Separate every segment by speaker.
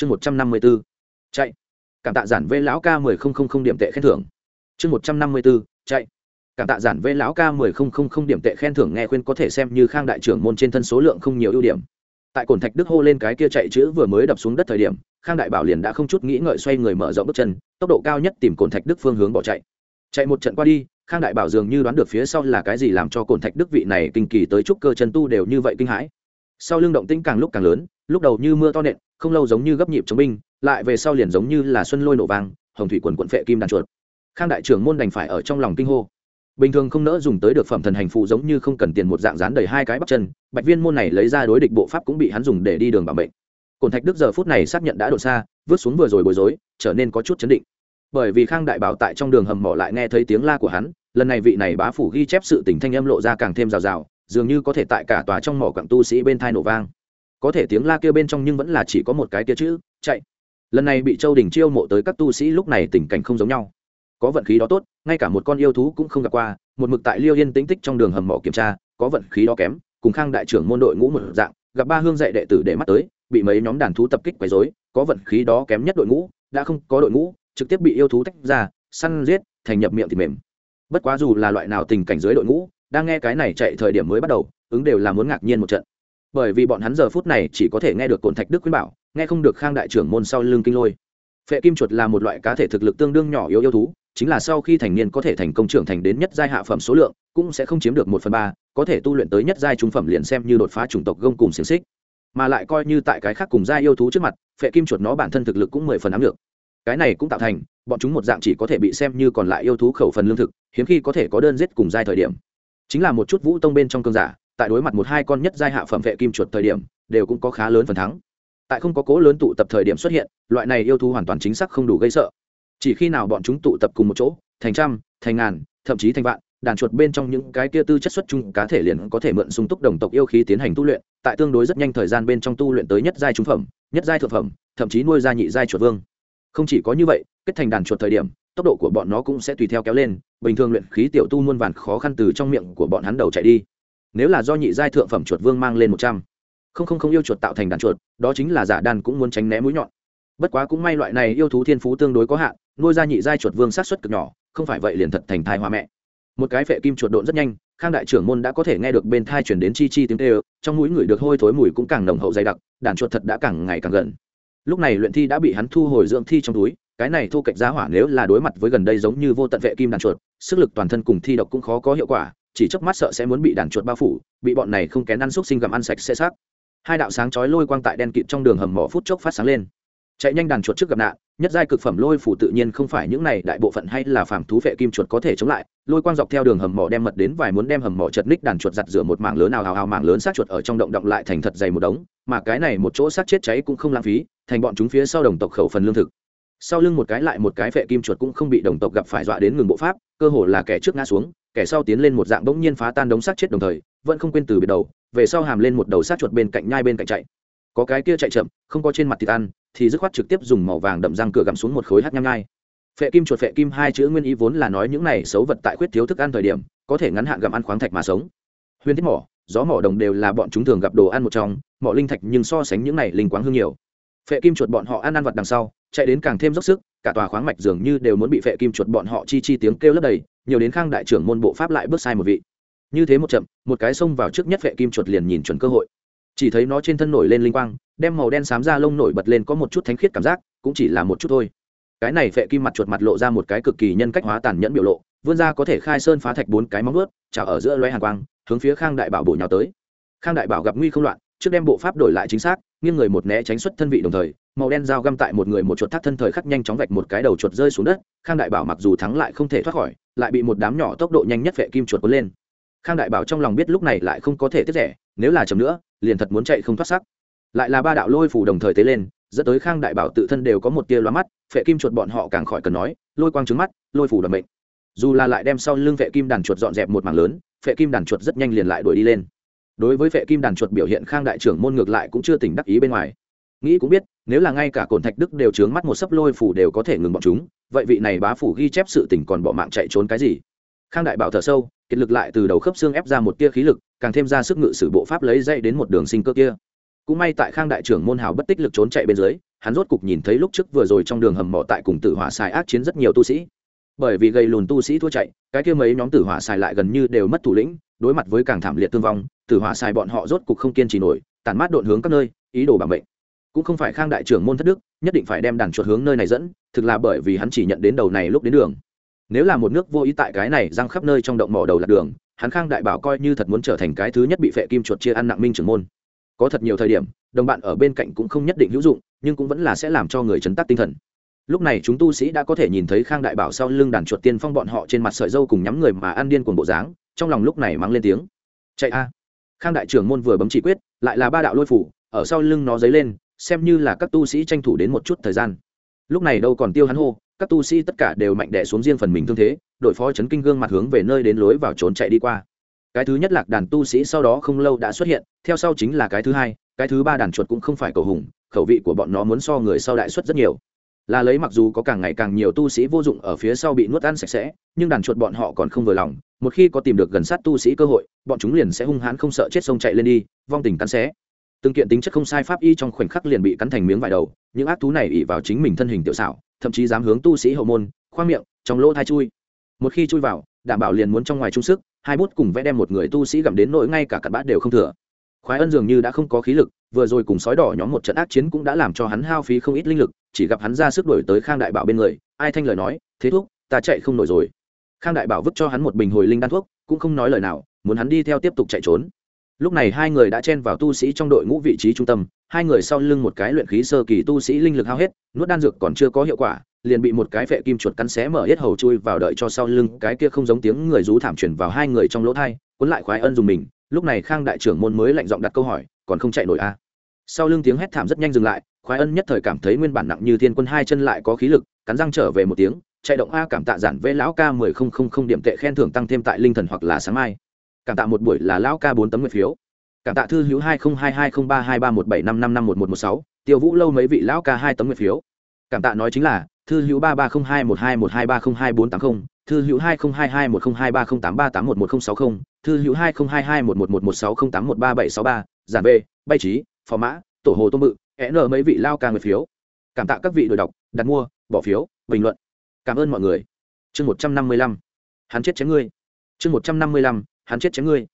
Speaker 1: chương một trăm năm mươi b ố chạy. Cảm tạ giản vê lão ca mười không không không điểm tệ khen thưởng. Chương một trăm năm mươi b ố chạy. Cảm tạ giản vê lão ca mười không không không điểm tệ khen thưởng nghe khuyên có thể xem như khang đại trưởng môn trên thân số lượng không nhiều ưu điểm. Tại cồn thạch đức hô lên cái kia chạy chữ vừa mới đập xuống đất thời điểm, khang đại bảo liền đã không chút nghĩ ngợi xoay người mở rộng bước chân, tốc độ cao nhất tìm cồn thạch đức phương hướng bỏ chạy. Chạy một trận qua đi, khang đại bảo dường như đoán được phía sau là cái gì làm cho cồn thạch đức vị này kinh kỳ tới trúc cơ chân tu đều như vậy kinh hãi sau lưng động tĩnh càng lúc càng lớn, lúc đầu như mưa to nện, không lâu giống như gấp nhịp chống binh, lại về sau liền giống như là xuân lôi nổ vang, hồng thủy quần quận phệ kim đàn chuột. Khang đại trưởng môn đành phải ở trong lòng kinh hô. Bình thường không nỡ dùng tới được phẩm thần hành phụ giống như không cần tiền một dạng dán đầy hai cái bắp chân, bạch viên môn này lấy ra đối địch bộ pháp cũng bị hắn dùng để đi đường bảo mệnh. Cổn thạch đức giờ phút này xác nhận đã đột xa, vứt xuống vừa rồi bối rối, trở nên có chút chấn định. Bởi vì khang đại bảo tại trong đường hầm mỏ lại nghe thấy tiếng la của hắn, lần này vị này bá phủ ghi chép sự tình thanh âm lộ ra càng thêm rào rào dường như có thể tại cả tòa trong mỏ quặng tu sĩ bên thai nổ vang. Có thể tiếng la kia bên trong nhưng vẫn là chỉ có một cái kia chữ, chạy. Lần này bị châu đình chiêu mộ tới các tu sĩ lúc này tình cảnh không giống nhau. Có vận khí đó tốt, ngay cả một con yêu thú cũng không gặp qua, một mực tại liêu yên tĩnh tích trong đường hầm mỏ kiểm tra, có vận khí đó kém, cùng khang đại trưởng môn đội ngũ một dạng, gặp ba hương dạy đệ tử để mắt tới, bị mấy nhóm đàn thú tập kích quấy rối, có vận khí đó kém nhất đội ngũ, đã không có đội ngũ, trực tiếp bị yêu thú tách ra, săn giết, thành nhập miệng thì mềm. Bất quá dù là loại nào tình cảnh dưới đội ngũ đang nghe cái này chạy thời điểm mới bắt đầu, ứng đều là muốn ngạc nhiên một trận. Bởi vì bọn hắn giờ phút này chỉ có thể nghe được cồn thạch đức khuyên bảo, nghe không được khang đại trưởng môn sau lưng kinh lôi. Phệ kim chuột là một loại cá thể thực lực tương đương nhỏ yếu yêu thú, chính là sau khi thành niên có thể thành công trưởng thành đến nhất giai hạ phẩm số lượng, cũng sẽ không chiếm được một phần ba, có thể tu luyện tới nhất giai trung phẩm liền xem như đột phá chủng tộc gông cùng xiềng xích. Mà lại coi như tại cái khác cùng giai yêu thú trước mặt, phệ kim chuột nó bản thân thực lực cũng mười phần ám được cái này cũng tạo thành, bọn chúng một dạng chỉ có thể bị xem như còn lại yêu thú khẩu phần lương thực, hiếm khi có thể có đơn giết cùng giai thời điểm chính là một chút vũ tông bên trong cơn giả, tại đối mặt một hai con nhất giai hạ phẩm vệ kim chuột thời điểm, đều cũng có khá lớn phần thắng. Tại không có cố lớn tụ tập thời điểm xuất hiện, loại này yêu thú hoàn toàn chính xác không đủ gây sợ. Chỉ khi nào bọn chúng tụ tập cùng một chỗ, thành trăm, thành ngàn, thậm chí thành vạn, đàn chuột bên trong những cái kia tư chất xuất chung cá thể liền có thể mượn sung túc đồng tộc yêu khí tiến hành tu luyện, tại tương đối rất nhanh thời gian bên trong tu luyện tới nhất giai trung phẩm, nhất giai thượng phẩm, thậm chí nuôi ra nhị giai chuột vương. Không chỉ có như vậy, kết thành đàn chuột thời điểm tốc độ của bọn nó cũng sẽ tùy theo kéo lên, bình thường luyện khí tiểu tu muôn vàn khó khăn từ trong miệng của bọn hắn đầu chạy đi. Nếu là do nhị giai thượng phẩm chuột vương mang lên một trăm, không không không yêu chuột tạo thành đàn chuột, đó chính là giả đàn cũng muốn tránh né mũi nhọn. Bất quá cũng may loại này yêu thú thiên phú tương đối có hạn, nuôi ra nhị giai chuột vương sát xuất cực nhỏ, không phải vậy liền thật thành thai hoa mẹ. Một cái phệ kim chuột độn rất nhanh, khang đại trưởng môn đã có thể nghe được bên thai chuyển đến chi chi tiếng tê ơ trong mũi người được hôi thối mùi cũng càng nồng hậu dày đặc, đàn chuột thật đã càng ngày càng gần. Lúc này luyện thi đã bị hắn thu hồi dưỡng thi trong túi cái này thu cạnh giá hỏa nếu là đối mặt với gần đây giống như vô tận vệ kim đàn chuột, sức lực toàn thân cùng thi độc cũng khó có hiệu quả, chỉ chớp mắt sợ sẽ muốn bị đàn chuột bao phủ, bị bọn này không kén ăn xúc sinh gặm ăn sạch sẽ xác. Hai đạo sáng chói lôi quang tại đen kịt trong đường hầm mỏ phút chốc phát sáng lên. Chạy nhanh đàn chuột trước gặp nạn, nhất giai cực phẩm lôi phủ tự nhiên không phải những này, đại bộ phận hay là phàm thú vệ kim chuột có thể chống lại, lôi quang dọc theo đường hầm mỏ đem mật đến vài muốn đem hầm mỏ chật ních đàn chuột giặt rửa một mảng lớn nào hào hào mảng lớn sát chuột ở trong động động lại thành thật dày một đống, mà cái này một chỗ sát chết cháy cũng không lãng phí, thành bọn chúng phía sau đồng tộc khẩu phần lương thực sau lưng một cái lại một cái vệ kim chuột cũng không bị đồng tộc gặp phải dọa đến ngừng bộ pháp, cơ hồ là kẻ trước ngã xuống, kẻ sau tiến lên một dạng bỗng nhiên phá tan đống xác chết đồng thời, vẫn không quên từ biệt đầu, về sau hàm lên một đầu sát chuột bên cạnh nhai bên cạnh chạy. Có cái kia chạy chậm, không có trên mặt thịt ăn, thì dứt khoát trực tiếp dùng màu vàng đậm răng cửa gặm xuống một khối hát nham nhai. Phệ kim chuột phệ kim hai chữ nguyên ý vốn là nói những này xấu vật tại khuyết thiếu thức ăn thời điểm, có thể ngắn hạn gặm ăn khoáng thạch mà sống. Huyên thiết mỏ, gió mỏ đồng đều là bọn chúng thường gặp đồ ăn một trong, mỏ linh thạch nhưng so sánh những này linh quáng hương nhiều. Phệ kim chuột bọn họ ăn ăn vật đằng sau chạy đến càng thêm dốc sức, cả tòa khoáng mạch dường như đều muốn bị phệ kim chuột bọn họ chi chi tiếng kêu lấp đầy, nhiều đến khang đại trưởng môn bộ pháp lại bước sai một vị. Như thế một chậm, một cái xông vào trước nhất phệ kim chuột liền nhìn chuẩn cơ hội. Chỉ thấy nó trên thân nổi lên linh quang, đem màu đen xám ra lông nổi bật lên có một chút thánh khiết cảm giác, cũng chỉ là một chút thôi. Cái này phệ kim mặt chuột mặt lộ ra một cái cực kỳ nhân cách hóa tàn nhẫn biểu lộ, vươn ra có thể khai sơn phá thạch bốn cái móng ướt chào ở giữa loé hàng quang, hướng phía khang đại bảo bổ nhào tới. Khang đại bảo gặp nguy không loạn, trước đem bộ pháp đổi lại chính xác, nghiêng người một né tránh xuất thân vị đồng thời màu đen dao găm tại một người một chuột thắt thân thời khắc nhanh chóng vạch một cái đầu chuột rơi xuống đất, khang đại bảo mặc dù thắng lại không thể thoát khỏi, lại bị một đám nhỏ tốc độ nhanh nhất vệ kim chuột cuốn lên. Khang đại bảo trong lòng biết lúc này lại không có thể tiết rẻ, nếu là chậm nữa, liền thật muốn chạy không thoát sắc lại là ba đạo lôi phủ đồng thời tế lên, dẫn tới khang đại bảo tự thân đều có một tia loa mắt, vệ kim chuột bọn họ càng khỏi cần nói, lôi quang trứng mắt, lôi phủ đầm bệnh dù là lại đem sau lưng vệ kim đàn chuột dọn dẹp một mảng lớn, vệ kim đàn chuột rất nhanh liền lại đuổi đi lên. Đối với vệ kim đàn chuột biểu hiện khang đại trưởng môn ngược lại cũng chưa tỉnh đắc ý bên ngoài nghĩ cũng biết, nếu là ngay cả cồn thạch đức đều trướng mắt một sấp lôi phủ đều có thể ngừng bọn chúng, vậy vị này bá phủ ghi chép sự tỉnh còn bỏ mạng chạy trốn cái gì? Khang đại bảo thở sâu, kiệt lực lại từ đầu khớp xương ép ra một tia khí lực, càng thêm ra sức ngự sử bộ pháp lấy dây đến một đường sinh cơ kia. Cũng may tại khang đại trưởng môn hào bất tích lực trốn chạy bên dưới, hắn rốt cục nhìn thấy lúc trước vừa rồi trong đường hầm mỏ tại cùng tử hỏa xài ác chiến rất nhiều tu sĩ. Bởi vì gây lùn tu sĩ thua chạy, cái kia mấy nhóm tử hỏa xài lại gần như đều mất thủ lĩnh, đối mặt với càng thảm liệt thương vong, tử hỏa xài bọn họ rốt cục không kiên trì nổi tàn mát độn hướng các nơi, ý đồ bảo mệnh cũng không phải khang đại trưởng môn thất đức, nhất định phải đem đàn chuột hướng nơi này dẫn, thực là bởi vì hắn chỉ nhận đến đầu này lúc đến đường. Nếu là một nước vô ý tại cái này răng khắp nơi trong động mỏ đầu lạc đường, hắn khang đại bảo coi như thật muốn trở thành cái thứ nhất bị phệ kim chuột chia ăn nặng minh trưởng môn. Có thật nhiều thời điểm, đồng bạn ở bên cạnh cũng không nhất định hữu dụng, nhưng cũng vẫn là sẽ làm cho người chấn tác tinh thần. Lúc này chúng tu sĩ đã có thể nhìn thấy khang đại bảo sau lưng đàn chuột tiên phong bọn họ trên mặt sợi dâu cùng nhắm người mà ăn điên cuồng bộ dáng, trong lòng lúc này mắng lên tiếng. Chạy a. Khang đại trưởng môn vừa bấm chỉ quyết, lại là ba đạo lôi phủ, ở sau lưng nó dấy lên xem như là các tu sĩ tranh thủ đến một chút thời gian. Lúc này đâu còn tiêu hắn hô, các tu sĩ tất cả đều mạnh đẻ xuống riêng phần mình thương thế, đội phó chấn kinh gương mặt hướng về nơi đến lối vào trốn chạy đi qua. Cái thứ nhất lạc đàn tu sĩ sau đó không lâu đã xuất hiện, theo sau chính là cái thứ hai, cái thứ ba đàn chuột cũng không phải cầu hùng, khẩu vị của bọn nó muốn so người sau đại xuất rất nhiều. Là lấy mặc dù có càng ngày càng nhiều tu sĩ vô dụng ở phía sau bị nuốt ăn sạch sẽ, nhưng đàn chuột bọn họ còn không vừa lòng, một khi có tìm được gần sát tu sĩ cơ hội, bọn chúng liền sẽ hung hãn không sợ chết sông chạy lên đi, vong tình cắn xé từng kiện tính chất không sai pháp y trong khoảnh khắc liền bị cắn thành miếng vải đầu, những ác thú này ỉ vào chính mình thân hình tiểu xảo, thậm chí dám hướng tu sĩ hậu môn, khoang miệng, trong lỗ thai chui. Một khi chui vào, đảm bảo liền muốn trong ngoài trung sức, hai bút cùng vẽ đem một người tu sĩ gặm đến nỗi ngay cả cặn bát đều không thừa. Khoái ân dường như đã không có khí lực, vừa rồi cùng sói đỏ nhóm một trận ác chiến cũng đã làm cho hắn hao phí không ít linh lực, chỉ gặp hắn ra sức đổi tới khang đại bảo bên người, ai thanh lời nói, thế thuốc ta chạy không nổi rồi. Khang đại bảo vứt cho hắn một bình hồi linh đan thuốc, cũng không nói lời nào, muốn hắn đi theo tiếp tục chạy trốn lúc này hai người đã chen vào tu sĩ trong đội ngũ vị trí trung tâm, hai người sau lưng một cái luyện khí sơ kỳ tu sĩ linh lực hao hết, nuốt đan dược còn chưa có hiệu quả, liền bị một cái vệ kim chuột cắn xé mở hết hầu chui vào đợi cho sau lưng, cái kia không giống tiếng người rú thảm chuyển vào hai người trong lỗ thai, cuốn lại khoái ân dùng mình, lúc này khang đại trưởng môn mới lạnh giọng đặt câu hỏi, còn không chạy nổi a à? sau lưng tiếng hét thảm rất nhanh dừng lại, khoái ân nhất thời cảm thấy nguyên bản nặng như thiên quân hai chân lại có khí lực, cắn răng trở về một tiếng, chạy động a, cảm tạ giản vẽ lão ca mười không không không điểm tệ khen thưởng tăng thêm tại linh thần hoặc là sáng mai cảm tạ một buổi là lão ca bốn tấm nguyện phiếu. Cảm tạ thư hữu hai không hai hai không ba hai ba một bảy năm năm năm một một một sáu, tiêu vũ lâu mấy vị lão ca hai tấm nguyện phiếu. Cảm tạ nói chính là, thư hữu ba ba không hai một hai một hai ba không hai bốn tám không, thư hữu hai không hai hai một không hai ba không tám ba tám một một không sáu không, thư hữu hai không hai hai một một một một sáu không tám một ba bảy sáu ba, giản v bay trí, phò mã, tổ hồ tô mự n mấy vị lao ca người phiếu. Cảm tạ các vị đội đọc, đặt mua, bỏ phiếu, bình luận. Cảm ơn mọi người. Chương một trăm năm mươi lăm. Hắn chết chém ngươi. Chương một trăm năm mươi lăm hắn chết chém ngươi.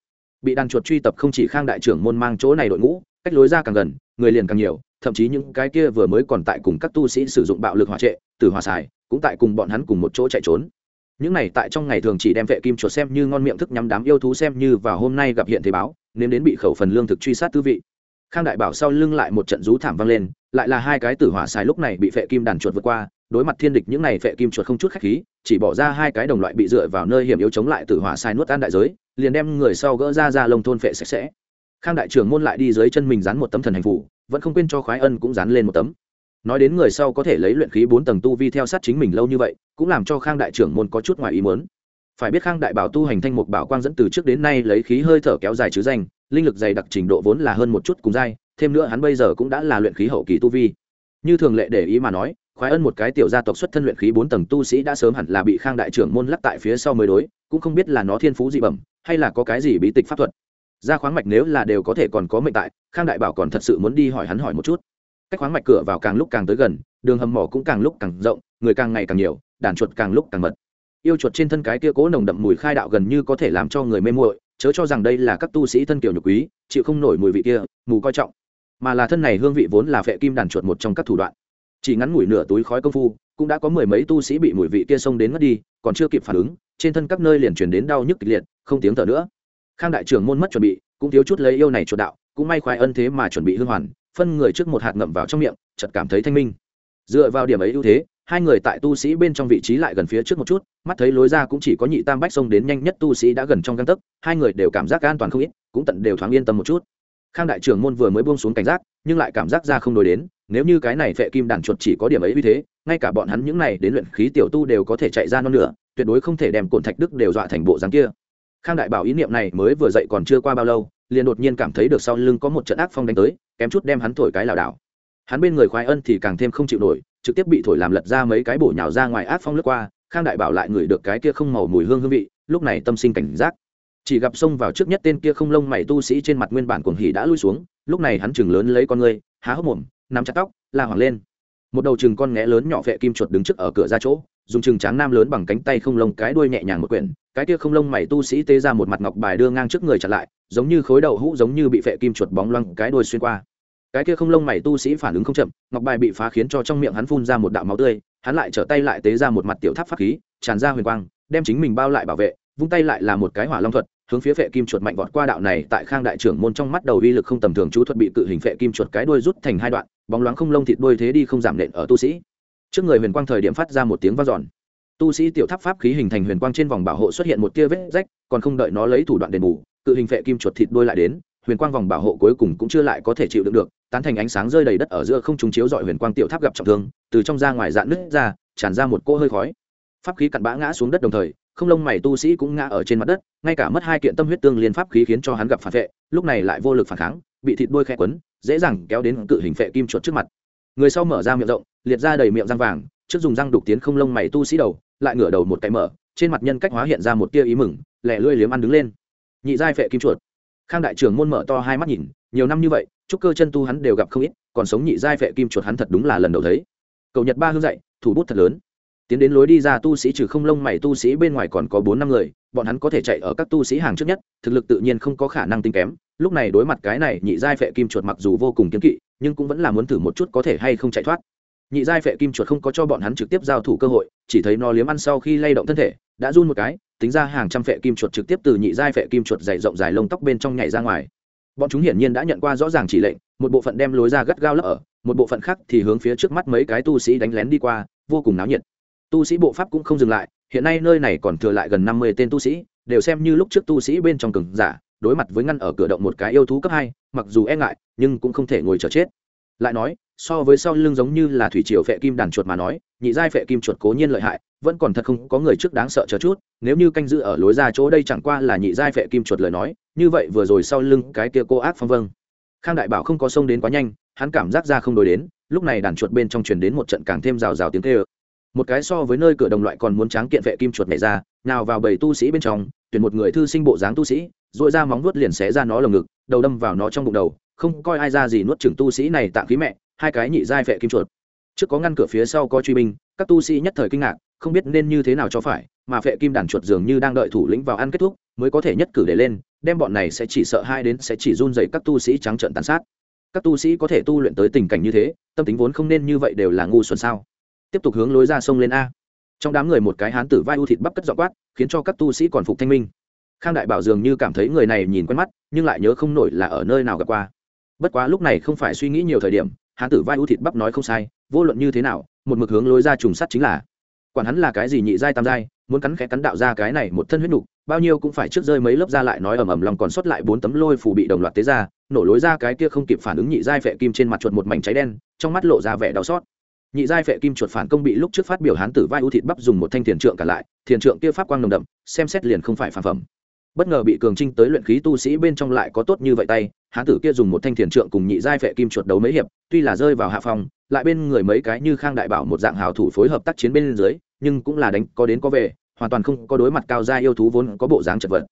Speaker 1: Bị đàn chuột truy tập không chỉ khang đại trưởng môn mang chỗ này đội ngũ, cách lối ra càng gần, người liền càng nhiều, thậm chí những cái kia vừa mới còn tại cùng các tu sĩ sử dụng bạo lực hòa trệ từ hòa xài, cũng tại cùng bọn hắn cùng một chỗ chạy trốn. Những này tại trong ngày thường chỉ đem vệ kim chuột xem như ngon miệng thức nhắm đám yêu thú xem như và hôm nay gặp hiện thế báo nên đến bị khẩu phần lương thực truy sát tư vị. Khang đại bảo sau lưng lại một trận rú thảm vang lên, lại là hai cái tử hỏa xài lúc này bị vệ kim đàn chuột vượt qua, đối mặt thiên địch những này vệ kim chuột không chút khách khí chỉ bỏ ra hai cái đồng loại bị dựa vào nơi hiểm yếu chống lại tử hỏa xài nuốt tan đại giới, liền đem người sau gỡ ra ra lông thôn phệ sạch sẽ. Khang đại trưởng môn lại đi dưới chân mình dán một tấm thần hành phủ, vẫn không quên cho khoái ân cũng dán lên một tấm. Nói đến người sau có thể lấy luyện khí bốn tầng tu vi theo sát chính mình lâu như vậy, cũng làm cho khang đại trưởng môn có chút ngoài ý muốn. Phải biết khang đại bảo tu hành thanh mục bảo quang dẫn từ trước đến nay lấy khí hơi thở kéo dài chứ danh, linh lực dày đặc trình độ vốn là hơn một chút cùng dai thêm nữa hắn bây giờ cũng đã là luyện khí hậu kỳ tu vi. Như thường lệ để ý mà nói khoái ân một cái tiểu gia tộc xuất thân luyện khí bốn tầng tu sĩ đã sớm hẳn là bị khang đại trưởng môn lắc tại phía sau mới đối, cũng không biết là nó thiên phú dị bẩm, hay là có cái gì bí tịch pháp thuật. Ra khoáng mạch nếu là đều có thể còn có mệnh tại, khang đại bảo còn thật sự muốn đi hỏi hắn hỏi một chút. Cách khoáng mạch cửa vào càng lúc càng tới gần, đường hầm mỏ cũng càng lúc càng rộng, người càng ngày càng nhiều, đàn chuột càng lúc càng mật. Yêu chuột trên thân cái kia cố nồng đậm mùi khai đạo gần như có thể làm cho người mê muội, chớ cho rằng đây là các tu sĩ thân kiểu nhục quý, chịu không nổi mùi vị kia, mù coi trọng. Mà là thân này hương vị vốn là phệ kim đàn chuột một trong các thủ đoạn chỉ ngắn ngủi nửa túi khói công phu, cũng đã có mười mấy tu sĩ bị mùi vị kia xông đến ngất đi, còn chưa kịp phản ứng, trên thân các nơi liền chuyển đến đau nhức kịch liệt, không tiếng thở nữa. Khang đại trưởng môn mất chuẩn bị, cũng thiếu chút lấy yêu này chuột đạo, cũng may khoái ân thế mà chuẩn bị hương hoàn, phân người trước một hạt ngậm vào trong miệng, chợt cảm thấy thanh minh. Dựa vào điểm ấy ưu thế, hai người tại tu sĩ bên trong vị trí lại gần phía trước một chút, mắt thấy lối ra cũng chỉ có nhị tam bách xông đến nhanh nhất tu sĩ đã gần trong găng tấc, hai người đều cảm giác an toàn không ít, cũng tận đều thoáng yên tâm một chút khang đại trưởng môn vừa mới buông xuống cảnh giác, nhưng lại cảm giác ra không đổi đến, nếu như cái này phệ kim đàn chuột chỉ có điểm ấy như thế, ngay cả bọn hắn những này đến luyện khí tiểu tu đều có thể chạy ra non nửa, tuyệt đối không thể đem cồn thạch đức đều dọa thành bộ dáng kia. Khang đại bảo ý niệm này mới vừa dậy còn chưa qua bao lâu, liền đột nhiên cảm thấy được sau lưng có một trận ác phong đánh tới, kém chút đem hắn thổi cái lảo đảo. Hắn bên người khoái ân thì càng thêm không chịu nổi, trực tiếp bị thổi làm lật ra mấy cái bổ nhào ra ngoài ác phong lướt qua, khang đại bảo lại ngửi được cái kia không màu mùi hương hương vị, lúc này tâm sinh cảnh giác chỉ gặp xông vào trước nhất tên kia không lông mày tu sĩ trên mặt nguyên bản cuồng hỉ đã lui xuống, lúc này hắn chừng lớn lấy con ngươi, há hốc mồm, nắm chặt tóc, la hoảng lên. Một đầu chừng con nghé lớn nhỏ vệ kim chuột đứng trước ở cửa ra chỗ, dùng chừng tráng nam lớn bằng cánh tay không lông cái đuôi nhẹ nhàng một quyển, cái kia không lông mày tu sĩ tê ra một mặt ngọc bài đưa ngang trước người chặt lại, giống như khối đầu hũ giống như bị vệ kim chuột bóng loăng cái đuôi xuyên qua. Cái kia không lông mày tu sĩ phản ứng không chậm, ngọc bài bị phá khiến cho trong miệng hắn phun ra một đạo máu tươi, hắn lại trở tay lại tế ra một mặt tiểu tháp pháp khí, tràn ra huyền quang, đem chính mình bao lại bảo vệ, vung tay lại là một cái hỏa long thuật hướng phía phệ kim chuột mạnh vọt qua đạo này, tại khang đại trưởng môn trong mắt đầu uy lực không tầm thường, chú thuật bị cự hình phệ kim chuột cái đuôi rút thành hai đoạn, bóng loáng không lông thịt đuôi thế đi không giảm nện ở tu sĩ. Trước người huyền quang thời điểm phát ra một tiếng vang giòn tu sĩ tiểu tháp pháp khí hình thành huyền quang trên vòng bảo hộ xuất hiện một tia vết rách, còn không đợi nó lấy thủ đoạn đền bù, cự hình phệ kim chuột thịt đuôi lại đến, huyền quang vòng bảo hộ cuối cùng cũng chưa lại có thể chịu đựng được, tán thành ánh sáng rơi đầy đất ở giữa không trúng chiếu dọi huyền quang tiểu tháp gặp trọng thương, từ trong ra ngoài dạn nứt ra, tràn ra một cỗ hơi khói. Pháp khí cặn bã ngã xuống đất đồng thời không lông mày tu sĩ cũng ngã ở trên mặt đất, ngay cả mất hai kiện tâm huyết tương liên pháp khí khiến cho hắn gặp phản vệ, lúc này lại vô lực phản kháng, bị thịt đuôi khe quấn, dễ dàng kéo đến cự hình phệ kim chuột trước mặt. Người sau mở ra miệng rộng, liệt ra đầy miệng răng vàng, trước dùng răng đục tiến không lông mày tu sĩ đầu, lại ngửa đầu một cái mở, trên mặt nhân cách hóa hiện ra một tia ý mừng, lẻ lươi liếm ăn đứng lên. Nhị giai phệ kim chuột. Khang đại trưởng môn mở to hai mắt nhìn, nhiều năm như vậy, chúc cơ chân tu hắn đều gặp không ít, còn sống nhị giai phệ kim chuột hắn thật đúng là lần đầu thấy. Cầu nhật ba hương dạy thủ bút thật lớn tiến đến lối đi ra tu sĩ trừ không lông mày tu sĩ bên ngoài còn có bốn năm người, bọn hắn có thể chạy ở các tu sĩ hàng trước nhất, thực lực tự nhiên không có khả năng tinh kém. Lúc này đối mặt cái này, nhị giai phệ kim chuột mặc dù vô cùng kiếm kỵ, nhưng cũng vẫn là muốn thử một chút có thể hay không chạy thoát. Nhị giai phệ kim chuột không có cho bọn hắn trực tiếp giao thủ cơ hội, chỉ thấy nó liếm ăn sau khi lay động thân thể, đã run một cái, tính ra hàng trăm phệ kim chuột trực tiếp từ nhị giai phệ kim chuột dày rộng dài lông tóc bên trong nhảy ra ngoài. Bọn chúng hiển nhiên đã nhận qua rõ ràng chỉ lệnh, một bộ phận đem lối ra gắt gao lấp ở, một bộ phận khác thì hướng phía trước mắt mấy cái tu sĩ đánh lén đi qua, vô cùng náo nhiệt tu sĩ bộ pháp cũng không dừng lại, hiện nay nơi này còn thừa lại gần năm mươi tên tu sĩ, đều xem như lúc trước tu sĩ bên trong cường giả, đối mặt với ngăn ở cửa động một cái yêu thú cấp hai, mặc dù e ngại, nhưng cũng không thể ngồi chờ chết. Lại nói, so với sau lưng giống như là thủy triều phệ kim đàn chuột mà nói, nhị giai phệ kim chuột cố nhiên lợi hại, vẫn còn thật không có người trước đáng sợ chờ chút, nếu như canh giữ ở lối ra chỗ đây chẳng qua là nhị giai phệ kim chuột lời nói, như vậy vừa rồi sau lưng cái kia cô ác phong vâng. Khang đại bảo không có sông đến quá nhanh, hắn cảm giác ra không đổi đến, lúc này đàn chuột bên trong truyền đến một trận càng thêm rào rào tiếng kêu một cái so với nơi cửa đồng loại còn muốn tráng kiện vệ kim chuột nhảy ra, nào vào bảy tu sĩ bên trong, tuyển một người thư sinh bộ dáng tu sĩ dội ra móng vuốt liền xé ra nó lồng ngực, đầu đâm vào nó trong bụng đầu, không coi ai ra gì nuốt chừng tu sĩ này tạm khí mẹ, hai cái nhị giai vệ kim chuột. Trước có ngăn cửa phía sau có truy binh, các tu sĩ nhất thời kinh ngạc, không biết nên như thế nào cho phải, mà vệ kim đàn chuột dường như đang đợi thủ lĩnh vào ăn kết thúc, mới có thể nhất cử để lên, đem bọn này sẽ chỉ sợ hai đến sẽ chỉ run dày các tu sĩ trắng trợn tàn sát. Các tu sĩ có thể tu luyện tới tình cảnh như thế, tâm tính vốn không nên như vậy đều là ngu xuẩn sao? Tiếp tục hướng lối ra sông lên a. Trong đám người một cái hán tử vai u thịt bắp cất dọ quát, khiến cho các tu sĩ còn phục thanh minh. Khang đại bảo dường như cảm thấy người này nhìn quen mắt, nhưng lại nhớ không nổi là ở nơi nào gặp qua. Bất quá lúc này không phải suy nghĩ nhiều thời điểm, hán tử vai u thịt bắp nói không sai, vô luận như thế nào, một mực hướng lối ra trùng sắt chính là. Quản hắn là cái gì nhị giai tam giai, muốn cắn khẽ cắn đạo ra cái này một thân huyết nục bao nhiêu cũng phải trước rơi mấy lớp ra lại nói ầm ầm lòng còn sót lại bốn tấm lôi phủ bị đồng loạt tế ra, nổ lối ra cái kia không kịp phản ứng nhị giai phệ kim trên mặt chuột một mảnh cháy đen, trong mắt lộ ra vẻ đau xót nhị giai phệ kim chuột phản công bị lúc trước phát biểu hán tử vai ưu thịt bắp dùng một thanh thiền trượng cả lại, thiền trượng kia pháp quang nồng đậm, xem xét liền không phải phản phẩm. Bất ngờ bị cường trinh tới luyện khí tu sĩ bên trong lại có tốt như vậy tay, hán tử kia dùng một thanh thiền trượng cùng nhị giai phệ kim chuột đấu mấy hiệp, tuy là rơi vào hạ phòng lại bên người mấy cái như khang đại bảo một dạng hào thủ phối hợp tác chiến bên dưới, nhưng cũng là đánh, có đến có về, hoàn toàn không có đối mặt cao gia yêu thú vốn có bộ dáng chật vật.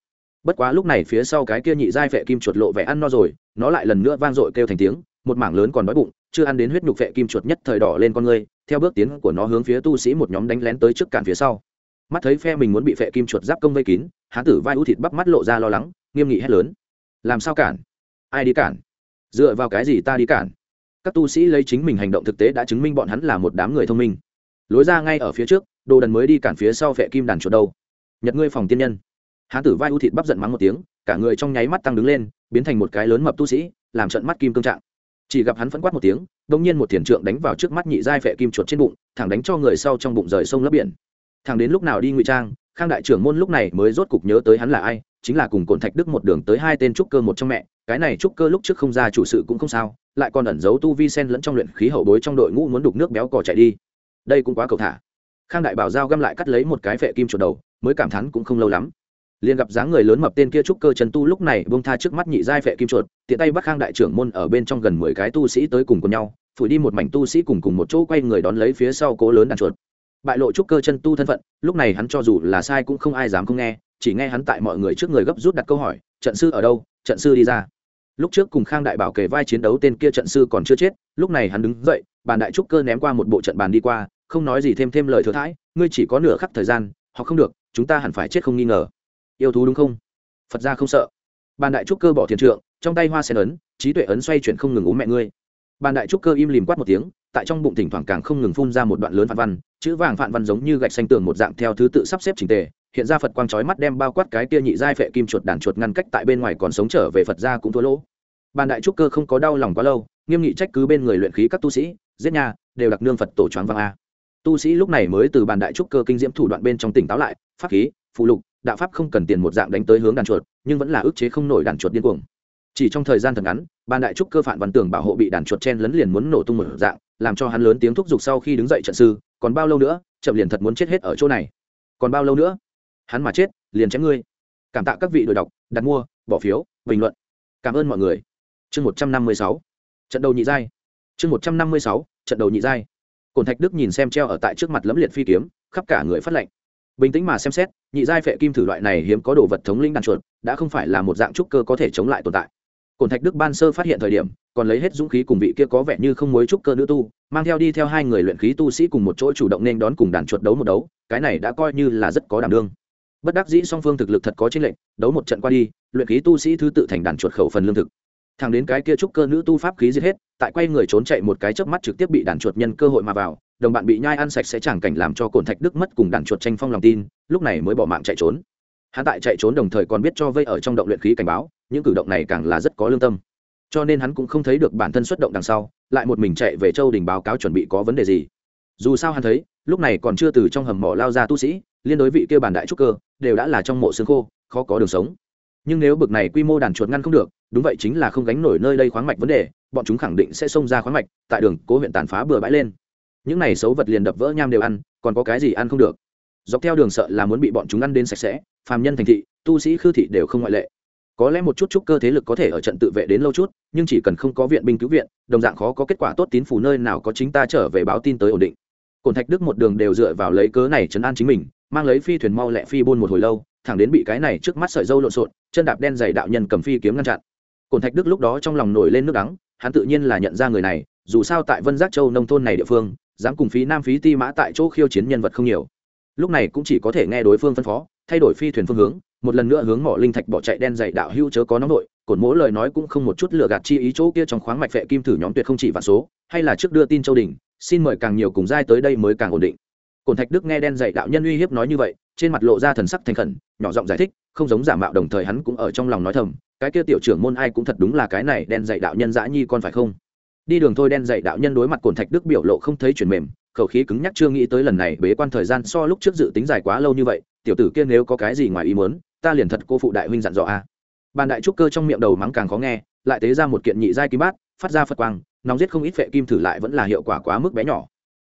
Speaker 1: Bất quá lúc này phía sau cái kia nhị giai phệ kim chuột lộ vẻ ăn no rồi, nó lại lần nữa vang dội kêu thành tiếng, một mảng lớn còn đói bụng chưa ăn đến huyết nhục vệ kim chuột nhất thời đỏ lên con ngươi, theo bước tiến của nó hướng phía tu sĩ một nhóm đánh lén tới trước cản phía sau. Mắt thấy phe mình muốn bị vệ kim chuột giáp công vây kín, hán tử vai ưu thịt bắp mắt lộ ra lo lắng, nghiêm nghị hét lớn. Làm sao cản? Ai đi cản? Dựa vào cái gì ta đi cản? Các tu sĩ lấy chính mình hành động thực tế đã chứng minh bọn hắn là một đám người thông minh. Lối ra ngay ở phía trước, đồ đần mới đi cản phía sau vệ kim đàn chuột đâu. Nhật ngươi phòng tiên nhân. Hán tử vai ưu thịt bắp giận mắng một tiếng, cả người trong nháy mắt tăng đứng lên, biến thành một cái lớn mập tu sĩ, làm trận mắt kim cương trạng chỉ gặp hắn phẫn quát một tiếng đông nhiên một thiền trượng đánh vào trước mắt nhị giai phệ kim chuột trên bụng, thẳng đánh cho người sau trong bụng rời sông lấp biển. Thẳng đến lúc nào đi ngụy trang, khang đại trưởng môn lúc này mới rốt cục nhớ tới hắn là ai, chính là cùng cồn thạch đức một đường tới hai tên trúc cơ một trong mẹ, cái này trúc cơ lúc trước không ra chủ sự cũng không sao, lại còn ẩn giấu tu vi sen lẫn trong luyện khí hậu bối trong đội ngũ muốn đục nước béo cò chạy đi. Đây cũng quá cầu thả. Khang đại bảo giao găm lại cắt lấy một cái phệ kim chuột đầu, mới cảm thán cũng không lâu lắm liền gặp dáng người lớn mập tên kia trúc cơ trần tu lúc này bông tha trước mắt nhị giai phệ kim chuột, tiện tay bắt khang đại trưởng môn ở bên trong gần mười cái tu sĩ tới cùng cùng nhau, phủi đi một mảnh tu sĩ cùng cùng một chỗ quay người đón lấy phía sau cố lớn đàn chuột. Bại lộ trúc cơ chân tu thân phận, lúc này hắn cho dù là sai cũng không ai dám không nghe, chỉ nghe hắn tại mọi người trước người gấp rút đặt câu hỏi, trận sư ở đâu? Trận sư đi ra. Lúc trước cùng khang đại bảo kề vai chiến đấu tên kia trận sư còn chưa chết, lúc này hắn đứng dậy, bàn đại trúc cơ ném qua một bộ trận bàn đi qua, không nói gì thêm thêm lời thừa thãi, ngươi chỉ có nửa khắc thời gian họ không được, chúng ta hẳn phải chết không nghi ngờ yêu thú đúng không? Phật ra không sợ. Bàn đại trúc cơ bỏ thiền trượng, trong tay hoa sen ấn, trí tuệ ấn xoay chuyển không ngừng uống mẹ ngươi. Bàn đại trúc cơ im lìm quát một tiếng, tại trong bụng thỉnh thoảng càng không ngừng phun ra một đoạn lớn phạn văn, chữ vàng phạn văn giống như gạch xanh tường một dạng theo thứ tự sắp xếp trình tề, hiện ra phật quang chói mắt đem bao quát cái kia nhị giai phệ kim chuột đàn chuột ngăn cách tại bên ngoài còn sống trở về phật ra cũng thua lỗ. Bàn đại trúc cơ không có đau lòng quá lâu, nghiêm nghị trách cứ bên người luyện khí các tu sĩ, giết nhà đều đặc nương phật tổ choáng vang a. Tu sĩ lúc này mới từ bàn đại trúc cơ kinh diễm thủ đoạn bên trong tỉnh táo lại, pháp khí phụ lục, đạo pháp không cần tiền một dạng đánh tới hướng đàn chuột, nhưng vẫn là ức chế không nổi đàn chuột điên cuồng. Chỉ trong thời gian thật ngắn, ban đại trúc cơ phản văn tưởng bảo hộ bị đàn chuột chen lấn liền muốn nổ tung một dạng, làm cho hắn lớn tiếng thúc giục sau khi đứng dậy trận sư, còn bao lâu nữa, chậm liền thật muốn chết hết ở chỗ này. Còn bao lâu nữa? Hắn mà chết, liền chém ngươi. Cảm tạ các vị đội đọc, đặt mua, bỏ phiếu, bình luận. Cảm ơn mọi người. Chương một trăm năm mươi sáu. Trận đầu nhị giai. Chương một trăm năm mươi sáu, trận đầu nhị giai. Cổn thạch đức nhìn xem treo ở tại trước mặt lẫm liệt phi kiếm, khắp cả người phát lệnh bình tĩnh mà xem xét, nhị giai phệ kim thử loại này hiếm có đồ vật thống linh đàn chuột, đã không phải là một dạng trúc cơ có thể chống lại tồn tại. Cổn thạch đức ban sơ phát hiện thời điểm, còn lấy hết dũng khí cùng vị kia có vẻ như không mối trúc cơ nữ tu, mang theo đi theo hai người luyện khí tu sĩ cùng một chỗ chủ động nên đón cùng đàn chuột đấu một đấu, cái này đã coi như là rất có đảm đương. Bất đắc dĩ song phương thực lực thật có chênh lệnh đấu một trận qua đi, luyện khí tu sĩ thứ tự thành đàn chuột khẩu phần lương thực. Thằng đến cái kia trúc cơ nữ tu pháp khí giết hết, tại quay người trốn chạy một cái chớp mắt trực tiếp bị đàn chuột nhân cơ hội mà vào đồng bạn bị nhai ăn sạch sẽ chẳng cảnh làm cho cổn thạch đức mất cùng đàn chuột tranh phong lòng tin, lúc này mới bỏ mạng chạy trốn. Hắn tại chạy trốn đồng thời còn biết cho vây ở trong động luyện khí cảnh báo, những cử động này càng là rất có lương tâm. Cho nên hắn cũng không thấy được bản thân xuất động đằng sau, lại một mình chạy về châu đình báo cáo chuẩn bị có vấn đề gì. Dù sao hắn thấy, lúc này còn chưa từ trong hầm mỏ lao ra tu sĩ, liên đối vị kia bản đại trúc cơ, đều đã là trong mộ xương khô, khó có đường sống. Nhưng nếu bực này quy mô đàn chuột ngăn không được, đúng vậy chính là không gánh nổi nơi đây khoáng mạch vấn đề, bọn chúng khẳng định sẽ xông ra khoáng mạch, tại đường cố huyện tàn phá bừa bãi lên những này xấu vật liền đập vỡ nham đều ăn, còn có cái gì ăn không được? Dọc theo đường sợ là muốn bị bọn chúng ăn đến sạch sẽ, phàm nhân thành thị, tu sĩ khư thị đều không ngoại lệ. Có lẽ một chút chút cơ thế lực có thể ở trận tự vệ đến lâu chút, nhưng chỉ cần không có viện binh cứu viện, đồng dạng khó có kết quả tốt tín phủ nơi nào có chính ta trở về báo tin tới ổn định. Cổn thạch đức một đường đều dựa vào lấy cớ này chấn an chính mình, mang lấy phi thuyền mau lẹ phi buôn một hồi lâu, thẳng đến bị cái này trước mắt sợi dâu lộn xộn, chân đạp đen dày đạo nhân cầm phi kiếm ngăn chặn. Cổn thạch đức lúc đó trong lòng nổi lên nước đắng, hắn tự nhiên là nhận ra người này, dù sao tại vân giác châu nông thôn này địa phương dám cùng phí nam phí ti mã tại chỗ khiêu chiến nhân vật không nhiều. Lúc này cũng chỉ có thể nghe đối phương phân phó, thay đổi phi thuyền phương hướng, một lần nữa hướng mỏ linh thạch bỏ chạy đen dày đạo hưu chớ có nóng nội, cổn mỗi lời nói cũng không một chút lừa gạt chi ý chỗ kia trong khoáng mạch vệ kim thử nhóm tuyệt không chỉ vạn số, hay là trước đưa tin châu đình, xin mời càng nhiều cùng giai tới đây mới càng ổn định. Cổn thạch đức nghe đen dày đạo nhân uy hiếp nói như vậy, trên mặt lộ ra thần sắc thành khẩn, nhỏ giọng giải thích, không giống giả mạo đồng thời hắn cũng ở trong lòng nói thầm, cái kia tiểu trưởng môn ai cũng thật đúng là cái này đen dày đạo nhân dã nhi con phải không? Đi đường thôi đen dạy đạo nhân đối mặt cổn thạch đức biểu lộ không thấy chuyển mềm, khẩu khí cứng nhắc chưa nghĩ tới lần này bế quan thời gian so lúc trước dự tính dài quá lâu như vậy, tiểu tử kia nếu có cái gì ngoài ý muốn, ta liền thật cô phụ đại huynh dặn dò a à. bàn đại trúc cơ trong miệng đầu mắng càng khó nghe, lại tế ra một kiện nhị giai kim bát, phát ra phật quang, nóng giết không ít phệ kim thử lại vẫn là hiệu quả quá mức bé nhỏ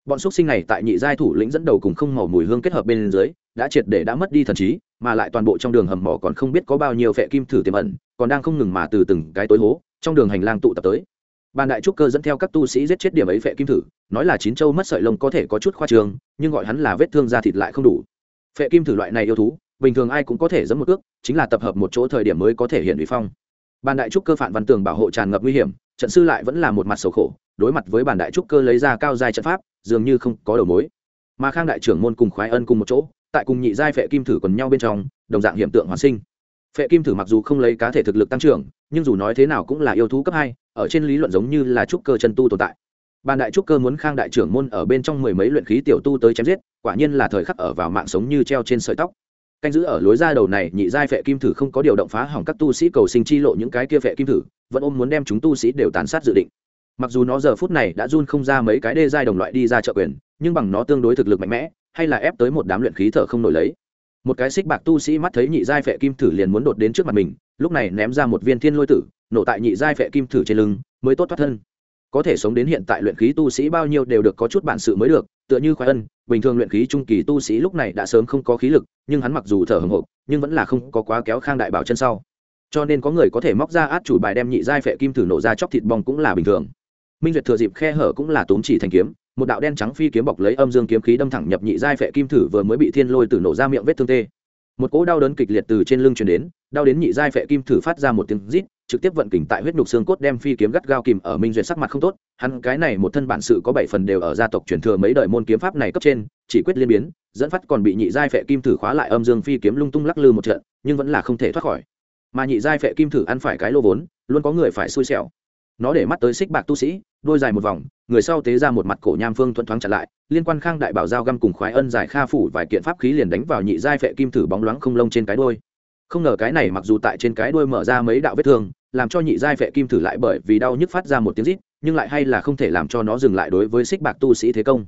Speaker 1: bọn xúc sinh này tại nhị giai thủ lĩnh dẫn đầu cùng không màu mùi hương kết hợp bên dưới, đã triệt để đã mất đi thần trí, mà lại toàn bộ trong đường hầm mỏ còn không biết có bao nhiêu phệ kim thử tiềm ẩn, còn đang không ngừng mà từ từng cái tối hố, trong đường hành lang tụ tập tới bàn đại trúc cơ dẫn theo các tu sĩ giết chết điểm ấy phệ kim thử, nói là chín châu mất sợi lông có thể có chút khoa trường, nhưng gọi hắn là vết thương da thịt lại không đủ. Phệ kim thử loại này yêu thú, bình thường ai cũng có thể dẫn một ước, chính là tập hợp một chỗ thời điểm mới có thể hiện uy phong. Bàn đại trúc cơ phản văn tường bảo hộ tràn ngập nguy hiểm, trận sư lại vẫn là một mặt sầu khổ, đối mặt với bàn đại trúc cơ lấy ra cao dài trận pháp, dường như không có đầu mối. Mà khang đại trưởng môn cùng khoái ân cùng một chỗ, tại cùng nhị giai phệ kim thử quần nhau bên trong, đồng dạng hiện tượng hoàn sinh. Phệ kim thử mặc dù không lấy cá thể thực lực tăng trưởng, nhưng dù nói thế nào cũng là yêu thú cấp hai ở trên lý luận giống như là trúc cơ chân tu tồn tại. Bàn đại trúc cơ muốn khang đại trưởng môn ở bên trong mười mấy luyện khí tiểu tu tới chém giết, quả nhiên là thời khắc ở vào mạng sống như treo trên sợi tóc. Canh giữ ở lối ra đầu này, nhị giai phệ kim thử không có điều động phá hỏng các tu sĩ cầu sinh chi lộ những cái kia phệ kim thử, vẫn ôm muốn đem chúng tu sĩ đều tàn sát dự định. Mặc dù nó giờ phút này đã run không ra mấy cái đê giai đồng loại đi ra trợ quyền, nhưng bằng nó tương đối thực lực mạnh mẽ, hay là ép tới một đám luyện khí thở không nổi lấy một cái xích bạc tu sĩ mắt thấy nhị giai phệ kim thử liền muốn đột đến trước mặt mình, lúc này ném ra một viên thiên lôi tử, nổ tại nhị giai phệ kim thử trên lưng, mới tốt thoát thân. Có thể sống đến hiện tại luyện khí tu sĩ bao nhiêu đều được có chút bản sự mới được, tựa như khoái ân, bình thường luyện khí trung kỳ tu sĩ lúc này đã sớm không có khí lực, nhưng hắn mặc dù thở hồng hộc, nhưng vẫn là không có quá kéo khang đại bảo chân sau. Cho nên có người có thể móc ra át chủ bài đem nhị giai phệ kim thử nổ ra chóc thịt bong cũng là bình thường. Minh duyệt thừa dịp khe hở cũng là tốn chỉ thành kiếm một đạo đen trắng phi kiếm bọc lấy âm dương kiếm khí đâm thẳng nhập nhị giai phệ kim thử vừa mới bị thiên lôi tử nổ ra miệng vết thương tê. Một cỗ đau đớn kịch liệt từ trên lưng truyền đến, đau đến nhị giai phệ kim thử phát ra một tiếng rít, trực tiếp vận kình tại huyết nhục xương cốt đem phi kiếm gắt gao kìm ở minh duyệt sắc mặt không tốt, hắn cái này một thân bản sự có bảy phần đều ở gia tộc truyền thừa mấy đời môn kiếm pháp này cấp trên, chỉ quyết liên biến, dẫn phát còn bị nhị giai phệ kim thử khóa lại âm dương phi kiếm lung tung lắc lư một trận, nhưng vẫn là không thể thoát khỏi. Mà nhị giai phệ kim thử ăn phải cái lô vốn, luôn có người phải xui xẻo. Nó để mắt tới xích bạc tu sĩ đôi dài một vòng, người sau tế ra một mặt cổ nham phương thuận thoáng chặn lại, liên quan khang đại bảo giao găm cùng khoái ân giải kha phủ vài kiện pháp khí liền đánh vào nhị giai phệ kim thử bóng loáng không lông trên cái đôi không ngờ cái này mặc dù tại trên cái đuôi mở ra mấy đạo vết thương, làm cho nhị giai phệ kim thử lại bởi vì đau nhức phát ra một tiếng rít, nhưng lại hay là không thể làm cho nó dừng lại đối với xích bạc tu sĩ thế công.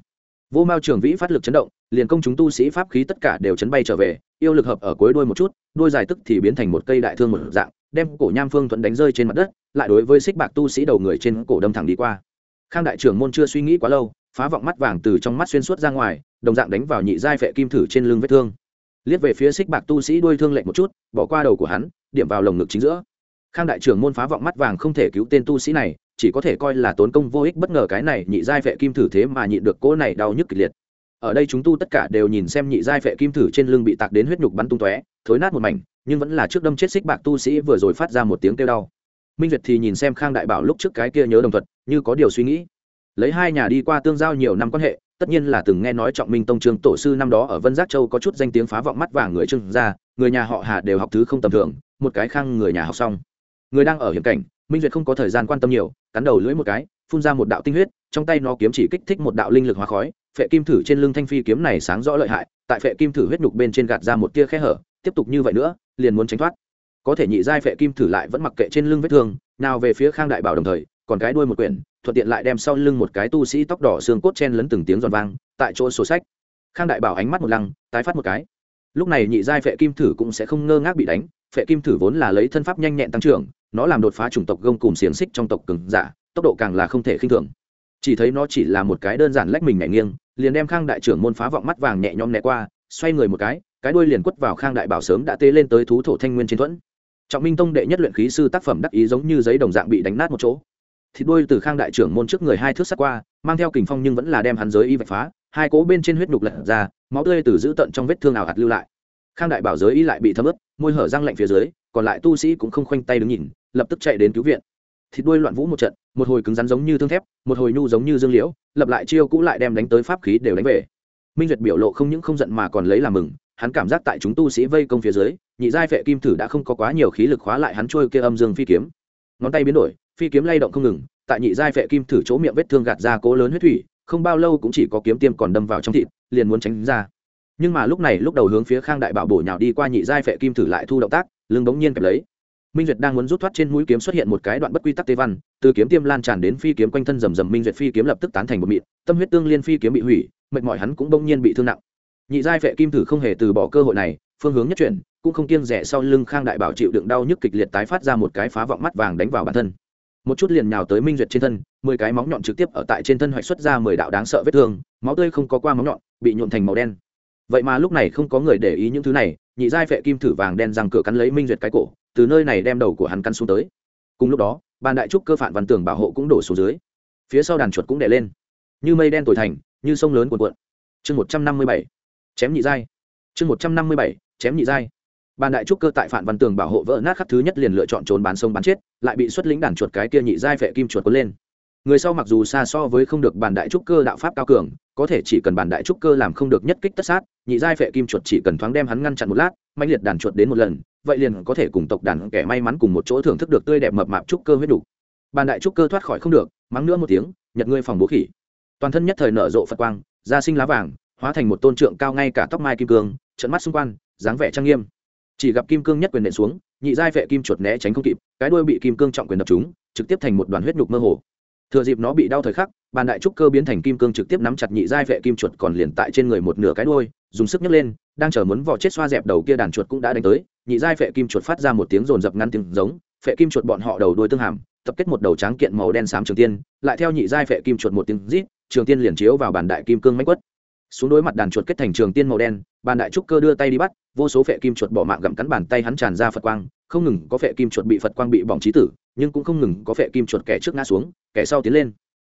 Speaker 1: Vô mao trường vĩ phát lực chấn động, liền công chúng tu sĩ pháp khí tất cả đều chấn bay trở về, yêu lực hợp ở cuối đuôi một chút đuôi dài tức thì biến thành một cây đại thương một dạng, đem cổ nham phương thuận đánh rơi trên mặt đất lại đối với xích bạc tu sĩ đầu người trên cổ đâm thẳng đi qua. Khang đại trưởng môn chưa suy nghĩ quá lâu, phá vọng mắt vàng từ trong mắt xuyên suốt ra ngoài, đồng dạng đánh vào nhị giai phệ kim thử trên lưng vết thương. Liếc về phía xích bạc tu sĩ đuôi thương lệnh một chút, bỏ qua đầu của hắn, điểm vào lồng ngực chính giữa. Khang đại trưởng môn phá vọng mắt vàng không thể cứu tên tu sĩ này, chỉ có thể coi là tốn công vô ích bất ngờ cái này nhị giai phệ kim thử thế mà nhịn được cỗ này đau nhức kịch liệt. Ở đây chúng tu tất cả đều nhìn xem nhị giai phệ kim thử trên lưng bị tạc đến huyết nhục bắn tung tóe, thối nát một mảnh, nhưng vẫn là trước đâm chết xích bạc tu sĩ vừa rồi phát ra một tiếng kêu đau minh duyệt thì nhìn xem khang đại bảo lúc trước cái kia nhớ đồng thuật, như có điều suy nghĩ. Lấy hai nhà đi qua tương giao nhiều năm quan hệ, tất nhiên là từng nghe nói trọng minh tông trương tổ sư năm đó ở vân giác châu có chút danh tiếng phá vọng mắt và người trương gia, người nhà họ hà đều học thứ không tầm thường, một cái khang người nhà học xong. Người đang ở hiểm cảnh, minh duyệt không có thời gian quan tâm nhiều, cắn đầu lưỡi một cái, phun ra một đạo tinh huyết, trong tay nó kiếm chỉ kích thích một đạo linh lực hóa khói, phệ kim thử trên lưng thanh phi kiếm này sáng rõ lợi hại, tại phệ kim thử huyết nhục bên trên gạt ra một tia khe hở, tiếp tục như vậy nữa, liền muốn tránh thoát có thể nhị giai phệ kim thử lại vẫn mặc kệ trên lưng vết thương, nào về phía khang đại bảo đồng thời, còn cái đuôi một quyển, thuận tiện lại đem sau lưng một cái tu sĩ tóc đỏ xương cốt chen lấn từng tiếng giòn vang, tại chỗ sổ sách. Khang đại bảo ánh mắt một lăng, tái phát một cái. Lúc này nhị giai phệ kim thử cũng sẽ không ngơ ngác bị đánh, phệ kim thử vốn là lấy thân pháp nhanh nhẹn tăng trưởng, nó làm đột phá chủng tộc gông cùng xiềng xích trong tộc cường giả, tốc độ càng là không thể khinh thường. Chỉ thấy nó chỉ là một cái đơn giản lách mình nhảy nghiêng, liền đem khang đại trưởng môn phá vọng mắt vàng nhẹ nhõm né qua, xoay người một cái cái đuôi liền quất vào khang đại bảo sớm đã tê lên tới thú thổ thanh nguyên chiến thuẫn trọng minh tông đệ nhất luyện khí sư tác phẩm đắc ý giống như giấy đồng dạng bị đánh nát một chỗ. Thịt đuôi từ khang đại trưởng môn trước người hai thước sắt qua, mang theo kình phong nhưng vẫn là đem hắn giới y vạch phá, hai cố bên trên huyết nhục lật ra, máu tươi từ giữ tận trong vết thương ảo hạt lưu lại. Khang đại bảo giới y lại bị thấm ướt, môi hở răng lạnh phía dưới, còn lại tu sĩ cũng không khoanh tay đứng nhìn, lập tức chạy đến cứu viện. Thịt đuôi loạn vũ một trận, một hồi cứng rắn giống như thương thép, một hồi nhu giống như dương liễu, lập lại chiêu cũ lại đem đánh tới pháp khí đều đánh về. Minh duyệt biểu lộ không những không giận mà còn lấy làm mừng, hắn cảm giác tại chúng tu sĩ vây công phía dưới nhị giai phệ kim thử đã không có quá nhiều khí lực khóa lại hắn trôi kia âm dương phi kiếm. Ngón tay biến đổi, phi kiếm lay động không ngừng, tại nhị giai phệ kim thử chỗ miệng vết thương gạt ra cố lớn huyết thủy, không bao lâu cũng chỉ có kiếm tiêm còn đâm vào trong thịt, liền muốn tránh ra. Nhưng mà lúc này lúc đầu hướng phía khang đại bảo bổ nhào đi qua nhị giai phệ kim thử lại thu động tác, lưng bỗng nhiên kẹp lấy. Minh duyệt đang muốn rút thoát trên mũi kiếm xuất hiện một cái đoạn bất quy tắc tê văn, từ kiếm tiêm lan tràn đến phi kiếm quanh thân rầm rầm minh duyệt phi kiếm lập tức tán thành một mịn, tâm huyết tương liên phi kiếm bị hủy, mệt mỏi hắn cũng bỗng nhiên bị thương nặng. Nhị giai phệ kim thử không hề từ bỏ cơ hội này phương hướng nhất chuyển, cũng không kiêng rẻ sau lưng khang đại bảo chịu đựng đau nhức kịch liệt tái phát ra một cái phá vọng mắt vàng đánh vào bản thân. Một chút liền nhào tới minh duyệt trên thân, mười cái móng nhọn trực tiếp ở tại trên thân hoạch xuất ra mười đạo đáng sợ vết thương, máu tươi không có qua móng nhọn, bị nhuộn thành màu đen. Vậy mà lúc này không có người để ý những thứ này, nhị giai phệ kim thử vàng đen rằng cửa cắn lấy minh duyệt cái cổ, từ nơi này đem đầu của hắn căn xuống tới. Cùng lúc đó, ban đại trúc cơ phản văn tường bảo hộ cũng đổ xuống dưới. Phía sau đàn chuột cũng đè lên. Như mây đen tồi thành, như sông lớn cuộn cuộn. Chương một trăm năm mươi bảy, chém nhị giai. Chương một trăm năm mươi bảy chém nhị giai. Ban đại trúc cơ tại phản văn tường bảo hộ vỡ nát khắc thứ nhất liền lựa chọn trốn bán sông bán chết, lại bị xuất lĩnh đàn chuột cái kia nhị giai phệ kim chuột cuốn lên. Người sau mặc dù xa so với không được bàn đại trúc cơ đạo pháp cao cường, có thể chỉ cần bàn đại trúc cơ làm không được nhất kích tất sát, nhị giai phệ kim chuột chỉ cần thoáng đem hắn ngăn chặn một lát mạnh liệt đàn chuột đến một lần, vậy liền có thể cùng tộc đàn kẻ may mắn cùng một chỗ thưởng thức được tươi đẹp mập mạp trúc cơ huyết đủ. Bàn đại trúc cơ thoát khỏi không được, mắng nữa một tiếng, nhật ngươi phòng bố khỉ. Toàn thân nhất thời nở rộ phật quang, da sinh lá vàng, hóa thành một tôn trượng cao ngay cả tóc mai kim cương trận mắt xung quanh dáng vẻ trang nghiêm. Chỉ gặp kim cương nhất quyền nện xuống nhị giai vệ kim chuột né tránh không kịp cái đuôi bị kim cương trọng quyền đập trúng trực tiếp thành một đoàn huyết nhục mơ hồ. Thừa dịp nó bị đau thời khắc bàn đại trúc cơ biến thành kim cương trực tiếp nắm chặt nhị giai vệ kim chuột còn liền tại trên người một nửa cái đuôi, dùng sức nhấc lên đang chờ muốn vỏ chết xoa dẹp đầu kia đàn chuột cũng đã đánh tới nhị giai vệ kim chuột phát ra một tiếng rồn rập ngăn tiếng giống vệ kim chuột bọn họ đầu đuôi tương hàm tập kết một đầu tráng kiện màu đen xám trường tiên lại theo nhị giai vệ kim chuột một tiếng rít trường tiên liền chiếu vào bàn đại kim cương mánh quất xuống đối mặt đàn chuột kết thành trường tiên màu đen, bàn đại trúc cơ đưa tay đi bắt, vô số phệ kim chuột bỏ mạng gặm cắn bàn tay hắn tràn ra phật quang, không ngừng có phệ kim chuột bị phật quang bị bỏng trí tử, nhưng cũng không ngừng có phệ kim chuột kẻ trước ngã xuống, kẻ sau tiến lên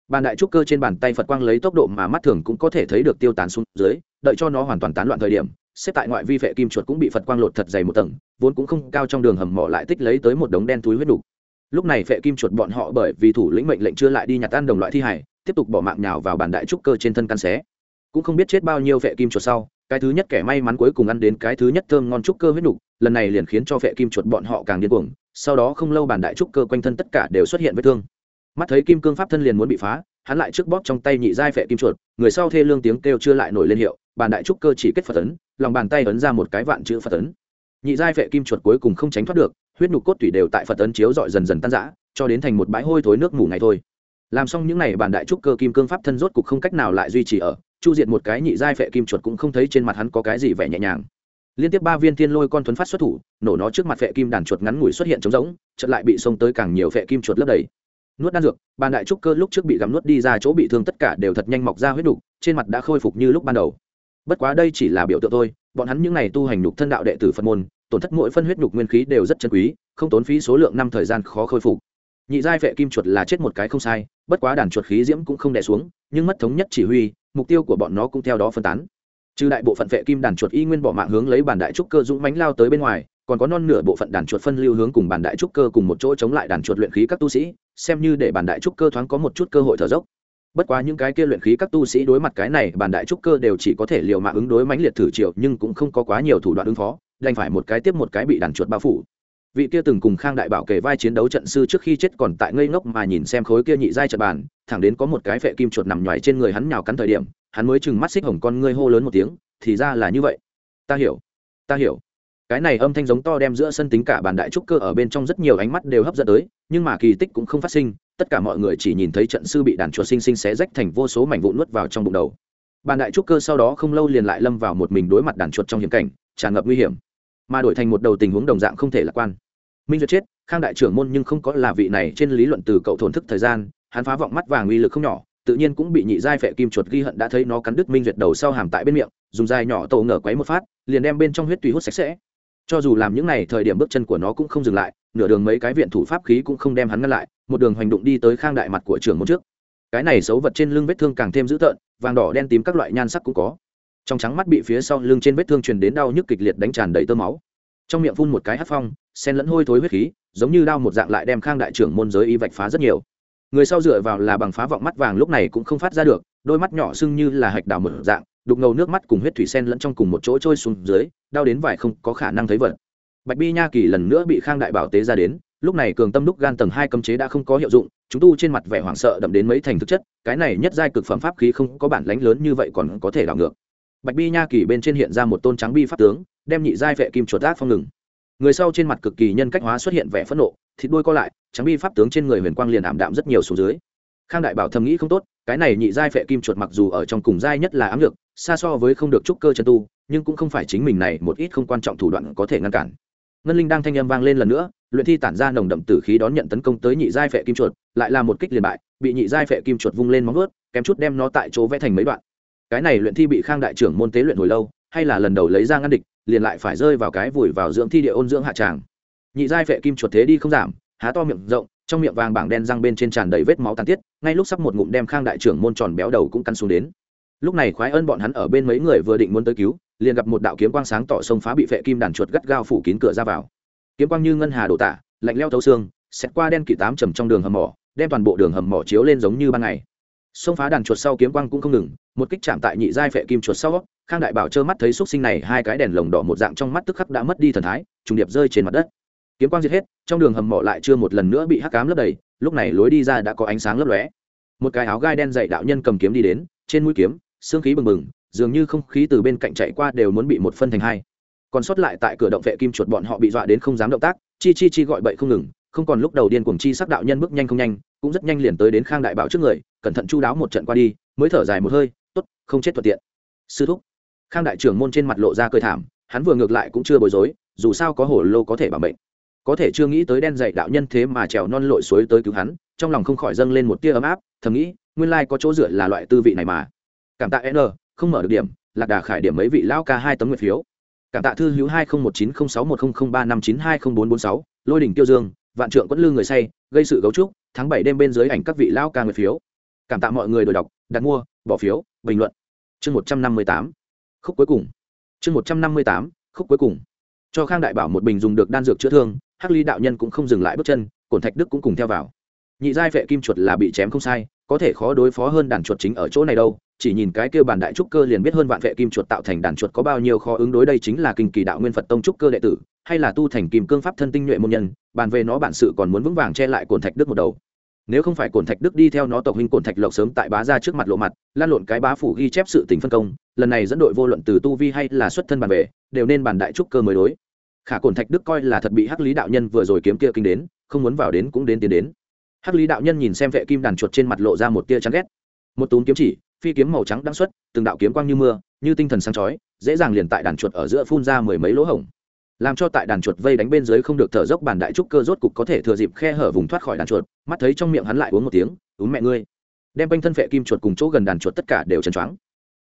Speaker 1: bàn đại trúc cơ trên bàn tay phật quang lấy tốc độ mà mắt thường cũng có thể thấy được tiêu tán xuống dưới, đợi cho nó hoàn toàn tán loạn thời điểm, xếp tại ngoại vi phệ kim chuột cũng bị phật quang lột thật dày một tầng, vốn cũng không cao trong đường hầm mỏ lại tích lấy tới một đống đen túi huyết đủ. lúc này phệ kim chuột bọn họ bởi vì thủ lĩnh mệnh lệnh chưa lại đi nhặt tan đồng loại thi hải tiếp tục bỏ mạng nhào vào bàn đại trúc cơ trên thân căn xé cũng không biết chết bao nhiêu vệ kim chuột sau, cái thứ nhất kẻ may mắn cuối cùng ăn đến cái thứ nhất thơm ngon trúc cơ huyết nục, lần này liền khiến cho vệ kim chuột bọn họ càng điên cuồng, sau đó không lâu bàn đại trúc cơ quanh thân tất cả đều xuất hiện vết thương. Mắt thấy kim cương pháp thân liền muốn bị phá, hắn lại trước bóp trong tay nhị giai vệ kim chuột, người sau thê lương tiếng kêu chưa lại nổi lên hiệu bàn đại trúc cơ chỉ kết phật ấn, lòng bàn tay ấn ra một cái vạn chữ phật ấn. Nhị giai vệ kim chuột cuối cùng không tránh thoát được, huyết nhục cốt tủy đều tại phật ấn chiếu dọi dần dần tan rã, cho đến thành một bãi hôi thối nước ngủ ngày thôi. Làm xong những n à y bản đại trúc cơ kim cương pháp thân rốt cục không cách nào lại duy trì ở chu diệt một cái nhị giai phệ kim chuột cũng không thấy trên mặt hắn có cái gì vẻ nhẹ nhàng. Liên tiếp ba viên thiên lôi con thuấn phát xuất thủ, nổ nó trước mặt phệ kim đàn chuột ngắn ngủi xuất hiện trống rỗng chật lại bị xông tới càng nhiều phệ kim chuột lấp đầy. Nuốt đan dược, bàn đại trúc cơ lúc trước bị gắm nuốt đi ra chỗ bị thương tất cả đều thật nhanh mọc ra huyết đục, trên mặt đã khôi phục như lúc ban đầu. Bất quá đây chỉ là biểu tượng thôi, bọn hắn những n à y tu hành nhục thân đạo đệ tử phật môn, tổn thất mỗi phân huyết nhục nguyên khí đều rất chân quý, không tốn phí số lượng năm thời gian khó khôi phục. Nhị giai vệ kim chuột là chết một cái không sai, bất quá đàn chuột khí diễm cũng không đè xuống nhưng mất thống nhất chỉ huy, mục tiêu của bọn nó cũng theo đó phân tán. Trừ đại bộ phận vệ kim đàn chuột y nguyên bỏ mạng hướng lấy bản đại trúc cơ dũng mánh lao tới bên ngoài, còn có non nửa bộ phận đàn chuột phân lưu hướng cùng bản đại trúc cơ cùng một chỗ chống lại đàn chuột luyện khí các tu sĩ, xem như để bản đại trúc cơ thoáng có một chút cơ hội thở dốc. Bất quá những cái kia luyện khí các tu sĩ đối mặt cái này bản đại trúc cơ đều chỉ có thể liều mạng ứng đối mãnh liệt thử triệu nhưng cũng không có quá nhiều thủ đoạn ứng phó, đành phải một cái tiếp một cái bị đàn chuột bao phủ vị kia từng cùng khang đại bảo kể vai chiến đấu trận sư trước khi chết còn tại ngây ngốc mà nhìn xem khối kia nhị giai trận bàn, thẳng đến có một cái phệ kim chuột nằm nhoài trên người hắn nhào cắn thời điểm, hắn mới chừng mắt xích hồng con ngươi hô lớn một tiếng, thì ra là như vậy. Ta hiểu ta hiểu. Cái này âm thanh giống to đem giữa sân tính cả bàn đại trúc cơ ở bên trong rất nhiều ánh mắt đều hấp dẫn tới, nhưng mà kỳ tích cũng không phát sinh, tất cả mọi người chỉ nhìn thấy trận sư bị đàn chuột sinh sinh xé rách thành vô số mảnh vụn nuốt vào trong bụng đầu. Bàn đại trúc cơ sau đó không lâu liền lại lâm vào một mình đối mặt đàn chuột trong hiểm cảnh, tràn ngập nguy hiểm. Mà đổi thành một đầu tình huống đồng dạng không thể lạc quan minh duyệt chết, khang đại trưởng môn nhưng không có là vị này trên lý luận từ cậu thổn thức thời gian, hắn phá vọng mắt vàng uy lực không nhỏ, tự nhiên cũng bị nhị giai phệ kim chuột ghi hận đã thấy nó cắn đứt minh duyệt đầu sau hàm tại bên miệng, dùng dai nhỏ tổ ngờ quấy một phát, liền đem bên trong huyết tùy hút sạch sẽ. Cho dù làm những này, thời điểm bước chân của nó cũng không dừng lại, nửa đường mấy cái viện thủ pháp khí cũng không đem hắn ngăn lại, một đường hoành động đi tới khang đại mặt của trưởng môn trước. Cái này xấu vật trên lưng vết thương càng thêm dữ tợn, vàng đỏ đen tím các loại nhan sắc cũng có. Trong trắng mắt bị phía sau lưng trên vết thương truyền đến đau nhức kịch liệt đánh tràn đầy tơ máu trong miệng phun một cái hát phong sen lẫn hôi thối huyết khí, giống như đao một dạng lại đem khang đại trưởng môn giới y vạch phá rất nhiều. Người sau dựa vào là bằng phá vọng mắt vàng lúc này cũng không phát ra được, đôi mắt nhỏ sưng như là hạch đào một dạng, đục ngầu nước mắt cùng huyết thủy sen lẫn trong cùng một chỗ trôi xuống dưới, đau đến vải không có khả năng thấy vật. Bạch bi nha kỳ lần nữa bị khang đại bảo tế ra đến, lúc này cường tâm đúc gan tầng hai cấm chế đã không có hiệu dụng, chúng tu trên mặt vẻ hoảng sợ đậm đến mấy thành thực chất, cái này nhất giai cực phẩm pháp khí không có bản lánh lớn như vậy còn có thể đảo ngược bạch bi nha kỳ bên trên hiện ra một tôn trắng bi pháp tướng, đem nhị giai vệ kim chuột ác phong ngừng. Người sau trên mặt cực kỳ nhân cách hóa xuất hiện vẻ phẫn nộ, thịt đôi co lại, trắng bi pháp tướng trên người huyền quang liền ảm đạm rất nhiều xuống dưới. Khang đại bảo thầm nghĩ không tốt, cái này nhị giai vệ kim chuột mặc dù ở trong cùng giai nhất là ám lực xa so với không được trúc cơ chân tu, nhưng cũng không phải chính mình này một ít không quan trọng thủ đoạn có thể ngăn cản. Ngân linh đang thanh âm vang lên lần nữa, luyện thi tản ra nồng đậm tử khí đón nhận tấn công tới nhị giai phệ kim chuột, lại là một kích liền bại, bị nhị giai phệ kim chuột vung lên móng ướt kém chút đem nó tại chỗ vẽ thành mấy đoạn cái này luyện thi bị khang đại trưởng môn tế luyện hồi lâu, hay là lần đầu lấy ra ngăn địch, liền lại phải rơi vào cái vùi vào dưỡng thi địa ôn dưỡng hạ tràng. Nhị giai phệ kim chuột thế đi không giảm, há to miệng rộng, trong miệng vàng bảng đen răng bên trên tràn đầy vết máu tàn tiết, ngay lúc sắp một ngụm đem khang đại trưởng môn tròn béo đầu cũng cắn xuống đến. Lúc này khoái ơn bọn hắn ở bên mấy người vừa định muốn tới cứu, liền gặp một đạo kiếm quang sáng tỏ sông phá bị phệ kim đàn chuột gắt gao phủ kín cửa ra vào. Kiếm quang như ngân hà đổ tả, lạnh leo thấu xương xét qua đen kỵ tám trầm trong đường hầm mỏ, đem toàn bộ đường hầm mỏ chiếu lên giống như ban ngày xông phá đàn chuột sau kiếm quang cũng không ngừng, một kích chạm tại nhị giai phệ kim chuột sau, khang đại bảo trơ mắt thấy xúc sinh này hai cái đèn lồng đỏ một dạng trong mắt tức khắc đã mất đi thần thái, trùng điệp rơi trên mặt đất. Kiếm quang diệt hết, trong đường hầm mỏ lại chưa một lần nữa bị hắc cám lấp đầy, lúc này lối đi ra đã có ánh sáng lấp lóe. Một cái áo gai đen dậy đạo nhân cầm kiếm đi đến, trên mũi kiếm, xương khí bừng bừng, dường như không khí từ bên cạnh chạy qua đều muốn bị một phân thành hai. Còn sót lại tại cửa động vệ kim chuột bọn họ bị dọa đến không dám động tác, chi chi chi gọi bậy không ngừng, không còn lúc đầu điên cuồng chi sắc đạo nhân bước nhanh không nhanh, cũng rất nhanh liền tới đến khang đại bảo trước người cẩn thận chu đáo một trận qua đi, mới thở dài một hơi, tốt, không chết thuận tiện. Sư thúc. Khang đại trưởng môn trên mặt lộ ra cơ thảm, hắn vừa ngược lại cũng chưa bối rối, dù sao có hổ lô có thể bảo mệnh. Có thể chưa nghĩ tới đen dậy đạo nhân thế mà trèo non lội suối tới cứu hắn, trong lòng không khỏi dâng lên một tia ấm áp, thầm nghĩ, nguyên lai có chỗ dựa là loại tư vị này mà. Cảm tạ n, không mở được điểm, lạc đà khải điểm mấy vị lão ca hai tấm nguyệt phiếu. Cảm tạ thư hữu hai nghìn một chín không sáu một không không ba năm chín hai không bốn bốn sáu, lôi đỉnh tiêu dương, vạn trượng quẫn lư người say, gây sự gấu trúc, tháng bảy đêm bên dưới ảnh các vị lão ca nguyệt phiếu cảm tạ mọi người đổi đọc, đặt mua, bỏ phiếu, bình luận. Chương một trăm năm mươi tám, khúc cuối cùng. Chương một trăm năm mươi tám, khúc cuối cùng. Cho khang đại bảo một bình dùng được đan dược chữa thương, hắc ly đạo nhân cũng không dừng lại bước chân, cổn thạch đức cũng cùng theo vào. Nhị giai vệ kim chuột là bị chém không sai, có thể khó đối phó hơn đàn chuột chính ở chỗ này đâu, chỉ nhìn cái kêu bản đại trúc cơ liền biết hơn vạn vệ kim chuột tạo thành đàn chuột có bao nhiêu khó ứng đối đây chính là kinh kỳ đạo nguyên phật tông trúc cơ đệ tử, hay là tu thành kim cương pháp thân tinh nhuệ môn nhân, bàn về nó bản sự còn muốn vững vàng che lại cổn thạch đức một đầu nếu không phải cổn thạch đức đi theo nó tộc huynh cổn thạch lộc sớm tại bá ra trước mặt lộ mặt, lan lộn cái bá phủ ghi chép sự tình phân công, lần này dẫn đội vô luận từ tu vi hay là xuất thân bàn về, đều nên bàn đại trúc cơ mới đối. Khả cổn thạch đức coi là thật bị hắc lý đạo nhân vừa rồi kiếm kia kinh đến, không muốn vào đến cũng đến tiến đến. Hắc lý đạo nhân nhìn xem vệ kim đàn chuột trên mặt lộ ra một tia chán ghét. Một túm kiếm chỉ, phi kiếm màu trắng đang xuất, từng đạo kiếm quang như mưa, như tinh thần sáng chói, dễ dàng liền tại đàn chuột ở giữa phun ra mười mấy lỗ hổng làm cho tại đàn chuột vây đánh bên dưới không được thở dốc bản đại trúc cơ rốt cục có thể thừa dịp khe hở vùng thoát khỏi đàn chuột, mắt thấy trong miệng hắn lại uống một tiếng uống mẹ ngươi. Đem quanh thân phệ kim chuột cùng chỗ gần đàn chuột tất cả đều trần choáng.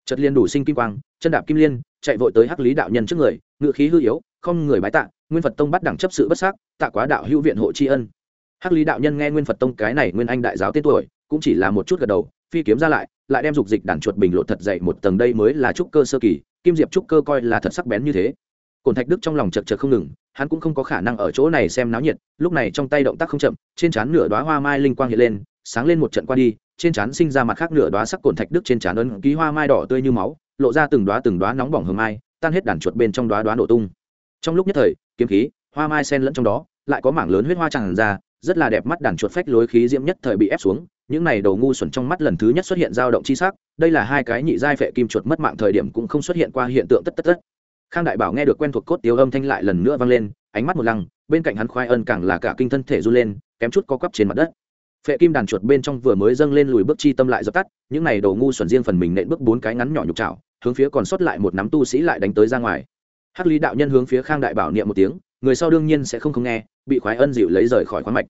Speaker 1: Chật liên đủ sinh kim quang, chân đạp kim liên, chạy vội tới hắc lý đạo nhân trước người ngự khí hư yếu, không người bái tạ, nguyên phật tông bắt đẳng chấp sự bất xác, tạ quá đạo hữu viện hộ tri ân. Hắc lý đạo nhân nghe nguyên phật tông cái này nguyên anh đại giáo tên tuổi, cũng chỉ là một chút gật đầu, phi kiếm ra lại lại đem dục dịch đàn chuột bình lộ thật dậy một tầng đây mới là trúc cơ sơ kỳ, kim diệp trúc cơ coi là thật sắc bén như thế cổn thạch đức trong lòng chật chật không ngừng, hắn cũng không có khả năng ở chỗ này xem náo nhiệt, lúc này trong tay động tác không chậm, trên trán nửa đoá hoa mai linh quang hiện lên, sáng lên một trận qua đi, trên trán sinh ra mặt khác nửa đoá sắc cổn thạch đức trên trán ấn ký hoa mai đỏ tươi như máu, lộ ra từng đoá từng đoá nóng bỏng hương mai, tan hết đàn chuột bên trong đoá đoá nổ tung. Trong lúc nhất thời, kiếm khí, hoa mai sen lẫn trong đó, lại có mảng lớn huyết hoa tràn ra, rất là đẹp mắt đàn chuột phách lối khí diễm nhất thời bị ép xuống, những này đầu ngu xuẩn trong mắt lần thứ nhất xuất hiện dao động chi sắc, đây là hai cái nhị giai phệ kim chuột mất mạng thời điểm cũng không xuất hiện qua hiện tượng tất tất tất khang đại bảo nghe được quen thuộc cốt tiếu âm thanh lại lần nữa vang lên ánh mắt một lăng bên cạnh hắn khoai ân càng là cả kinh thân thể run lên kém chút có quắp trên mặt đất. Phệ kim đàn chuột bên trong vừa mới dâng lên lùi bước chi tâm lại dập tắt những này đầu ngu xuẩn riêng phần mình nện bước bốn cái ngắn nhỏ nhục chảo, hướng phía còn sót lại một nắm tu sĩ lại đánh tới ra ngoài. Hắc lý đạo nhân hướng phía khang đại bảo niệm một tiếng người sau đương nhiên sẽ không không nghe bị khoái ân dịu lấy rời khỏi khoáng mạch.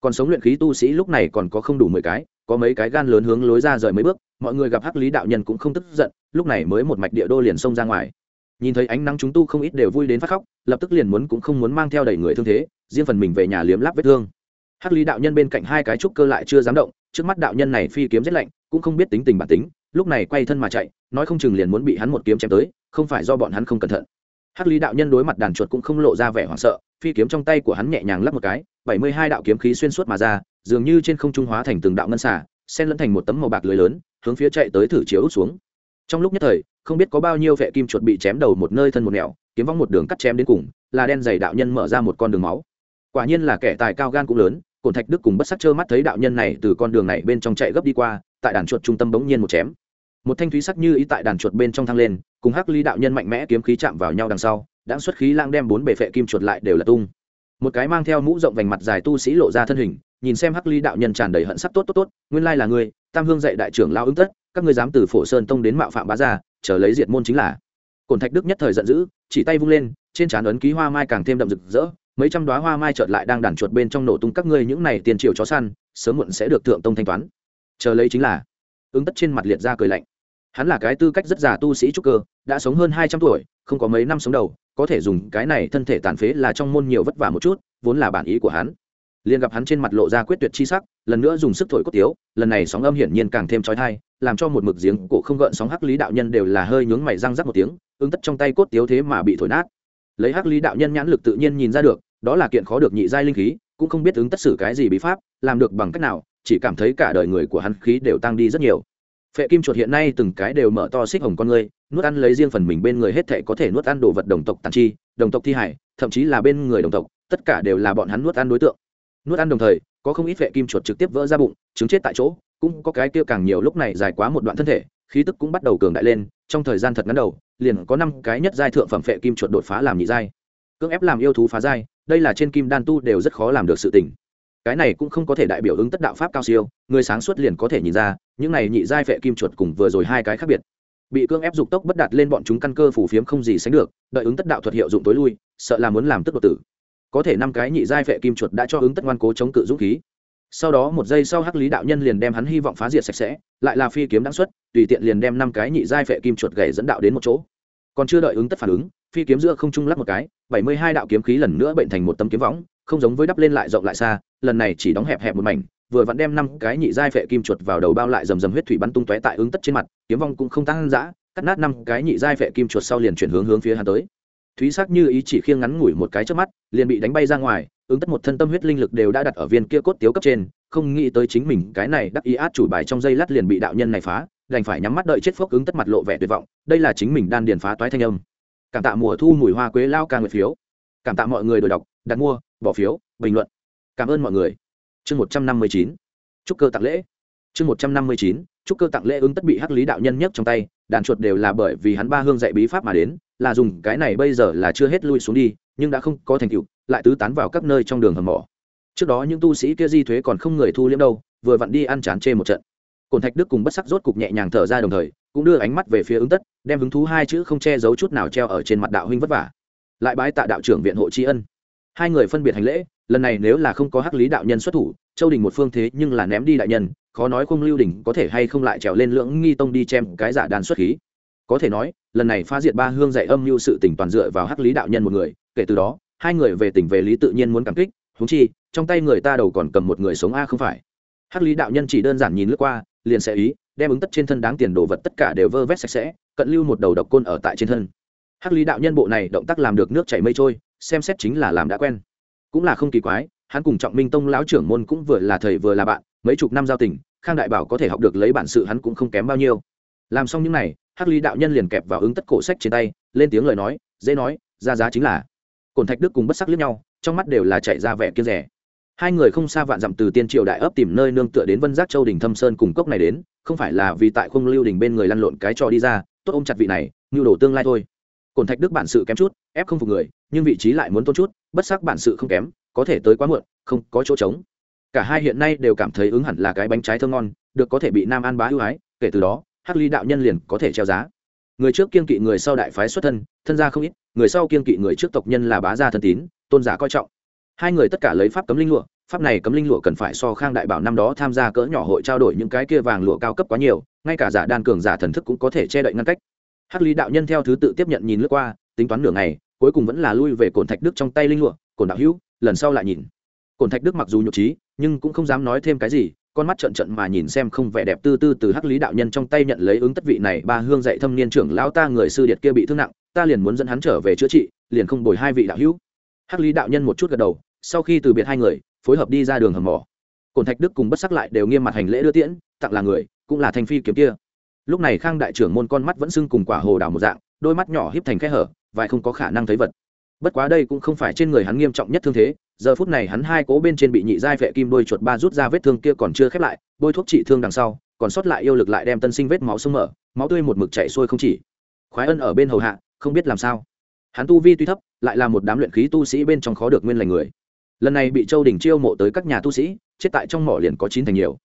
Speaker 1: Còn sống luyện khí tu sĩ lúc này còn có không đủ mười cái có mấy cái gan lớn hướng lối ra rời mấy bước mọi người gặp hắc lý đạo nhân cũng không tức giận lúc này mới một mạch địa đô liền xông ra ngoài nhìn thấy ánh nắng chúng tu không ít đều vui đến phát khóc, lập tức liền muốn cũng không muốn mang theo đầy người thương thế, riêng phần mình về nhà liếm láp vết thương. Hắc lý đạo nhân bên cạnh hai cái trúc cơ lại chưa dám động, trước mắt đạo nhân này phi kiếm rất lạnh, cũng không biết tính tình bản tính, lúc này quay thân mà chạy, nói không chừng liền muốn bị hắn một kiếm chém tới, không phải do bọn hắn không cẩn thận. Hắc lý đạo nhân đối mặt đàn chuột cũng không lộ ra vẻ hoảng sợ, phi kiếm trong tay của hắn nhẹ nhàng lắp một cái, bảy mươi hai đạo kiếm khí xuyên suốt mà ra, dường như trên không trung hóa thành từng đạo ngân xả xen lẫn thành một tấm màu bạc lưới lớn, hướng phía chạy tới thử chiếu xuống. Trong lúc nhất thời không biết có bao nhiêu vệ kim chuột bị chém đầu một nơi thân một nẻo, kiếm vong một đường cắt chém đến cùng, là đen dày đạo nhân mở ra một con đường máu. Quả nhiên là kẻ tài cao gan cũng lớn, cổn thạch đức cùng bất sắc trơ mắt thấy đạo nhân này từ con đường này bên trong chạy gấp đi qua, tại đàn chuột trung tâm bỗng nhiên một chém. Một thanh thúy sắc như ý tại đàn chuột bên trong thăng lên, cùng hắc ly đạo nhân mạnh mẽ kiếm khí chạm vào nhau đằng sau đã xuất khí lang đem bốn bề phệ kim chuột lại đều là tung. Một cái mang theo mũ rộng vành mặt dài tu sĩ lộ ra thân hình, nhìn xem hắc ly đạo nhân tràn đầy hận sắc tốt tốt tốt, nguyên lai là ngươi, tam hương dạy đại trưởng lao ứng tất, các ngươi dám từ phổ sơn tông đến mạo phạm bá gia chờ lấy diệt môn chính là. Cổn thạch đức nhất thời giận dữ, chỉ tay vung lên, trên trán ấn ký hoa mai càng thêm đậm rực rỡ, mấy trăm đoá hoa mai chợt lại đang đàn chuột bên trong nổ tung các ngươi những này tiền triệu chó săn, sớm muộn sẽ được thượng tông thanh toán. Chờ lấy chính là, ứng tất trên mặt liệt ra cười lạnh. Hắn là cái tư cách rất già tu sĩ trúc cơ, đã sống hơn hai trăm tuổi, không có mấy năm sống đầu, có thể dùng cái này thân thể tàn phế là trong môn nhiều vất vả một chút, vốn là bản ý của hắn. Liền gặp hắn trên mặt lộ ra quyết tuyệt chi sắc, lần nữa dùng sức thổi cốt tiếu, lần này sóng âm hiển nhiên càng thêm trói thai làm cho một mực giếng cổ không gợn sóng hắc lý đạo nhân đều là hơi nhướng mày răng rắc một tiếng, ứng tất trong tay cốt tiếu thế mà bị thổi nát. Lấy hắc lý đạo nhân nhãn lực tự nhiên nhìn ra được, đó là kiện khó được nhị giai linh khí, cũng không biết ứng tất xử cái gì bí pháp, làm được bằng cách nào, chỉ cảm thấy cả đời người của hắn khí đều tăng đi rất nhiều. Phệ kim chuột hiện nay từng cái đều mở to xích hồng con người nuốt ăn lấy riêng phần mình bên người hết thể có thể nuốt ăn đồ vật đồng tộc tàn chi, đồng tộc thi hải, thậm chí là bên người đồng tộc, tất cả đều là bọn hắn nuốt ăn đối tượng. Nuốt ăn đồng thời có không ít vệ kim chuột trực tiếp vỡ ra bụng chứng chết tại chỗ, cũng có cái kia càng nhiều lúc này dài quá một đoạn thân thể, khí tức cũng bắt đầu cường đại lên, trong thời gian thật ngắn đầu, liền có năm cái nhất giai thượng phẩm phệ kim chuột đột phá làm nhị giai. Cưỡng ép làm yêu thú phá giai, đây là trên kim đan tu đều rất khó làm được sự tình. Cái này cũng không có thể đại biểu ứng tất đạo pháp cao siêu, người sáng suốt liền có thể nhìn ra, những này nhị giai phệ kim chuột cùng vừa rồi hai cái khác biệt. Bị cưỡng ép dục tốc bất đạt lên bọn chúng căn cơ phủ phiếm không gì sánh được, đợi ứng tất đạo thuật hiệu dụng tối lui, sợ là muốn làm tức đột tử có thể năm cái nhị giai phệ kim chuột đã cho ứng tất ngoan cố chống cự dũng khí. Sau đó một giây sau hắc lý đạo nhân liền đem hắn hy vọng phá diệt sạch sẽ, lại là phi kiếm đáng xuất, tùy tiện liền đem năm cái nhị giai phệ kim chuột gầy dẫn đạo đến một chỗ. Còn chưa đợi ứng tất phản ứng, phi kiếm giữa không trung lắp một cái, bảy mươi hai đạo kiếm khí lần nữa bệnh thành một tấm kiếm võng, không giống với đắp lên lại rộng lại xa, lần này chỉ đóng hẹp hẹp một mảnh, vừa vặn đem năm cái nhị giai phệ kim chuột vào đầu bao lại rầm rầm huyết thủy bắn tung tóe tại ứng tất trên mặt, kiếm vong cũng không tăng dã, cắt nát năm cái nhị giai vệ kim chuột sau liền chuyển hướng hướng phía hắn tới thúy sắc như ý chỉ khiêng ngắn ngủi một cái trước mắt, liền bị đánh bay ra ngoài, ứng tất một thân tâm huyết linh lực đều đã đặt ở viên kia cốt tiếu cấp trên, không nghĩ tới chính mình cái này đắc ý át chủ bài trong dây lát liền bị đạo nhân này phá, đành phải nhắm mắt đợi chết phốc ứng tất mặt lộ vẻ tuyệt vọng, đây là chính mình đan điền phá toái thanh âm. Cảm tạ mùa thu mùi hoa quế lao ca nguyệt phiếu. Cảm tạ mọi người đổi đọc, đặt mua, bỏ phiếu, bình luận. Cảm ơn mọi người. Chương một trăm năm mươi chín. Chúc cơ tặng lễ. Chương một trăm năm mươi chín. Chúc cơ tặng lễ ứng tất bị hắc lý đạo nhân nhất trong tay, đàn chuột đều là bởi vì hắn ba hương dạy bí pháp mà đến là dùng cái này bây giờ là chưa hết lui xuống đi, nhưng đã không có thành tựu, lại tứ tán vào các nơi trong đường hầm mỏ. Trước đó những tu sĩ kia di thuế còn không người thu liễm đâu, vừa vặn đi ăn chán chê một trận. Cổn thạch đức cùng bất sắc rốt cục nhẹ nhàng thở ra đồng thời, cũng đưa ánh mắt về phía ứng tất, đem hứng thú hai chữ không che giấu chút nào treo ở trên mặt đạo huynh vất vả. Lại bái tạ đạo trưởng viện hộ tri ân. Hai người phân biệt hành lễ, lần này nếu là không có hắc lý đạo nhân xuất thủ, châu đình một phương thế nhưng là ném đi đại nhân, khó nói không lưu đình có thể hay không lại trèo lên lưỡng nghi tông đi chem cái giả đàn xuất khí có thể nói, lần này phá diệt ba hương dạy âm mưu sự tỉnh toàn dựa vào hắc lý đạo nhân một người, kể từ đó, hai người về tỉnh về lý tự nhiên muốn cảm kích húng chi, trong tay người ta đầu còn cầm một người sống a không phải. Hắc lý đạo nhân chỉ đơn giản nhìn lướt qua, liền sẽ ý, đem ứng tất trên thân đáng tiền đồ vật tất cả đều vơ vét sạch sẽ, cận lưu một đầu độc côn ở tại trên thân. Hắc lý đạo nhân bộ này động tác làm được nước chảy mây trôi, xem xét chính là làm đã quen. Cũng là không kỳ quái, hắn cùng trọng minh tông lão trưởng môn cũng vừa là thầy vừa là bạn, mấy chục năm giao tình, khang đại bảo có thể học được lấy bản sự hắn cũng không kém bao nhiêu. Làm xong những này hắc lý đạo nhân liền kẹp vào ứng tất cổ sách trên tay, lên tiếng lời nói, dễ nói, ra giá chính là. Cổn thạch đức cùng bất sắc liếc nhau, trong mắt đều là chạy ra vẻ kia rẻ. Hai người không xa vạn dặm từ tiên triều đại ấp tìm nơi nương tựa đến vân giác châu đình thâm sơn cùng cốc này đến, không phải là vì tại khung lưu đình bên người lăn lộn cái trò đi ra, tốt ôm chặt vị này như đổ tương lai thôi. Cổn thạch đức bản sự kém chút, ép không phục người, nhưng vị trí lại muốn tốt chút, bất sắc bản sự không kém, có thể tới quá muộn, không có chỗ trống. Cả hai hiện nay đều cảm thấy ứng hẳn là cái bánh trái thơm ngon, được có thể bị nam an bá ưu ái, kể từ đó hắc ly đạo nhân liền có thể treo giá. Người trước kiên kỵ người sau đại phái xuất thân thân gia không ít, người sau kiên kỵ người trước tộc nhân là bá gia thân tín, tôn giả coi trọng. Hai người tất cả lấy pháp cấm linh lụa, pháp này cấm linh lụa cần phải so khang đại bảo năm đó tham gia cỡ nhỏ hội trao đổi những cái kia vàng lụa cao cấp quá nhiều, ngay cả giả đan cường giả thần thức cũng có thể che đậy ngăn cách. Hắc lý đạo nhân theo thứ tự tiếp nhận nhìn lướt qua, tính toán nửa ngày, cuối cùng vẫn là lui về cổn thạch đức trong tay linh lụa, cổn đạo hữu, lần sau lại nhìn. Cổn thạch đức mặc dù nhục trí, nhưng cũng không dám nói thêm cái gì con mắt trận trận mà nhìn xem không vẻ đẹp tư tư từ hắc lý đạo nhân trong tay nhận lấy ứng tất vị này ba hương dạy thâm niên trưởng lão ta người sư điệt kia bị thương nặng, ta liền muốn dẫn hắn trở về chữa trị, liền không bồi hai vị đạo hữu. Hắc lý đạo nhân một chút gật đầu, sau khi từ biệt hai người, phối hợp đi ra đường hầm mỏ. Cổn thạch đức cùng bất sắc lại đều nghiêm mặt hành lễ đưa tiễn, tặng là người, cũng là thanh phi kiếm kia. Lúc này khang đại trưởng môn con mắt vẫn sưng cùng quả hồ đào một dạng, đôi mắt nhỏ híp thành khe hở, vài không có khả năng thấy vật. Bất quá đây cũng không phải trên người hắn nghiêm trọng nhất thương thế giờ phút này hắn hai cố bên trên bị nhị giai vệ kim đôi chuột ba rút ra vết thương kia còn chưa khép lại, bôi thuốc trị thương đằng sau, còn sót lại yêu lực lại đem tân sinh vết máu sông mở, máu tươi một mực chảy xuôi không chỉ. Khoái ân ở bên hầu hạ, không biết làm sao. Hắn tu vi tuy thấp, lại là một đám luyện khí tu sĩ bên trong khó được nguyên lành người. Lần này bị châu đình chiêu mộ tới các nhà tu sĩ, chết tại trong mỏ liền có chín thành nhiều.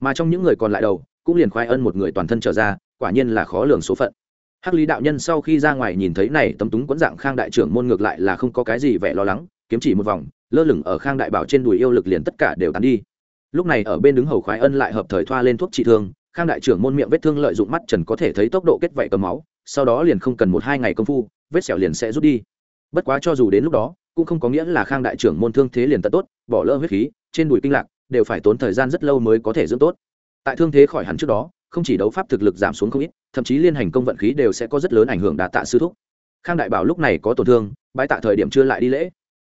Speaker 1: Mà trong những người còn lại đầu, cũng liền khoái ân một người toàn thân trở ra, quả nhiên là khó lường số phận. Hắc lý đạo nhân sau khi ra ngoài nhìn thấy này, tấm túng quẫn dạng khang đại trưởng môn ngược lại là không có cái gì vẻ lo lắng kiếm chỉ một vòng, lơ lửng ở khang đại bảo trên đùi yêu lực liền tất cả đều tán đi. Lúc này ở bên đứng hầu khoái ân lại hợp thời thoa lên thuốc trị thương, khang đại trưởng môn miệng vết thương lợi dụng mắt trần có thể thấy tốc độ kết vảy cầm máu, sau đó liền không cần một hai ngày công phu, vết sẹo liền sẽ rút đi. Bất quá cho dù đến lúc đó, cũng không có nghĩa là khang đại trưởng môn thương thế liền tận tốt, bỏ lỡ huyết khí, trên đùi kinh lạc, đều phải tốn thời gian rất lâu mới có thể dưỡng tốt. Tại thương thế khỏi hẳn trước đó, không chỉ đấu pháp thực lực giảm xuống không ít, thậm chí liên hành công vận khí đều sẽ có rất lớn ảnh hưởng đà tạ sư thúc. Khang đại bảo lúc này có tổn thương bãi tạ thời điểm chưa lại đi lễ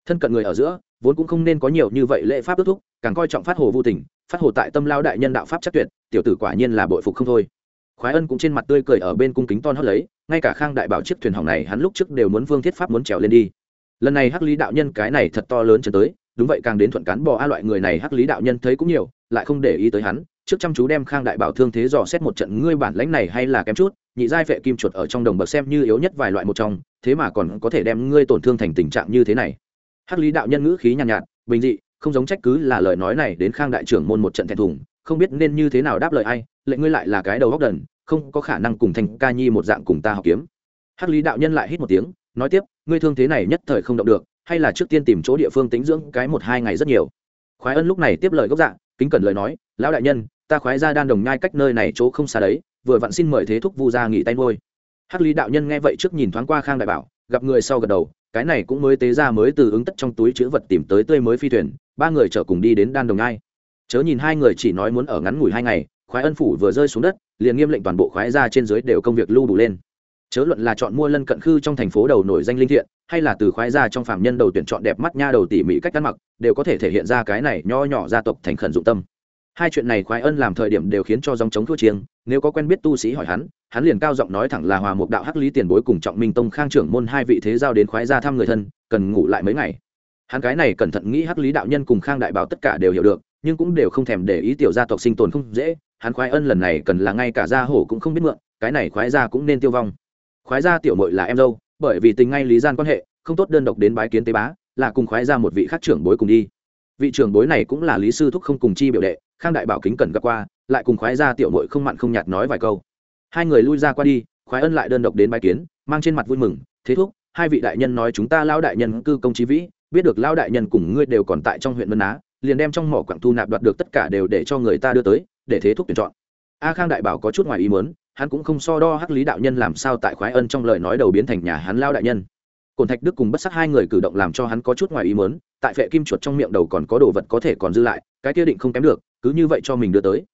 Speaker 1: thân cận người ở giữa, vốn cũng không nên có nhiều như vậy lễ pháp ước thúc, càng coi trọng phát hồ vô tình, phát hồ tại tâm lao đại nhân đạo pháp chắc tuyệt, tiểu tử quả nhiên là bội phục không thôi. Khoái ân cũng trên mặt tươi cười ở bên cung kính ton hót lấy, ngay cả khang đại bảo chiếc thuyền hỏng này hắn lúc trước đều muốn vương thiết pháp muốn trèo lên đi. Lần này hắc lý đạo nhân cái này thật to lớn cho tới, đúng vậy càng đến thuận cán bò a loại người này hắc lý đạo nhân thấy cũng nhiều, lại không để ý tới hắn, trước chăm chú đem khang đại bảo thương thế dò xét một trận, ngươi bản lãnh này hay là kém chút, nhị giai vệ kim chuột ở trong đồng bậc xem như yếu nhất vài loại một trong, thế mà còn có thể đem ngươi tổn thương thành tình trạng như thế này hắc lý đạo nhân ngữ khí nhàn nhạt, nhạt bình dị không giống trách cứ là lời nói này đến khang đại trưởng môn một trận thẹn thùng không biết nên như thế nào đáp lời ai lệnh ngươi lại là cái đầu góc đần không có khả năng cùng thành ca nhi một dạng cùng ta học kiếm. Hắc lý đạo nhân lại hít một tiếng nói tiếp ngươi thương thế này nhất thời không động được hay là trước tiên tìm chỗ địa phương tính dưỡng cái một hai ngày rất nhiều. Khoái ân lúc này tiếp lời gốc dạng kính cẩn lời nói lão đại nhân ta khoái ra đan đồng nhai cách nơi này chỗ không xa đấy vừa vặn xin mời thế thúc vu ra nghỉ tay ngôi hắc lý đạo nhân nghe vậy trước nhìn thoáng qua khang đại bảo gặp người sau gật đầu cái này cũng mới tế ra mới từ ứng tất trong túi chữ vật tìm tới tươi mới phi thuyền, ba người chở cùng đi đến đan đồng ngai. Chớ nhìn hai người chỉ nói muốn ở ngắn ngủi hai ngày, khoái ân phủ vừa rơi xuống đất, liền nghiêm lệnh toàn bộ khoái ra trên dưới đều công việc lưu đủ lên. Chớ luận là chọn mua lân cận khư trong thành phố đầu nổi danh linh thiện, hay là từ khoái gia trong phạm nhân đầu tuyển chọn đẹp mắt nha đầu tỉ mỉ cách ăn mặc, đều có thể thể hiện ra cái này nho nhỏ gia tộc thành khẩn dụng tâm hai chuyện này khoái ân làm thời điểm đều khiến cho dòng chống thua chiêng, nếu có quen biết tu sĩ hỏi hắn hắn liền cao giọng nói thẳng là hòa mục đạo hắc lý tiền bối cùng trọng minh tông khang trưởng môn hai vị thế giao đến khoái gia thăm người thân, cần ngủ lại mấy ngày. Hắn cái này cẩn thận nghĩ hắc lý đạo nhân cùng khang đại bảo tất cả đều hiểu được, nhưng cũng đều không thèm để ý tiểu gia tộc sinh tồn không dễ, hắn khoái ân lần này cần là ngay cả gia hổ cũng không biết mượn, cái này khoái gia cũng nên tiêu vong. Khoái gia tiểu mội là em dâu, bởi vì tình ngay lý gian quan hệ, không tốt đơn độc đến bái kiến tế bá, là cùng khoái ra một vị khác trưởng bối cùng đi. Vị trưởng bối này cũng là lý sư thúc không cùng chi biểu đệ khang đại bảo kính cẩn gặp qua, lại cùng khoái ra tiểu mội không mặn không nhạt nói vài câu. Hai người lui ra qua đi, khoái ân lại đơn độc đến bái kiến, mang trên mặt vui mừng, thế thúc, hai vị đại nhân nói chúng ta lao đại nhân cư công trí vĩ, biết được lao đại nhân cùng ngươi đều còn tại trong huyện vân á, liền đem trong mỏ quặng thu nạp đoạt được tất cả đều để cho người ta đưa tới, để thế thúc tuyển chọn. A khang đại bảo có chút ngoài ý muốn, hắn cũng không so đo hắc lý đạo nhân làm sao tại khoái ân trong lời nói đầu biến thành nhà hắn lao đại nhân. Cồn thạch đức cùng bất sắc hai người cử động làm cho hắn có chút ngoài ý muốn, tại phệ kim chuột trong miệng đầu còn có đồ vật có thể còn dư lại, cái kia định không kém được cứ như vậy cho mình đưa tới.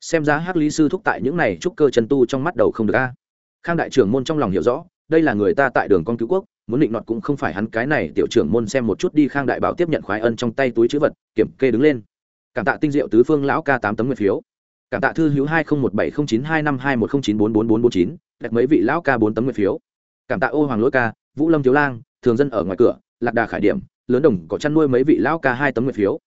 Speaker 1: Xem ra hắc lý sư thúc tại những này trúc cơ chân tu trong mắt đầu không được a. Khang đại trưởng môn trong lòng hiểu rõ, đây là người ta tại đường con cứu quốc, muốn định nọt cũng không phải hắn cái này tiểu trưởng môn xem một chút đi khang đại bảo tiếp nhận khoái ân trong tay túi chữ vật, kiểm kê đứng lên. Cảm tạ tinh diệu tứ phương lão ca tám tấm nguyệt phiếu. Cảm tạ thư hữu hai nghìn một bảy không chín hai năm hai một không chín bốn bốn bốn bốn chín, đặt mấy vị lão ca bốn tấm nguyệt phiếu. Cảm tạ ô hoàng lỗi ca, vũ lâm thiếu lang, thường dân ở ngoài cửa, lạc đà khải điểm, lớn đồng có chăn nuôi mấy vị lão ca hai tấm nguyệt phiếu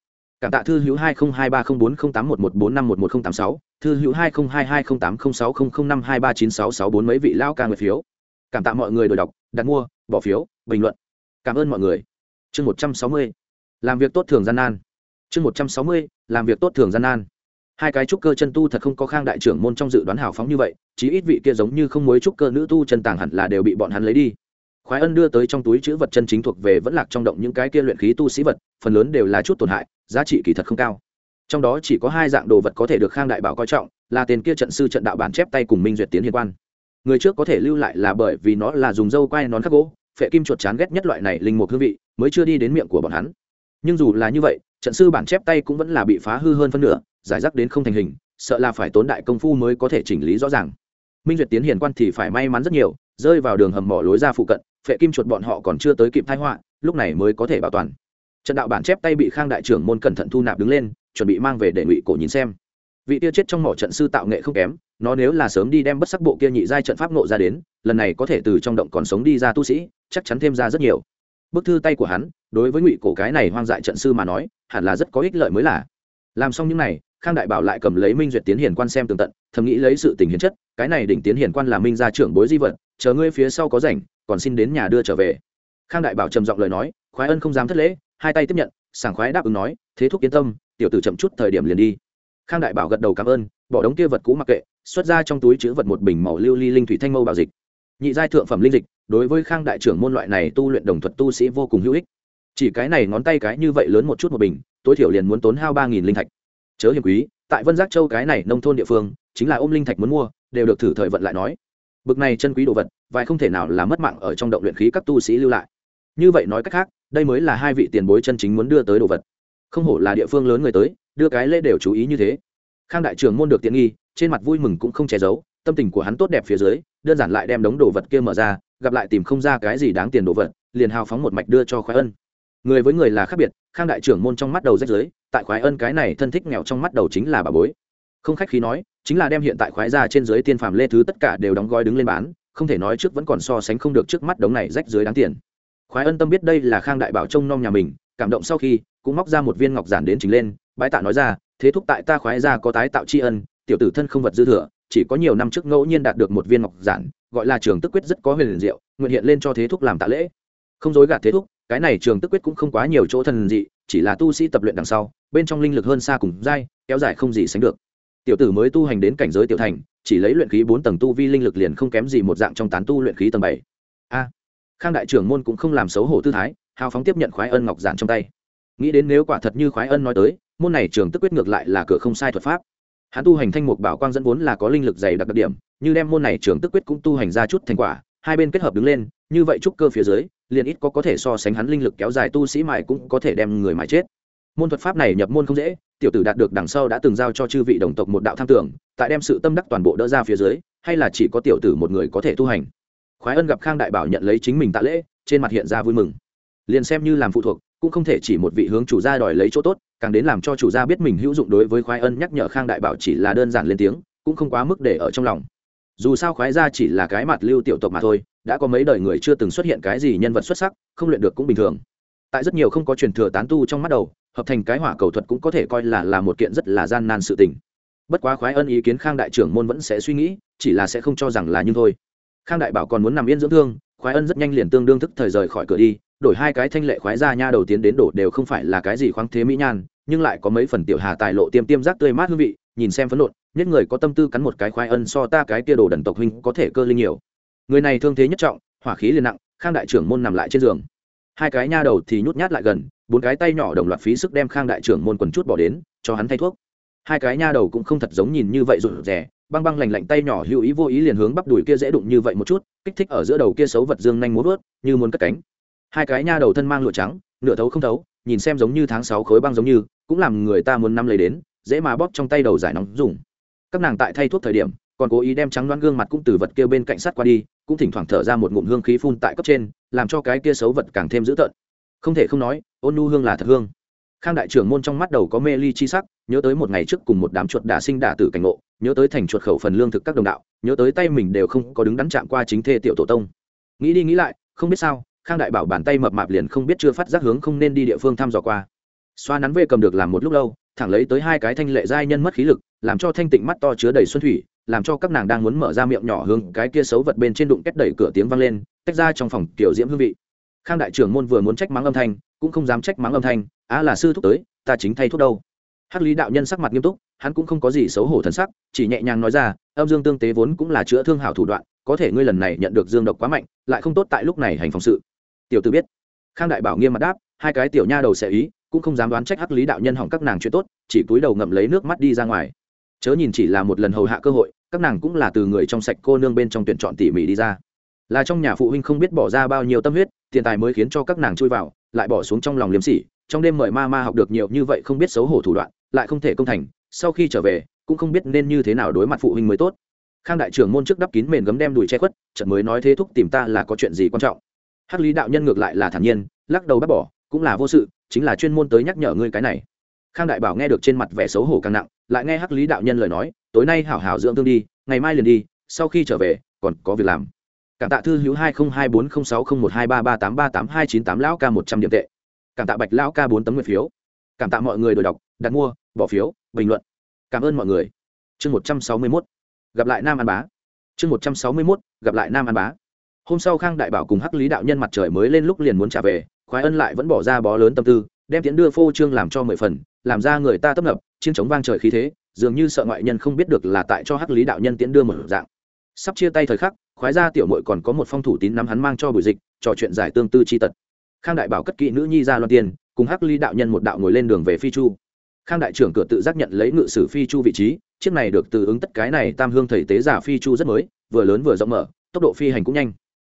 Speaker 1: cảm tạ thư hữu hai nghìn hai ba bốn tám một bốn năm một một tám sáu, thư hữu hai nghìn hai hai không tám không sáu không không năm hai ba chín sáu sáu bốn mấy vị lão ca người phiếu. Cảm tạ mọi người đổi đọc, đặt mua, bỏ phiếu, bình luận. Cảm ơn mọi người. Chương một trăm sáu mươi, làm việc tốt thường gian nan. Chương một trăm sáu mươi, làm việc tốt thường gian nan. Hai cái trúc cơ chân tu thật không có khang đại trưởng môn trong dự đoán hào phóng như vậy, chí ít vị kia giống như không mối trúc cơ nữ tu chân tàng hẳn là đều bị bọn hắn lấy đi. Khoái ân đưa tới trong túi chữ vật chân chính thuộc về vẫn lạc trong động những cái kia luyện khí tu sĩ vật, phần lớn đều là chút tổn hại giá trị kỳ thật không cao. Trong đó chỉ có hai dạng đồ vật có thể được khang đại bảo coi trọng, là tiền kia trận sư trận đạo bản chép tay cùng minh duyệt tiến hiền quan. Người trước có thể lưu lại là bởi vì nó là dùng dâu quai nón khắc gỗ, phệ kim chuột chán ghét nhất loại này linh mục hương vị, mới chưa đi đến miệng của bọn hắn. Nhưng dù là như vậy, trận sư bản chép tay cũng vẫn là bị phá hư hơn phân nửa, giải rác đến không thành hình, sợ là phải tốn đại công phu mới có thể chỉnh lý rõ ràng. Minh duyệt tiến hiền quan thì phải may mắn rất nhiều, rơi vào đường hầm mỏ lối ra phụ cận, phệ kim chuột bọn họ còn chưa tới kịp thái họa, lúc này mới có thể bảo toàn trận đạo bản chép tay bị khang đại trưởng môn cẩn thận thu nạp đứng lên, chuẩn bị mang về để ngụy cổ nhìn xem. Vị tia chết trong mỏ trận sư tạo nghệ không kém, nó nếu là sớm đi đem bất sắc bộ kia nhị giai trận pháp nộ ra đến, lần này có thể từ trong động còn sống đi ra tu sĩ, chắc chắn thêm ra rất nhiều. Bức thư tay của hắn, đối với ngụy cổ cái này hoang dại trận sư mà nói, hẳn là rất có ích lợi mới là. Làm xong những này, khang đại bảo lại cầm lấy minh duyệt tiến hiền quan xem tường tận, thầm nghĩ lấy sự tình hiến chất, cái này đỉnh tiến hiền quan là minh gia trưởng bối di vật, chờ ngươi phía sau có rảnh, còn xin đến nhà đưa trở về. Khang đại bảo trầm giọng lời nói, khoái ân không dám thất lễ hai tay tiếp nhận, sảng khoái đáp ứng nói, thế thúc yên tâm, tiểu tử chậm chút thời điểm liền đi. Khang đại bảo gật đầu cảm ơn, bỏ đống kia vật cũ mặc kệ, xuất ra trong túi chứa vật một bình màu lưu ly linh thủy thanh mâu bảo dịch. Nhị giai thượng phẩm linh dịch, đối với khang đại trưởng môn loại này tu luyện đồng thuật tu sĩ vô cùng hữu ích. Chỉ cái này ngón tay cái như vậy lớn một chút một bình, tối thiểu liền muốn tốn hao ba nghìn linh thạch. Chớ hiểm quý, tại vân giác châu cái này nông thôn địa phương, chính là ôm linh thạch muốn mua, đều được thử thời vận lại nói. Bực này chân quý đồ vật, vài không thể nào là mất mạng ở trong động luyện khí các tu sĩ lưu lại. Như vậy nói cách khác đây mới là hai vị tiền bối chân chính muốn đưa tới đồ vật. Không hổ là địa phương lớn người tới, đưa cái lễ đều chú ý như thế. Khang đại trưởng môn được tiện nghi, trên mặt vui mừng cũng không che giấu, tâm tình của hắn tốt đẹp phía dưới, đơn giản lại đem đống đồ vật kia mở ra, gặp lại tìm không ra cái gì đáng tiền đồ vật, liền hào phóng một mạch đưa cho khoái ân. Người với người là khác biệt, khang đại trưởng môn trong mắt đầu rách giới tại khoái ân cái này thân thích nghèo trong mắt đầu chính là bà bối. Không khách khí nói, chính là đem hiện tại khoái ra trên dưới tiên phàm lê thứ tất cả đều đóng gói đứng lên bán, không thể nói trước vẫn còn so sánh không được trước mắt đống này rách dưới đáng tiền khoái ân tâm biết đây là khang đại bảo trông nom nhà mình, cảm động sau khi, cũng móc ra một viên ngọc giản đến chính lên, bái tạ nói ra, thế thúc tại ta khoái ra có tái tạo tri ân, tiểu tử thân không vật dư thừa, chỉ có nhiều năm trước ngẫu nhiên đạt được một viên ngọc giản, gọi là trường tức quyết rất có huyền diệu, nguyện hiện lên cho thế thúc làm tạ lễ. Không dối gạt thế thúc, cái này trường tức quyết cũng không quá nhiều chỗ thần dị, chỉ là tu sĩ tập luyện đằng sau, bên trong linh lực hơn xa cùng dai, kéo dài không gì sánh được. Tiểu tử mới tu hành đến cảnh giới tiểu thành, chỉ lấy luyện khí bốn tầng tu vi linh lực liền không kém gì một dạng trong tán tu luyện khí tầng bảy. A khang đại trưởng môn cũng không làm xấu hổ tư thái, hào phóng tiếp nhận khoái ân ngọc giản trong tay. Nghĩ đến nếu quả thật như khoái ân nói tới, môn này trường tức quyết ngược lại là cửa không sai thuật pháp. Hắn tu hành thanh mục bảo quang dẫn vốn là có linh lực dày đặc đặc điểm, như đem môn này trường tức quyết cũng tu hành ra chút thành quả, hai bên kết hợp đứng lên, như vậy trúc cơ phía dưới, liền ít có có thể so sánh hắn linh lực kéo dài tu sĩ mài cũng có thể đem người mài chết. Môn thuật pháp này nhập môn không dễ, tiểu tử đạt được đằng sau đã từng giao cho chư vị đồng tộc một đạo tham tưởng, tại đem sự tâm đắc toàn bộ đỡ ra phía dưới, hay là chỉ có tiểu tử một người có thể tu hành khoái ân gặp khang đại bảo nhận lấy chính mình tạ lễ, trên mặt hiện ra vui mừng. Liền xem như làm phụ thuộc, cũng không thể chỉ một vị hướng chủ gia đòi lấy chỗ tốt, càng đến làm cho chủ gia biết mình hữu dụng đối với khoái ân nhắc nhở khang đại bảo chỉ là đơn giản lên tiếng, cũng không quá mức để ở trong lòng. Dù sao khoái gia chỉ là cái mặt lưu tiểu tộc mà thôi, đã có mấy đời người chưa từng xuất hiện cái gì nhân vật xuất sắc, không luyện được cũng bình thường. Tại rất nhiều không có truyền thừa tán tu trong mắt đầu, hợp thành cái hỏa cầu thuật cũng có thể coi là là một kiện rất là gian nan sự tình. Bất quá khoái ân ý kiến khang đại trưởng môn vẫn sẽ suy nghĩ, chỉ là sẽ không cho rằng là như thôi khang đại bảo còn muốn nằm yên dưỡng thương, khoái ân rất nhanh liền tương đương thức thời rời khỏi cửa đi, đổi hai cái thanh lệ khoái ra nha đầu tiến đến đổ đều không phải là cái gì khoáng thế mỹ nhan, nhưng lại có mấy phần tiểu hà tài lộ tiêm tiêm rác tươi mát hương vị, nhìn xem phấn nộn, nhất người có tâm tư cắn một cái khoái ân so ta cái kia đồ đần tộc huynh có thể cơ linh nhiều. Người này thương thế nhất trọng, hỏa khí liền nặng, khang đại trưởng môn nằm lại trên giường. Hai cái nha đầu thì nhút nhát lại gần, bốn cái tay nhỏ đồng loạt phí sức đem khang đại trưởng môn quần chút bỏ đến, cho hắn thay thuốc. Hai cái nha đầu cũng không thật giống nhìn như vậy rụt rè băng băng lành lạnh tay nhỏ hữu ý vô ý liền hướng bắp đùi kia dễ đụng như vậy một chút, kích thích ở giữa đầu kia xấu vật dương nhanh muốn vớt như muốn cất cánh. Hai cái nha đầu thân mang lụa trắng, nửa thấu không thấu, nhìn xem giống như tháng sáu khối băng giống như, cũng làm người ta muốn nắm lấy đến, dễ mà bóp trong tay đầu giải nóng dùng. Các nàng tại thay thuốc thời điểm, còn cố ý đem trắng đoán gương mặt cũng từ vật kia bên cạnh sát qua đi, cũng thỉnh thoảng thở ra một ngụm hương khí phun tại cấp trên, làm cho cái kia xấu vật càng thêm dữ tợn. Không thể không nói, ôn nu hương là thật hương khang đại trưởng môn trong mắt đầu có mê ly chi sắc, nhớ tới một ngày trước cùng một đám chuột đả sinh đả tử cảnh ngộ, nhớ tới thành chuột khẩu phần lương thực các đồng đạo, nhớ tới tay mình đều không có đứng đắn chạm qua chính thê tiểu tổ tông. Nghĩ đi nghĩ lại, không biết sao, khang đại bảo bàn tay mập mạp liền không biết chưa phát giác hướng không nên đi địa phương thăm dò qua. Xoa nắn về cầm được làm một lúc lâu, thẳng lấy tới hai cái thanh lệ giai nhân mất khí lực, làm cho thanh tịnh mắt to chứa đầy xuân thủy, làm cho các nàng đang muốn mở ra miệng nhỏ hướng cái kia xấu vật bên trên đụng kết đẩy cửa tiếng vang lên, tách ra trong phòng kiểu diễm hương vị khang đại trưởng môn vừa muốn trách mắng âm thanh, cũng không dám trách mắng âm thanh, á là sư thúc tới, ta chính thay thuốc đâu. Hắc lý đạo nhân sắc mặt nghiêm túc, hắn cũng không có gì xấu hổ thần sắc, chỉ nhẹ nhàng nói ra, âm dương tương tế vốn cũng là chữa thương hảo thủ đoạn, có thể ngươi lần này nhận được dương độc quá mạnh, lại không tốt tại lúc này hành phòng sự. Tiểu tư biết. Khang đại bảo nghiêm mặt đáp, hai cái tiểu nha đầu sẽ ý, cũng không dám đoán trách hắc lý đạo nhân hỏng các nàng chuyện tốt, chỉ cúi đầu ngậm lấy nước mắt đi ra ngoài. Chớ nhìn chỉ là một lần hầu hạ cơ hội, các nàng cũng là từ người trong sạch cô nương bên trong tuyển chọn tỉ mỉ đi ra là trong nhà phụ huynh không biết bỏ ra bao nhiêu tâm huyết, tiền tài mới khiến cho các nàng chui vào, lại bỏ xuống trong lòng liếm sỉ. Trong đêm mời ma ma học được nhiều như vậy không biết xấu hổ thủ đoạn, lại không thể công thành, sau khi trở về, cũng không biết nên như thế nào đối mặt phụ huynh mới tốt. Khang đại trưởng môn trước đắp kín mền gấm đem đùi che khuất trận mới nói thế thúc tìm ta là có chuyện gì quan trọng? Hắc lý đạo nhân ngược lại là thản nhiên, lắc đầu bác bỏ, cũng là vô sự, chính là chuyên môn tới nhắc nhở ngươi cái này. Khang đại bảo nghe được trên mặt vẻ xấu hổ càng nặng, lại nghe hắc lý đạo nhân lời nói, tối nay hảo hảo dưỡng thương đi, ngày mai liền đi, sau khi trở về, còn có việc làm cảm tạ thư hữu hai nghìn hai bốn không sáu không một hai ba ba tám ba tám hai chín tám lão ca một trăm điểm tệ. Cảm tạ bạch lão ca bốn tấm nguyện phiếu. Cảm tạ mọi người đổi đọc, đặt mua, bỏ phiếu, bình luận. Cảm ơn mọi người. Chương một trăm sáu mươi mốt. Gặp lại nam an bá. Chương một trăm sáu mươi mốt, gặp lại nam an bá. Hôm sau khang đại bảo cùng hắc lý đạo nhân mặt trời mới lên lúc liền muốn trả về, khoái ân lại vẫn bỏ ra bó lớn tâm tư, đem tiến đưa phô trương làm cho mười phần, làm ra người ta tấp nập, chiến chống vang trời khí thế, dường như sợ ngoại nhân không biết được là tại cho hắc lý đạo nhân tiễn đưa một dạng. Sắp chia tay thời khắc khoái ra tiểu mội còn có một phong thủ tín nắm hắn mang cho bùi dịch, trò chuyện giải tương tư chi tật. Khang đại bảo cất kỵ nữ nhi ra loan tiền, cùng hắc ly đạo nhân một đạo ngồi lên đường về phi chu. Khang đại trưởng cửa tự giác nhận lấy ngự sử phi chu vị trí, chiếc này được từ ứng tất cái này tam hương thầy tế giả phi chu rất mới, vừa lớn vừa rộng mở, tốc độ phi hành cũng nhanh.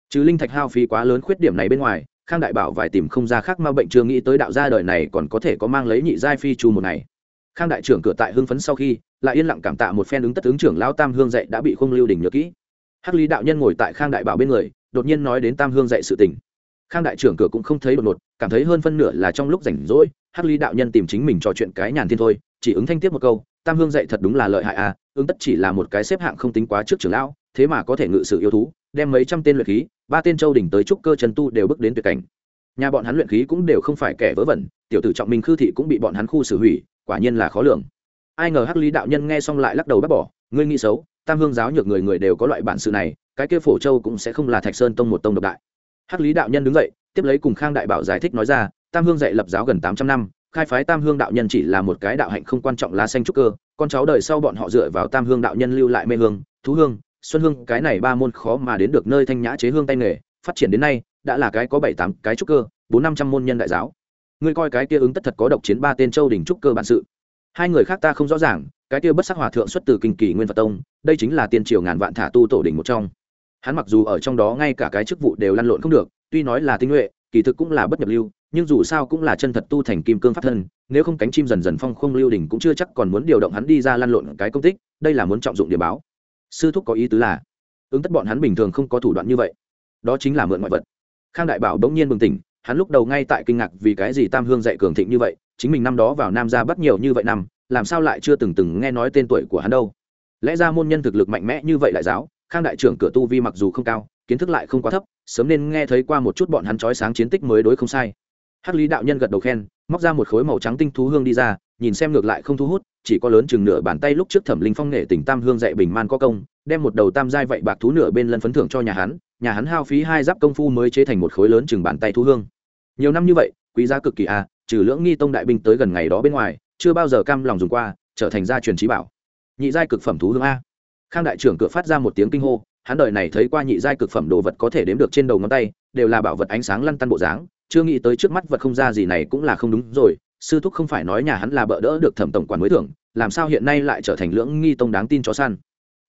Speaker 1: Chứ linh thạch hao phi quá lớn khuyết điểm này bên ngoài, khang đại bảo vài tìm không ra khác mà bệnh chưa nghĩ tới đạo gia đời này còn có thể có mang lấy nhị giai phi chu một ngày. Khang đại trưởng cửa tại hưng phấn sau khi, lại yên lặng cảm tạ một phen ứng tất ứng trưởng lao tam hương dạy đã bị khung lưu đình nhớ kỹ hắc lý đạo nhân ngồi tại khang đại bảo bên người, đột nhiên nói đến tam hương dạy sự tình. Khang đại trưởng cửa cũng không thấy đột ngột, cảm thấy hơn phân nửa là trong lúc rảnh rỗi, hắc lý đạo nhân tìm chính mình trò chuyện cái nhàn thiên thôi, chỉ ứng thanh tiếp một câu, tam hương dạy thật đúng là lợi hại à ứng tất chỉ là một cái xếp hạng không tính quá trước trưởng lão, thế mà có thể ngự sự yêu thú, đem mấy trăm tên luyện khí, ba tên châu đỉnh tới trúc cơ trần tu đều bước đến tuyệt cảnh. Nhà bọn hắn luyện khí cũng đều không phải kẻ vớ vẩn, tiểu tử trọng minh khư thị cũng bị bọn hắn khu xử hủy, quả nhiên là khó lường. Ai ngờ hắc lý đạo nhân nghe xong lại lắc đầu bác bỏ, ngươi nghĩ xấu tam hương giáo nhược người người đều có loại bản sự này, cái kia phổ châu cũng sẽ không là thạch sơn tông một tông độc đại. Hắc lý đạo nhân đứng dậy, tiếp lấy cùng khang đại bảo giải thích nói ra, tam hương dạy lập giáo gần tám trăm năm, khai phái tam hương đạo nhân chỉ là một cái đạo hạnh không quan trọng lá xanh trúc cơ, con cháu đời sau bọn họ dựa vào tam hương đạo nhân lưu lại mê hương, thú hương, xuân hương, cái này ba môn khó mà đến được nơi thanh nhã chế hương tay nghề, phát triển đến nay, đã là cái có bảy tám cái trúc cơ, bốn năm trăm môn nhân đại giáo. Ngươi coi cái kia ứng tất thật có độc chiến ba tên châu đỉnh trúc cơ bản sự. Hai người khác ta không rõ ràng, cái kia bất sắc hòa thượng xuất từ kinh kỳ nguyên phật tông đây chính là tiên triều ngàn vạn thả tu tổ đỉnh một trong. Hắn mặc dù ở trong đó ngay cả cái chức vụ đều lăn lộn không được, tuy nói là tinh nhuệ, kỳ thực cũng là bất nhập lưu, nhưng dù sao cũng là chân thật tu thành kim cương pháp thân, nếu không cánh chim dần dần phong không lưu đỉnh cũng chưa chắc còn muốn điều động hắn đi ra lăn lộn cái công tích, đây là muốn trọng dụng địa báo. Sư thúc có ý tứ là, ứng tất bọn hắn bình thường không có thủ đoạn như vậy. Đó chính là mượn ngoại vật. Khang đại bảo bỗng nhiên bừng tỉnh, hắn lúc đầu ngay tại kinh ngạc vì cái gì tam hương dạy cường thịnh như vậy, chính mình năm đó vào nam gia bắt nhiều như vậy năm, làm sao lại chưa từng từng nghe nói tên tuổi của hắn đâu lẽ ra môn nhân thực lực mạnh mẽ như vậy đại giáo khang đại trưởng cửa tu vi mặc dù không cao kiến thức lại không quá thấp sớm nên nghe thấy qua một chút bọn hắn trói sáng chiến tích mới đối không sai. Hắc lý đạo nhân gật đầu khen móc ra một khối màu trắng tinh thú hương đi ra nhìn xem ngược lại không thu hút chỉ có lớn chừng nửa bàn tay lúc trước thẩm linh phong nghệ tỉnh tam hương dạy bình man có công đem một đầu tam giai vậy bạc thú nửa bên lân phấn thưởng cho nhà hắn nhà hắn hao phí hai giáp công phu mới chế thành một khối lớn chừng bàn tay thú hương. Nhiều năm như vậy quý giá cực kỳ a à, trừ lưỡng nghi tông đại binh tới gần ngày đó bên ngoài chưa bao giờ cam lòng dùng qua trở thành gia truyền trí bảo nhị giai cực phẩm thú hương a. Khang đại trưởng cửa phát ra một tiếng kinh hô, hắn đời này thấy qua nhị giai cực phẩm đồ vật có thể đếm được trên đầu ngón tay, đều là bảo vật ánh sáng lăn tăn bộ dáng, chưa nghĩ tới trước mắt vật không ra gì này cũng là không đúng rồi, sư thúc không phải nói nhà hắn là bỡ đỡ được thẩm tổng quản mới thưởng, làm sao hiện nay lại trở thành lưỡng nghi tông đáng tin chó săn.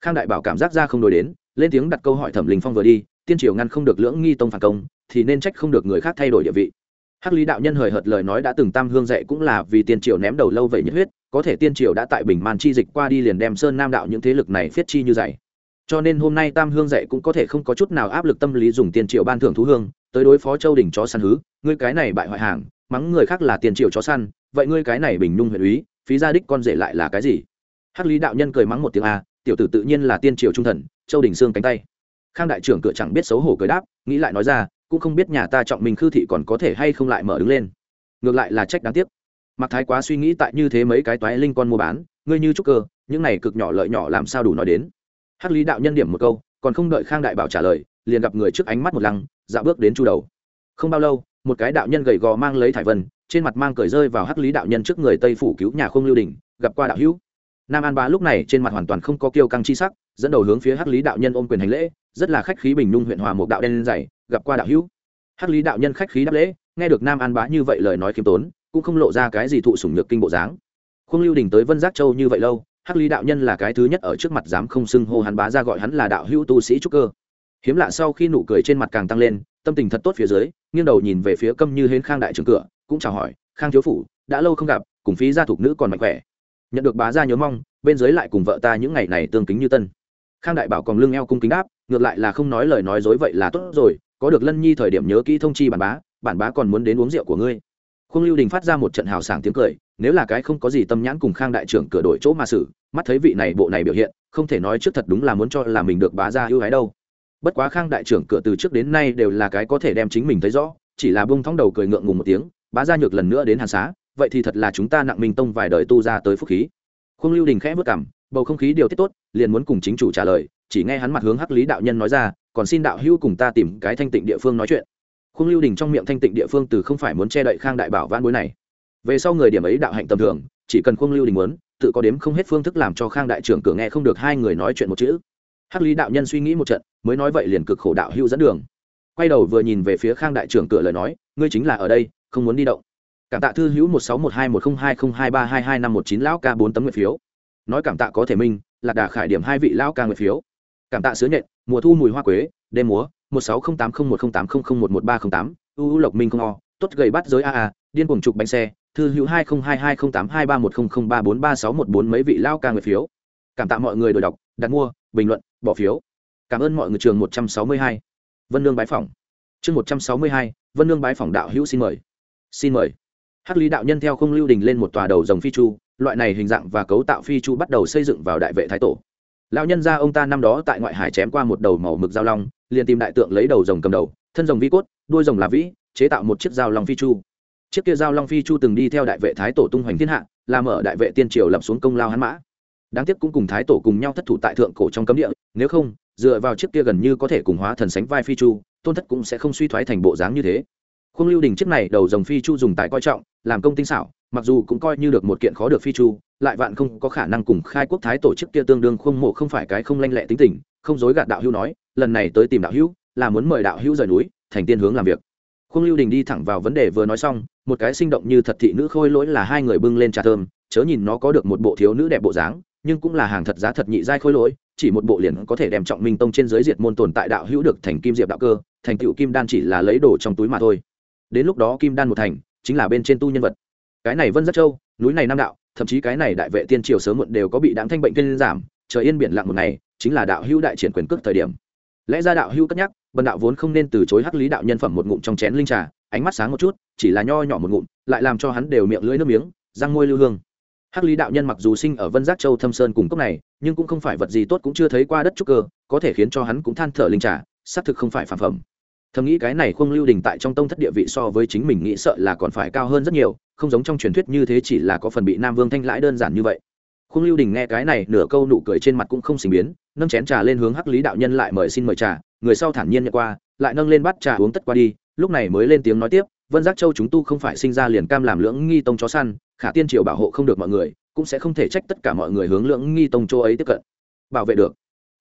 Speaker 1: Khang đại bảo cảm giác ra không đổi đến, lên tiếng đặt câu hỏi thẩm linh phong vừa đi, tiên triều ngăn không được lưỡng nghi tông phản công, thì nên trách không được người khác thay đổi địa vị hắc lý đạo nhân hời hợt lời nói đã từng tam hương dạy cũng là vì tiên triều ném đầu lâu vậy nhất huyết, có thể tiên triều đã tại bình man chi dịch qua đi liền đem sơn nam đạo những thế lực này phiết chi như dạy. Cho nên hôm nay tam hương dạy cũng có thể không có chút nào áp lực tâm lý dùng tiên triều ban thưởng thú hương, tới đối phó châu đình chó săn hứ, ngươi cái này bại hoại hàng, mắng người khác là tiền triều chó săn, vậy ngươi cái này bình nhung huyện úy, phí gia đích con rể lại là cái gì? Hắc lý đạo nhân cười mắng một tiếng a, tiểu tử tự nhiên là tiên triều trung thần, châu đình xương cánh tay. Khang đại trưởng cửa chẳng biết xấu hổ cười đáp, nghĩ lại nói ra cũng không biết nhà ta trọng mình khư thị còn có thể hay không lại mở đứng lên. Ngược lại là trách đáng tiếc. Mặc thái quá suy nghĩ tại như thế mấy cái toái linh con mua bán, ngươi như trúc cơ, những này cực nhỏ lợi nhỏ làm sao đủ nói đến? Hắc lý đạo nhân điểm một câu, còn không đợi khang đại bảo trả lời, liền gặp người trước ánh mắt một lăng, dạo bước đến chu đầu. Không bao lâu, một cái đạo nhân gầy gò mang lấy thải vân, trên mặt mang cởi rơi vào hắc lý đạo nhân trước người tây phủ cứu nhà không lưu đình, gặp qua đạo hữu. Nam an bá lúc này trên mặt hoàn toàn không có kiêu căng chi sắc, dẫn đầu hướng phía hắc lý đạo nhân ôm quyền hành lễ, rất là khách khí bình nhung huyện hòa một đạo đen dày gặp qua đạo hữu. Hắc lý đạo nhân khách khí đáp lễ, nghe được nam an bá như vậy lời nói khiêm tốn, cũng không lộ ra cái gì thụ sủng nhược kinh bộ dáng. Không lưu đình tới vân giác châu như vậy lâu, hắc lý đạo nhân là cái thứ nhất ở trước mặt dám không xưng hô hắn bá ra gọi hắn là đạo hữu tu sĩ trúc cơ. Hiếm lạ sau khi nụ cười trên mặt càng tăng lên, tâm tình thật tốt phía dưới, nghiêng đầu nhìn về phía câm như hến khang đại trưởng cửa, cũng chào hỏi, khang thiếu phủ, đã lâu không gặp, cùng phí gia thục nữ còn mạnh khỏe. Nhận được bá gia nhớ mong, bên dưới lại cùng vợ ta những ngày này tương kính như tân. Khang đại bảo còn lưng eo cung kính đáp, ngược lại là không nói lời nói dối vậy là tốt rồi có được lân nhi thời điểm nhớ kỹ thông chi bản bá bản bá còn muốn đến uống rượu của ngươi. Khung lưu đình phát ra một trận hào sảng tiếng cười, nếu là cái không có gì tâm nhãn cùng khang đại trưởng cửa đổi chỗ mà xử, mắt thấy vị này bộ này biểu hiện, không thể nói trước thật đúng là muốn cho là mình được bá ra ưu ái đâu. Bất quá khang đại trưởng cửa từ trước đến nay đều là cái có thể đem chính mình thấy rõ, chỉ là bông thóng đầu cười ngượng ngùng một tiếng, bá ra nhược lần nữa đến hàn xá, vậy thì thật là chúng ta nặng minh tông vài đời tu ra tới phúc khí. Khung lưu đình khẽ vất cảm bầu không khí điều tiết tốt, liền muốn cùng chính chủ trả lời, chỉ nghe hắn mặt hướng hắc lý đạo nhân nói ra còn xin đạo hữu cùng ta tìm cái thanh tịnh địa phương nói chuyện. Khung lưu đình trong miệng thanh tịnh địa phương từ không phải muốn che đậy khang đại bảo van bối này. Về sau người điểm ấy đạo hạnh tầm thường, chỉ cần khung lưu đình muốn, tự có đếm không hết phương thức làm cho khang đại trưởng cửa nghe không được hai người nói chuyện một chữ. Hắc lý đạo nhân suy nghĩ một trận, mới nói vậy liền cực khổ đạo hữu dẫn đường. Quay đầu vừa nhìn về phía khang đại trưởng cửa lời nói, ngươi chính là ở đây, không muốn đi động. Cảm tạ thư hữu một sáu một hai một không hai không hai ba hai hai năm một chín lão ca bốn tấm nguyện phiếu. Nói cảm tạ có thể minh, lạc đà khải điểm hai vị lão ca nguyện phiếu. Cảm tạ sứ nhện mùa thu mùi hoa quế, đêm múa, một sáu không tám không một không tám không không một một ba không tám, u lộc minh không o, tốt gầy bắt giới a a, điên cuồng trục bánh xe, thư hữu hai không hai hai không tám hai ba một không không ba bốn ba sáu một bốn mấy vị lao ca người phiếu. Cảm tạ mọi người đổi đọc, đặt mua, bình luận, bỏ phiếu. Cảm ơn mọi người trường một trăm sáu mươi hai. Vân lương bái phỏng. Chương một trăm sáu mươi hai, vân lương bái phỏng đạo hữu xin mời. Xin mời. Hắc lý đạo nhân theo không lưu đình lên một tòa đầu dòng phi chu, loại này hình dạng và cấu tạo phi chu bắt đầu xây dựng vào đại vệ thái tổ lão nhân gia ông ta năm đó tại ngoại hải chém qua một đầu màu mực giao long, liền tìm đại tượng lấy đầu rồng cầm đầu, thân rồng vi cốt, đuôi rồng là vĩ, chế tạo một chiếc giao long phi chu. Chiếc kia giao long phi chu từng đi theo đại vệ thái tổ tung hoành thiên hạ, làm ở đại vệ tiên triều lập xuống công lao hắn mã. Đáng tiếc cũng cùng thái tổ cùng nhau thất thủ tại thượng cổ trong cấm địa, nếu không, dựa vào chiếc kia gần như có thể cùng hóa thần sánh vai phi chu, tôn thất cũng sẽ không suy thoái thành bộ dáng như thế. Khung lưu đình chiếc này đầu dòng phi chu dùng tại coi trọng, làm công tinh xảo mặc dù cũng coi như được một kiện khó được phi chu, lại vạn không có khả năng cùng khai quốc thái tổ chức kia tương đương không mộ không phải cái không lanh lẹ tính tình, không dối gạt đạo hữu nói, lần này tới tìm đạo hữu, là muốn mời đạo hữu rời núi, thành tiên hướng làm việc. Khung lưu đình đi thẳng vào vấn đề vừa nói xong, một cái sinh động như thật thị nữ khôi lỗi là hai người bưng lên trà thơm, chớ nhìn nó có được một bộ thiếu nữ đẹp bộ dáng, nhưng cũng là hàng thật giá thật nhị giai khôi lỗi, chỉ một bộ liền có thể đem trọng minh tông trên giới diệt môn tồn tại đạo hữu được thành kim diệp đạo cơ, thành tựu kim đan chỉ là lấy đồ trong túi mà thôi. Đến lúc đó kim đan một thành, chính là bên trên tu nhân vật cái này vân rất châu, núi này nam đạo, thậm chí cái này đại vệ tiên triều sớm muộn đều có bị đáng thanh bệnh tiên giảm, trời yên biển lặng một ngày, chính là đạo hữu đại triển quyền cước thời điểm. Lẽ ra đạo hữu cất nhắc bần đạo vốn không nên từ chối hắc lý đạo nhân phẩm một ngụm trong chén linh trà, ánh mắt sáng một chút, chỉ là nho nhỏ một ngụm, lại làm cho hắn đều miệng lưỡi nước miếng, răng môi lưu hương. Hắc lý đạo nhân mặc dù sinh ở vân giác châu thâm sơn cùng cốc này, nhưng cũng không phải vật gì tốt cũng chưa thấy qua đất trúc cơ, có thể khiến cho hắn cũng than thở linh trà, xác thực không phải phản phẩm. Thầm nghĩ cái này không lưu đình tại trong tông thất địa vị so với chính mình nghĩ sợ là còn phải cao hơn rất nhiều không giống trong truyền thuyết như thế chỉ là có phần bị nam vương thanh lãi đơn giản như vậy. Khung lưu đình nghe cái này nửa câu nụ cười trên mặt cũng không sinh biến, nâng chén trà lên hướng hắc lý đạo nhân lại mời xin mời trà, người sau thản nhiên nhận qua, lại nâng lên bắt trà uống tất qua đi, lúc này mới lên tiếng nói tiếp, vân giác châu chúng tu không phải sinh ra liền cam làm lưỡng nghi tông chó săn, khả tiên triều bảo hộ không được mọi người, cũng sẽ không thể trách tất cả mọi người hướng lưỡng nghi tông châu ấy tiếp cận. Bảo vệ được.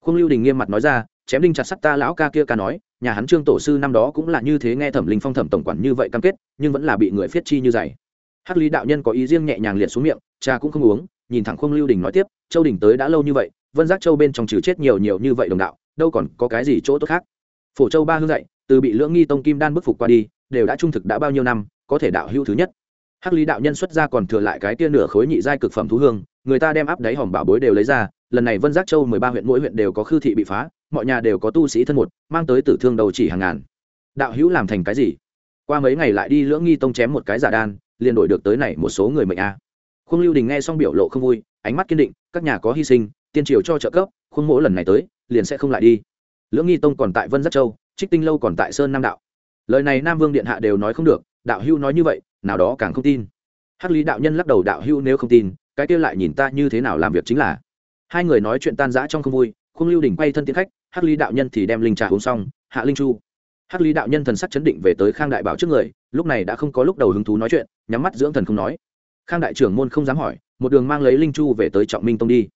Speaker 1: Khung lưu đình nghiêm mặt nói ra, chém đinh chặt sắt ta lão ca kia ca nói, nhà hắn trương tổ sư năm đó cũng là như thế nghe thẩm linh phong thẩm tổng quản như vậy cam kết, nhưng vẫn là bị người phiết chi như dày hắc lý đạo nhân có ý riêng nhẹ nhàng liệt xuống miệng cha cũng không uống, nhìn thẳng khung lưu đình nói tiếp, châu đình tới đã lâu như vậy, vân giác châu bên trong trừ chết nhiều nhiều như vậy đồng đạo, đâu còn có cái gì chỗ tốt khác? Phổ châu ba hương dạy, từ bị lưỡng nghi tông kim đan bức phục qua đi, đều đã trung thực đã bao nhiêu năm, có thể đạo hữu thứ nhất. Hắc lý đạo nhân xuất ra còn thừa lại cái tia nửa khối nhị giai cực phẩm thú hương, người ta đem áp đáy hòm bảo bối đều lấy ra, lần này vân giác châu mười ba huyện mỗi huyện đều có khư thị bị phá, mọi nhà đều có tu sĩ thân một, mang tới tử thương đầu chỉ hàng ngàn. Đạo hữu làm thành cái gì? Qua mấy ngày lại đi lưỡng nghi tông chém một cái giả đan liền đổi được tới này một số người mệnh a. Khung lưu đình nghe xong biểu lộ không vui, ánh mắt kiên định, các nhà có hy sinh, tiên triều cho trợ cấp khuôn mỗ lần này tới, liền sẽ không lại đi. Lưỡng nghi tông còn tại vân giác châu, trích tinh lâu còn tại sơn nam đạo. Lời này nam vương điện hạ đều nói không được, đạo hưu nói như vậy, nào đó càng không tin. Hắc lý đạo nhân lắc đầu, đạo hưu nếu không tin, cái kia lại nhìn ta như thế nào làm việc chính là. Hai người nói chuyện tan rã trong không vui khung lưu đình quay thân tiến khách, hắc lý đạo nhân thì đem linh trà uống xong, hạ linh chu hắc lý đạo nhân thần sắc chấn định về tới khang đại bảo trước người, lúc này đã không có lúc đầu hứng thú nói chuyện, nhắm mắt dưỡng thần không nói. Khang đại trưởng môn không dám hỏi, một đường mang lấy linh chu về tới trọng minh tông đi.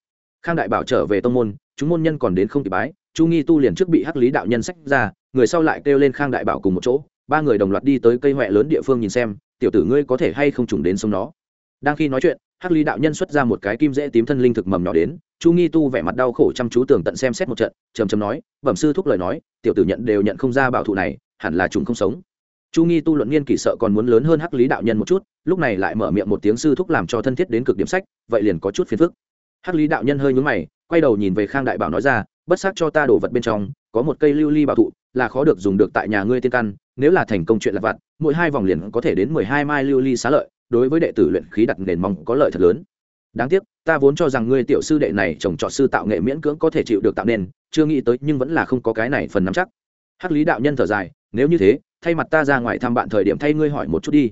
Speaker 1: Khang đại bảo trở về tông môn, chúng môn nhân còn đến không kịp bái, chu nghi tu liền trước bị hắc lý đạo nhân sách ra, người sau lại kêu lên khang đại bảo cùng một chỗ, ba người đồng loạt đi tới cây huệ lớn địa phương nhìn xem, tiểu tử ngươi có thể hay không trùng đến sông nó? Đang khi nói chuyện hắc lý đạo nhân xuất ra một cái kim dễ tím thân linh thực mầm nhỏ đến, chu nghi tu vẻ mặt đau khổ chăm chú tưởng tận xem xét một trận, trầm trầm nói, bẩm sư thúc lời nói, tiểu tử nhận đều nhận không ra bảo thụ này, hẳn là chúng không sống. Chu nghi tu luận nghiên kỷ sợ còn muốn lớn hơn hắc lý đạo nhân một chút, lúc này lại mở miệng một tiếng sư thúc làm cho thân thiết đến cực điểm sách, vậy liền có chút phiền phức. Hắc lý đạo nhân hơi nhúng mày, quay đầu nhìn về khang đại bảo nói ra, bất xác cho ta đổ vật bên trong, có một cây lưu ly bảo thụ, là khó được dùng được tại nhà ngươi tiên căn, nếu là thành công chuyện lặt vặt, mỗi hai vòng liền có thể đến mười hai mai lưu ly xá lợi đối với đệ tử luyện khí đặt nền mong có lợi thật lớn. Đáng tiếc, ta vốn cho rằng ngươi tiểu sư đệ này trồng trọt sư tạo nghệ miễn cưỡng có thể chịu được tạo nên chưa nghĩ tới nhưng vẫn là không có cái này phần nắm chắc. Hắc lý đạo nhân thở dài, nếu như thế, thay mặt ta ra ngoài thăm bạn thời điểm thay ngươi hỏi một chút đi.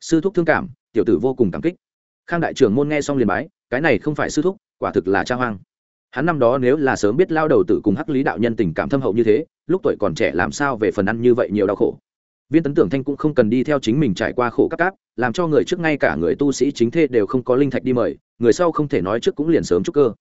Speaker 1: Sư thúc thương cảm, tiểu tử vô cùng cảm kích. Khang đại trưởng môn nghe xong liền bái, cái này không phải sư thúc, quả thực là cha hoang. Hắn năm đó nếu là sớm biết lao đầu tử cùng hắc lý đạo nhân tình cảm thâm hậu như thế, lúc tuổi còn trẻ làm sao về phần ăn như vậy nhiều đau khổ viên tấn tưởng thanh cũng không cần đi theo chính mình trải qua khổ các cáp, làm cho người trước ngay cả người tu sĩ chính thê đều không có linh thạch đi mời, người sau không thể nói trước cũng liền sớm chúc cơ.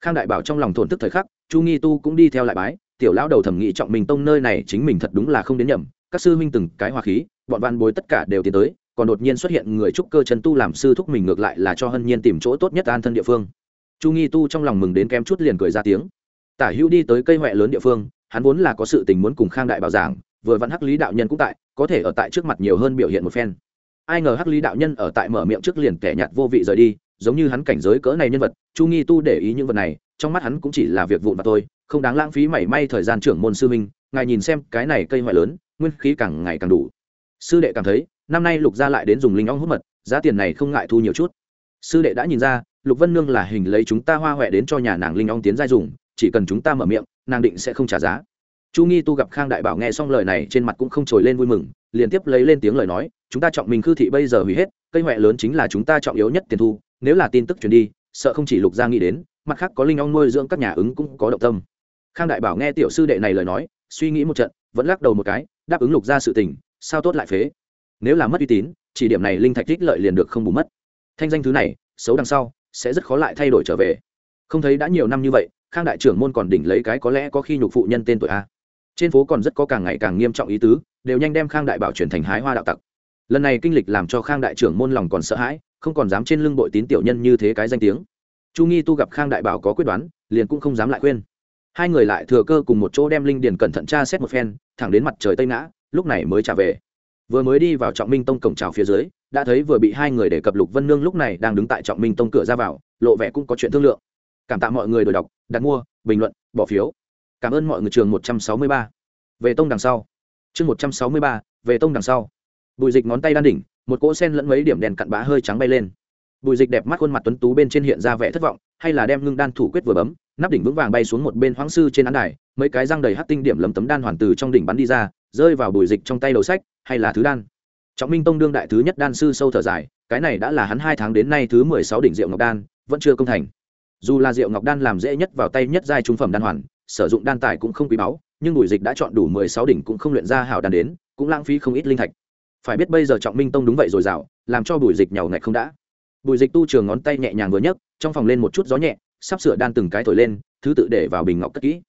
Speaker 1: Khang đại bảo trong lòng thổn thức thời khắc, chu nghi tu cũng đi theo lại bái, tiểu lão đầu thẩm nghị trọng mình tông nơi này chính mình thật đúng là không đến nhầm, các sư huynh từng cái hòa khí, bọn văn bối tất cả đều tiến tới, còn đột nhiên xuất hiện người trúc cơ chân tu làm sư thúc mình ngược lại là cho hân nhiên tìm chỗ tốt nhất an thân địa phương. Chu nghi tu trong lòng mừng đến kem chút liền cười ra tiếng. Tả hữu đi tới cây huệ lớn địa phương, hắn vốn là có sự tình muốn cùng khang đại bảo giảng vừa vặn hắc lý đạo nhân cũng tại, có thể ở tại trước mặt nhiều hơn biểu hiện một phen. Ai ngờ hắc lý đạo nhân ở tại mở miệng trước liền kẻ nhạt vô vị rời đi, giống như hắn cảnh giới cỡ này nhân vật, chu nghi tu để ý những vật này, trong mắt hắn cũng chỉ là việc vụn và thôi, không đáng lãng phí mảy may thời gian trưởng môn sư minh ngài nhìn xem cái này cây ngoại lớn, nguyên khí càng ngày càng đủ. Sư đệ cảm thấy, năm nay lục gia lại đến dùng linh ong hút mật, giá tiền này không ngại thu nhiều chút. Sư đệ đã nhìn ra, lục vân nương là hình lấy chúng ta hoa huệ đến cho nhà nàng linh ong tiến giai dùng, chỉ cần chúng ta mở miệng, nàng định sẽ không trả giá chu nghi tu gặp khang đại bảo nghe xong lời này, trên mặt cũng không trồi lên vui mừng liên tiếp lấy lên tiếng lời nói, chúng ta trọng mình khư thị bây giờ hủy hết, cây huệ lớn chính là chúng ta trọng yếu nhất tiền thu, nếu là tin tức truyền đi, sợ không chỉ lục gia nghĩ đến, mặt khác có linh ong nuôi dưỡng các nhà ứng cũng có động tâm. Khang đại bảo nghe tiểu sư đệ này lời nói, suy nghĩ một trận, vẫn lắc đầu một cái, đáp ứng lục gia sự tình, sao tốt lại phế? Nếu là mất uy tín, chỉ điểm này linh thạch thích lợi liền được không bù mất. Thanh danh thứ này, xấu đằng sau, sẽ rất khó lại thay đổi trở về. Không thấy đã nhiều năm như vậy, khang đại trưởng môn còn đỉnh lấy cái có lẽ có khi nhục phụ nhân tên tuổi a trên phố còn rất có càng ngày càng nghiêm trọng ý tứ, đều nhanh đem khang đại bảo chuyển thành hái hoa đạo tặc. Lần này kinh lịch làm cho khang đại trưởng môn lòng còn sợ hãi, không còn dám trên lưng bội tín tiểu nhân như thế cái danh tiếng. Chu nghi tu gặp khang đại bảo có quyết đoán, liền cũng không dám lại khuyên. Hai người lại thừa cơ cùng một chỗ đem linh điền cẩn thận tra xét một phen, thẳng đến mặt trời tây ngã, lúc này mới trả về. Vừa mới đi vào trọng minh tông cổng trào phía dưới, đã thấy vừa bị hai người để cập lục vân nương lúc này đang đứng tại trọng minh tông cửa ra vào, lộ vẻ cũng có chuyện thương lượng. Cảm tạ mọi người đổi đọc, đặt mua, bình luận, bỏ phiếu cảm ơn mọi người, trường một trăm sáu mươi ba. Về tông đằng sau. Chương một trăm sáu mươi ba, về tông đằng sau. Bùi dịch ngón tay đan đỉnh, một cỗ sen lẫn mấy điểm đèn cặn bã hơi trắng bay lên. Bùi dịch đẹp mắt khuôn mặt tuấn tú bên trên hiện ra vẻ thất vọng, hay là đem ngưng đan thủ quyết vừa bấm, nắp đỉnh vững vàng bay xuống một bên hoang sư trên án đài, mấy cái răng đầy hát tinh điểm lấm tấm đan hoàn từ trong đỉnh bắn đi ra, rơi vào bùi dịch trong tay đầu sách, hay là thứ đan. Trọng minh tông đương đại thứ nhất đan sư sâu thở dài, cái này đã là hắn hai tháng đến nay thứ mười sáu đỉnh rượu ngọc đan, vẫn chưa công thành. Dù là rượu ngọc đan làm dễ nhất vào tay nhất giai trung phẩm đan hoàn sử dụng đan tài cũng không quý báu, nhưng bùi dịch đã chọn đủ mười sáu đỉnh cũng không luyện ra hảo đan đến, cũng lãng phí không ít linh thạch. Phải biết bây giờ trọng minh tông đúng vậy rồi dào, làm cho bùi dịch nhàu ngạch không đã. Bùi dịch tu trường ngón tay nhẹ nhàng vừa nhấc, trong phòng lên một chút gió nhẹ, sắp sửa đan từng cái thổi lên, thứ tự để vào bình ngọc cất kỹ.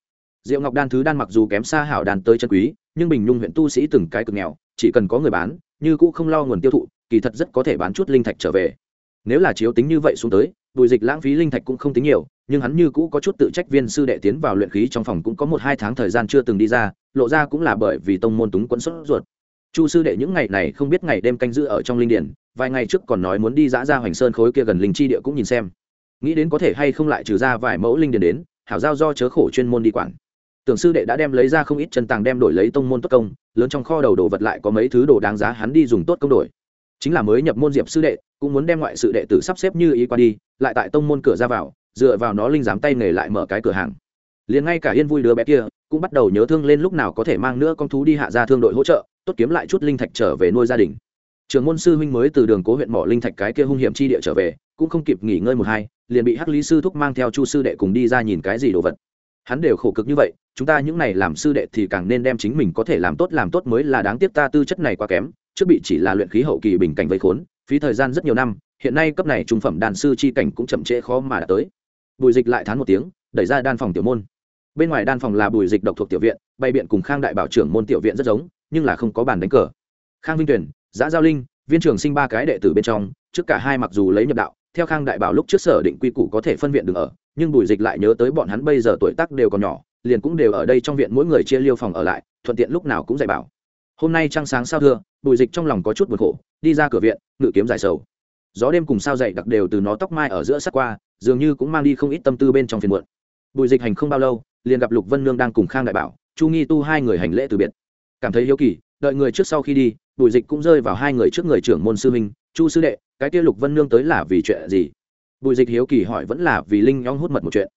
Speaker 1: Rượu ngọc đan thứ đan mặc dù kém xa hảo đan tới chân quý, nhưng bình nhung huyện tu sĩ từng cái cực nghèo, chỉ cần có người bán, như cũ không lo nguồn tiêu thụ, kỳ thật rất có thể bán chút linh thạch trở về. Nếu là chiếu tính như vậy xuống tới bùi dịch lãng phí linh thạch cũng không tính nhiều, nhưng hắn như cũ có chút tự trách viên sư đệ tiến vào luyện khí trong phòng cũng có một hai tháng thời gian chưa từng đi ra, lộ ra cũng là bởi vì tông môn túng quẫn sốt ruột. Chu sư đệ những ngày này không biết ngày đêm canh giữ ở trong linh điển, vài ngày trước còn nói muốn đi dã ra hoành sơn khối kia gần linh chi địa cũng nhìn xem. Nghĩ đến có thể hay không lại trừ ra vài mẫu linh điển đến, hảo giao do chớ khổ chuyên môn đi quản. Tưởng sư đệ đã đem lấy ra không ít chân tàng đem đổi lấy tông môn tốt công, lớn trong kho đầu đồ vật lại có mấy thứ đồ đáng giá hắn đi dùng tốt công đổi. Chính là mới nhập môn diệp sư đệ cũng muốn đem ngoại sự đệ tử sắp xếp như ý qua đi, lại tại tông môn cửa ra vào, dựa vào nó linh dám tay nghề lại mở cái cửa hàng. Liền ngay cả yên vui đứa bé kia, cũng bắt đầu nhớ thương lên lúc nào có thể mang nữa con thú đi hạ ra thương đội hỗ trợ, tốt kiếm lại chút linh thạch trở về nuôi gia đình. Trường môn sư huynh mới từ đường cố huyện mỏ linh thạch cái kia hung hiểm chi địa trở về, cũng không kịp nghỉ ngơi một hai, liền bị hắc lý sư thúc mang theo chu sư đệ cùng đi ra nhìn cái gì đồ vật. Hắn đều khổ cực như vậy, chúng ta những này làm sư đệ thì càng nên đem chính mình có thể làm tốt làm tốt mới là đáng tiếc ta tư chất này quá kém, trước bị chỉ là luyện khí hậu kỳ bình cảnh vây khốn phí thời gian rất nhiều năm, hiện nay cấp này trung phẩm đàn sư chi cảnh cũng chậm trễ khó mà đã tới. Bùi dịch lại thán một tiếng, đẩy ra đan phòng tiểu môn. Bên ngoài đan phòng là bùi dịch độc thuộc tiểu viện, bày biện cùng khang đại bảo trưởng môn tiểu viện rất giống, nhưng là không có bàn đánh cờ. Khang vinh tuyển, giã giao linh, viên trưởng sinh ba cái đệ tử bên trong, trước cả hai mặc dù lấy nhập đạo, theo khang đại bảo lúc trước sở định quy củ có thể phân viện được ở, nhưng bùi dịch lại nhớ tới bọn hắn bây giờ tuổi tác đều còn nhỏ, liền cũng đều ở đây trong viện mỗi người chia liêu phòng ở lại, thuận tiện lúc nào cũng dạy bảo. Hôm nay trăng sáng sao thưa, bùi dịch trong lòng có chút buồn khổ đi ra cửa viện, ngự kiếm giải sầu. Gió đêm cùng sao dậy đặc đều từ nó tóc mai ở giữa sắc qua, dường như cũng mang đi không ít tâm tư bên trong phiền muộn. Bùi dịch hành không bao lâu, liền gặp lục vân nương đang cùng khang đại bảo, chu nghi tu hai người hành lễ từ biệt. Cảm thấy hiếu kỳ, đợi người trước sau khi đi, bùi dịch cũng rơi vào hai người trước người trưởng môn sư minh chu sư đệ, cái kia lục vân nương tới là vì chuyện gì? Bùi dịch hiếu kỳ hỏi, vẫn là vì linh nhong hút mật một chuyện.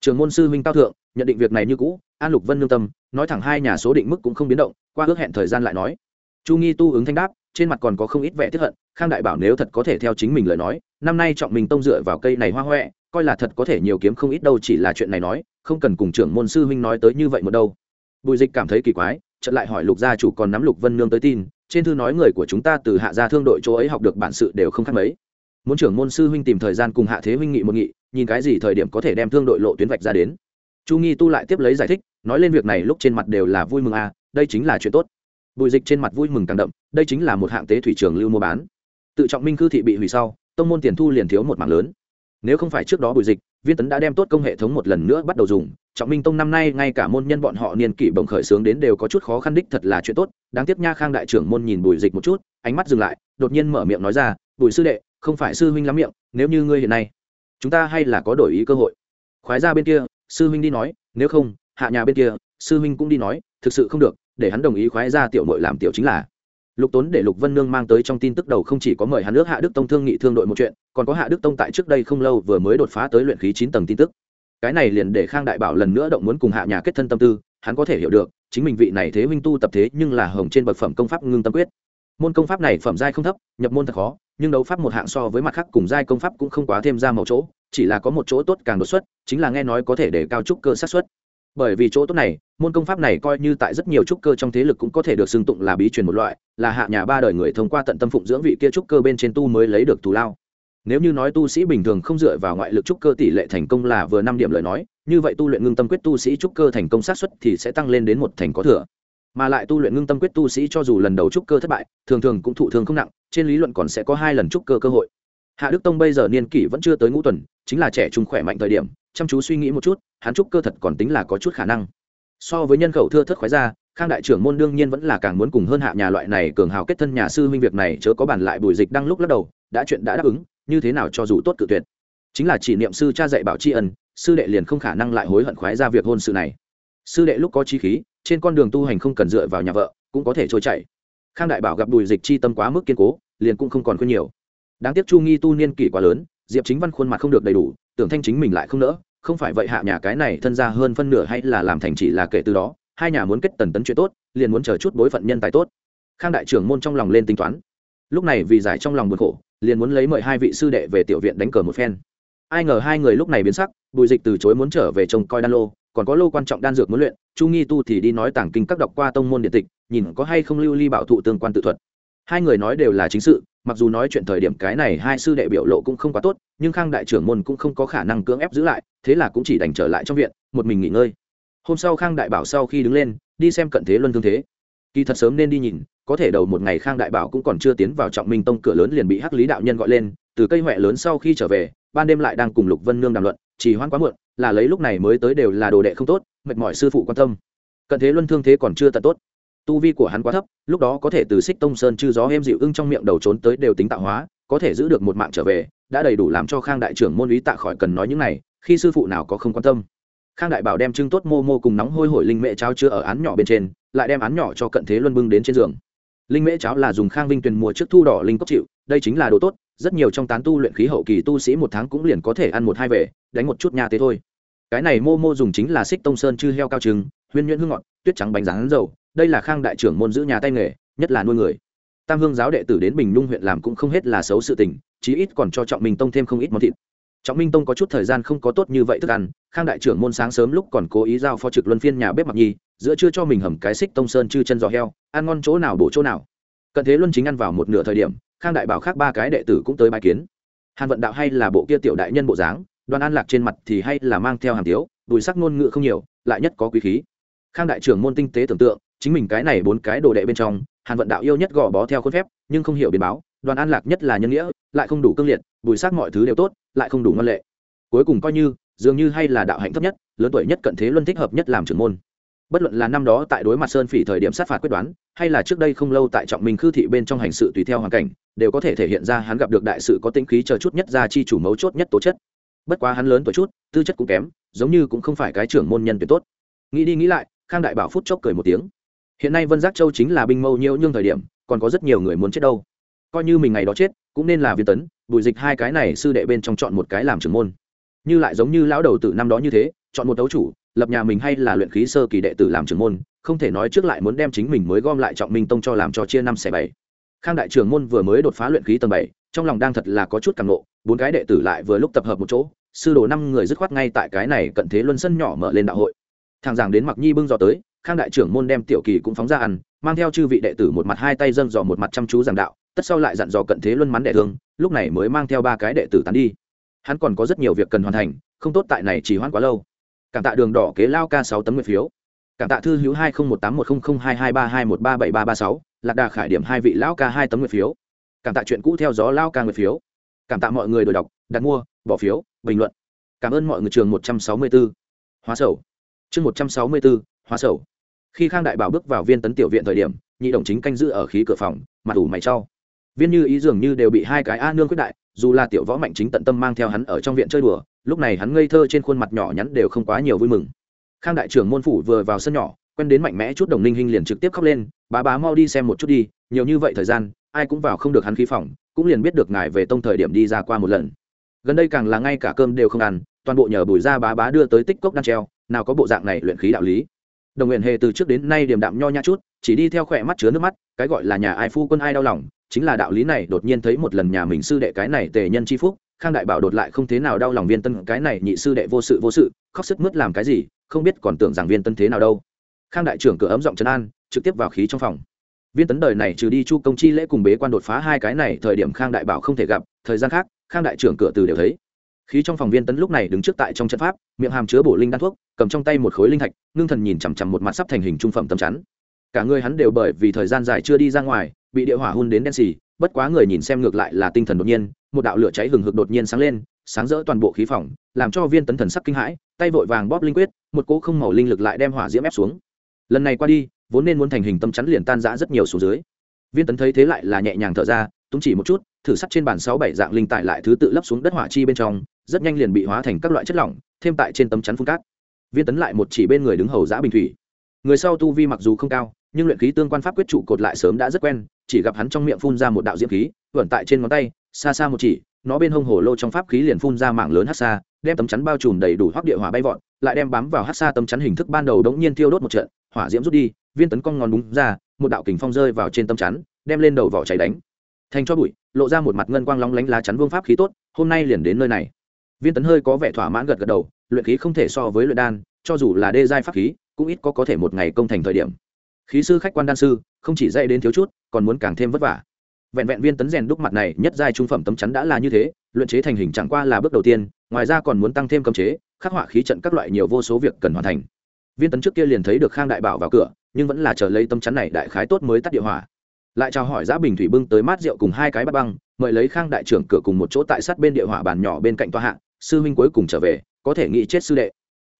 Speaker 1: Trưởng môn sư minh cao thượng, nhận định việc này như cũ, an lục vân nương tâm, nói thẳng hai nhà số định mức cũng không biến động, qua ước hẹn thời gian lại nói. Chu nghi tu ứng thanh đáp trên mặt còn có không ít vẻ tiếc hận, khang đại bảo nếu thật có thể theo chính mình lời nói, năm nay trọng mình tông dựa vào cây này hoa huệ coi là thật có thể nhiều kiếm không ít đâu chỉ là chuyện này nói, không cần cùng trưởng môn sư huynh nói tới như vậy một đâu. Bùi dịch cảm thấy kỳ quái, chợt lại hỏi lục gia chủ còn nắm lục vân nương tới tin, trên thư nói người của chúng ta từ hạ gia thương đội chỗ ấy học được bản sự đều không khác mấy. Muốn trưởng môn sư huynh tìm thời gian cùng hạ thế huynh nghị một nghị, nhìn cái gì thời điểm có thể đem thương đội lộ tuyến vạch ra đến. Chu nghi tu lại tiếp lấy giải thích, nói lên việc này lúc trên mặt đều là vui mừng à đây chính là chuyện tốt bùi dịch trên mặt vui mừng càng đậm, đây chính là một hạng tế thủy trường lưu mua bán. Tự trọng minh cư thị bị hủy sau, tông môn tiền thu liền thiếu một mảng lớn. Nếu không phải trước đó bùi dịch, viên tấn đã đem tốt công hệ thống một lần nữa bắt đầu dùng. Trọng minh tông năm nay ngay cả môn nhân bọn họ niên kỷ bồng khởi sướng đến đều có chút khó khăn đích thật là chuyện tốt. Đáng tiếc nha khang đại trưởng môn nhìn bùi dịch một chút, ánh mắt dừng lại, đột nhiên mở miệng nói ra, bùi sư đệ, không phải sư huynh lắm miệng, nếu như ngươi hiện nay, chúng ta hay là có đổi ý cơ hội. Khoái ra bên kia, sư huynh đi nói, nếu không, hạ nhà bên kia, sư huynh cũng đi nói, thực sự không được để hắn đồng ý khoái ra tiểu mội làm tiểu chính là. Lục tốn để lục vân nương mang tới trong tin tức đầu không chỉ có mời hắn nước hạ đức tông thương nghị thương đội một chuyện, còn có hạ đức tông tại trước đây không lâu vừa mới đột phá tới luyện khí chín tầng tin tức. Cái này liền để khang đại bảo lần nữa động muốn cùng hạ nhà kết thân tâm tư, hắn có thể hiểu được, chính mình vị này thế huynh tu tập thế nhưng là hồng trên bậc phẩm công pháp ngưng tâm quyết. Môn công pháp này phẩm giai không thấp, nhập môn thật khó, nhưng đấu pháp một hạng so với mặt khác cùng giai công pháp cũng không quá thêm ra màu chỗ, chỉ là có một chỗ tốt càng đột xuất, chính là nghe nói có thể để cao trúc cơ sát xuất bởi vì chỗ tốt này, môn công pháp này coi như tại rất nhiều trúc cơ trong thế lực cũng có thể được xưng tụng là bí truyền một loại, là hạ nhà ba đời người thông qua tận tâm phụng dưỡng vị kia trúc cơ bên trên tu mới lấy được thù lao. Nếu như nói tu sĩ bình thường không dựa vào ngoại lực trúc cơ tỷ lệ thành công là vừa năm điểm lời nói, như vậy tu luyện ngưng tâm quyết tu sĩ trúc cơ thành công sát xuất thì sẽ tăng lên đến một thành có thừa. Mà lại tu luyện ngưng tâm quyết tu sĩ cho dù lần đầu trúc cơ thất bại, thường thường cũng thụ thương không nặng, trên lý luận còn sẽ có hai lần trúc cơ cơ hội. Hạ đức tông bây giờ niên kỷ vẫn chưa tới ngũ tuần, chính là trẻ trung khỏe mạnh thời điểm chăm chú suy nghĩ một chút, hắn trúc cơ thật còn tính là có chút khả năng. So với nhân khẩu thưa thất khoái ra khang đại trưởng môn đương nhiên vẫn là càng muốn cùng hơn hạ nhà loại này cường hào kết thân nhà sư huynh việc này chớ có bàn lại bùi dịch đang lúc lắc đầu, đã chuyện đã đáp ứng, như thế nào cho dù tốt cự tuyệt. Chính là chỉ niệm sư cha dạy bảo tri ân, sư đệ liền không khả năng lại hối hận khoái ra việc hôn sự này. Sư đệ lúc có chi khí, trên con đường tu hành không cần dựa vào nhà vợ, cũng có thể trôi chảy. Khang đại bảo gặp bùi dịch chi tâm quá mức kiên cố, liền cũng không còn khuyên nhiều. Đáng tiếc chu nghi tu niên kỷ quá lớn, diệp chính văn khuôn mặt không được đầy đủ tưởng thanh chính mình lại không nỡ, không phải vậy hạ nhà cái này thân ra hơn phân nửa hay là làm thành chỉ là kể từ đó, hai nhà muốn kết tần tấn chuyện tốt, liền muốn chờ chút bối phận nhân tài tốt. Khang đại trưởng môn trong lòng lên tính toán. Lúc này vì giải trong lòng buồn khổ, liền muốn lấy mời hai vị sư đệ về tiểu viện đánh cờ một phen. Ai ngờ hai người lúc này biến sắc, bùi dịch từ chối muốn trở về trông coi đan lô, còn có lô quan trọng đan dược muốn luyện, chu nghi tu thì đi nói tảng kinh các đọc qua tông môn điện tịch, nhìn có hay không lưu ly bảo thụ tương quan tự thuật. Hai người nói đều là chính sự mặc dù nói chuyện thời điểm cái này hai sư đệ biểu lộ cũng không quá tốt, nhưng khang đại trưởng môn cũng không có khả năng cưỡng ép giữ lại, thế là cũng chỉ đành trở lại trong viện, một mình nghỉ ngơi. Hôm sau khang đại bảo sau khi đứng lên, đi xem cận thế luân thương thế. Kỳ thật sớm nên đi nhìn, có thể đầu một ngày khang đại bảo cũng còn chưa tiến vào trọng minh tông cửa lớn liền bị hắc lý đạo nhân gọi lên, từ cây huệ lớn sau khi trở về, ban đêm lại đang cùng lục vân nương đàm luận chỉ hoãn quá muộn, là lấy lúc này mới tới đều là đồ đệ không tốt, mệt mỏi sư phụ quan tâm. Cận thế luân thương thế còn chưa tận tốt tu vi của hắn quá thấp, lúc đó có thể từ xích tông sơn chư gió êm dịu ưng trong miệng đầu trốn tới đều tính tạo hóa, có thể giữ được một mạng trở về, đã đầy đủ làm cho khang đại trưởng môn ý tạ khỏi cần nói những này, khi sư phụ nào có không quan tâm. Khang đại bảo đem trưng tốt mô mô cùng nóng hôi hổi linh mễ cháo chứa ở án nhỏ bên trên, lại đem án nhỏ cho cận thế luân bưng đến trên giường. Linh mễ cháo là dùng khang vinh tuyền mùa trước thu đỏ linh cốc chịu, đây chính là đồ tốt, rất nhiều trong tán tu luyện khí hậu kỳ tu sĩ một tháng cũng liền có thể ăn một hai về, đánh một chút nhà tế thôi. Cái này mô mô dùng chính là xích tông sơn chư heo cao trứng huyên nhuyễn hương ngọt, tuyết trắng bánh rán dầu đây là khang đại trưởng môn giữ nhà tay nghề, nhất là nuôi người. Tam hương giáo đệ tử đến bình nhung huyện làm cũng không hết là xấu sự tình, chí ít còn cho trọng minh tông thêm không ít món thịt. Trọng minh tông có chút thời gian không có tốt như vậy thức ăn, khang đại trưởng môn sáng sớm lúc còn cố ý giao phó trực luân phiên nhà bếp mặc nhi, giữa chưa cho mình hầm cái xích tông sơn chư chân giò heo, ăn ngon chỗ nào bổ chỗ nào. Cận thế luân chính ăn vào một nửa thời điểm, khang đại bảo khác ba cái đệ tử cũng tới bài kiến. Hàn vận đạo hay là bộ kia tiểu đại nhân bộ dáng, đoàn an lạc trên mặt thì hay là mang theo hàm tiếu, đùi sắc ngôn ngữ không nhiều, lại nhất có quý khí. Khang đại trưởng môn tinh tế tưởng tượng chính mình cái này bốn cái đồ đệ bên trong, hàn vận đạo yêu nhất gò bó theo khuôn phép, nhưng không hiểu biến báo, đoàn an lạc nhất là nhân nghĩa, lại không đủ cương liệt, bùi sát mọi thứ đều tốt, lại không đủ ngân lệ. Cuối cùng coi như, dường như hay là đạo hạnh thấp nhất, lớn tuổi nhất cận thế luân thích hợp nhất làm trưởng môn. Bất luận là năm đó tại đối mặt sơn phỉ thời điểm sát phạt quyết đoán, hay là trước đây không lâu tại trọng minh khư thị bên trong hành sự tùy theo hoàn cảnh, đều có thể thể hiện ra hắn gặp được đại sự có tính khí chờ chút nhất ra chi chủ mấu chốt nhất tố chất. Bất quá hắn lớn tuổi chút, tư chất cũng kém, giống như cũng không phải cái trưởng môn nhân tuyệt tốt. Nghĩ đi nghĩ lại, khang đại bảo phút chốc cười một tiếng hiện nay vân giác châu chính là binh mâu nhiễu nhưng thời điểm, còn có rất nhiều người muốn chết đâu. Coi như mình ngày đó chết, cũng nên là viên tấn, bùi dịch hai cái này sư đệ bên trong chọn một cái làm trưởng môn. Như lại giống như lão đầu tử năm đó như thế, chọn một đấu chủ, lập nhà mình hay là luyện khí sơ kỳ đệ tử làm trưởng môn, không thể nói trước lại muốn đem chính mình mới gom lại trọng minh tông cho làm cho chia năm xẻ bảy. Khang đại trưởng môn vừa mới đột phá luyện khí tầng bảy, trong lòng đang thật là có chút càng nộ, bốn cái đệ tử lại vừa lúc tập hợp một chỗ, sư đồ năm người dứt khoát ngay tại cái này cận thế luân sân nhỏ mở lên đạo hội. Thằng giảng đến mặc nhi bưng dò tới khang đại trưởng môn đem tiểu kỳ cũng phóng ra ăn mang theo chư vị đệ tử một mặt hai tay dâng dò một mặt chăm chú giảng đạo tất sau lại dặn dò cận thế luân mắn đệ thương lúc này mới mang theo ba cái đệ tử tán đi. Hắn còn có rất nhiều việc cần hoàn thành không tốt tại này chỉ hoãn quá lâu. Cảm tạ đường đỏ kế lao ca sáu tấm nguyệt phiếu. Cảm tạ thư hữu hai không một tám một không không hai hai ba hai một ba bảy ba ba sáu lạc đà khải điểm hai vị lão ca hai tấm nguyệt phiếu. Cảm tạ chuyện cũ theo gió lao ca nguyệt phiếu. Cảm tạ mọi người đổi đọc đặt mua bỏ phiếu bình luận. Cảm ơn mọi người trường một trăm sáu mươi 164. hóa sầu. Chương một trăm sáu mươi 164, hóa sầu khi khang đại bảo bước vào viên tấn tiểu viện thời điểm, nhị đồng chính canh giữ ở khí cửa phòng, mặt ủ mày trau viên như ý dường như đều bị hai cái a nương quyết đại, dù là tiểu võ mạnh chính tận tâm mang theo hắn ở trong viện chơi đùa, lúc này hắn ngây thơ trên khuôn mặt nhỏ nhắn đều không quá nhiều vui mừng. Khang đại trưởng môn phủ vừa vào sân nhỏ, quen đến mạnh mẽ chút đồng ninh hinh liền trực tiếp khóc lên, bá bá mau đi xem một chút đi, nhiều như vậy thời gian, ai cũng vào không được hắn khí phòng, cũng liền biết được ngài về tông thời điểm đi ra qua một lần. Gần đây càng là ngay cả cơm đều không ăn, toàn bộ nhờ bùi ra bá bá đưa tới tích cốc đan treo, nào có bộ dạng này luyện khí đạo lý đồng nguyện hề từ trước đến nay điềm đạm nho nhã chút, chỉ đi theo khỏe mắt chứa nước mắt, cái gọi là nhà ai phu quân ai đau lòng, chính là đạo lý này đột nhiên thấy một lần nhà mình sư đệ cái này tề nhân c h i phúc, khang đại bảo đột lại không thế nào đau lòng viên tân, cái này nhị sư đệ vô sự vô sự, khóc sức mướt làm cái gì, không biết còn tưởng rằng viên tân thế nào đâu. Khang đại trưởng cửa ấm giọng trấn an, trực tiếp vào khí trong phòng. Viên tấn đời này trừ đi chu công chi lễ cùng bế quan đột phá hai cái này, thời điểm khang đại bảo không thể gặp, thời gian khác, khang đại trưởng cửa từ đều thấy khí trong phòng viên tấn lúc này đứng trước tại trong trận pháp, miệng hàm chứa bổ linh đan thuốc, cầm trong tay một khối linh thạch, ngưng thần nhìn chằm chằm một mặt sắp thành hình trung phẩm tầm chắn. Cả người hắn đều bởi vì thời gian dài chưa đi ra ngoài, bị địa hỏa hun đến đen xì, bất quá người nhìn xem ngược lại là tinh thần đột nhiên, một đạo lửa cháy hừng hực đột nhiên sáng lên, sáng rỡ toàn bộ khí phòng, làm cho viên tấn thần sắc kinh hãi, tay vội vàng bóp linh quyết, một cỗ không màu linh lực lại đem hỏa diễm ép xuống. Lần này qua đi, vốn nên muốn thành hình tâm chắn liền tan rã rất nhiều xuống dưới. Viên tấn thấy thế lại là nhẹ nhàng thở ra, túng chỉ một chút, thử sắt trên bàn sáu bảy dạng linh tại lại thứ tự lấp xuống đất hỏa chi bên trong rất nhanh liền bị hóa thành các loại chất lỏng, thêm tại trên tấm chắn phun cát. Viên tấn lại một chỉ bên người đứng hầu giã bình thủy. Người sau tu vi mặc dù không cao, nhưng luyện khí tương quan pháp quyết trụ cột lại sớm đã rất quen, chỉ gặp hắn trong miệng phun ra một đạo diễm khí, vẩn tại trên ngón tay, xa xa một chỉ, nó bên hông hồ lô trong pháp khí liền phun ra mạng lớn hát xa đem tấm chắn bao trùm đầy đủ hoác địa hỏa bay vọt, lại đem bám vào hát xa tấm chắn hình thức ban đầu đống nhiên tiêu đốt một trận, hỏa diễm rút đi, viên tấn cong ngón búng ra, một đạo kình phong rơi vào trên tấm chắn, đem lên đầu vỏ cháy đánh. Thành cho bụi, lộ ra một mặt ngân quang lóng lánh lá chắn vương pháp khí tốt, hôm nay liền đến nơi này viên tấn hơi có vẻ thỏa mãn gật gật đầu, luyện khí không thể so với luyện đan, cho dù là đê giai pháp khí, cũng ít có có thể một ngày công thành thời điểm. Khí sư khách quan đan sư, không chỉ dạy đến thiếu chút, còn muốn càng thêm vất vả. Vẹn vẹn viên tấn rèn đúc mặt này nhất giai trung phẩm tấm chắn đã là như thế, luyện chế thành hình chẳng qua là bước đầu tiên, ngoài ra còn muốn tăng thêm cấm chế, khắc họa khí trận các loại nhiều vô số việc cần hoàn thành. Viên tấn trước kia liền thấy được khang đại bảo vào cửa, nhưng vẫn là chờ lấy tấm chắn này đại khái tốt mới tắt địa hỏa. Lại chào hỏi giá bình thủy bưng tới mát rượu cùng hai cái bát băng, mời lấy khang đại trưởng cửa cùng một chỗ tại sát bên địa hỏa bàn nhỏ bên cạnh toa hạng sư huynh cuối cùng trở về, có thể nghĩ chết sư đệ.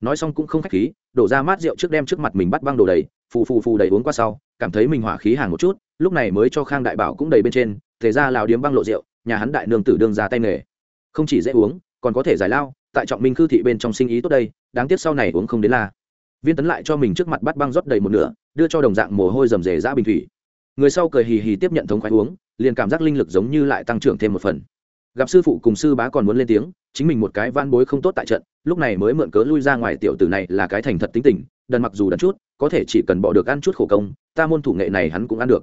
Speaker 1: Nói xong cũng không khách khí, đổ ra mát rượu trước đem trước mặt mình bắt băng đổ đầy, phù phù phù đầy uống qua sau, cảm thấy mình hỏa khí hàng một chút, lúc này mới cho khang đại bảo cũng đầy bên trên thế ra lào điếm băng lộ rượu, nhà hắn đại nương tử đương ra tay nghề. Không chỉ dễ uống, còn có thể giải lao, tại trọng minh khư thị bên trong sinh ý tốt đây, đáng tiếc sau này uống không đến la viên tấn lại cho mình trước mặt bắt băng rót đầy một nửa, đưa cho đồng dạng mồ hôi rầm rề ra bình thủy. Người sau cười hì hì tiếp nhận thống khoái uống, liền cảm giác linh lực giống như lại tăng trưởng thêm một phần gặp sư phụ cùng sư bá còn muốn lên tiếng, chính mình một cái van bối không tốt tại trận, lúc này mới mượn cớ lui ra ngoài tiểu tử này là cái thành thật tính tình, đần mặc dù đần chút, có thể chỉ cần bỏ được ăn chút khổ công, ta môn thủ nghệ này hắn cũng ăn được.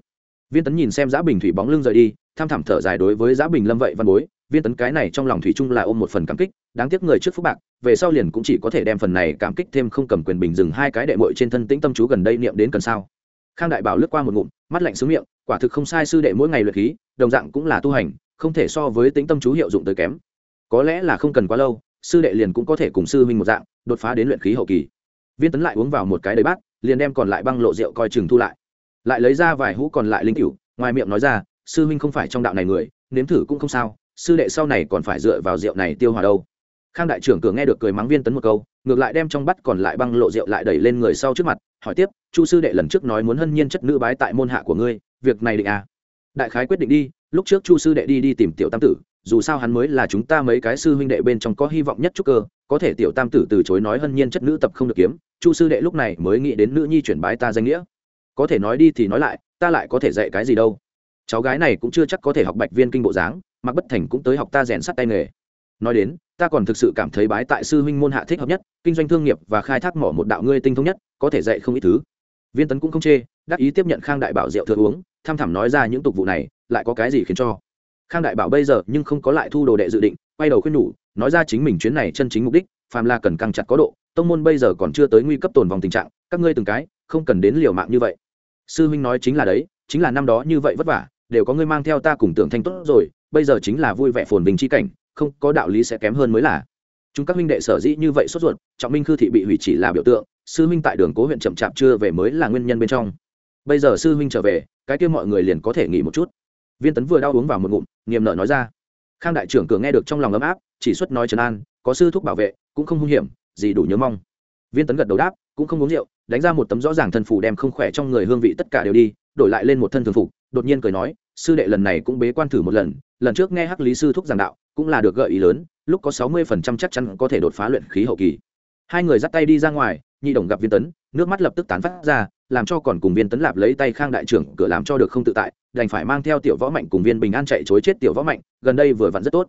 Speaker 1: Viên tấn nhìn xem giá bình thủy bóng lưng rời đi, tham thẳm thở dài đối với giá bình lâm vậy văn bối, viên tấn cái này trong lòng thủy chung là ôm một phần cảm kích, đáng tiếc người trước phúc bạc, về sau liền cũng chỉ có thể đem phần này cảm kích thêm không cầm quyền bình dừng hai cái đệ mội trên thân tĩnh tâm chú gần đây niệm đến cần sao. Khang đại bảo lướt qua một ngụm, mắt lạnh xuống miệng, quả thực không sai sư đệ mỗi ngày luyện khí, đồng dạng cũng là tu hành không thể so với tính tâm chú hiệu dụng tới kém. Có lẽ là không cần quá lâu, sư đệ liền cũng có thể cùng sư huynh một dạng, đột phá đến luyện khí hậu kỳ. Viên tấn lại uống vào một cái đầy bát, liền đem còn lại băng lộ rượu coi chừng thu lại. Lại lấy ra vài hũ còn lại linh cựu ngoài miệng nói ra, sư huynh không phải trong đạo này người, nếm thử cũng không sao, sư đệ sau này còn phải dựa vào rượu này tiêu hòa đâu. Khang đại trưởng cửa nghe được cười mắng viên tấn một câu, ngược lại đem trong bắt còn lại băng lộ rượu lại đẩy lên người sau trước mặt, hỏi tiếp, chu sư đệ lần trước nói muốn hân nhiên chất nữ bái tại môn hạ của ngươi, việc này định à? Đại khái quyết định đi lúc trước chu sư đệ đi đi tìm tiểu tam tử, dù sao hắn mới là chúng ta mấy cái sư huynh đệ bên trong có hy vọng nhất chút cơ, có thể tiểu tam tử từ chối nói hân nhiên chất nữ tập không được kiếm, chu sư đệ lúc này mới nghĩ đến nữ nhi chuyển bái ta danh nghĩa. Có thể nói đi thì nói lại, ta lại có thể dạy cái gì đâu. Cháu gái này cũng chưa chắc có thể học bạch viên kinh bộ dáng mặc bất thành cũng tới học ta rèn sắt tay nghề. Nói đến, ta còn thực sự cảm thấy bái tại sư huynh môn hạ thích hợp nhất, kinh doanh thương nghiệp và khai thác mỏ một đạo ngươi tinh thông nhất, có thể dạy không ít thứ. Viên tấn cũng không chê, đắc ý tiếp nhận khang đại bảo rượu thừa uống, tham thẳm nói ra những tục vụ này lại có cái gì khiến cho? Khang đại bảo bây giờ nhưng không có lại thu đồ đệ dự định, quay đầu khuyên nhủ, nói ra chính mình chuyến này chân chính mục đích, phàm là cần căng chặt có độ, tông môn bây giờ còn chưa tới nguy cấp tồn vòng tình trạng, các ngươi từng cái, không cần đến liều mạng như vậy. Sư huynh nói chính là đấy, chính là năm đó như vậy vất vả, đều có ngươi mang theo ta cùng tưởng thanh tốt rồi, bây giờ chính là vui vẻ phồn bình chi cảnh, không có đạo lý sẽ kém hơn mới là. Chúng các huynh đệ sở dĩ như vậy sốt ruột, trọng minh khư thị bị hủy chỉ là biểu tượng, sư huynh tại đường cố huyện chậm chạp chưa về mới là nguyên nhân bên trong. Bây giờ sư huynh trở về, cái kia mọi người liền có thể nghỉ một chút viên tấn vừa đau uống vào một ngụm, niềm nợ nói ra. Khang đại trưởng cửa nghe được trong lòng ấm áp, chỉ xuất nói trấn an, có sư thúc bảo vệ, cũng không hung hiểm, gì đủ nhớ mong. Viên tấn gật đầu đáp, cũng không uống rượu, đánh ra một tấm rõ ràng thân phủ đem không khỏe trong người hương vị tất cả đều đi, đổi lại lên một thân thường phục, đột nhiên cười nói, sư đệ lần này cũng bế quan thử một lần lần trước nghe hắc lý sư thúc giảng đạo, cũng là được gợi ý lớn, lúc có sáu mươi phần trăm chắc chắn có thể đột phá luyện khí hậu kỳ. Hai người dắt tay đi ra ngoài, nhị đồng gặp viên tấn, nước mắt lập tức tán phát ra, làm cho còn cùng viên tấn lạp lấy tay khang đại trưởng cửa làm cho được không tự tại đành phải mang theo tiểu võ mạnh cùng viên bình an chạy chối chết tiểu võ mạnh, gần đây vừa vặn rất tốt.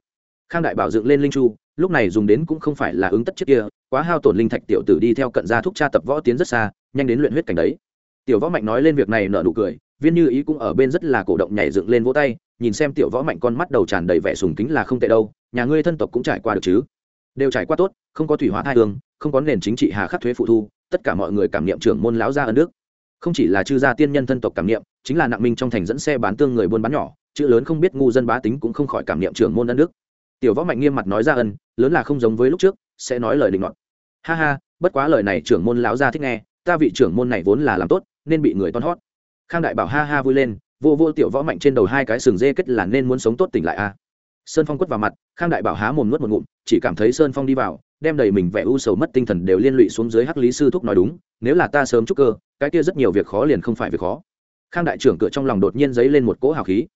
Speaker 1: Khang đại bảo dựng lên linh chu, lúc này dùng đến cũng không phải là ứng tất trước kia, quá hao tổn linh thạch tiểu tử đi theo cận gia thúc cha tập võ tiến rất xa, nhanh đến luyện huyết cảnh đấy. Tiểu võ mạnh nói lên việc này nở nụ cười, viên như ý cũng ở bên rất là cổ động nhảy dựng lên vỗ tay, nhìn xem tiểu võ mạnh con mắt đầu tràn đầy vẻ sùng kính là không tệ đâu, nhà ngươi thân tộc cũng trải qua được chứ? Đều trải qua tốt, không có thủy hóa thai hương, không có nền chính trị hà khắc thuế phụ thu, tất cả mọi người cảm niệm trưởng môn lão gia ân đức. Không chỉ là chư gia tiên nhân thân tộc cảm niệm chính là nặng minh trong thành dẫn xe bán tương người buôn bán nhỏ, chữ lớn không biết ngu dân bá tính cũng không khỏi cảm niệm trưởng môn ân đức tiểu võ mạnh nghiêm mặt nói ra ân, lớn là không giống với lúc trước, sẽ nói lời định ngọn ha ha, bất quá lời này trưởng môn lão gia thích nghe, ta vị trưởng môn này vốn là làm tốt, nên bị người toan hót. Khang đại bảo ha ha vui lên, vô vô tiểu võ mạnh trên đầu hai cái sừng dê kết là nên muốn sống tốt tỉnh lại a. Sơn phong quất vào mặt, khang đại bảo há mồm nuốt một ngụm, chỉ cảm thấy sơn phong đi vào, đem đầy mình vẻ u sầu mất tinh thần đều liên lụy xuống dưới hắc lý sư thúc nói đúng, nếu là ta sớm chúc cơ, cái kia rất nhiều việc khó liền không phải việc khó khang đại trưởng cửa trong lòng đột nhiên dấy lên một cỗ hào khí.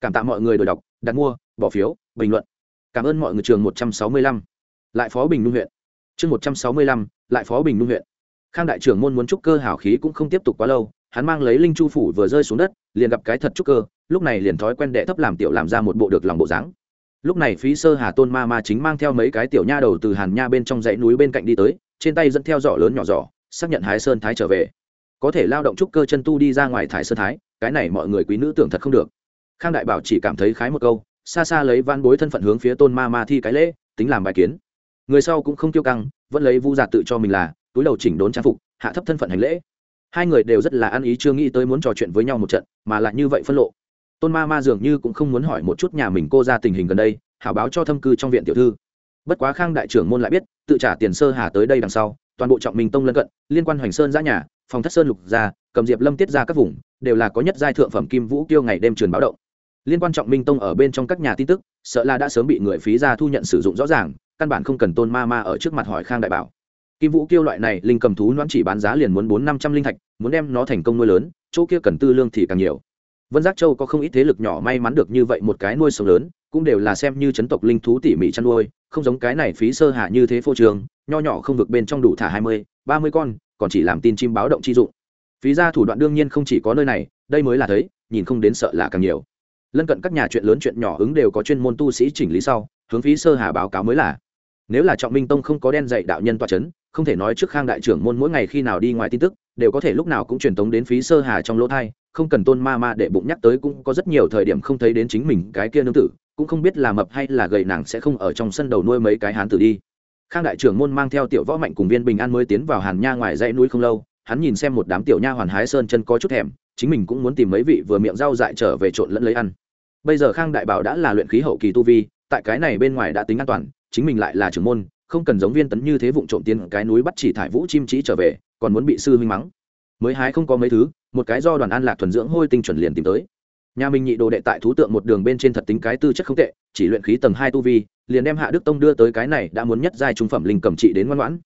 Speaker 1: Cảm tạ mọi người đổi đọc, đặt mua, bỏ phiếu, bình luận. Cảm ơn mọi người trường một trăm sáu mươi lăm. Lại phó bình nung huyện. Chương một trăm sáu mươi lăm, lại phó bình nung huyện. Khang đại trưởng môn muốn trúc cơ hào khí cũng không tiếp tục quá lâu, hắn mang lấy linh chu phủ vừa rơi xuống đất, liền gặp cái thật trúc cơ, lúc này liền thói quen đệ thấp làm tiểu làm ra một bộ được lòng bộ dáng. Lúc này phí sơ hà tôn ma ma chính mang theo mấy cái tiểu nha đầu từ hàn nha bên trong dãy núi bên cạnh đi tới, trên tay dẫn theo giỏ lớn nhỏ giỏ, xác nhận hái sơn thái trở về có thể lao động trúc cơ chân tu đi ra ngoài thải sơ thái, cái này mọi người quý nữ tưởng thật không được. Khang đại bảo chỉ cảm thấy khái một câu, xa xa lấy van bối thân phận hướng phía tôn ma ma thi cái lễ, tính làm bài kiến. Người sau cũng không tiêu căng, vẫn lấy vu giả tự cho mình là, túi đầu chỉnh đốn trang phục, hạ thấp thân phận hành lễ. Hai người đều rất là ăn ý chưa nghĩ tới muốn trò chuyện với nhau một trận, mà lại như vậy phân lộ. Tôn ma ma dường như cũng không muốn hỏi một chút nhà mình cô ra tình hình gần đây, hảo báo cho thâm cư trong viện tiểu thư. Bất quá khang đại trưởng môn lại biết, tự trả tiền sơ hà tới đây đằng sau, toàn bộ trọng minh tông lân cận, liên quan hoành sơn giã nhà phòng thất sơn lục gia cầm diệp lâm tiết ra các vùng, đều là có nhất giai thượng phẩm kim vũ kiêu ngày đêm truyền báo động. Liên quan trọng minh tông ở bên trong các nhà tin tức, sợ là đã sớm bị người phí ra thu nhận sử dụng rõ ràng, căn bản không cần tôn ma ma ở trước mặt hỏi khang đại bảo. Kim vũ kiêu loại này linh cầm thú noãn chỉ bán giá liền muốn bốn năm trăm linh thạch, muốn đem nó thành công nuôi lớn, chỗ kia cần tư lương thì càng nhiều. Vân giác châu có không ít thế lực nhỏ may mắn được như vậy một cái nuôi sống lớn, cũng đều là xem như chấn tộc linh thú tỉ mỉ chăn nuôi, không giống cái này phí sơ hạ như thế phô trường nho nhỏ không vực bên trong đủ thả hai mươi, ba mươi con còn chỉ làm tin chim báo động chi dụng. Phí ra thủ đoạn đương nhiên không chỉ có nơi này, đây mới là thấy, nhìn không đến sợ là càng nhiều. Lân cận các nhà chuyện lớn chuyện nhỏ ứng đều có chuyên môn tu sĩ chỉnh lý sau, hướng phí sơ hà báo cáo mới là. Nếu là trọng minh tông không có đen dạy đạo nhân toa c h ấ n không thể nói trước khang đại trưởng môn mỗi ngày khi nào đi ngoài tin tức, đều có thể lúc nào cũng truyền tống đến phí sơ hà trong lỗ thai, không cần tôn ma ma để bụng nhắc tới cũng có rất nhiều thời điểm không thấy đến chính mình cái kia nương tử, cũng không biết là mập hay là gầy nàng sẽ không ở trong sân đầu nuôi mấy cái hán tử đi khang đại trưởng môn mang theo tiểu võ mạnh cùng viên bình an mới tiến vào hàn nha ngoài dãy núi không lâu, hắn nhìn xem một đám tiểu nha hoàn hái sơn chân có chút thèm, chính mình cũng muốn tìm mấy vị vừa miệng rau dại trở về trộn lẫn lấy ăn. Bây giờ khang đại bảo đã là luyện khí hậu kỳ tu vi, tại cái này bên ngoài đã tính an toàn, chính mình lại là trưởng môn, không cần giống viên tấn như thế vụng trộm tiến cái núi bắt chỉ thải vũ chim chỉ trở về, còn muốn bị sư huynh mắng. Mới hái không có mấy thứ, một cái do đoàn an lạc thuần dưỡng hôi tinh chuẩn liền tìm tới nhà mình nhị đồ đệ tại thú tượng một đường bên trên thật tính cái tư chất không tệ, chỉ luyện khí tầng hai tu vi, liền đem hạ đức tông đưa tới cái này đã muốn nhất giai trung phẩm linh cầm trị đến ngoan ngoãn.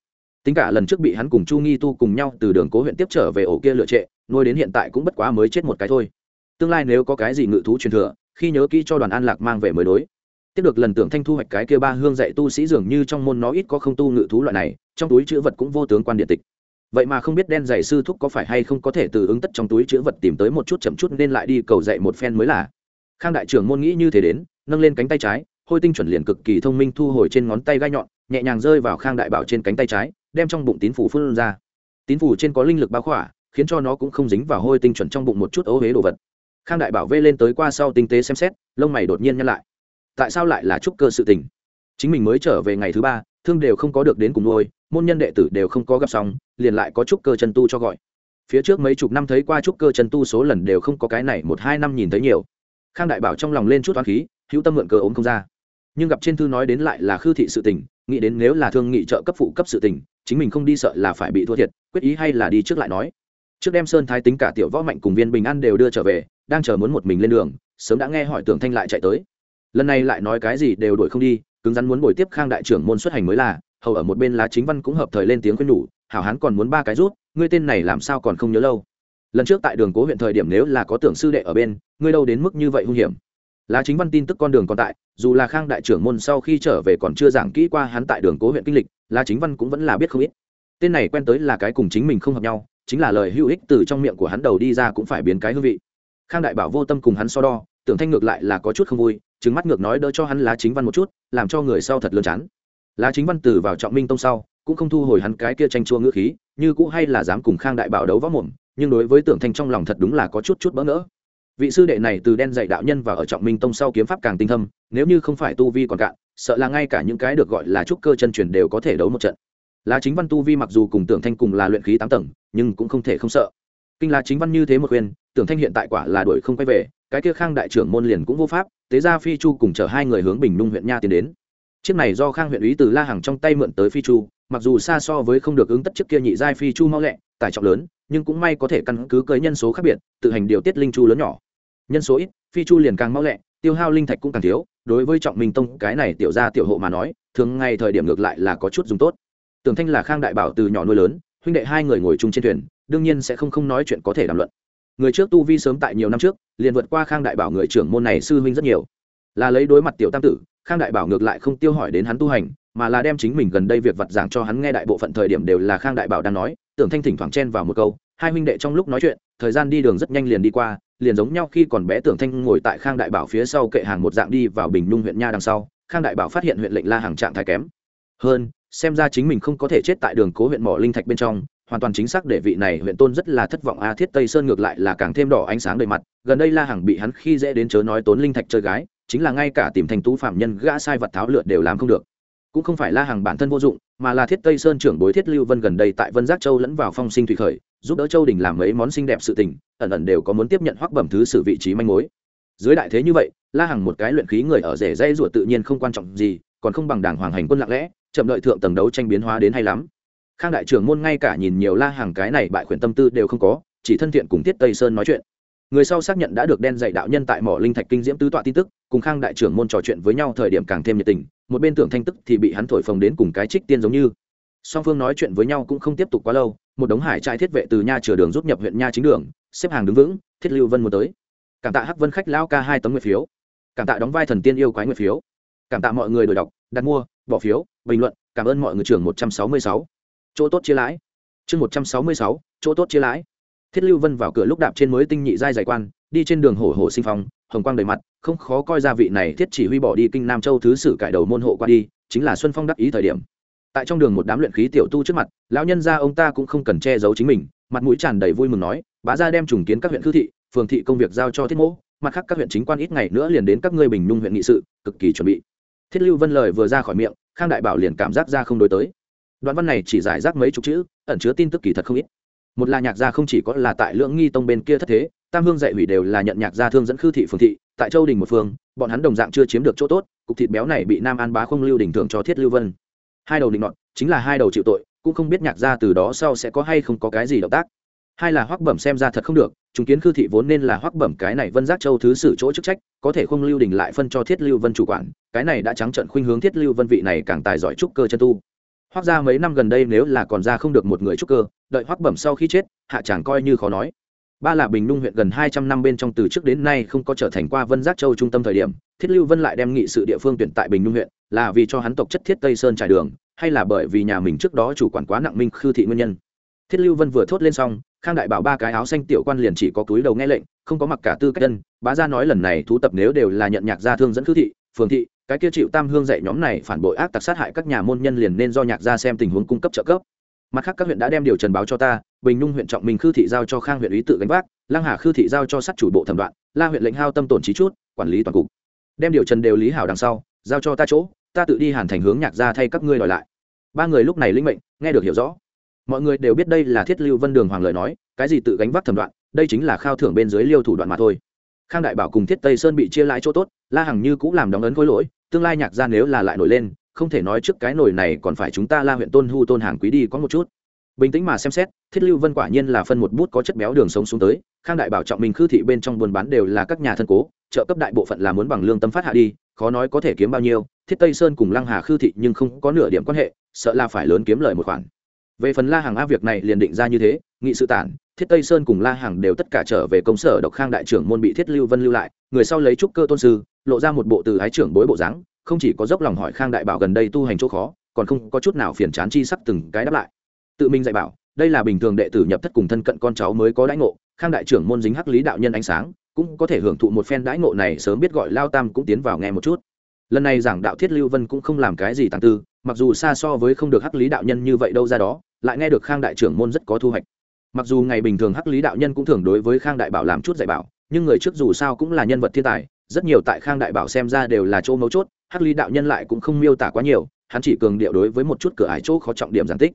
Speaker 1: Tính cả lần trước bị hắn cùng chu nghi tu cùng nhau từ đường cố huyện tiếp trở về ổ kia lựa trệ, nuôi đến hiện tại cũng bất quá mới chết một cái thôi. Tương lai nếu có cái gì ngự thú truyền thừa, khi nhớ kỹ cho đoàn an lạc mang về mới đối. Tiếp được lần tưởng thanh thu hoạch cái kia ba hương dạy tu sĩ dường như trong môn nó ít có không tu ngự thú loại này, trong túi chữ vật cũng vô tướng quan điện tịch vậy mà không biết đen dạy sư thúc có phải hay không có thể từ ứng tất trong túi chữ vật tìm tới một chút chậm chút nên lại đi cầu dạy một phen mới là. Khang đại trưởng môn nghĩ như thế đến, nâng lên cánh tay trái, hôi tinh chuẩn liền cực kỳ thông minh thu hồi trên ngón tay gai nhọn, nhẹ nhàng rơi vào khang đại bảo trên cánh tay trái, đem trong bụng tín phủ phun ra. Tín phủ trên có linh lực bao khỏa, khiến cho nó cũng không dính vào hôi tinh chuẩn trong bụng một chút ấu huế đồ vật. Khang đại bảo vê lên tới qua sau tinh tế xem xét, lông mày đột nhiên nhăn lại. Tại sao lại là trúc cơ sự tình? Chính mình mới trở về ngày thứ ba, thương đều không có được đến cùng nuôi môn nhân đệ tử đều không có gặp xong, liền lại có trúc cơ chân tu cho gọi. Phía trước mấy chục năm thấy qua trúc cơ chân tu số lần đều không có cái này một hai năm nhìn thấy nhiều. Khang đại bảo trong lòng lên chút toán khí, hữu tâm mượn cơ ốm không ra. Nhưng gặp trên thư nói đến lại là khư thị sự tình, nghĩ đến nếu là thương nghị trợ cấp phụ cấp sự tình, chính mình không đi sợ là phải bị thua thiệt, quyết ý hay là đi trước lại nói. Trước đem sơn thái tính cả tiểu võ mạnh cùng viên bình an đều đưa trở về, đang chờ muốn một mình lên đường, sớm đã nghe hỏi tưởng thanh lại chạy tới. Lần này lại nói cái gì đều đuổi không đi, cứng rắn muốn buổi tiếp khang đại trưởng môn xuất hành mới là hầu ở một bên lá chính văn cũng hợp thời lên tiếng khuyên nhủ, hảo hán còn muốn ba cái rút, ngươi tên này làm sao còn không nhớ lâu? Lần trước tại đường cố huyện thời điểm nếu là có tưởng sư đệ ở bên, ngươi đâu đến mức như vậy hung hiểm? Lá chính văn tin tức con đường còn tại, dù là khang đại trưởng môn sau khi trở về còn chưa giảng kỹ qua hắn tại đường cố huyện kinh lịch, lá chính văn cũng vẫn là biết không ít. Tên này quen tới là cái cùng chính mình không hợp nhau, chính là lời hữu ích từ trong miệng của hắn đầu đi ra cũng phải biến cái hương vị. Khang đại bảo vô tâm cùng hắn so đo, tưởng thanh ngược lại là có chút không vui chứng mắt ngược nói đỡ cho hắn lá chính văn một chút, làm cho người sau thật lơn chán lá chính văn từ vào trọng minh tông sau, cũng không thu hồi hắn cái kia tranh chua ngữ khí, như cũ hay là dám cùng khang đại bảo đấu võ mồm, nhưng đối với tưởng thanh trong lòng thật đúng là có chút chút bỡ ngỡ. Vị sư đệ này từ đen dạy đạo nhân và ở trọng minh tông sau kiếm pháp càng tinh thâm, nếu như không phải tu vi còn cạn, sợ là ngay cả những cái được gọi là trúc cơ chân truyền đều có thể đấu một trận. Lá chính văn tu vi mặc dù cùng tưởng thanh cùng là luyện khí tám tầng, nhưng cũng không thể không sợ. Kinh lá chính văn như thế một khuyên, tưởng thanh hiện tại quả là đuổi không quay về, cái kia khang đại trưởng môn liền cũng vô pháp, tế ra phi chu cùng chở hai người hướng bình nung huyện nha tiến đến chiếc này do khang huyện ý từ la hàng trong tay mượn tới phi chu, mặc dù xa so với không được ứng tất trước kia nhị giai phi chu mau lẹ tải trọng lớn, nhưng cũng may có thể căn cứ cưới nhân số khác biệt, tự hành điều tiết linh chu lớn nhỏ. Nhân số ít, phi chu liền càng mau lẹ, tiêu hao linh thạch cũng càng thiếu, đối với trọng minh tông, cái này tiểu ra tiểu hộ mà nói, thường ngay thời điểm ngược lại là có chút dùng tốt. Tưởng thanh là khang đại bảo từ nhỏ nuôi lớn, huynh đệ hai người ngồi chung trên thuyền, đương nhiên sẽ không không nói chuyện có thể đàm luận. Người trước tu vi sớm tại nhiều năm trước, liền vượt qua khang đại bảo người trưởng môn này sư huynh rất nhiều. Là lấy đối mặt tiểu tam tử khang đại bảo ngược lại không tiêu hỏi đến hắn tu hành, mà là đem chính mình gần đây việc vặt giảng cho hắn nghe đại bộ phận thời điểm đều là khang đại bảo đang nói, tưởng thanh thỉnh thoảng chen vào một câu, hai huynh đệ trong lúc nói chuyện, thời gian đi đường rất nhanh liền đi qua, liền giống nhau khi còn bé tưởng thanh ngồi tại khang đại bảo phía sau kệ hàng một dạng đi vào bình nhung huyện nha đằng sau, khang đại bảo phát hiện huyện lệnh la hàng trạng thái kém. Hơn, xem ra chính mình không có thể chết tại đường cố huyện mỏ linh thạch bên trong, hoàn toàn chính xác để vị này huyện tôn rất là thất vọng. A thiết tây sơn ngược lại là càng thêm đỏ ánh sáng đầy mặt, gần đây la hằng bị hắn khi dễ đến chớ nói tốn linh thạch chơi gái chính là ngay cả tìm thành tú phạm nhân gã sai vật tháo lượt đều làm không được. Cũng không phải la hàng bản thân vô dụng, mà là thiết tây sơn trưởng bối thiết lưu vân gần đây tại vân giác châu lẫn vào phong sinh thủy khởi, giúp đỡ châu đình làm mấy món xinh đẹp sự tình, ẩn ẩn đều có muốn tiếp nhận hoắc bẩm thứ sự vị trí manh mối. Dưới đại thế như vậy, la hàng một cái luyện khí người ở rể dây ruột tự nhiên không quan trọng gì, còn không bằng đảng hoàng hành quân lặng lẽ, chậm đợi thượng tầng đấu tranh biến hóa đến hay lắm. Khang đại trưởng môn ngay cả nhìn nhiều la hàng cái này bại khuyển tâm tư đều không có, chỉ thân thiện cùng thiết tây sơn nói chuyện người sau xác nhận đã được đen dạy đạo nhân tại mỏ linh thạch kinh diễm tứ tọa tin tức, cùng khang đại trưởng môn trò chuyện với nhau thời điểm càng thêm nhiệt tình, một bên tưởng thanh tức thì bị hắn thổi phồng đến cùng cái trích tiên giống như. Song phương nói chuyện với nhau cũng không tiếp tục quá lâu, một đống hải trại thiết vệ từ nha chừa đường rút nhập huyện nha chính đường, xếp hàng đứng vững, thiết lưu vân muốn tới. Cảm tạ hắc vân khách lao ca hai tấm nguyệt phiếu. Cảm tạ đóng vai thần tiên yêu quái nguyệt phiếu. Cảm tạ mọi người đổi đọc, đặt mua, bỏ phiếu, bình luận, cảm ơn mọi người trưởng một trăm sáu mươi sáu. Chỗ tốt chia lãi. Chương một trăm sáu mươi sáu, chỗ tốt chia lãi thiết lưu vân vào cửa lúc đạp trên mới tinh nhị giai giải quan, đi trên đường hổ hổ sinh phong, hồng quang đầy mặt, không khó coi ra vị này thiết chỉ huy bỏ đi kinh nam châu thứ sử cải đầu môn hộ qua đi, chính là xuân phong đắc ý thời điểm. Tại trong đường một đám luyện khí tiểu tu trước mặt, lão nhân gia ông ta cũng không cần che giấu chính mình, mặt mũi tràn đầy vui mừng nói, bá gia đem trùng kiến các huyện khư thị, phường thị công việc giao cho thiết mỗ, mặt khác các huyện chính quan ít ngày nữa liền đến các ngươi bình nhung huyện nghị sự, cực kỳ chuẩn bị. Thiết lưu vân lời vừa ra khỏi miệng, khang đại bảo liền cảm giác ra không đối tới. Đoạn văn này chỉ giải rác mấy chục chữ, ẩn chứa tin tức kỳ thật không ít một là nhạc gia không chỉ có là tại lưỡng nghi tông bên kia thất thế, tam hương dạy hủy đều là nhận nhạc gia thương dẫn khư thị phường thị, tại châu đình một phương, bọn hắn đồng dạng chưa chiếm được chỗ tốt, cục thịt béo này bị nam an bá không lưu đình thưởng cho thiết lưu vân. Hai đầu định nọt, chính là hai đầu chịu tội, cũng không biết nhạc gia từ đó sau sẽ có hay không có cái gì động tác. Hai là hoắc bẩm xem ra thật không được, chúng kiến khư thị vốn nên là hoắc bẩm cái này vân giác châu thứ sử chỗ chức trách, có thể không lưu đình lại phân cho thiết lưu vân chủ quản, cái này đã trắng trận khuynh hướng thiết lưu vân vị này càng tài giỏi trúc cơ chân tu hoác gia mấy năm gần đây nếu là còn ra không được một người trúc cơ, đợi hoác bẩm sau khi chết, hạ chàng coi như khó nói. Ba là bình nung huyện gần hai trăm năm bên trong từ trước đến nay không có trở thành qua vân giác châu trung tâm thời điểm, thiết lưu vân lại đem nghị sự địa phương tuyển tại bình nung huyện, là vì cho hắn tộc chất thiết tây sơn trải đường, hay là bởi vì nhà mình trước đó chủ quản quá nặng minh khư thị nguyên nhân. Thiết lưu vân vừa thốt lên xong, khang đại bảo ba cái áo xanh tiểu quan liền chỉ có túi đầu nghe lệnh, không có mặc cả tư cách dân. Bá gia nói lần này thú tập nếu đều là nhận nhạc gia thương dẫn khư thị phường thị, cái kia chịu tam hương dạy nhóm này phản bội ác tặc sát hại các nhà môn nhân liền nên do nhạc gia xem tình huống cung cấp trợ cấp. Mặt khác các huyện đã đem điều trần báo cho ta, bình nhung huyện trọng minh khư thị giao cho khang huyện ý tự gánh vác, lăng hà khư thị giao cho sát chủ bộ thẩm đoạn, la huyện lệnh hao tâm tổn trí chút, quản lý toàn cục. Đem điều trần đều lý hảo đằng sau, giao cho ta chỗ, ta tự đi hàn thành hướng nhạc gia thay các ngươi đòi lại. Ba người lúc này linh mệnh, nghe được hiểu rõ. Mọi người đều biết đây là thiết lưu vân đường hoàng lời nói, cái gì tự gánh vác thẩm đoạn, đây chính là khao thưởng bên dưới liêu thủ đoạn mà thôi khang đại bảo cùng thiết tây sơn bị chia lãi chỗ tốt, la hằng như cũng làm đóng ấn khối lỗi, tương lai nhạc gia nếu là lại nổi lên, không thể nói trước cái nổi này còn phải chúng ta la huyện tôn hu tôn hàng quý đi có một chút. Bình tĩnh mà xem xét, thiết lưu vân quả nhiên là phân một bút có chất béo đường sống xuống tới, khang đại bảo trọng mình khư thị bên trong buôn bán đều là các nhà thân cố, trợ cấp đại bộ phận là muốn bằng lương tâm phát hạ đi, khó nói có thể kiếm bao nhiêu, thiết tây sơn cùng lăng hà khư thị nhưng không có nửa điểm quan hệ, sợ là phải lớn kiếm lời một khoản về phần la hàng a việc này liền định ra như thế, nghị sự tản, thiết tây sơn cùng la hàng đều tất cả trở về công sở độc khang đại trưởng môn bị thiết lưu vân lưu lại, người sau lấy trúc cơ tôn sư, lộ ra một bộ từ ái trưởng bối bộ dáng, không chỉ có dốc lòng hỏi khang đại bảo gần đây tu hành chỗ khó, còn không có chút nào phiền chán chi sắc từng cái đáp lại. Tự mình dạy bảo, đây là bình thường đệ tử nhập thất cùng thân cận con cháu mới có đãi ngộ, khang đại trưởng môn dính hắc lý đạo nhân ánh sáng, cũng có thể hưởng thụ một phen đãi ngộ này sớm biết gọi lao tam cũng tiến vào nghe một chút. Lần này giảng đạo thiết lưu vân cũng không làm cái gì tàng tư mặc dù xa so với không được hắc lý đạo nhân như vậy đâu ra đó, lại nghe được khang đại trưởng môn rất có thu hoạch. Mặc dù ngày bình thường hắc lý đạo nhân cũng thường đối với khang đại bảo làm chút dạy bảo, nhưng người trước dù sao cũng là nhân vật thiên tài, rất nhiều tại khang đại bảo xem ra đều là chỗ mấu chốt, hắc lý đạo nhân lại cũng không miêu tả quá nhiều, hắn chỉ cường điệu đối với một chút cửa ải chỗ khó trọng điểm giản tích.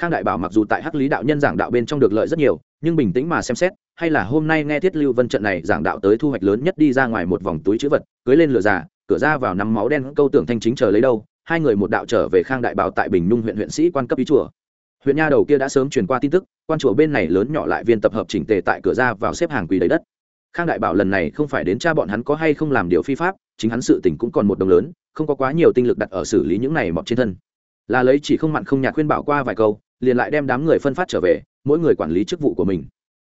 Speaker 1: Khang đại bảo mặc dù tại hắc lý đạo nhân giảng đạo bên trong được lợi rất nhiều, nhưng bình tĩnh mà xem xét, hay là hôm nay nghe thiết lưu vân trận này giảng đạo tới thu hoạch lớn nhất đi ra ngoài một vòng túi chữ vật, cưới lên lửa già, cửa ra vào nắm máu đen câu tưởng thanh chính chờ lấy đâu hai người một đạo trở về khang đại bảo tại bình nhung huyện huyện sĩ quan cấp ý chùa. Huyện nha đầu kia đã sớm truyền qua tin tức, quan chùa bên này lớn nhỏ lại viên tập hợp chỉnh tề tại cửa ra vào xếp hàng quỳ đầy đất. Khang đại bảo lần này không phải đến cha bọn hắn có hay không làm điều phi pháp, chính hắn sự tình cũng còn một đồng lớn, không có quá nhiều tinh lực đặt ở xử lý những này mọc trên thân. Là lấy chỉ không mặn không nhạt khuyên bảo qua vài câu, liền lại đem đám người phân phát trở về, mỗi người quản lý chức vụ của mình.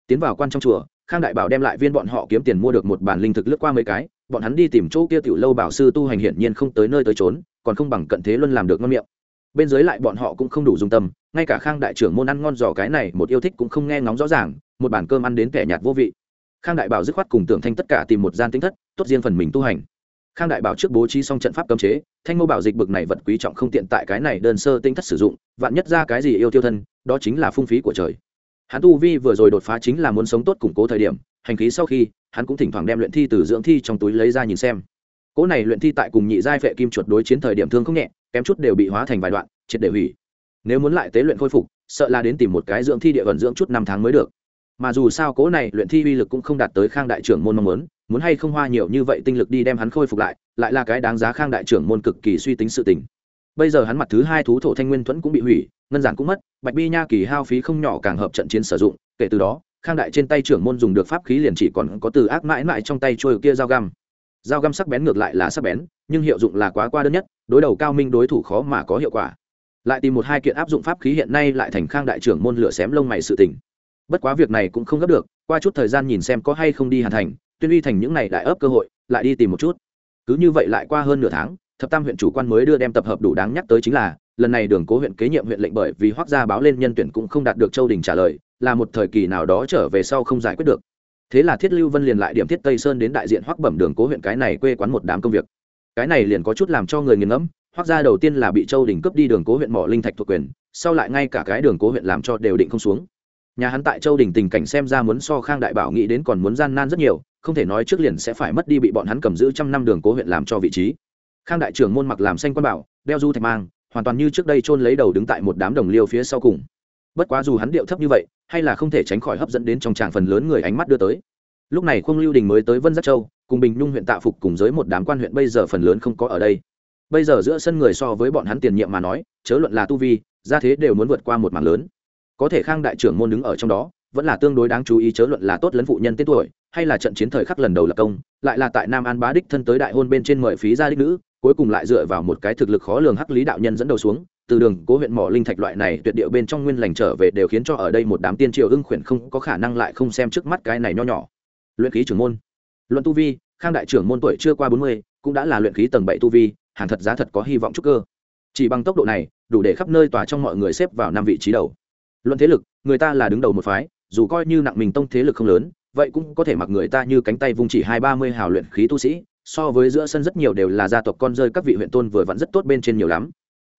Speaker 1: Tiến vào quan trong chùa, khang đại bảo đem lại viên bọn họ kiếm tiền mua được một bản linh thực lướt qua mấy cái, bọn hắn đi tìm chỗ kia tiểu lâu bảo sư tu hành hiển nhiên không tới nơi tới trốn còn không bằng cận thế luân làm được ngon miệng. Bên dưới lại bọn họ cũng không đủ dung tâm, ngay cả khang đại trưởng môn ăn ngon giò cái này một yêu thích cũng không nghe ngóng rõ ràng, một bản cơm ăn đến kẻ nhạt vô vị. Khang đại bảo dứt khoát cùng tưởng thanh tất cả tìm một gian tính thất, tốt riêng phần mình tu hành. Khang đại bảo trước bố trí xong trận pháp cấm chế, thanh mô bảo dịch bực này vật quý trọng không tiện tại cái này đơn sơ tinh thất sử dụng, vạn nhất ra cái gì yêu tiêu thân, đó chính là phung phí của trời. Hắn tu vi vừa rồi đột phá chính là muốn sống tốt củng cố thời điểm, hành khí sau khi, hắn cũng thỉnh thoảng đem luyện thi từ dưỡng thi trong túi lấy ra nhìn xem cỗ này luyện thi tại cùng nhị giai phệ kim chuột đối chiến thời điểm thương không nhẹ, kém chút đều bị hóa thành vài đoạn, triệt để hủy. Nếu muốn lại tế luyện khôi phục, sợ là đến tìm một cái dưỡng thi địa gần dưỡng chút năm tháng mới được. Mà dù sao cỗ này luyện thi uy lực cũng không đạt tới khang đại trưởng môn mong muốn muốn hay không hoa nhiều như vậy tinh lực đi đem hắn khôi phục lại lại là cái đáng giá khang đại trưởng môn cực kỳ suy tính sự tình. Bây giờ hắn mặt thứ hai thú thổ thanh nguyên thuẫn cũng bị hủy, ngân giản cũng mất, bạch bi nha kỳ hao phí không nhỏ càng hợp trận chiến sử dụng, kể từ đó, khang đại trên tay trưởng môn dùng được pháp khí liền chỉ còn có từ ác mãi mãi trong tay trôi kia dao găm dao găm sắc bén ngược lại là sắc bén, nhưng hiệu dụng là quá qua đơn nhất, đối đầu cao minh đối thủ khó mà có hiệu quả. Lại tìm một hai kiện áp dụng pháp khí hiện nay lại thành khang đại trưởng môn lửa xém lông mày sự tình. Bất quá việc này cũng không gấp được, qua chút thời gian nhìn xem có hay không đi hàn thành, tuyên uy thành những này đại ấp cơ hội, lại đi tìm một chút. Cứ như vậy lại qua hơn nửa tháng, thập tam huyện chủ quan mới đưa đem tập hợp đủ đáng nhắc tới chính là, lần này đường cố huyện kế nhiệm huyện lệnh bởi vì hoác gia báo lên nhân tuyển cũng không đạt được châu đình trả lời, là một thời kỳ nào đó trở về sau không giải quyết được thế là thiết lưu vân liền lại điểm thiết tây sơn đến đại diện hoắc bẩm đường cố huyện cái này quê quán một đám công việc. Cái này liền có chút làm cho người nghiền ngẫm, hoắc gia đầu tiên là bị châu đình cướp đi đường cố huyện mỏ linh thạch thuộc quyền, sau lại ngay cả cái đường cố huyện làm cho đều định không xuống. Nhà hắn tại châu đình tình cảnh xem ra muốn so khang đại bảo nghĩ đến còn muốn gian nan rất nhiều, không thể nói trước liền sẽ phải mất đi bị bọn hắn cầm giữ trăm năm đường cố huyện làm cho vị trí. Khang đại trưởng môn mặc làm xanh quan bảo, đeo du thạch mang, hoàn toàn như trước đây chôn lấy đầu đứng tại một đám đồng liêu phía sau cùng bất quá dù hắn điệu thấp như vậy, hay là không thể tránh khỏi hấp dẫn đến trong tràng phần lớn người ánh mắt đưa tới. Lúc này khung lưu đình mới tới vân giác châu, cùng bình nhung huyện tạ phục cùng giới một đám quan huyện bây giờ phần lớn không có ở đây. Bây giờ giữa sân người so với bọn hắn tiền nhiệm mà nói, chớ luận là tu vi ra thế đều muốn vượt qua một mảng lớn. Có thể khang đại trưởng môn đứng ở trong đó, vẫn là tương đối đáng chú ý chớ luận là tốt lấn phụ nhân tên tuổi, hay là trận chiến thời khắc lần đầu lập công, lại là tại nam an bá đích thân tới đại hôn bên trên mời phí gia đích nữ, cuối cùng lại dựa vào một cái thực lực khó lường hắc lý đạo nhân dẫn đầu xuống từ đường cố huyện mỏ linh thạch loại này tuyệt điệu bên trong nguyên lành trở về đều khiến cho ở đây một đám tiên triều ưng khuyển không có khả năng lại không xem trước mắt cái này nho nhỏ. Luyện khí trưởng môn. Luận tu vi, khang đại trưởng môn tuổi chưa qua bốn mươi, cũng đã là luyện khí tầng bảy tu vi, hàng thật giá thật có hy vọng trúc cơ. Chỉ bằng tốc độ này, đủ để khắp nơi tỏa trong mọi người xếp vào năm vị trí đầu. Luận thế lực, người ta là đứng đầu một phái, dù coi như nặng mình tông thế lực không lớn, vậy cũng có thể mặc người ta như cánh tay vung chỉ hai ba mươi hào luyện khí tu sĩ, so với giữa sân rất nhiều đều là gia tộc con rơi các vị huyện tôn vừa vặn rất tốt bên trên nhiều lắm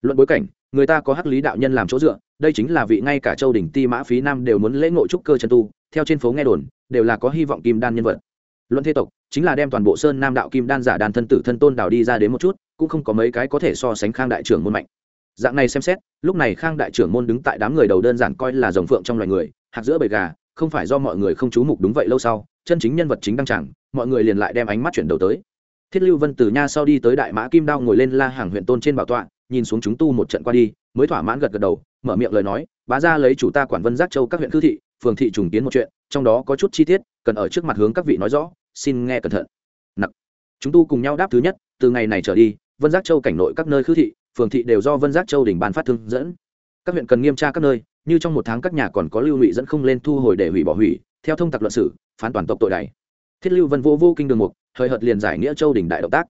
Speaker 1: luận bối cảnh, người ta có hắc lý đạo nhân làm chỗ dựa, đây chính là vị ngay cả châu đỉnh ti mã phí nam đều muốn lễ ngộ trúc cơ chân tu, theo trên phố nghe đồn, đều là có hy vọng kim đan nhân vật. Luận thế tộc, chính là đem toàn bộ sơn nam đạo kim đan giả đàn thân tử thân tôn đào đi ra đến một chút, cũng không có mấy cái có thể so sánh khang đại trưởng môn mạnh. Dạng này xem xét, lúc này khang đại trưởng môn đứng tại đám người đầu đơn giản coi là dòng phượng trong loài người hạt giữa bầy gà, không phải do mọi người không chú mục đúng vậy lâu sau, chân chính nhân vật chính đăng chẳng mọi người liền lại đem ánh mắt chuyển đầu tới. Thiết lưu vân từ nha sau đi tới đại mã kim đao ngồi lên la hàng huyện tôn trên bảo tọa nhìn xuống chúng tu một trận qua đi, mới thỏa mãn gật gật đầu, mở miệng lời nói, bá ra lấy chủ ta quản vân giác châu các huyện khư thị, phường thị trùng kiến một chuyện, trong đó có chút chi tiết, cần ở trước mặt hướng các vị nói rõ, xin nghe cẩn thận. Nặc. Chúng tu cùng nhau đáp thứ nhất, từ ngày này trở đi, vân giác châu cảnh nội các nơi khư thị, phường thị đều do vân giác châu đỉnh ban phát thương dẫn. Các huyện cần nghiêm tra các nơi, như trong một tháng các nhà còn có lưu lụy dẫn không lên thu hồi để hủy bỏ hủy, theo thông tặc luận sử phán toàn tộc tội này. Thiết lưu vân vô vô kinh đường mục thời hợt liền giải nghĩa châu đỉnh đại động tác.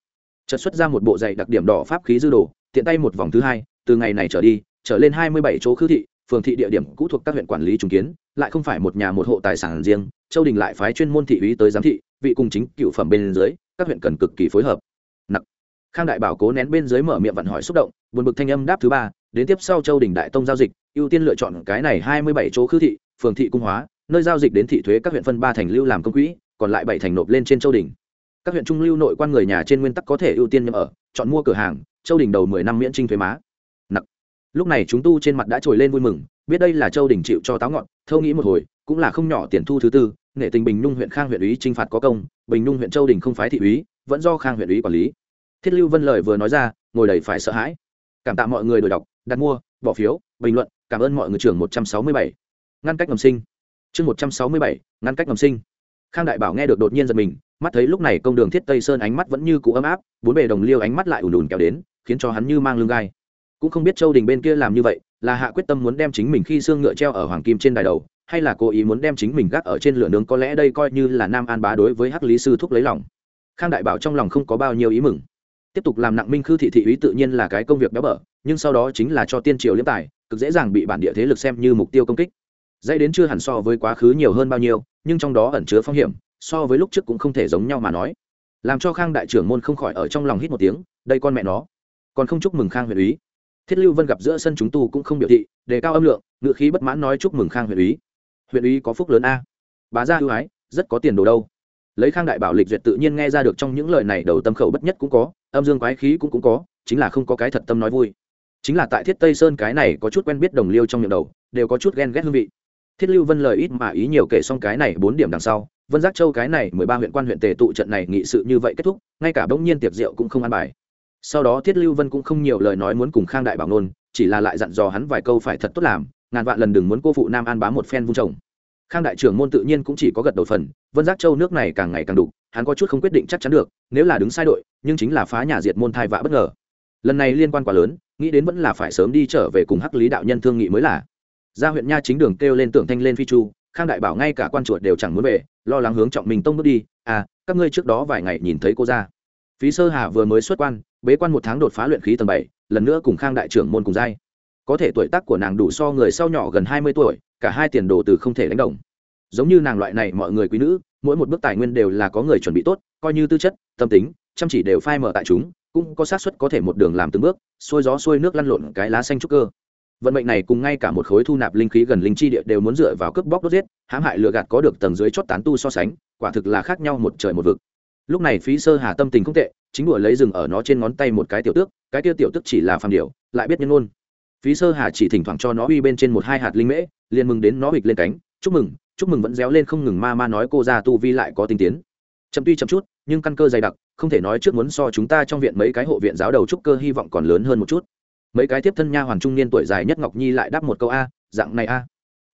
Speaker 1: Chợt xuất ra một bộ giày đặc điểm đỏ pháp khí dư đồ tiện tay một vòng thứ hai, từ ngày này trở đi, trở lên hai mươi bảy chỗ khư thị, phường thị địa điểm cũ thuộc các huyện quản lý trùng kiến, lại không phải một nhà một hộ tài sản riêng, châu đình lại phái chuyên môn thị úy tới giám thị, vị cùng chính cựu phẩm bên dưới, các huyện cần cực kỳ phối hợp. Nặc khang đại bảo cố nén bên dưới mở miệng vặn hỏi xúc động, buồn bực thanh âm đáp thứ ba, đến tiếp sau châu đình đại tông giao dịch, ưu tiên lựa chọn cái này hai mươi bảy chỗ khư thị, phường thị cung hóa, nơi giao dịch đến thị thuế các huyện phân ba thành lưu làm công quỹ, còn lại bảy thành nộp lên trên châu đình. Các huyện trung lưu nội quan người nhà trên nguyên tắc có thể ưu tiên nhậm ở, chọn mua cửa hàng châu đình đầu mười năm miễn trinh thuế má. Nặc. Lúc này chúng tu trên mặt đã trồi lên vui mừng, biết đây là châu đình chịu cho táo ngọn, thâu nghĩ một hồi, cũng là không nhỏ tiền thu thứ tư, nghệ tình bình nhung huyện khang huyện ủy trinh phạt có công, bình nhung huyện châu đình không phái thị úy, vẫn do khang huyện ủy quản lý. Thiết lưu vân lời vừa nói ra, ngồi đầy phải sợ hãi. Cảm tạ mọi người đổi đọc, đặt mua, bỏ phiếu, bình luận, cảm ơn mọi người trưởng một trăm sáu mươi bảy. Ngăn cách ngầm sinh. Chương một trăm sáu mươi bảy, ngăn cách ngầm sinh. Khang đại bảo nghe được đột nhiên giật mình, mắt thấy lúc này công đường thiết tây sơn ánh mắt vẫn như cũ ấm áp, bốn bề đồng liêu ánh mắt lại ùn ùn kéo đến khiến cho hắn như mang lưng gai. Cũng không biết châu đình bên kia làm như vậy, là hạ quyết tâm muốn đem chính mình khi xương ngựa treo ở hoàng kim trên đài đầu, hay là cố ý muốn đem chính mình gác ở trên lửa nướng, có lẽ đây coi như là nam an bá đối với hắc lý sư thúc lấy lòng. Khang đại bảo trong lòng không có bao nhiêu ý mừng. Tiếp tục làm nặng minh khư thị thị ý tự nhiên là cái công việc béo bở, nhưng sau đó chính là cho tiên triều liếm tài, cực dễ dàng bị bản địa thế lực xem như mục tiêu công kích. Dãy đến chưa hẳn so với quá khứ nhiều hơn bao nhiêu, nhưng trong đó ẩn chứa phong hiểm, so với lúc trước cũng không thể giống nhau mà nói. Làm cho khang đại trưởng môn không khỏi ở trong lòng hít một tiếng, đây con mẹ nó còn không chúc mừng khang huyện úy. Thiết lưu vân gặp giữa sân chúng tu cũng không biểu thị, đề cao âm lượng, ngựa khí bất mãn nói chúc mừng khang huyện úy. Huyện úy có phúc lớn a. Bà ra ưu ái, rất có tiền đồ đâu. Lấy khang đại bảo lịch duyệt tự nhiên nghe ra được trong những lời này đầu tâm khẩu bất nhất cũng có, âm dương quái khí cũng cũng có, chính là không có cái thật tâm nói vui. Chính là tại thiết tây sơn cái này có chút quen biết đồng liêu trong miệng đầu, đều có chút ghen ghét hương vị. Thiết lưu vân lời ít mà ý nhiều kể xong cái này bốn điểm đằng sau, vân giác châu cái này mười ba huyện quan huyện tề tụ trận này nghị sự như vậy kết thúc, ngay cả bỗng nhiên tiệc rượu cũng không ăn bài sau đó thiết lưu vân cũng không nhiều lời nói muốn cùng khang đại bảo nôn, chỉ là lại dặn dò hắn vài câu phải thật tốt làm, ngàn vạn lần đừng muốn cô phụ nam an bám một phen vung chồng. Khang đại trưởng môn tự nhiên cũng chỉ có gật đầu phần, vân giác châu nước này càng ngày càng đục, hắn có chút không quyết định chắc chắn được, nếu là đứng sai đội, nhưng chính là phá nhà diệt môn thai vạ bất ngờ. Lần này liên quan quá lớn, nghĩ đến vẫn là phải sớm đi trở về cùng hắc lý đạo nhân thương nghị mới là. Ra huyện nha chính đường kêu lên tưởng thanh lên phi chu, khang đại bảo ngay cả quan chuột đều chẳng muốn về, lo lắng hướng trọng mình tông bước đi à các ngươi trước đó vài ngày nhìn thấy cô ra. Phí sơ hà vừa mới xuất quan bế quan một tháng đột phá luyện khí tầng bảy, lần nữa cùng khang đại trưởng môn cùng giai. Có thể tuổi tác của nàng đủ so người sau nhỏ gần hai mươi tuổi, cả hai tiền đồ từ không thể đánh đồng. Giống như nàng loại này mọi người quý nữ, mỗi một bước tài nguyên đều là có người chuẩn bị tốt, coi như tư chất, tâm tính, chăm chỉ đều phai mở tại chúng, cũng có xác suất có thể một đường làm từng bước, xuôi gió xuôi nước lăn lộn cái lá xanh trúc cơ. Vận mệnh này cùng ngay cả một khối thu nạp linh khí gần linh chi địa đều muốn dựa vào cướp bóc đốt giết, hãm hại lừa gạt có được tầng dưới chót tán tu so sánh, quả thực là khác nhau một trời một vực. Lúc này phí sơ hà tâm tình không tệ chính đùa lấy rừng ở nó trên ngón tay một cái tiểu tước, cái kia tiểu tước chỉ là phàm điều lại biết nhân ngôn. Phí sơ hà chỉ thỉnh thoảng cho nó uy bên trên một hai hạt linh mễ, liền mừng đến nó hịch lên cánh, chúc mừng chúc mừng vẫn réo lên không ngừng ma ma nói cô ra tu vi lại có tinh tiến. Chậm tuy chậm chút, nhưng căn cơ dày đặc, không thể nói trước muốn so chúng ta trong viện mấy cái hộ viện giáo đầu trúc cơ hy vọng còn lớn hơn một chút. Mấy cái tiếp thân nha hoàn trung niên tuổi dài nhất ngọc nhi lại đáp một câu a, dạng này a.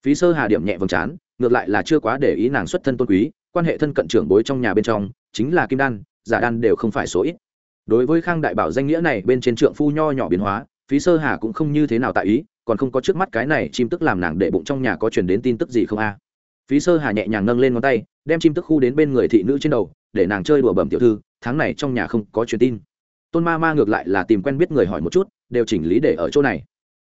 Speaker 1: Phí sơ hà điểm nhẹ vầng trán, ngược lại là chưa quá để ý nàng xuất thân tôn quý, quan hệ thân cận trưởng bối trong nhà bên trong, chính là kim đan giả đan đều không phải số ít. Đối với khang đại bảo danh nghĩa này bên trên trượng phu nho nhỏ biến hóa, phí sơ hà cũng không như thế nào tại ý, còn không có trước mắt cái này chim tức làm nàng để bụng trong nhà có truyền đến tin tức gì không a? Phí sơ hà nhẹ nhàng nâng lên ngón tay, đem chim tức khu đến bên người thị nữ trên đầu, để nàng chơi đùa bẩm tiểu thư, tháng này trong nhà không có truyền tin. Tôn ma ma ngược lại là tìm quen biết người hỏi một chút, đều chỉnh lý để ở chỗ này.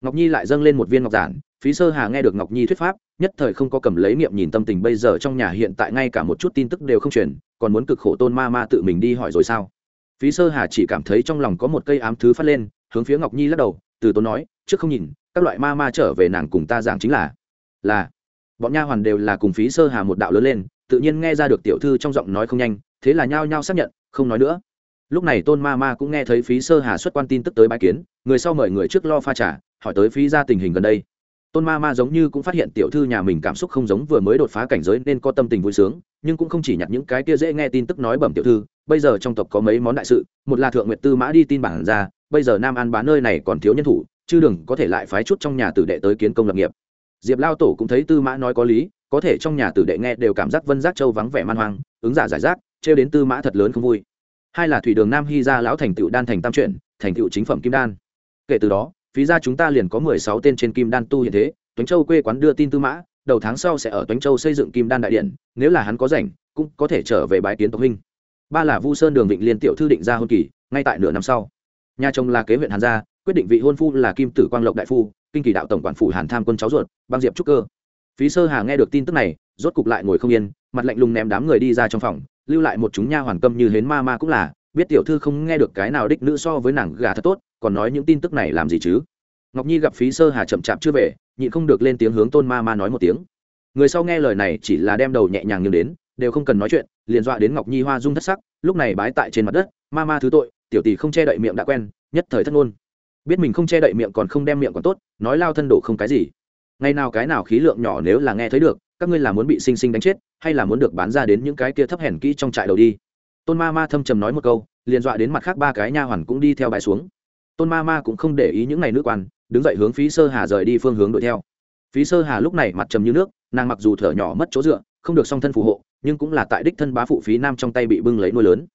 Speaker 1: Ngọc nhi lại dâng lên một viên ngọc giản, phí sơ hà nghe được ngọc nhi thuyết pháp, nhất thời không có cầm lấy nghiệm nhìn tâm tình bây giờ trong nhà hiện tại ngay cả một chút tin tức đều không truyền còn muốn cực khổ tôn ma ma tự mình đi hỏi rồi sao? Phí sơ hà chỉ cảm thấy trong lòng có một cây ám thứ phát lên, hướng phía ngọc nhi lắc đầu, từ tốn nói, trước không nhìn, các loại ma ma trở về nàng cùng ta giảng chính là là, bọn nha hoàn đều là cùng phí sơ hà một đạo lớn lên, tự nhiên nghe ra được tiểu thư trong giọng nói không nhanh, thế là nhao nhao xác nhận, không nói nữa. Lúc này tôn ma ma cũng nghe thấy phí sơ hà xuất quan tin tức tới bãi kiến, người sau mời người trước lo pha trả hỏi tới phí ra tình hình gần đây tôn ma ma giống như cũng phát hiện tiểu thư nhà mình cảm xúc không giống vừa mới đột phá cảnh giới nên có tâm tình vui sướng, nhưng cũng không chỉ nhặt những cái kia dễ nghe tin tức nói bẩm tiểu thư, bây giờ trong tộc có mấy món đại sự, một là thượng nguyệt tư mã đi tin bản ra, bây giờ nam an bán nơi này còn thiếu nhân thủ, chứ đừng có thể lại phái chút trong nhà tử đệ tới kiến công lập nghiệp. Diệp lao tổ cũng thấy tư mã nói có lý, có thể trong nhà tử đệ nghe đều cảm giác vân giác châu vắng vẻ man hoang, ứng giả giải rác, trêu đến tư mã thật lớn không vui. Hai là thủy đường nam hy gia lão thành tựu đan thành tam truyện thành tựu chính phẩm kim đan. Kể từ đó phí ra chúng ta liền có mười sáu tên trên kim đan tu hiện thế, tuấn châu quê quán đưa tin tư mã, đầu tháng sau sẽ ở tuấn châu xây dựng kim đan đại điện, nếu là hắn có rảnh, cũng có thể trở về bái kiến tộc huynh. Ba là vu sơn đường vịnh liên tiểu thư định ra hôn kỳ, ngay tại nửa năm sau. Nhà chồng là kế huyện hàn gia, quyết định vị hôn phu là kim tử quang lộc đại phu, kinh kỳ đạo tổng quản phủ hàn tham quân cháu ruột, băng diệp trúc cơ. Phí sơ hà nghe được tin tức này, rốt cục lại ngồi không yên, mặt lạnh lùng ném đám người đi ra trong phòng, lưu lại một chúng nha hoàn câm như hến ma ma cũng là, biết tiểu thư không nghe được cái nào đích nữ so với nàng gà thật tốt còn nói những tin tức này làm gì chứ? Ngọc nhi gặp phí sơ hà chậm chạp chưa về, nhịn không được lên tiếng hướng tôn ma ma nói một tiếng. Người sau nghe lời này chỉ là đem đầu nhẹ nhàng như đến, đều không cần nói chuyện, liền dọa đến ngọc nhi hoa dung thất sắc, lúc này bái tại trên mặt đất, ma ma thứ tội, tiểu tỷ không che đậy miệng đã quen, nhất thời thất ngôn. Biết mình không che đậy miệng còn không đem miệng còn tốt, nói lao thân đổ không cái gì. Ngày nào cái nào khí lượng nhỏ nếu là nghe thấy được, các ngươi là muốn bị sinh sinh đánh chết, hay là muốn được bán ra đến những cái kia thấp hèn kỹ trong trại đầu đi? Tôn ma ma thâm trầm nói một câu, liền dọa đến mặt khác ba cái nha hoàn cũng đi theo bài xuống tôn ma ma cũng không để ý những ngày nữ quan, đứng dậy hướng phí sơ hà rời đi phương hướng đuổi theo. Phí sơ hà lúc này mặt trầm như nước, nàng mặc dù thở nhỏ mất chỗ dựa, không được song thân phù hộ, nhưng cũng là tại đích thân bá phụ phí nam trong tay bị bưng lấy nuôi lớn.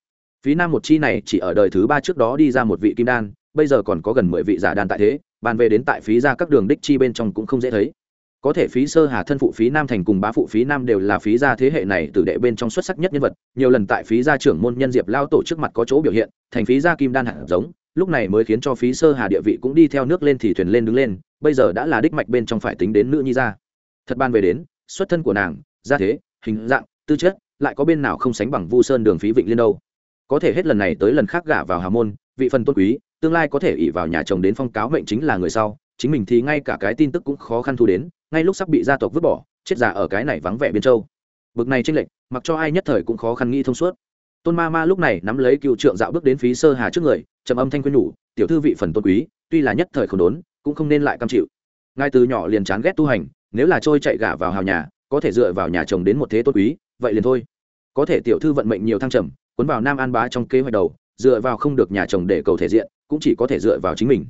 Speaker 1: Phí nam một chi này chỉ ở đời thứ ba trước đó đi ra một vị kim đan, bây giờ còn có gần mười vị giả đan tại thế, bàn về đến tại phí ra các đường đích chi bên trong cũng không dễ thấy có thể phí sơ hà thân phụ phí nam thành cùng bá phụ phí nam đều là phí gia thế hệ này từ đệ bên trong xuất sắc nhất nhân vật. Nhiều lần tại phí gia trưởng môn nhân diệp lao tổ trước mặt có chỗ biểu hiện, thành phí gia kim đan hạt giống, lúc này mới khiến cho phí sơ hà địa vị cũng đi theo nước lên thì thuyền lên đứng lên, bây giờ đã là đích mạch bên trong phải tính đến nữ nhi gia. Thật ban về đến, xuất thân của nàng, gia thế, hình dạng, tư chất, lại có bên nào không sánh bằng vu sơn đường phí vịnh liên đâu. Có thể hết lần này tới lần khác gả vào hà môn, vị phần tôn quý, tương lai có thể ỉ vào nhà chồng đến phong cáo mệnh chính là người sau, chính mình thì ngay cả cái tin tức cũng khó khăn thu đến ngay lúc sắp bị gia tộc vứt bỏ, chết già ở cái này vắng vẻ biên châu. Bực này tranh lệch, mặc cho ai nhất thời cũng khó khăn nghĩ thông suốt. Tôn ma ma lúc này nắm lấy cựu trượng dạo bước đến phí sơ hà trước người, trầm âm thanh quyên nhủ, tiểu thư vị phần tôn quý, tuy là nhất thời không đốn, cũng không nên lại cam chịu. Ngay từ nhỏ liền chán ghét tu hành, nếu là trôi chạy gả vào hào nhà, có thể dựa vào nhà chồng đến một thế tôn quý, vậy liền thôi. Có thể tiểu thư vận mệnh nhiều thăng trầm, cuốn vào nam an bá trong kế hoạch đầu, dựa vào không được nhà chồng để cầu thể diện, cũng chỉ có thể dựa vào chính mình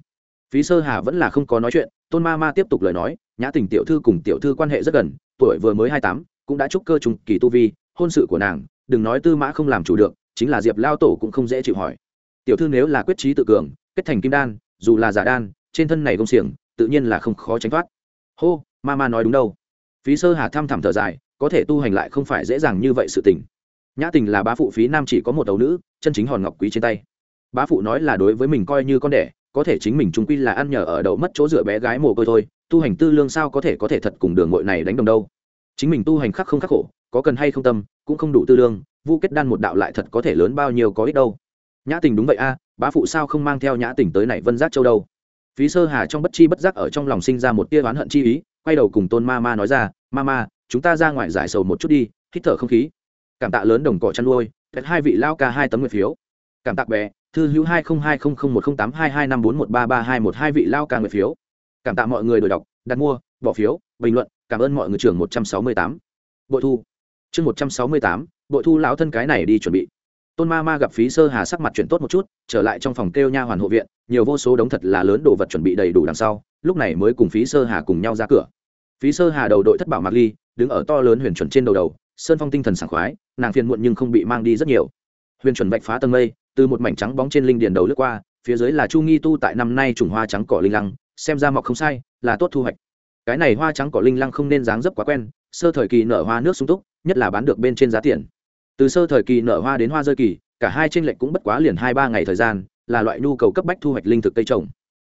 Speaker 1: phí sơ hà vẫn là không có nói chuyện, tôn ma ma tiếp tục lời nói, nhã tình tiểu thư cùng tiểu thư quan hệ rất gần, tuổi vừa mới hai tám, cũng đã chúc cơ trùng kỳ tu vi, hôn sự của nàng, đừng nói tư mã không làm chủ được, chính là diệp lao tổ cũng không dễ chịu hỏi. Tiểu thư nếu là quyết trí tự cường, kết thành kim đan, dù là giả đan, trên thân này công xiềng, tự nhiên là không khó tránh thoát. Hô, ma ma nói đúng đâu. Phí sơ hà thăm thẳm thở dài, có thể tu hành lại không phải dễ dàng như vậy sự tình. Nhã tình là bá phụ phí nam chỉ có một đầu nữ, chân chính hòn ngọc quý trên tay. Bá phụ nói là đối với mình coi như con đẻ có thể chính mình trung quy là ăn nhờ ở đậu mất chỗ dựa bé gái mồ côi thôi, tu hành tư lương sao có thể có thể thật cùng đường ngội này đánh đồng đâu. Chính mình tu hành khắc không khắc khổ, có cần hay không tâm, cũng không đủ tư lương, vu kết đan một đạo lại thật có thể lớn bao nhiêu có ích đâu. Nhã tình đúng vậy a, bá phụ sao không mang theo nhã tình tới này vân giác châu đâu. Phí sơ hà trong bất chi bất giác ở trong lòng sinh ra một tia oán hận chi ý, quay đầu cùng tôn ma ma nói ra, ma ma, chúng ta ra ngoài giải sầu một chút đi, hít thở không khí. Cảm tạ lớn đồng cỏ chăn nuôi thật hai vị lao ca hai tấm nguyện phiếu. Cảm tạ bé thư hữu hai không hai không không một không tám hai hai năm bốn một ba ba hai một hai vị lao ca người phiếu. Cảm tạ mọi người đổi đọc, đặt mua, bỏ phiếu, bình luận, cảm ơn mọi người trưởng một trăm sáu mươi tám. Bội thu. Chương một trăm sáu mươi tám, bội thu lão thân cái này đi chuẩn bị. Tôn ma ma gặp phí sơ hà sắc mặt chuyển tốt một chút, trở lại trong phòng kêu nha hoàn hộ viện, nhiều vô số đống thật là lớn đồ vật chuẩn bị đầy đủ đằng sau, lúc này mới cùng phí sơ hà cùng nhau ra cửa. Phí sơ hà đầu đội thất bảo mạc ly, đứng ở to lớn huyền chuẩn trên đầu đầu, sơn phong tinh thần sảng khoái, nàng phiền muộn nhưng không bị mang đi rất nhiều. Huyền chuẩn vạch phá tầng mây từ một mảnh trắng bóng trên linh điền đầu lướt qua, phía dưới là chu nghi tu tại năm nay trùng hoa trắng cỏ linh lăng, xem ra mọc không sai, là tốt thu hoạch. Cái này hoa trắng cỏ linh lăng không nên dáng dấp quá quen, sơ thời kỳ nở hoa nước sung túc, nhất là bán được bên trên giá tiền. Từ sơ thời kỳ nở hoa đến hoa rơi kỳ, cả hai tranh lệch cũng bất quá liền hai ba ngày thời gian, là loại nhu cầu cấp bách thu hoạch linh thực cây trồng.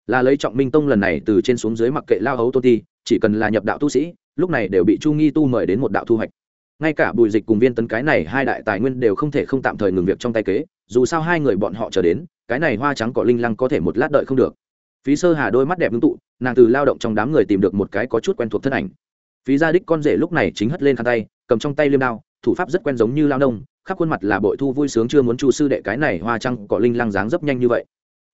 Speaker 1: Là lấy trọng minh tông lần này từ trên xuống dưới mặc kệ lao hấu tôn ti, chỉ cần là nhập đạo tu sĩ, lúc này đều bị chu nghi tu mời đến một đạo thu hoạch ngay cả bùi dịch cùng viên tấn cái này hai đại tài nguyên đều không thể không tạm thời ngừng việc trong tay kế, dù sao hai người bọn họ trở đến, cái này hoa trắng cỏ linh lăng có thể một lát đợi không được. Phí sơ hà đôi mắt đẹp ngưng tụ, nàng từ lao động trong đám người tìm được một cái có chút quen thuộc thân ảnh. Phí gia đích con rể lúc này chính hất lên khăn tay, cầm trong tay liêm đao, thủ pháp rất quen giống như lao nông, khắp khuôn mặt là bội thu vui sướng, chưa muốn chu sư đệ cái này hoa trăng cỏ linh lăng dáng dấp nhanh như vậy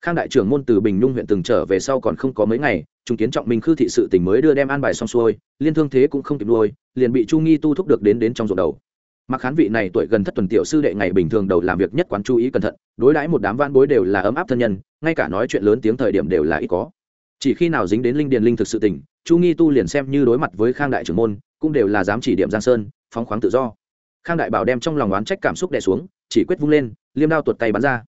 Speaker 1: khang đại trưởng môn từ bình nhung huyện từng trở về sau còn không có mấy ngày, trung kiến trọng minh khư thị sự tỉnh mới đưa đem an bài xong xuôi, liên thương thế cũng không kịp nuôi, liền bị chu nghi tu thúc được đến đến trong ruộng đầu. Mặc khán vị này tuổi gần thất tuần tiểu sư đệ ngày bình thường đầu làm việc nhất quán chú ý cẩn thận, đối đãi một đám van bối đều là ấm áp thân nhân, ngay cả nói chuyện lớn tiếng thời điểm đều là ít có. Chỉ khi nào dính đến linh điền linh thực sự tỉnh chu nghi tu liền xem như đối mặt với khang đại trưởng môn, cũng đều là dám chỉ điểm giang sơn, phóng khoáng tự do. Khang đại bảo đem trong lòng oán trách cảm xúc đè xuống, chỉ quyết vung lên, liêm đao tuột tay bắn ra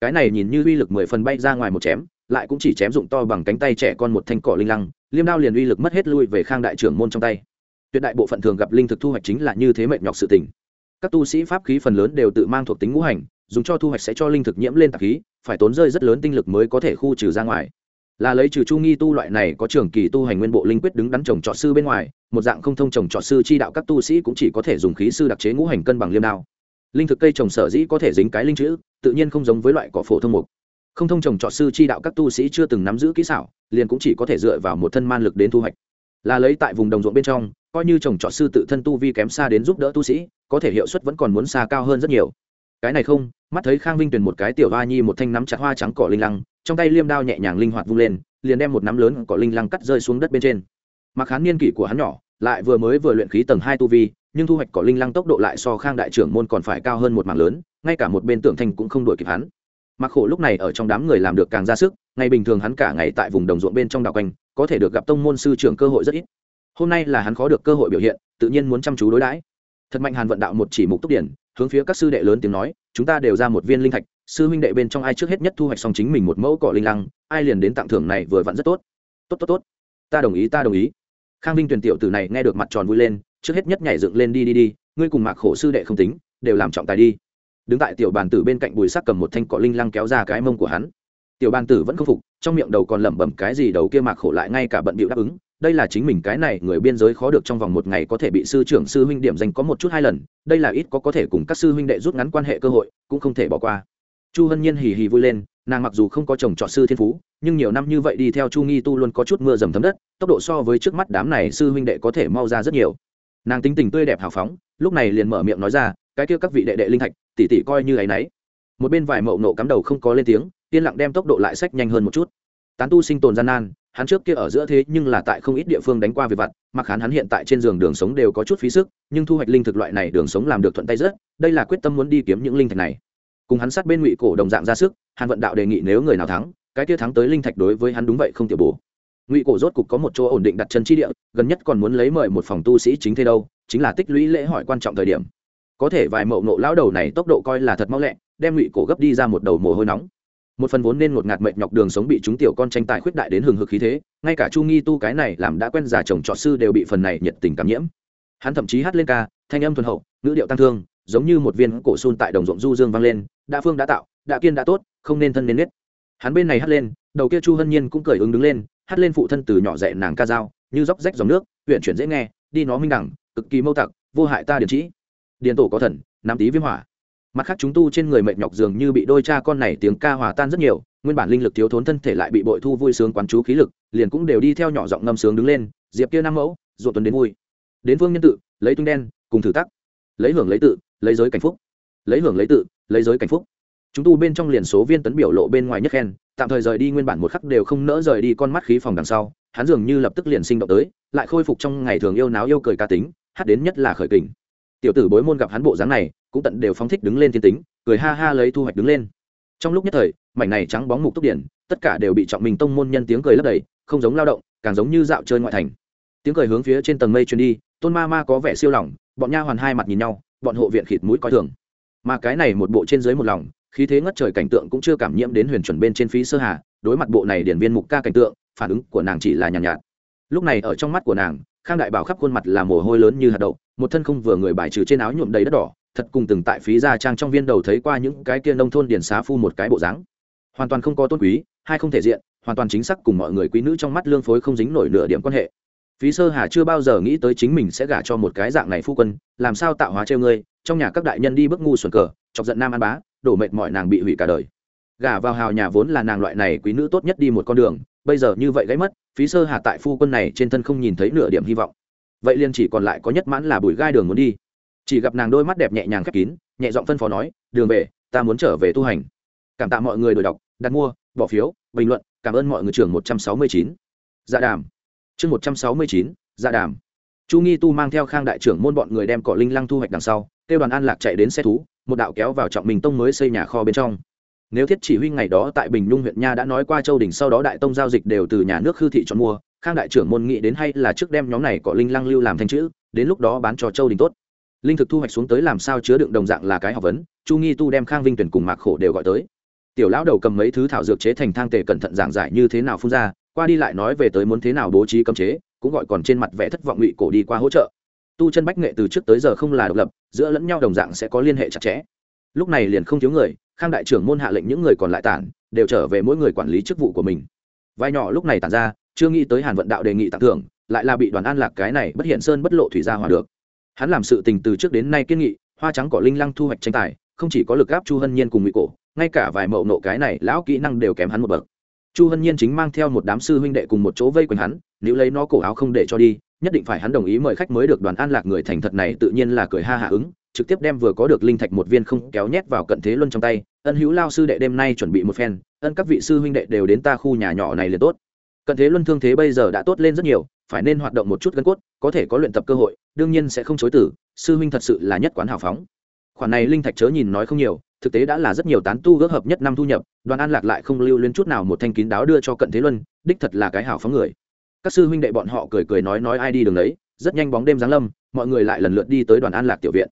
Speaker 1: cái này nhìn như uy lực mười phần bay ra ngoài một chém, lại cũng chỉ chém dụng to bằng cánh tay trẻ con một thanh cỏ linh lăng, liêm đao liền uy lực mất hết lui về khang đại trưởng môn trong tay. Tuyệt đại bộ phận thường gặp linh thực thu hoạch chính là như thế mệnh nhọc sự tình. Các tu sĩ pháp khí phần lớn đều tự mang thuộc tính ngũ hành, dùng cho thu hoạch sẽ cho linh thực nhiễm lên tạp khí, phải tốn rơi rất lớn tinh lực mới có thể khu trừ ra ngoài. Là lấy trừ chu nghi tu loại này có trường kỳ tu hành nguyên bộ linh quyết đứng đắn trồng trọt sư bên ngoài, một dạng không thông trồng trọt sư chi đạo các tu sĩ cũng chỉ có thể dùng khí sư đặc chế ngũ hành cân bằng liêm đao linh thực cây trồng sở dĩ có thể dính cái linh chữ, tự nhiên không giống với loại cỏ phổ thông mục. Không thông trồng trọt sư chi đạo các tu sĩ chưa từng nắm giữ kỹ xảo, liền cũng chỉ có thể dựa vào một thân man lực đến thu hoạch. Là lấy tại vùng đồng ruộng bên trong, coi như trồng trọt sư tự thân tu vi kém xa đến giúp đỡ tu sĩ, có thể hiệu suất vẫn còn muốn xa cao hơn rất nhiều. Cái này không, mắt thấy khang vinh tuyển một cái tiểu hoa nhi một thanh nắm chặt hoa trắng cỏ linh lăng, trong tay liêm đao nhẹ nhàng linh hoạt vung lên, liền đem một nắm lớn cỏ linh lăng cắt rơi xuống đất bên trên. Mặc hắn niên kỷ của hắn nhỏ, lại vừa mới vừa luyện khí tầng hai tu vi nhưng thu hoạch cỏ linh lăng tốc độ lại so khang đại trưởng môn còn phải cao hơn một mảng lớn, ngay cả một bên tưởng thành cũng không đuổi kịp hắn. Mặc khổ lúc này ở trong đám người làm được càng ra sức, ngày bình thường hắn cả ngày tại vùng đồng ruộng bên trong đào quanh, có thể được gặp tông môn sư trưởng cơ hội rất ít. Hôm nay là hắn khó được cơ hội biểu hiện, tự nhiên muốn chăm chú đối đãi. Thật mạnh hàn vận đạo một chỉ mục túc điển, hướng phía các sư đệ lớn tiếng nói, chúng ta đều ra một viên linh thạch, sư huynh đệ bên trong ai trước hết nhất thu hoạch xong chính mình một mẫu cỏ linh lăng, ai liền đến tặng thưởng này vừa vặn rất tốt. Tốt tốt tốt. Ta đồng ý, ta đồng ý. Khang vinh tuyển tiểu tử này nghe được mặt tròn vui lên trước hết nhất nhảy dựng lên đi đi đi, ngươi cùng mạc khổ sư đệ không tính, đều làm trọng tài đi. Đứng tại tiểu bàn tử bên cạnh bùi sắc cầm một thanh cỏ linh lăng kéo ra cái mông của hắn. Tiểu bàn tử vẫn không phục, trong miệng đầu còn lẩm bẩm cái gì đầu kia mạc khổ lại ngay cả bận bịu đáp ứng. Đây là chính mình cái này, người biên giới khó được trong vòng một ngày có thể bị sư trưởng sư huynh điểm danh có một chút hai lần, đây là ít có có thể cùng các sư huynh đệ rút ngắn quan hệ cơ hội, cũng không thể bỏ qua. Chu hân nhiên hì hì vui lên, nàng mặc dù không có chồng trọt sư thiên phú, nhưng nhiều năm như vậy đi theo chu nghi tu luôn có chút mưa dầm thấm đất, tốc độ so với trước mắt đám này sư huynh đệ có thể mau ra rất nhiều nàng tính tình tươi đẹp hào phóng, lúc này liền mở miệng nói ra, cái kia các vị đệ đệ linh thạch, tỷ tỷ coi như ấ y n ấ y một bên vài mậu nộ cắm đầu không có lên tiếng, yên lặng đem tốc độ lại sách nhanh hơn một chút. Tán tu sinh tồn gian nan, hắn trước kia ở giữa thế nhưng là tại không ít địa phương đánh qua về vặt, mặc hắn hắn hiện tại trên giường đường sống đều có chút phí sức, nhưng thu hoạch linh thực loại này đường sống làm được thuận tay rất, đây là quyết tâm muốn đi kiếm những linh thạch này. Cùng hắn sát bên ngụy cổ đồng dạng ra sức, hàn vận đạo đề nghị nếu người nào thắng, cái kia thắng tới linh thạch đối với hắn đúng vậy không tiểu bổ ngụy cổ rốt cục có một chỗ ổn định đặt chân chi địa, gần nhất còn muốn lấy mời một phòng tu sĩ chính thế đâu, chính là tích lũy lễ hỏi quan trọng thời điểm. Có thể vài mậu nộ lão đầu này tốc độ coi là thật mau lẹ, đem ngụy cổ gấp đi ra một đầu mồ hôi nóng. Một phần vốn nên ngột ngạt mệt nhọc đường sống bị chúng tiểu con tranh tài khuyết đại đến hừng hực khí thế, ngay cả chu nghi tu cái này làm đã quen già chồng trọ sư đều bị phần này nhiệt tình cảm nhiễm. Hắn thậm chí hát lên ca, thanh âm thuần hậu, ngữ điệu tăng thương, giống như một viên cổ xun tại đồng ruộng du dương vang lên đã phương đã tạo đã kiên đã tốt, không nên thân nên nết. Hắn bên này hát lên, đầu kia chu hân nhiên cũng cởi ứng đứng lên hát lên phụ thân từ nhỏ dạy nàng ca dao, như róc rách dòng nước huyện chuyển dễ nghe, đi nó minh đẳng, cực kỳ mâu tặc, vô hại ta điển trĩ điền tổ có thần, nam tý viêm hỏa. Mặt khác chúng tu trên người mệt nhọc dường như bị đôi cha con này tiếng ca hòa tan rất nhiều, nguyên bản linh lực thiếu thốn thân thể lại bị bội thu vui sướng quán chú khí lực, liền cũng đều đi theo nhỏ giọng ngâm sướng đứng lên, diệp kia năm mẫu, ruột tuần đến vui. Đến vương nhân tự, lấy tung đen, cùng thử tắc. Lấy hưởng lấy tự, lấy giới cảnh phúc. Lấy hưởng lấy tự, lấy giới cảnh phúc. Chúng tu bên trong liền số viên tấn biểu lộ bên ngoài nhất khen tạm thời rời đi nguyên bản một khắc đều không nỡ rời đi con mắt khí phòng đằng sau hắn dường như lập tức liền sinh động tới lại khôi phục trong ngày thường yêu náo yêu cười ca tính hát đến nhất là khởi kình. Tiểu tử bối môn gặp hắn bộ dáng này cũng tận đều phóng thích đứng lên thiên tính cười ha ha lấy thu hoạch đứng lên. Trong lúc nhất thời mảnh này trắng bóng mục túc điện, tất cả đều bị trọng mình tông môn nhân tiếng cười lấp đầy không giống lao động càng giống như dạo chơi ngoại thành. Tiếng cười hướng phía trên tầng mây truyền đi tôn ma ma có vẻ siêu lòng bọn nha hoàn hai mặt nhìn nhau bọn hộ viện khịt mũi coi thường. Mà cái này một bộ trên dưới một lòng khí thế ngất trời cảnh tượng cũng chưa cảm nhiễm đến huyền chuẩn bên trên phí sơ hà đối mặt bộ này điển viên mục ca cảnh tượng phản ứng của nàng chỉ là nhàn nhạt, nhạt. Lúc này ở trong mắt của nàng khang đại bảo khắp khuôn mặt là mồ hôi lớn như hạt đậu một thân không vừa người bài trừ trên áo nhuộm đầy đất đỏ thật cùng từng tại phí gia trang trong viên đầu thấy qua những cái kia nông thôn điển xá phu một cái bộ dáng. Hoàn toàn không có tôn quý hai không thể diện hoàn toàn chính xác cùng mọi người quý nữ trong mắt lương phối không dính nổi nửa điểm quan hệ. Phí sơ hà chưa bao giờ nghĩ tới chính mình sẽ gả cho một cái dạng này phu quân làm sao tạo hóa treo ngươi trong nhà các đại nhân đi bước ngu xuẩn cờ chọc giận nam an bá, đổ mệt mọi nàng bị hủy cả đời. Gả vào hào nhà vốn là nàng loại này quý nữ tốt nhất đi một con đường, bây giờ như vậy gãy mất, phí sơ hà tại phu quân này trên thân không nhìn thấy nửa điểm hy vọng. Vậy liền chỉ còn lại có nhất mãn là bùi gai đường muốn đi. Chỉ gặp nàng đôi mắt đẹp nhẹ nhàng khép kín, nhẹ giọng phân phó nói, đường về, ta muốn trở về tu hành. Cảm tạ mọi người đổi đọc, đặt mua, bỏ phiếu, bình luận, cảm ơn mọi người trường một trăm sáu mươi chín. Dạ đàm. Chương một trăm sáu mươi chín dạ đàm. Chu nghi tu mang theo khang đại trưởng môn bọn người đem cỏ linh lăng thu hoạch đằng sau, kêu đoàn an lạc chạy đến xe thú một đạo kéo vào trọng minh tông mới xây nhà kho bên trong. Nếu thiết chỉ huy ngày đó tại bình nhung huyện nha đã nói qua châu đình sau đó đại tông giao dịch đều từ nhà nước khư thị chọn mua, khang đại trưởng môn nghị đến hay là trước đem nhóm này có linh lăng lưu làm thanh chữ, đến lúc đó bán cho châu đình tốt. Linh thực thu hoạch xuống tới làm sao chứa đựng đồng dạng là cái học vấn, chu nghi tu đem khang vinh tuyển cùng mạc khổ đều gọi tới. Tiểu lão đầu cầm mấy thứ thảo dược chế thành thang tề cẩn thận giảng giải như thế nào phun ra, qua đi lại nói về tới muốn thế nào bố trí cấm chế, cũng gọi còn trên mặt vẻ thất vọng ngụy cổ đi qua hỗ trợ tu chân bách nghệ từ trước tới giờ không là độc lập, giữa lẫn nhau đồng dạng sẽ có liên hệ chặt chẽ. Lúc này liền không thiếu người, khang đại trưởng môn hạ lệnh những người còn lại tản, đều trở về mỗi người quản lý chức vụ của mình. Vai nhỏ lúc này tản ra, chưa nghĩ tới hàn vận đạo đề nghị tặng thưởng, lại là bị đoàn an lạc cái này bất hiện sơn bất lộ thủy gia hòa được. Hắn làm sự tình từ trước đến nay kiên nghị, hoa trắng cỏ linh lăng thu hoạch tranh tài, không chỉ có lực gáp chu hân nhiên cùng ngụy cổ, ngay cả vài mậu nộ cái này lão kỹ năng đều kém hắn một bậc. Chu hân nhiên chính mang theo một đám sư huynh đệ cùng một chỗ vây quanh hắn nếu lấy nó cổ áo không để cho đi nhất định phải hắn đồng ý mời khách mới được đoàn an lạc người thành thật này tự nhiên là cười ha hạ ứng, trực tiếp đem vừa có được linh thạch một viên không kéo nhét vào cận thế luân trong tay, ân hữu lao sư đệ đêm nay chuẩn bị một phen, ân các vị sư huynh đệ đều đến ta khu nhà nhỏ này liền tốt. Cận thế luân thương thế bây giờ đã tốt lên rất nhiều, phải nên hoạt động một chút gân cốt, có thể có luyện tập cơ hội, đương nhiên sẽ không chối tử sư huynh thật sự là nhất quán hào phóng. Khoản này linh thạch chớ nhìn nói không nhiều, thực tế đã là rất nhiều tán tu ước hợp nhất năm thu nhập, đoàn an lạc lại không lưu lên chút nào một thanh kín đáo đưa cho cận thế luân, đích thật là cái hào phóng người các sư huynh đệ bọn họ cười cười nói nói ai đi đường đấy, rất nhanh bóng đêm giáng lâm, mọi người lại lần lượt đi tới đoàn an lạc tiểu viện.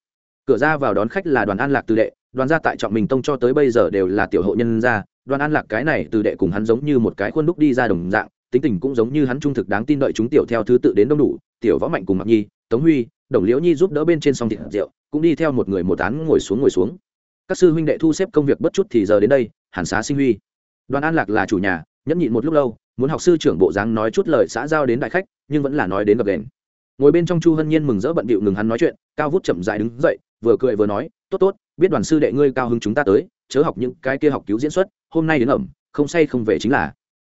Speaker 1: Cửa ra vào đón khách là đoàn an lạc từ đệ, đoàn gia tại trọng mình tông cho tới bây giờ đều là tiểu hộ nhân gia, đoàn an lạc cái này từ đệ cùng hắn giống như một cái khuôn đúc đi ra đồng dạng, tính tình cũng giống như hắn trung thực đáng tin đợi chúng tiểu theo thứ tự đến đông đủ, tiểu võ mạnh cùng mặc nhi, tống huy, đồng liễu nhi giúp đỡ bên trên song thịt rượu, cũng đi theo một người một án ngồi xuống ngồi xuống. Các sư huynh đệ thu xếp công việc bất chút thì giờ đến đây, hàn xá sinh huy. Đoàn an lạc là chủ nhà, nhẫn nhịn một lúc lâu muốn học sư trưởng bộ dáng nói chút lời xã giao đến đại khách, nhưng vẫn là nói đến gập đền ngồi bên trong chu hân nhiên mừng rỡ bận bịu ngừng hắn nói chuyện, cao vút chậm dại đứng dậy, vừa cười vừa nói, tốt tốt, biết đoàn sư đệ ngươi cao hứng chúng ta tới, chớ học những cái kia học cứu diễn xuất, hôm nay đến ẩm, không say không về chính là.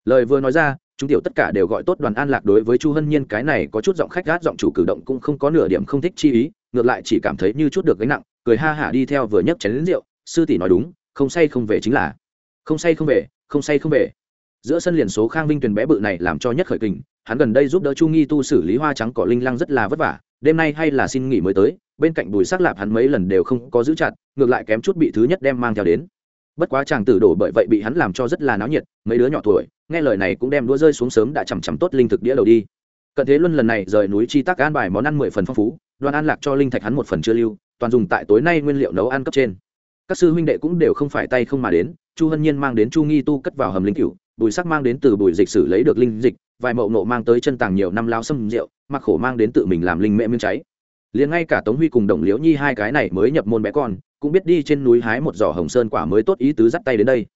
Speaker 1: Lời vừa nói ra, chúng tiểu tất cả đều gọi tốt đoàn an lạc đối với chu hân nhiên cái này có chút giọng khách gát giọng chủ cử động cũng không có nửa điểm không thích chi ý, ngược lại chỉ cảm thấy như chút được gánh nặng, cười ha hả đi theo vừa nhấc chén đến rượu, sư tỷ nói đúng, không say không về chính là. Không say không về, không say không về giữa sân liền số khang vinh tuyền bé bự này làm cho nhất khởi kình, hắn gần đây giúp đỡ chu nghi tu xử lý hoa trắng cỏ linh lăng rất là vất vả, đêm nay hay là xin nghỉ mới tới, bên cạnh bùi sắc lạp hắn mấy lần đều không có giữ chặt, ngược lại kém chút bị thứ nhất đem mang theo đến. Bất quá chàng tử đổ bởi vậy bị hắn làm cho rất là náo nhiệt, mấy đứa nhỏ tuổi, nghe lời này cũng đem đũa rơi xuống sớm đã chằm chằm tốt linh thực đĩa đầu đi. Cận thế luân lần này rời núi chi tác an bài món ăn mười phần phong phú, đoàn an lạc cho linh thạch hắn một phần chưa lưu, toàn dùng tại tối nay nguyên liệu nấu ăn cấp trên. Các sư huynh đệ cũng đều không phải tay không mà đến, chu hân nhiên mang đến chu nghi tu cất vào hầm linh cựu bùi sắc mang đến từ bùi dịch sử lấy được linh dịch, vài mậu nộ mang tới chân tàng nhiều năm lao xâm rượu, mặc khổ mang đến tự mình làm linh mẹ miếng cháy. Liền ngay cả tống huy cùng đồng liễu nhi hai cái này mới nhập môn bé con, cũng biết đi trên núi hái một giỏ hồng sơn quả mới tốt ý tứ dắt tay đến đây.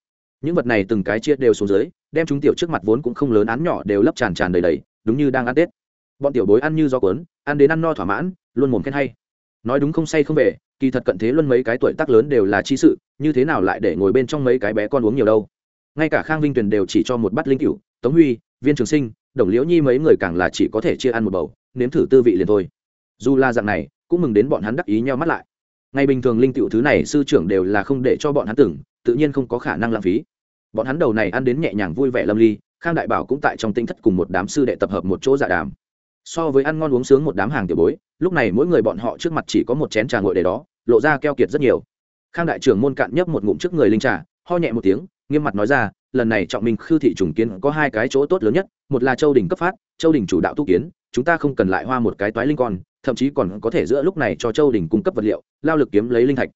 Speaker 1: Những vật này từng cái chia đều xuống dưới, đem chúng tiểu trước mặt vốn cũng không lớn án nhỏ đều lấp tràn tràn đầy đầy, đúng như đang ăn tết. Bọn tiểu bối ăn như do cuốn, ăn đến ăn no thỏa mãn, luôn mồm khen hay. Nói đúng không say không về, kỳ thật cận thế luôn mấy cái tuổi tác lớn đều là chi sự, như thế nào lại để ngồi bên trong mấy cái bé con uống nhiều đâu? Ngay cả khang vinh tuyền đều chỉ cho một bát linh cựu tống huy, viên trường sinh, đồng liễu nhi mấy người càng là chỉ có thể chia ăn một bầu, nếm thử tư vị liền thôi. Dù là dạng này, cũng mừng đến bọn hắn đắc ý nhau mắt lại. Ngày bình thường linh cựu thứ này sư trưởng đều là không để cho bọn hắn tưởng, tự nhiên không có khả năng lãng phí. Bọn hắn đầu này ăn đến nhẹ nhàng vui vẻ lâm ly, khang đại bảo cũng tại trong tinh thất cùng một đám sư đệ tập hợp một chỗ dạ đàm. So với ăn ngon uống sướng một đám hàng tiểu bối, lúc này mỗi người bọn họ trước mặt chỉ có một chén trà ngội để đó, lộ ra keo kiệt rất nhiều. Khang đại trưởng môn cạn nhấp một ngụm trước người linh trà, ho nhẹ một tiếng nghiêm mặt nói ra, lần này trọng minh khư thị trùng kiến có hai cái chỗ tốt lớn nhất, một là châu đình cấp phát, châu đình chủ đạo tu kiến, chúng ta không cần lại hoa một cái toái linh con, thậm chí còn có thể giữa lúc này cho châu đình cung cấp vật liệu, lao lực kiếm lấy linh thạch.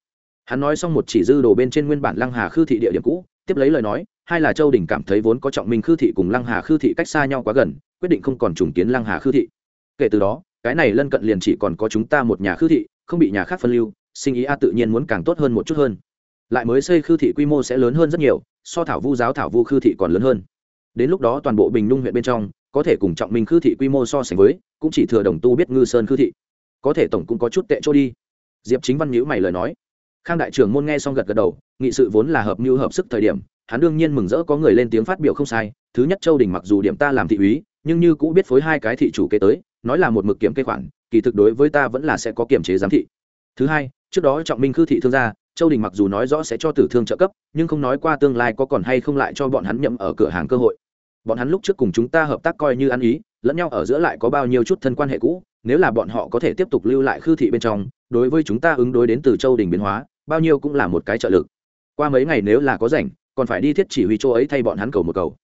Speaker 1: Hắn nói xong một chỉ dư đồ bên trên nguyên bản lăng hà khư thị địa điểm cũ, tiếp lấy lời nói, hai là châu đình cảm thấy vốn có trọng minh khư thị cùng lăng hà khư thị cách xa nhau quá gần, quyết định không còn trùng kiến lăng hà khư thị. Kể từ đó, cái này lân cận liền chỉ còn có chúng ta một nhà khư thị, không bị nhà khác phân lưu, sinh ý a tự nhiên muốn càng tốt hơn một chút hơn lại mới xây khư thị quy mô sẽ lớn hơn rất nhiều, so thảo vu giáo thảo vu khư thị còn lớn hơn. Đến lúc đó toàn bộ bình nhung huyện bên trong, có thể cùng trọng minh khư thị quy mô so sánh với, cũng chỉ thừa đồng tu biết ngư sơn khư thị. Có thể tổng cũng có chút tệ chỗ đi. Diệp chính văn nhữ mày lời nói. Khang đại trưởng môn nghe xong gật gật đầu, nghị sự vốn là hợp mưu hợp sức thời điểm, hắn đương nhiên mừng rỡ có người lên tiếng phát biểu không sai. Thứ nhất châu đình mặc dù điểm ta làm thị úy, nhưng như cũng biết phối hai cái thị chủ kế tới, nói là một mực kiểm kê khoản, kỳ thực đối với ta vẫn là sẽ có kiểm chế giám thị. Thứ hai, trước đó trọng minh khư thị thương gia châu đình mặc dù nói rõ sẽ cho tử thương trợ cấp, nhưng không nói qua tương lai có còn hay không lại cho bọn hắn nhậm ở cửa hàng cơ hội. Bọn hắn lúc trước cùng chúng ta hợp tác coi như ăn ý, lẫn nhau ở giữa lại có bao nhiêu chút thân quan hệ cũ, nếu là bọn họ có thể tiếp tục lưu lại khư thị bên trong, đối với chúng ta ứng đối đến từ châu đình biến hóa, bao nhiêu cũng là một cái trợ lực. Qua mấy ngày nếu là có rảnh, còn phải đi thiết chỉ huy chỗ ấy thay bọn hắn cầu một cầu.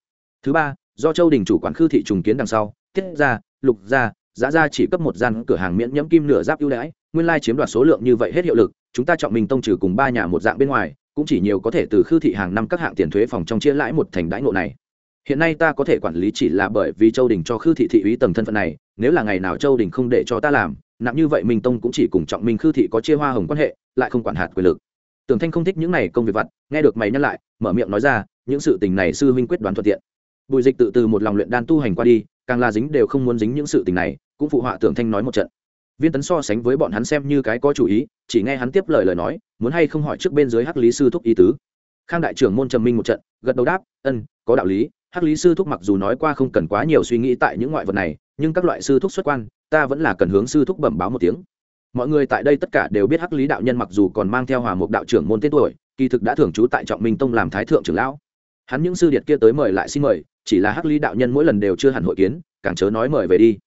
Speaker 1: Thứ ba, do châu đình chủ quán khư thị trùng kiến đằng sau thiết ra lục ra giá ra chỉ cấp một gian cửa hàng miễn nhẫm kim nửa giáp ưu đãi nguyên lai chiếm đoạt số lượng như vậy hết hiệu lực, chúng ta chọn mình tông trừ cùng ba nhà một dạng bên ngoài, cũng chỉ nhiều có thể từ khư thị hàng năm các hạng tiền thuế phòng trong chia lãi một thành đãi ngộ này. Hiện nay ta có thể quản lý chỉ là bởi vì châu đình cho khư thị thị úy tầng thân phận này, nếu là ngày nào châu đình không để cho ta làm, nặng như vậy minh tông cũng chỉ cùng trọng minh khư thị có chia hoa hồng quan hệ, lại không quản hạt quyền lực. Tưởng thanh không thích những này công việc vặt, nghe được mày nhắc lại, mở miệng nói ra, những sự tình này sư huynh quyết đoán thuận tiện. Bùi dịch tự từ một lòng luyện đan tu hành qua đi, càng là dính đều không muốn dính những sự tình này, cũng phụ họa tưởng thanh nói một trận viên tấn so sánh với bọn hắn xem như cái có chủ ý, chỉ nghe hắn tiếp lời lời nói, muốn hay không hỏi trước bên dưới hắc lý sư thúc ý tứ. Khang đại trưởng môn trầm minh một trận, gật đầu đáp ân có đạo lý, hắc lý sư thúc mặc dù nói qua không cần quá nhiều suy nghĩ tại những ngoại vật này, nhưng các loại sư thúc xuất quan, ta vẫn là cần hướng sư thúc bẩm báo một tiếng. Mọi người tại đây tất cả đều biết hắc lý đạo nhân mặc dù còn mang theo hòa mục đạo trưởng môn tên tuổi, kỳ thực đã thường trú tại trọng minh tông làm thái thượng trưởng lão. Hắn những sư điệt kia tới mời lại xin mời, chỉ là hắc lý đạo nhân mỗi lần đều chưa hẳn hội kiến, càng chớ nói mời về đi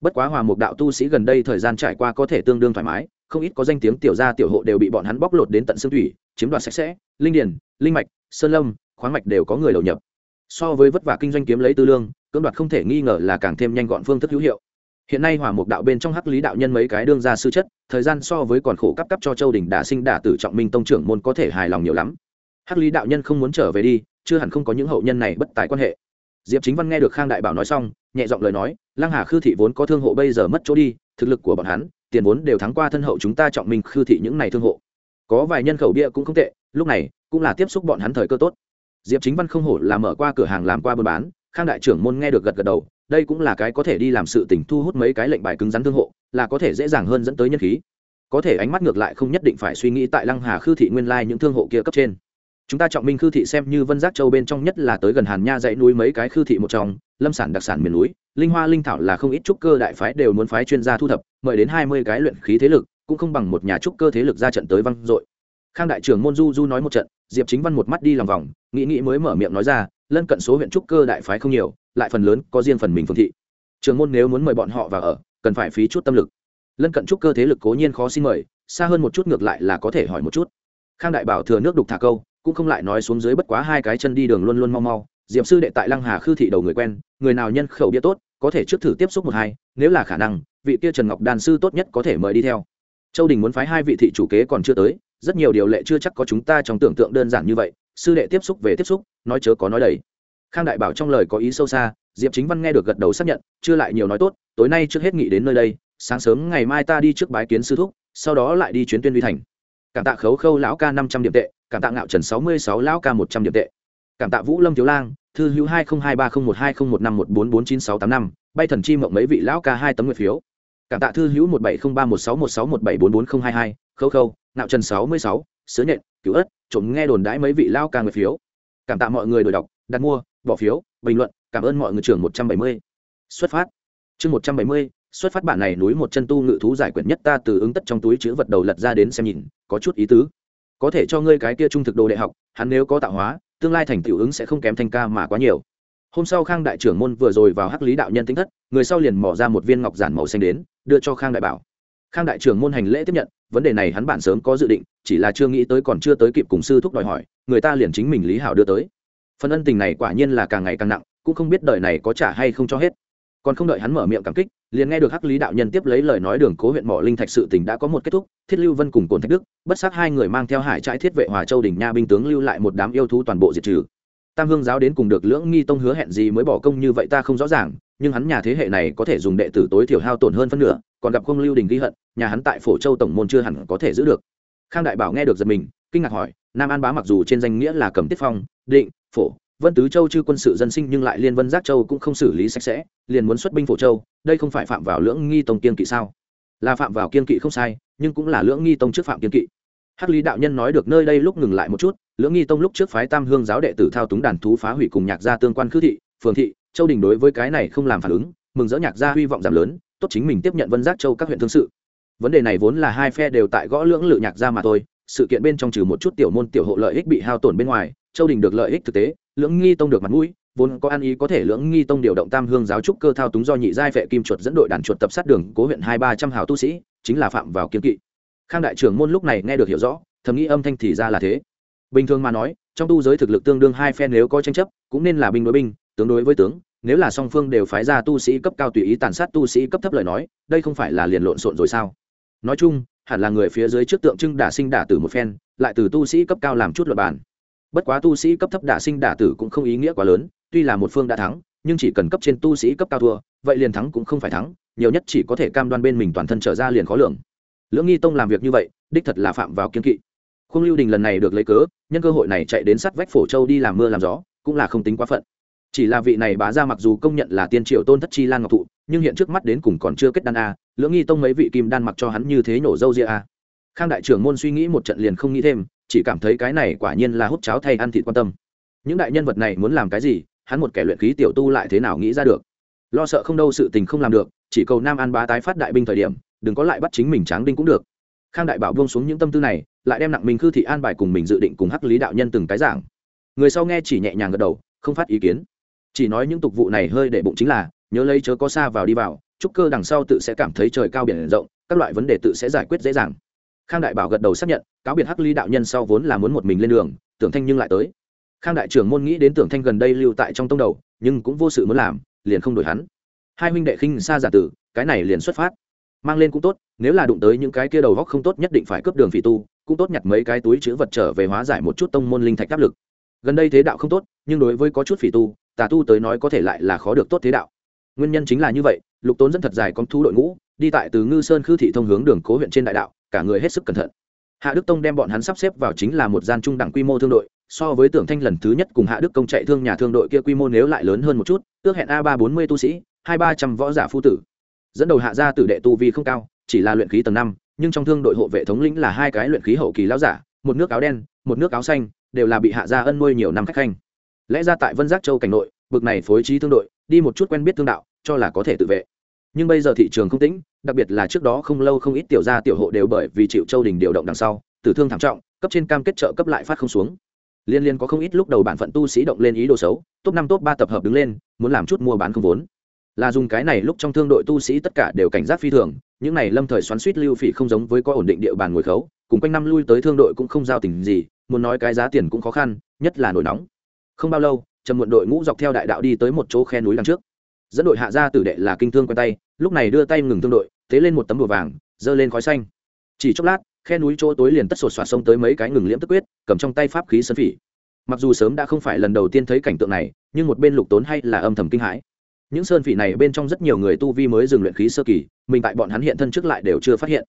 Speaker 1: bất quá hòa mục đạo tu sĩ gần đây thời gian trải qua có thể tương đương thoải mái, không ít có danh tiếng tiểu gia tiểu hộ đều bị bọn hắn bóc lột đến tận xương thủy, chiếm đoạt sạch sẽ, linh điền linh mạch, sơn lâm, khoáng mạch đều có người đầu nhập. So với vất vả kinh doanh kiếm lấy tư lương, cưỡng đoạt không thể nghi ngờ là càng thêm nhanh gọn phương thức hữu hiệu. Hiện nay hòa mục đạo bên trong hắc lý đạo nhân mấy cái đương ra sư chất, thời gian so với còn khổ cấp cấp cho châu đình đả sinh đả tử trọng minh tông trưởng môn có thể hài lòng nhiều lắm. Hắc lý đạo nhân không muốn trở về đi, chưa hẳn không có những hậu nhân này bất tài quan hệ. Diệp chính văn nghe được khang đại bảo nói xong nhẹ giọng lời nói, lăng hà khư thị vốn có thương hộ bây giờ mất chỗ đi, thực lực của bọn hắn, tiền vốn đều thắng qua thân hậu chúng ta trọng minh khư thị những này thương hộ. Có vài nhân khẩu bia cũng không tệ, lúc này, cũng là tiếp xúc bọn hắn thời cơ tốt. Diệp chính văn không hổ là mở qua cửa hàng làm qua buôn bán, khang đại trưởng môn nghe được gật gật đầu, đây cũng là cái có thể đi làm sự tình thu hút mấy cái lệnh bài cứng rắn thương hộ, là có thể dễ dàng hơn dẫn tới nhân khí. Có thể ánh mắt ngược lại không nhất định phải suy nghĩ tại lăng hà khư thị nguyên lai những thương hộ kia cấp trên. Chúng ta trọng minh khư thị xem như vân giác châu bên trong nhất là tới gần hàn nha dãy núi mấy cái khư thị một trong lâm sản đặc sản miền núi, linh hoa linh thảo là không ít trúc cơ đại phái đều muốn phái chuyên gia thu thập, mời đến hai mươi cái luyện khí thế lực, cũng không bằng một nhà trúc cơ thế lực ra trận tới văng dội. Khang đại trưởng môn du du nói một trận, diệp chính văn một mắt đi lòng vòng, nghĩ nghĩ mới mở miệng nói ra, lân cận số huyện trúc cơ đại phái không nhiều, lại phần lớn có riêng phần mình phương thị. Trường môn nếu muốn mời bọn họ vào ở, cần phải phí chút tâm lực. Lân cận trúc cơ thế lực cố nhiên khó xin mời, xa hơn một chút ngược lại là có thể hỏi một chút. Khang đại bảo thừa nước đục thả câu, cũng không lại nói xuống dưới bất quá hai cái chân đi đường luôn luôn mau mau diệp sư đệ tại lăng hà khư thị đầu người quen, người nào nhân khẩu bia tốt, có thể trước thử tiếp xúc một hai, nếu là khả năng, vị kia trần ngọc đàn sư tốt nhất có thể mời đi theo. Châu đình muốn phái hai vị thị chủ kế còn chưa tới, rất nhiều điều lệ chưa chắc có chúng ta trong tưởng tượng đơn giản như vậy, sư đệ tiếp xúc về tiếp xúc, nói chớ có nói đầy. Khang đại bảo trong lời có ý sâu xa, diệp chính văn nghe được gật đầu xác nhận, chưa lại nhiều nói tốt, tối nay trước hết nghĩ đến nơi đây, sáng sớm ngày mai ta đi trước bái kiến sư thúc, sau đó lại đi chuyến tuyên vi thành. Cảm tạ khấu khâu lão ca năm trăm điểm tệ, cảm tạ ngạo trần sáu mươi sáu lão ca một trăm điểm tệ cảm tạ vũ lâm thiếu lang, thư hữu hai nghìn hai ba không một hai không một năm một bốn bốn chín sáu tám năm, bay thần chi mộng mấy vị lão ca hai tấm nguyệt phiếu. Cảm tạ thư hữu một bảy không ba một sáu một sáu một bảy bốn bốn không hai hai, khâu khâu, nạo trần sáu mươi sáu sứ nhện cứu ớt, trộm nghe đồn đãi mấy vị lão ca nguyệt phiếu. Cảm tạ mọi người đổi đọc, đặt mua, bỏ phiếu, bình luận, cảm ơn mọi người trưởng một trăm bảy mươi. Xuất phát. Chương một trăm bảy mươi, xuất phát bản này núi một chân tu ngự thú giải quyển nhất ta từ ứng tất trong túi chữ vật đầu lật ra đến xem nhìn, có chút ý tứ. Có thể cho ngươi cái kia trung thực đồ đại học, hắn nếu có tạo hóa tương lai thành tiểu ứng sẽ không kém thanh ca mà quá nhiều. Hôm sau khang đại trưởng môn vừa rồi vào hắc lý đạo nhân tính thất, người sau liền mỏ ra một viên ngọc giản màu xanh đến, đưa cho khang đại bảo. Khang đại trưởng môn hành lễ tiếp nhận, vấn đề này hắn bản sớm có dự định, chỉ là chưa nghĩ tới còn chưa tới kịp cùng sư thúc đòi hỏi, người ta liền chính mình lý hảo đưa tới. Phần ân tình này quả nhiên là càng ngày càng nặng, cũng không biết đời này có trả hay không cho hết. Còn không đợi hắn mở miệng cảm kích liền nghe được hắc lý đạo nhân tiếp lấy lời nói đường cố huyện mỏ linh thạch sự tình đã có một kết thúc, thiết lưu vân cùng cồn thạch đức, bất xác hai người mang theo hải trại thiết vệ hòa châu đỉnh nha binh tướng lưu lại một đám yêu thú toàn bộ diệt trừ. Tam hương giáo đến cùng được lưỡng nghi tông hứa hẹn gì mới bỏ công như vậy ta không rõ ràng, nhưng hắn nhà thế hệ này có thể dùng đệ tử tối thiểu hao tổn hơn phân nửa, còn gặp không lưu đình ghi hận, nhà hắn tại phổ châu tổng môn chưa hẳn có thể giữ được. Khang đại bảo nghe được giật mình, kinh ngạc hỏi, nam an bá mặc dù trên danh nghĩa là cầm tiết phong, định, phổ vân tứ châu chư quân sự dân sinh nhưng lại liên vân giác châu cũng không xử lý sạch sẽ, liền muốn xuất binh phổ châu, đây không phải phạm vào lưỡng nghi tông kiên kỵ sao? Là phạm vào kiên kỵ không sai, nhưng cũng là lưỡng nghi tông trước phạm kiên kỵ. Hắc lý đạo nhân nói được nơi đây lúc ngừng lại một chút, lưỡng nghi tông lúc trước phái tam hương giáo đệ tử thao túng đàn thú phá hủy cùng nhạc gia tương quan khư thị, phường thị, châu đình đối với cái này không làm phản ứng, mừng rỡ nhạc gia hy vọng giảm lớn, tốt chính mình tiếp nhận vân giác châu các huyện thương sự. Vấn đề này vốn là hai phe đều tại gõ lưỡng lự nhạc gia mà thôi, sự kiện bên trong trừ một chút tiểu môn tiểu hộ lợi ích bị hao tổn bên ngoài châu đình được lợi ích thực tế, lưỡng nghi tông được mặt mũi, vốn có ăn ý có thể lưỡng nghi tông điều động tam hương giáo trúc cơ thao túng do nhị giai vệ kim chuột dẫn đội đàn chuột tập sát đường cố huyện hai ba trăm hào tu sĩ, chính là phạm vào kiên kỵ. Khang đại trưởng môn lúc này nghe được hiểu rõ, thầm nghĩ âm thanh thì ra là thế. Bình thường mà nói, trong tu giới thực lực tương đương hai phe nếu có tranh chấp, cũng nên là binh đối binh, tướng đối với tướng, nếu là song phương đều phái ra tu sĩ cấp cao tùy ý tàn sát tu sĩ cấp thấp lời nói, đây không phải là liền lộn xộn rồi sao? Nói chung, hẳn là người phía dưới trước tượng trưng đả sinh đả tử một phen, lại từ tu sĩ cấp cao làm chút luật bản bất quá tu sĩ cấp thấp đả sinh đả tử cũng không ý nghĩa quá lớn, tuy là một phương đã thắng, nhưng chỉ cần cấp trên tu sĩ cấp cao thua, vậy liền thắng cũng không phải thắng, nhiều nhất chỉ có thể cam đoan bên mình toàn thân trở ra liền khó lường. Lưỡng nghi tông làm việc như vậy, đích thật là phạm vào kiên kỵ. Khung lưu đình lần này được lấy cớ, nhân cơ hội này chạy đến sắt vách phổ châu đi làm mưa làm gió, cũng là không tính quá phận. Chỉ là vị này bá ra mặc dù công nhận là tiên triệu tôn thất chi lan ngọc thụ, nhưng hiện trước mắt đến cùng còn chưa kết đan a, lưỡng nghi tông mấy vị kim đan mặc cho hắn như thế nổ dâu ria a. Khang đại trưởng môn suy nghĩ một trận liền không nghĩ thêm chỉ cảm thấy cái này quả nhiên là hút cháo thay ăn thịt quan tâm. Những đại nhân vật này muốn làm cái gì, hắn một kẻ luyện khí tiểu tu lại thế nào nghĩ ra được? Lo sợ không đâu sự tình không làm được, chỉ cầu nam an bá tái phát đại binh thời điểm, đừng có lại bắt chính mình tráng đinh cũng được. Khang đại bảo buông xuống những tâm tư này, lại đem nặng mình khư thị an bài cùng mình dự định cùng hắc lý đạo nhân từng cái giảng. Người sau nghe chỉ nhẹ nhàng gật đầu, không phát ý kiến. Chỉ nói những tục vụ này hơi để bụng chính là, nhớ lấy chớ có xa vào đi vào trúc cơ đằng sau tự sẽ cảm thấy trời cao biển rộng, các loại vấn đề tự sẽ giải quyết dễ dàng khang đại bảo gật đầu xác nhận, cáo biệt hắc ly đạo nhân sau vốn là muốn một mình lên đường, tưởng thanh nhưng lại tới. Khang đại trưởng môn nghĩ đến tưởng thanh gần đây lưu tại trong tông đầu, nhưng cũng vô sự muốn làm, liền không đổi hắn. Hai huynh đệ khinh xa giả tử, cái này liền xuất phát. Mang lên cũng tốt, nếu là đụng tới những cái kia đầu góc không tốt nhất định phải cướp đường phỉ tu, cũng tốt nhặt mấy cái túi chữ vật trở về hóa giải một chút tông môn linh thạch áp lực. Gần đây thế đạo không tốt, nhưng đối với có chút phỉ tu, tà tu tới nói có thể lại là khó được tốt thế đạo. Nguyên nhân chính là như vậy, lục tốn dẫn thật dài con thu đội ngũ, đi tại từ ngư sơn khư thị thông hướng đường cố huyện trên đại đạo cả người hết sức cẩn thận. Hạ đức tông đem bọn hắn sắp xếp vào chính là một gian trung đẳng quy mô thương đội, so với tưởng thanh lần thứ nhất cùng hạ đức công chạy thương nhà thương đội kia quy mô nếu lại lớn hơn một chút, ước hẹn a ba bốn mươi tu sĩ, hai ba trăm võ giả phu tử. Dẫn đầu hạ gia tử đệ tu vi không cao, chỉ là luyện khí tầng năm, nhưng trong thương đội hộ vệ thống lĩnh là hai cái luyện khí hậu kỳ lão giả, một nước áo đen, một nước áo xanh, đều là bị hạ gia ân nuôi nhiều năm khách khanh. Lẽ ra tại vân giác châu cảnh nội, bực này phối trí thương đội, đi một chút quen biết thương đạo, cho là có thể tự vệ nhưng bây giờ thị trường không tĩnh, đặc biệt là trước đó không lâu không ít tiểu gia tiểu hộ đều bởi vì chịu châu đình điều động đằng sau, tử thương thảm trọng, cấp trên cam kết trợ cấp lại phát không xuống. Liên liên có không ít lúc đầu bản phận tu sĩ động lên ý đồ xấu, top năm, top ba tập hợp đứng lên, muốn làm chút mua bán không vốn. Là dùng cái này lúc trong thương đội tu sĩ tất cả đều cảnh giác phi thường, những này lâm thời xoắn suýt lưu phỉ không giống với có ổn định địa bàn ngồi khấu, cùng quanh năm lui tới thương đội cũng không giao tình gì, muốn nói cái giá tiền cũng khó khăn, nhất là nổi nóng. Không bao lâu, trầm muộn đội ngũ dọc theo đại đạo đi tới một chỗ khe núi đằng trước dẫn đội hạ gia tử đệ là kinh thương quen tay, lúc này đưa tay ngừng thương đội thế lên một tấm đùa vàng giơ lên khói xanh. Chỉ chốc lát, khe núi chỗ tối liền tất sột soạt sông tới mấy cái ngừng liễm tức quyết, cầm trong tay pháp khí sơn phỉ. Mặc dù sớm đã không phải lần đầu tiên thấy cảnh tượng này, nhưng một bên lục tốn hay là âm thầm kinh hãi. Những sơn phỉ này bên trong rất nhiều người tu vi mới dừng luyện khí sơ kỳ, mình tại bọn hắn hiện thân trước lại đều chưa phát hiện.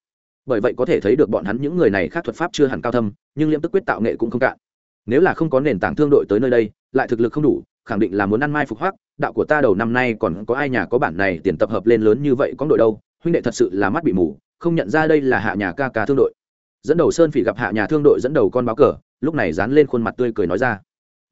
Speaker 1: Bởi vậy có thể thấy được bọn hắn những người này khác thuật pháp chưa hẳn cao thâm, nhưng liễm tức quyết tạo nghệ cũng không cạn. Nếu là không có nền tảng thương đội tới nơi đây, lại thực lực không đủ khẳng định là muốn ăn mai phục hoác đạo của ta đầu năm nay còn có ai nhà có bản này tiền tập hợp lên lớn như vậy có đội đâu, huynh đệ thật sự là mắt bị mù, không nhận ra đây là hạ nhà ca ca thương đội. Dẫn đầu sơn phỉ gặp hạ nhà thương đội dẫn đầu con báo cờ, lúc này dán lên khuôn mặt tươi cười nói ra.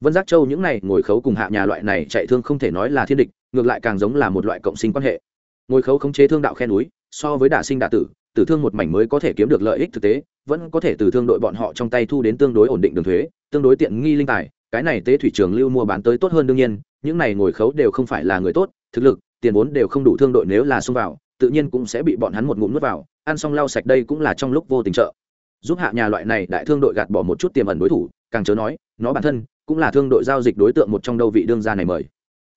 Speaker 1: Vân giác châu những này ngồi khấu cùng hạ nhà loại này chạy thương không thể nói là thiên địch, ngược lại càng giống là một loại cộng sinh quan hệ. Ngồi khấu khống chế thương đạo khe núi, so với đả sinh đả tử tử thương một mảnh mới có thể kiếm được lợi ích thực tế, vẫn có thể từ thương đội bọn họ trong tay thu đến tương đối ổn định đường thuế, tương đối tiện nghi linh tài cái này tế thủy trường lưu mua bán tới tốt hơn đương nhiên, những này ngồi khấu đều không phải là người tốt, thực lực, tiền vốn đều không đủ thương đội nếu là xông vào, tự nhiên cũng sẽ bị bọn hắn một ngụm nuốt vào, ăn xong lau sạch đây cũng là trong lúc vô tình trợ. Giúp hạ nhà loại này đại thương đội gạt bỏ một chút tiềm ẩn đối thủ, càng chớ nói, nó bản thân cũng là thương đội giao dịch đối tượng một trong đâu vị đương gia này mời.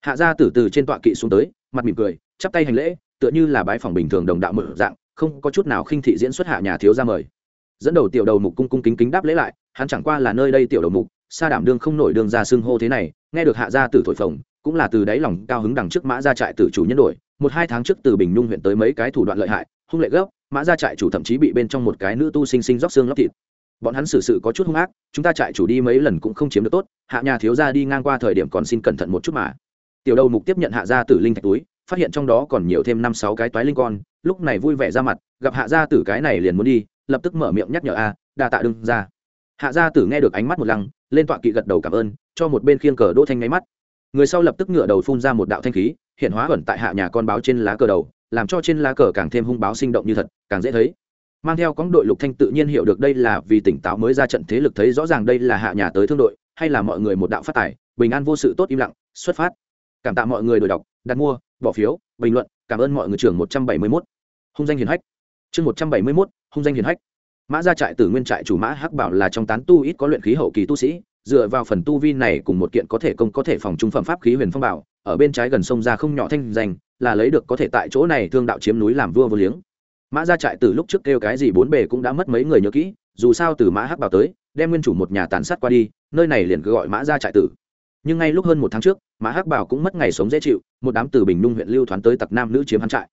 Speaker 1: Hạ gia từ từ trên tọa kỵ xuống tới, mặt mỉm cười, chắp tay hành lễ, tựa như là bái phòng bình thường đồng đạo mở dạng, không có chút nào khinh thị diễn xuất hạ nhà thiếu gia mời. Dẫn đầu tiểu đầu mục cung cung kính kính đáp lễ lại, hắn chẳng qua là nơi đây tiểu đầu mục sa đảm đương không nổi đương ra xưng hô thế này, nghe được hạ gia tử thổi phồng, cũng là từ đáy lòng cao hứng đằng trước mã ra trại tử chủ nhân đổi. Một hai tháng trước từ bình nhung huyện tới mấy cái thủ đoạn lợi hại, hung lệ gốc, mã ra trại chủ thậm chí bị bên trong một cái nữ tu sinh sinh róc xương lóc thịt. Bọn hắn xử sự có chút hung ác, chúng ta trại chủ đi mấy lần cũng không chiếm được tốt, hạ nhà thiếu gia đi ngang qua thời điểm còn xin cẩn thận một chút mà. Tiểu đầu mục tiếp nhận hạ gia tử linh thạch túi, phát hiện trong đó còn nhiều thêm năm sáu cái toái linh con, lúc này vui vẻ ra mặt, gặp hạ gia tử cái này liền muốn đi, lập tức mở miệng nhắc nhở a, đa tạ đương ra hạ gia tử nghe được ánh mắt một lăng lên tọa kỵ gật đầu cảm ơn cho một bên khiêng cờ đỗ thanh ngáy mắt. Người sau lập tức ngửa đầu phun ra một đạo thanh khí hiện hóa ẩn tại hạ nhà con báo trên lá cờ đầu làm cho trên lá cờ càng thêm hung báo sinh động như thật càng dễ thấy. Mang theo cóng đội lục thanh tự nhiên hiểu được đây là vì tỉnh táo mới ra trận thế lực thấy rõ ràng đây là hạ nhà tới thương đội hay là mọi người một đạo phát tài bình an vô sự tốt im lặng xuất phát. Cảm tạ mọi người đổi đọc đặt mua bỏ phiếu bình luận cảm ơn mọi người trưởng một trăm bảy mươi 171. hung danh hiền hách. Chương một trăm bảy mươi 171, hung danh hiền hách mã gia trại tử nguyên trại chủ mã hắc bảo là trong tán tu ít có luyện khí hậu kỳ tu sĩ, dựa vào phần tu vi này cùng một kiện có thể công, có thể phòng trung phẩm pháp khí huyền phong bảo, ở bên trái gần sông ra không nhỏ thanh danh, là lấy được có thể tại chỗ này thương đạo chiếm núi làm vua vô liếng. Mã gia trại từ lúc trước kêu cái gì bốn bề cũng đã mất mấy người nhớ kỹ, dù sao từ mã hắc bảo tới, đem nguyên chủ một nhà tàn sát qua đi, nơi này liền cứ gọi mã gia trại tử. Nhưng ngay lúc hơn một tháng trước, mã hắc bảo cũng mất ngày sống dễ chịu, một đám từ bình nung huyện lưu thoán tới tặc nam nữ chiếm hắn trại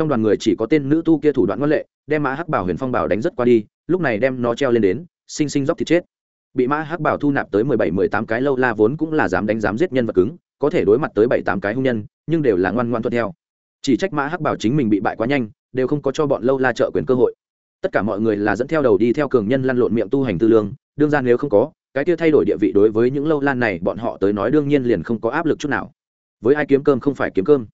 Speaker 1: trong đoàn người chỉ có tên nữ tu kia thủ đoạn ngoan lệ, đem mã hắc bảo huyền phong bảo đánh rất qua đi, lúc này đem nó treo lên đến sinh sinh dốc thì chết. Bị mã hắc bảo thu nạp tới mười bảy, mười tám cái lâu la vốn cũng là dám đánh dám giết nhân vật cứng, có thể đối mặt tới bảy, tám cái hung nhân, nhưng đều là ngoan ngoan tuân theo. Chỉ trách mã hắc bảo chính mình bị bại quá nhanh, đều không có cho bọn lâu la trợ quyền cơ hội. Tất cả mọi người là dẫn theo đầu đi theo cường nhân lăn lộn miệng tu hành tư lương, đương ra nếu không có, cái kia thay đổi địa vị đối với những lâu lan này bọn họ tới nói đương nhiên liền không có áp lực chút nào. Với ai kiếm cơm không phải kiếm cơm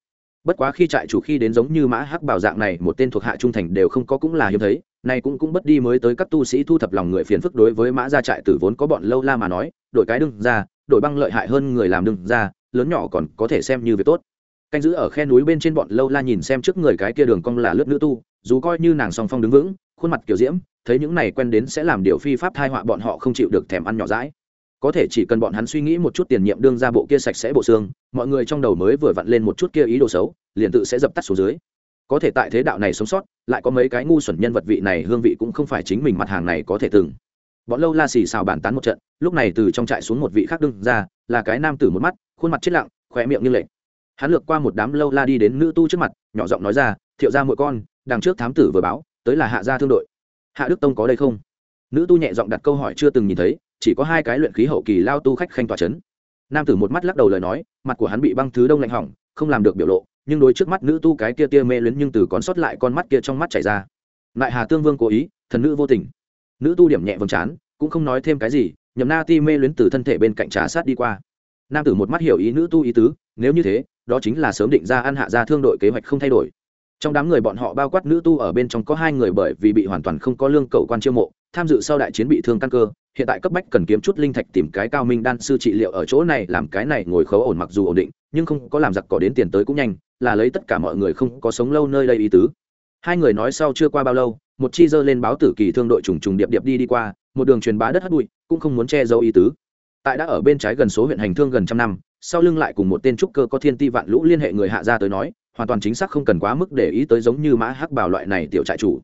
Speaker 1: bất quá khi trại chủ khi đến giống như mã hắc bảo dạng này, một tên thuộc hạ trung thành đều không có cũng là hiếm thấy này cũng cũng bất đi mới tới các tu sĩ thu thập lòng người phiền phức đối với mã gia trại tử vốn có bọn lâu la mà nói, đổi cái đương ra đổi băng lợi hại hơn người làm đương ra lớn nhỏ còn có thể xem như việc tốt. Canh giữ ở khe núi bên trên bọn lâu la nhìn xem trước người cái kia đường cong là lướt nữ tu, dù coi như nàng song phong đứng vững, khuôn mặt kiểu diễm, thấy những này quen đến sẽ làm điều phi pháp thai họa bọn họ không chịu được thèm ăn nhỏ rãi có thể chỉ cần bọn hắn suy nghĩ một chút tiền nhiệm đương ra bộ kia sạch sẽ bộ xương, mọi người trong đầu mới vừa vặn lên một chút kia ý đồ xấu, liền tự sẽ dập tắt xuống dưới. Có thể tại thế đạo này sống sót, lại có mấy cái ngu xuẩn nhân vật vị này hương vị cũng không phải chính mình mặt hàng này có thể từng. Bọn lâu la xì xào bàn tán một trận, lúc này từ trong trại xuống một vị khác đương ra, là cái nam tử một mắt, khuôn mặt chết lặng khoe miệng như lệch. Hắn lược qua một đám lâu la đi đến nữ tu trước mặt, nhỏ giọng nói ra, thiệu ra mỗi con, đằng trước thám tử vừa báo, tới là hạ gia thương đội. Hạ đức tông có đây không? Nữ tu nhẹ giọng đặt câu hỏi chưa từng nhìn thấy chỉ có hai cái luyện khí hậu kỳ lao tu khách khanh tòa c h ấ n nam tử một mắt lắc đầu lời nói, mặt của hắn bị băng thứ đông lạnh hỏng, không làm được biểu lộ, nhưng đối trước mắt nữ tu cái kia tia mê luyến nhưng từ còn sót lại con mắt kia trong mắt chảy ra. Lại hà tương vương cố ý, thần nữ vô tình. Nữ tu điểm nhẹ vầng trán, cũng không nói thêm cái gì nhầm na ti mê luyến từ thân thể bên cạnh trà sát đi qua. Nam tử một mắt hiểu ý nữ tu ý tứ, nếu như thế, đó chính là sớm định ra ăn hạ ra thương đội kế hoạch không thay đổi trong đám người bọn họ bao quát nữ tu ở bên trong có hai người bởi vì bị hoàn toàn không có lương cầu quan chiêu mộ, tham dự sau đại chiến bị thương căn cơ, hiện tại cấp bách cần kiếm chút linh thạch tìm cái cao minh đan sư trị liệu ở chỗ này, làm cái này ngồi khấu ổn mặc dù ổn định, nhưng không có làm giặc cỏ đến tiền tới cũng nhanh, là lấy tất cả mọi người không có sống lâu nơi đây ý tứ. Hai người nói sau chưa qua bao lâu, một chi dơ lên báo tử kỳ thương đội trùng trùng điệp điệp đi đi qua, một đường truyền bá đất hất bụi, cũng không muốn che giấu ý tứ. Tại đã ở bên trái gần số huyện hành thương gần trăm năm, sau lưng lại cùng một tên trúc cơ có thiên ti vạn lũ liên hệ người hạ ra tới nói hoàn toàn chính xác không cần quá mức để ý tới giống như mã hắc bảo loại này tiểu trại chủ.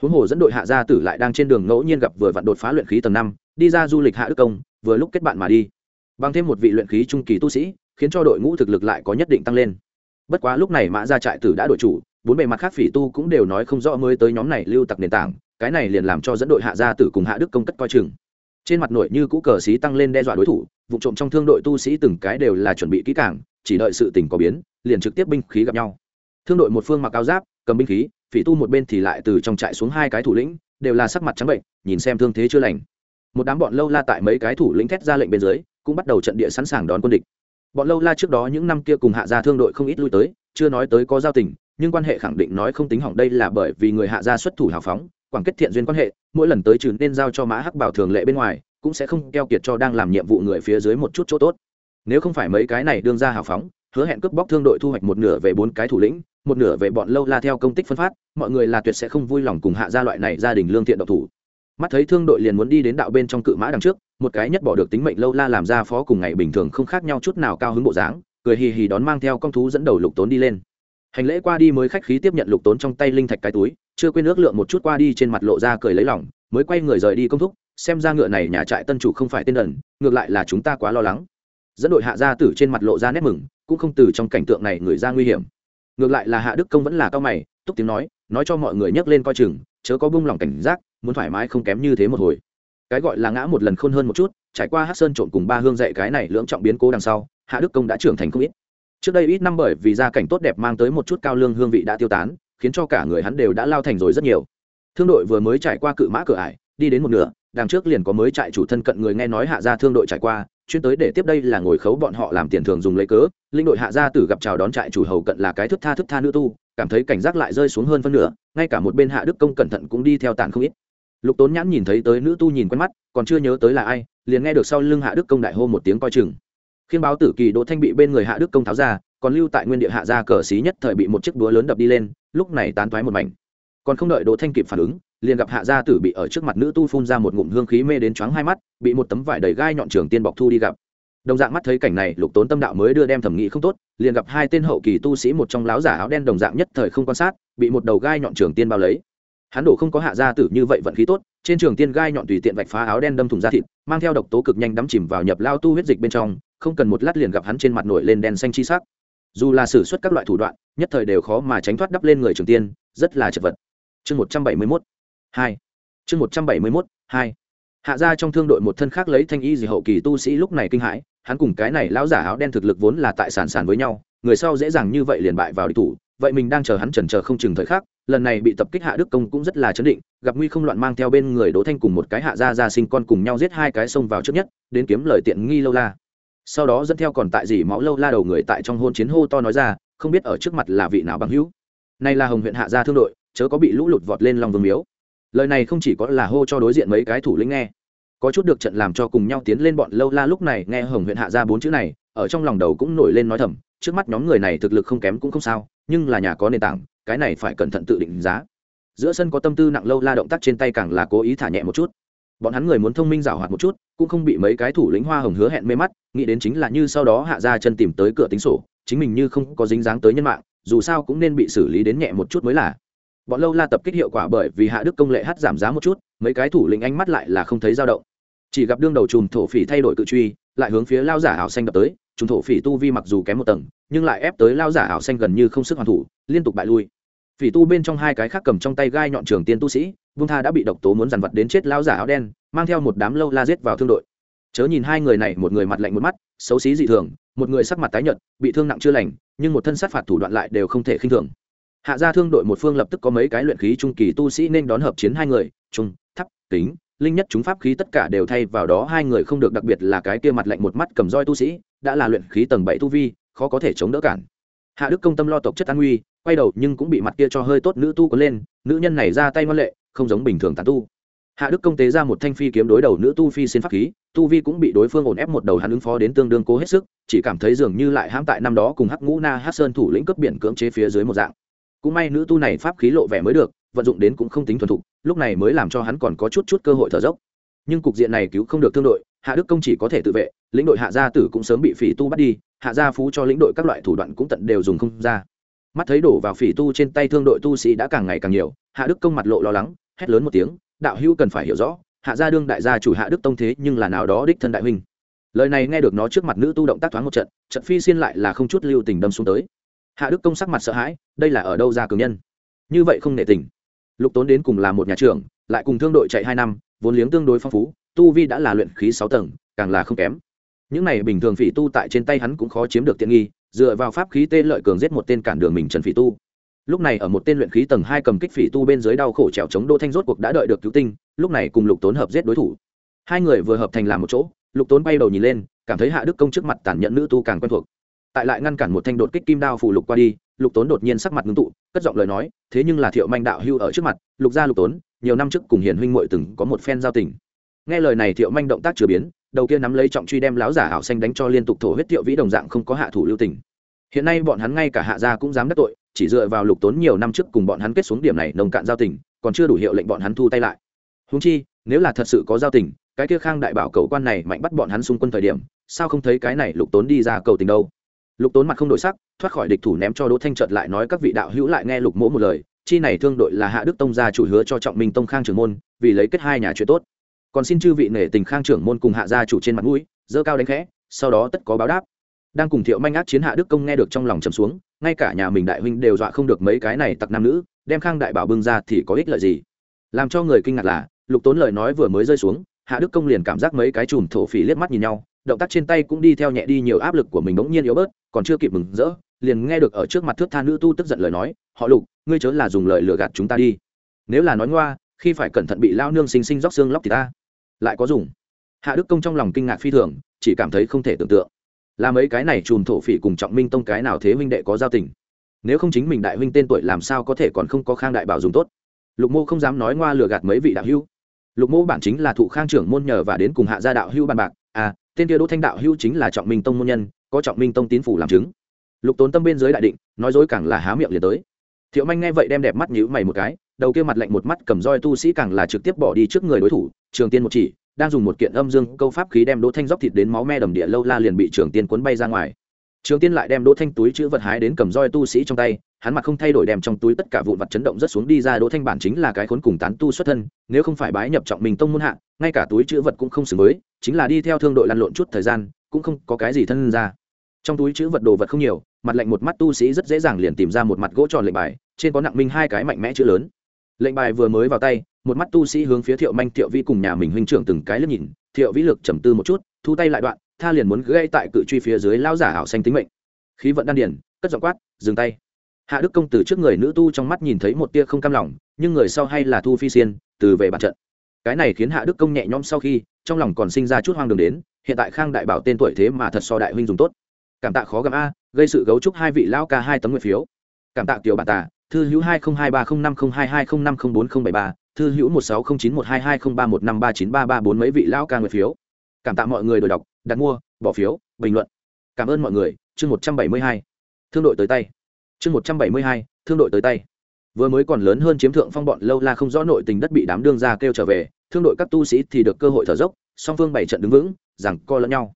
Speaker 1: Huống hồ dẫn đội hạ gia tử lại đang trên đường ngẫu nhiên gặp vừa vặn đột phá luyện khí tầng năm, đi ra du lịch hạ đức công, vừa lúc kết bạn mà đi. Bằng thêm một vị luyện khí trung kỳ tu sĩ, khiến cho đội ngũ thực lực lại có nhất định tăng lên. Bất quá lúc này mã gia trại tử đã đổi chủ, bốn bề mặt khác phỉ tu cũng đều nói không rõ mới tới nhóm này lưu tặc nền tảng, cái này liền làm cho dẫn đội hạ gia tử cùng hạ đức công cất coi chừng. Trên mặt nội như cũ cờ xí tăng lên đe dọa đối thủ, vụ trộm trong thương đội tu sĩ từng cái đều là chuẩn bị kỹ càng chỉ đợi sự tình có biến, liền trực tiếp binh khí gặp nhau. Thương đội một phương mặc áo giáp, cầm binh khí, phỉ tu một bên thì lại từ trong trại xuống hai cái thủ lĩnh, đều là sắc mặt trắng bệnh, nhìn xem thương thế chưa lành. Một đám bọn lâu la tại mấy cái thủ lĩnh thét ra lệnh bên dưới, cũng bắt đầu trận địa sẵn sàng đón quân địch. Bọn lâu la trước đó những năm kia cùng hạ gia thương đội không ít lui tới, chưa nói tới có giao tình, nhưng quan hệ khẳng định nói không tính hỏng đây là bởi vì người hạ gia xuất thủ hào phóng, quảng kết thiện duyên quan hệ, mỗi lần tới trừ nên giao cho mã hắc bảo thường lệ bên ngoài, cũng sẽ không keo kiệt cho đang làm nhiệm vụ người phía dưới một chút chỗ tốt nếu không phải mấy cái này đương ra hào phóng, hứa hẹn cướp bóc thương đội thu hoạch một nửa về bốn cái thủ lĩnh, một nửa về bọn lâu la theo công tích phân phát, mọi người là tuyệt sẽ không vui lòng cùng hạ gia loại này gia đình lương thiện độc thủ. Mắt thấy thương đội liền muốn đi đến đạo bên trong cự mã đằng trước, một cái nhất bỏ được tính mệnh lâu la làm ra phó cùng ngày bình thường không khác nhau chút nào cao hứng bộ dáng, cười hì hì đón mang theo con thú dẫn đầu lục tốn đi lên. Hành lễ qua đi mới khách khí tiếp nhận lục tốn trong tay linh thạch cái túi, chưa quên ước lượng một chút qua đi trên mặt lộ ra cười lấy lòng, mới quay người rời đi công thúc, xem ra ngựa này nhà trại tân chủ không phải tên đần ngược lại là chúng ta quá lo lắng dẫn đội hạ gia tử trên mặt lộ ra nét mừng, cũng không từ trong cảnh tượng này người ra nguy hiểm. Ngược lại là hạ đức công vẫn là cao mày, túc tiếng nói nói cho mọi người nhấc lên coi chừng, chớ có bung lòng cảnh giác, muốn thoải mái không kém như thế một hồi. Cái gọi là ngã một lần khôn hơn một chút, trải qua hát sơn trộn cùng ba hương dạy cái này lưỡng trọng biến cố đằng sau, hạ đức công đã trưởng thành không ít. Trước đây ít năm bởi vì gia cảnh tốt đẹp mang tới một chút cao lương hương vị đã tiêu tán, khiến cho cả người hắn đều đã lao thành rồi rất nhiều. Thương đội vừa mới trải qua cự mã cửa ải, đi đến một nửa, đằng trước liền có mới trại chủ thân cận người nghe nói hạ gia thương đội trải qua chuyên tới để tiếp đây là ngồi khấu bọn họ làm tiền thường dùng lấy cớ, linh đội hạ gia tử gặp chào đón trại chủ hầu cận là cái thức tha thức tha nữ tu, cảm thấy cảnh giác lại rơi xuống hơn phân nửa, ngay cả một bên hạ đức công cẩn thận cũng đi theo tàn không ít. Lục tốn nhãn nhìn thấy tới nữ tu nhìn quen mắt, còn chưa nhớ tới là ai, liền nghe được sau lưng hạ đức công đại hô một tiếng coi chừng. Khiên báo tử kỳ đỗ thanh bị bên người hạ đức công tháo ra, còn lưu tại nguyên địa hạ gia cờ xí nhất thời bị một chiếc búa lớn đập đi lên, lúc này tán thoái một mảnh. Còn không đợi đỗ thanh kịp phản ứng liền gặp hạ gia tử bị ở trước mặt nữ tu phun ra một ngụm hương khí mê đến choáng hai mắt, bị một tấm vải đầy gai nhọn trường tiên bọc thu đi gặp. Đồng dạng mắt thấy cảnh này, lục tốn tâm đạo mới đưa đem thẩm nghị không tốt, liền gặp hai tên hậu kỳ tu sĩ một trong láo giả áo đen đồng dạng nhất thời không quan sát, bị một đầu gai nhọn trường tiên bao lấy. Hắn đổ không có hạ gia tử như vậy vận khí tốt, trên trường tiên gai nhọn tùy tiện vạch phá áo đen đâm thùng da thịt, mang theo độc tố cực nhanh đắm chìm vào nhập lao tu huyết dịch bên trong, không cần một lát liền gặp hắn trên mặt nổi lên đen xanh chi sắc. Dù là xử suất các loại thủ đoạn, nhất thời đều khó mà tránh thoát đắp lên người trường tiên, rất là chật vật. Chương một trăm bảy mươi mốt hai. Chương một trăm bảy mươi mốt, hai. Hạ ra trong thương đội một thân khác lấy thanh y gì hậu kỳ tu sĩ lúc này kinh hãi, hắn cùng cái này lão giả áo đen thực lực vốn là tại sản sản với nhau, người sau dễ dàng như vậy liền bại vào địch thủ, vậy mình đang chờ hắn chần chờ không chừng thời khắc, lần này bị tập kích hạ đức công cũng rất là chấn định, gặp nguy không loạn mang theo bên người đỗ thanh cùng một cái hạ gia gia sinh con cùng nhau giết hai cái xông vào trước nhất, đến kiếm lời tiện nghi lâu la. Sau đó dẫn theo còn tại gì máu lâu la đầu người tại trong hôn chiến hô to nói ra, không biết ở trước mặt là vị nào bằng hữu. Nay là hồng huyện hạ gia thương đội, chớ có bị lũ lụt vọt lên lòng vương miếu lời này không chỉ có là hô cho đối diện mấy cái thủ lĩnh nghe, có chút được trận làm cho cùng nhau tiến lên bọn lâu la lúc này nghe hồng huyện hạ ra bốn chữ này, ở trong lòng đầu cũng nổi lên nói thầm, trước mắt nhóm người này thực lực không kém cũng không sao, nhưng là nhà có nền tảng, cái này phải cẩn thận tự định giá. Giữa sân có tâm tư nặng lâu la động tác trên tay càng là cố ý thả nhẹ một chút. Bọn hắn người muốn thông minh rào hoạt một chút, cũng không bị mấy cái thủ lĩnh hoa hồng hứa hẹn mê mắt, nghĩ đến chính là như sau đó hạ ra chân tìm tới cửa tính sổ, chính mình như không có dính dáng tới nhân mạng, dù sao cũng nên bị xử lý đến nhẹ một chút mới là bọn lâu la tập kích hiệu quả bởi vì hạ đức công lệ hát giảm giá một chút, mấy cái thủ lĩnh ánh mắt lại là không thấy dao động. Chỉ gặp đương đầu chùm thổ phỉ thay đổi cự truy, lại hướng phía lao giả ảo xanh đập tới trùng thổ phỉ tu vi mặc dù kém một tầng, nhưng lại ép tới lao giả ảo xanh gần như không sức hoàn thủ, liên tục bại lui. Phỉ tu bên trong hai cái khác cầm trong tay gai nhọn trường tiên tu sĩ, vung tha đã bị độc tố muốn dằn vặt đến chết lao giả áo đen, mang theo một đám lâu la giết vào thương đội. Chớ nhìn hai người này, một người mặt lạnh một mắt, xấu xí dị thường, một người sắc mặt tái nhợt, bị thương nặng chưa lành, nhưng một thân sát phạt thủ đoạn lại đều không thể khinh thường hạ gia thương đội một phương lập tức có mấy cái luyện khí trung kỳ tu sĩ nên đón hợp chiến hai người, trung thấp tính linh nhất chúng pháp khí tất cả đều thay vào đó hai người không được đặc biệt là cái kia mặt lạnh một mắt cầm roi tu sĩ, đã là luyện khí tầng bảy tu vi, khó có thể chống đỡ cản. Hạ đức công tâm lo tộc chất an nguy quay đầu nhưng cũng bị mặt kia cho hơi tốt nữ tu có lên, nữ nhân này ra tay ngoan lệ, không giống bình thường tàn tu. Hạ đức công tế ra một thanh phi kiếm đối đầu nữ tu phi xin pháp khí, tu vi cũng bị đối phương ổn ép một đầu hắn ứng phó đến tương đương cố hết sức, chỉ cảm thấy dường như lại hãm tại năm đó cùng hắc ngũ na hát sơn thủ lĩnh cấp biển cưỡng chế phía dưới một dạng cũng may nữ tu này pháp khí lộ vẻ mới được, vận dụng đến cũng không tính thuần thục, lúc này mới làm cho hắn còn có chút chút cơ hội thở dốc. Nhưng cục diện này cứu không được thương đội, hạ đức công chỉ có thể tự vệ, lĩnh đội hạ gia tử cũng sớm bị phỉ tu bắt đi, hạ gia phú cho lĩnh đội các loại thủ đoạn cũng tận đều dùng không ra. Mắt thấy đổ vào phỉ tu trên tay thương đội tu sĩ đã càng ngày càng nhiều, hạ đức công mặt lộ lo lắng, hét lớn một tiếng, đạo hữu cần phải hiểu rõ, hạ gia đương đại gia chủ hạ đức tông thế nhưng là nào đó đích thân đại huynh. Lời này nghe được nó trước mặt nữ tu động tác thoáng một trận trận phi xiên lại là không chút lưu tình đâm xuống tới hạ đức công sắc mặt sợ hãi, đây là ở đâu ra cường nhân? Như vậy không nể tình. Lục tốn đến cùng là một nhà trưởng, lại cùng thương đội chạy hai năm, vốn liếng tương đối phong phú, tu vi đã là luyện khí sáu tầng, càng là không kém. Những này bình thường phỉ tu tại trên tay hắn cũng khó chiếm được tiện nghi, dựa vào pháp khí tê lợi cường giết một tên cản đường mình trần phỉ tu. Lúc này ở một tên luyện khí tầng hai cầm kích phỉ tu bên dưới đau khổ trèo chống đỗ thanh rốt cuộc đã đợi được cứu tinh, lúc này cùng lục tốn hợp giết đối thủ. Hai người vừa hợp thành làm một chỗ, lục tốn bay đầu nhìn lên, cảm thấy hạ đức công trước mặt tàn nhẫn nữ tu càng quen thuộc tại lại ngăn cản một thanh đột kích kim đao phủ lục qua đi, lục tốn đột nhiên sắc mặt ngưng tụ, cất giọng lời nói, thế nhưng là thiệu manh đạo hưu ở trước mặt, lục gia lục tốn, nhiều năm trước cùng hiền huynh muội từng có một phen giao tình. Nghe lời này, thiệu manh động tác chưa biến, đầu kia nắm lấy trọng truy đem láo giả hảo xanh đánh cho liên tục thổ huyết thiệu vĩ đồng dạng không có hạ thủ lưu tình. Hiện nay bọn hắn ngay cả hạ gia cũng dám đắc tội, chỉ dựa vào lục tốn nhiều năm trước cùng bọn hắn kết xuống điểm này nồng cạn giao tình, còn chưa đủ hiệu lệnh bọn hắn thu tay lại. Húng chi, nếu là thật sự có giao tình, cái kia khang đại bảo cầu quan này mạnh bắt bọn hắn xung quân thời điểm, sao không thấy cái này lục tốn đi ra cầu tình đâu? Lục tốn mặt không đổi sắc, thoát khỏi địch thủ ném cho đỗ thanh trợt lại nói các vị đạo hữu lại nghe lục mỗ một lời, chi này thương đội là hạ đức tông gia chủ hứa cho trọng minh tông khang trưởng môn, vì lấy kết hai nhà chuyện tốt. Còn xin chư vị nể tình khang trưởng môn cùng hạ gia chủ trên mặt mũi dơ cao đánh khẽ, sau đó tất có báo đáp. Đang cùng thiệu manh ác chiến hạ đức công nghe được trong lòng trầm xuống, ngay cả nhà mình đại huynh đều dọa không được mấy cái này tặc nam nữ, đem khang đại bảo bưng ra thì có ích lợi gì? Làm cho người kinh ngạc là, lục tốn lời nói vừa mới rơi xuống, hạ đức công liền cảm giác mấy cái chùm thổ phỉ liếc mắt nhìn nhau, động tác trên tay cũng đi theo nhẹ đi, nhiều áp lực của mình bỗng nhiên yếu bớt còn chưa kịp mừng rỡ, liền nghe được ở trước mặt thước tha nữ tu tức giận lời nói, họ lục, ngươi chớ là dùng lời lừa gạt chúng ta đi. Nếu là nói ngoa, khi phải cẩn thận bị lao nương xinh xinh róc xương lóc thì ta lại có dùng. Hạ đức công trong lòng kinh ngạc phi thường, chỉ cảm thấy không thể tưởng tượng. Là mấy cái này chùm thổ phỉ cùng trọng minh tông cái nào thế huynh đệ có giao tình? Nếu không chính mình đại huynh tên tuổi làm sao có thể còn không có khang đại bảo dùng tốt? Lục mô không dám nói ngoa lừa gạt mấy vị đạo hưu lục mô bản chính là thụ khang trưởng môn nhờ và đến cùng hạ gia đạo hưu bàn bạc. À tên kia đỗ thanh đạo hưu chính là trọng minh tông môn nhân có trọng minh tông tín phủ làm chứng. Lục tốn tâm bên dưới đại định, nói dối càng là há miệng liền tới. Thiệu manh nghe vậy đem đẹp mắt nhíu mày một cái, đầu kia mặt lạnh một mắt cầm roi tu sĩ càng là trực tiếp bỏ đi trước người đối thủ, trường tiên một chỉ, đang dùng một kiện âm dương câu pháp khí đem đỗ thanh dóc thịt đến máu me đầm địa lâu la liền bị trường tiên cuốn bay ra ngoài. Trường tiên lại đem đỗ thanh túi chữ vật hái đến cầm roi tu sĩ trong tay, hắn mặt không thay đổi đem trong túi tất cả vụn vật chấn động rất xuống đi ra đỗ thanh bản chính là cái khốn cùng tán tu xuất thân, nếu không phải bái nhập trọng mình tông môn hạ, ngay cả túi chữ vật cũng không xử mới chính là đi theo thương đội lăn lộn chút thời gian, cũng không có cái gì thân ra trong túi chữ vật đồ vật không nhiều, mặt lệnh một mắt tu sĩ rất dễ dàng liền tìm ra một mặt gỗ tròn lệnh bài, trên có nặng minh hai cái mạnh mẽ chữ lớn. Lệnh bài vừa mới vào tay, một mắt tu sĩ hướng phía thiệu manh, thiệu vi cùng nhà mình huynh trưởng từng cái lướt nhìn, thiệu vĩ lực trầm tư một chút, thu tay lại đoạn, tha liền muốn gây tại cự truy phía dưới lao giả ảo xanh tính mệnh. Khí vận đan điển cất giọng quát, dừng tay. Hạ đức công tử trước người nữ tu trong mắt nhìn thấy một tia không cam lòng, nhưng người sau hay là thu phi xiên, từ về bản trận. Cái này khiến hạ đức công nhẹ nhõm sau khi, trong lòng còn sinh ra chút hoang đường đến, hiện tại khang đại bảo tên tuổi thế mà thật so đại huynh dùng tốt cảm tạ khó gặp a, gây sự gấu trúc hai vị lão ca hai tấm nguyện phiếu. Cảm tạ tiểu bản tà, thư hữu hai không hai ba không năm không hai hai không năm không bốn không bảy ba, thư hữu một sáu không chín một hai hai không ba một năm ba chín ba ba bốn mấy vị lão ca nguyện phiếu. Cảm tạ mọi người đổi đọc, đặt mua, bỏ phiếu, bình luận. Cảm ơn mọi người, chương một trăm bảy mươi hai. Thương đội tới tay. Chương một trăm bảy mươi hai, thương đội tới tay. Vừa mới còn lớn hơn chiếm thượng phong bọn lâu la không rõ nội tình đất bị đám đương ra kêu trở về, thương đội các tu sĩ thì được cơ hội thở dốc, song phương bảy trận đứng vững rằng co lẫn nhau.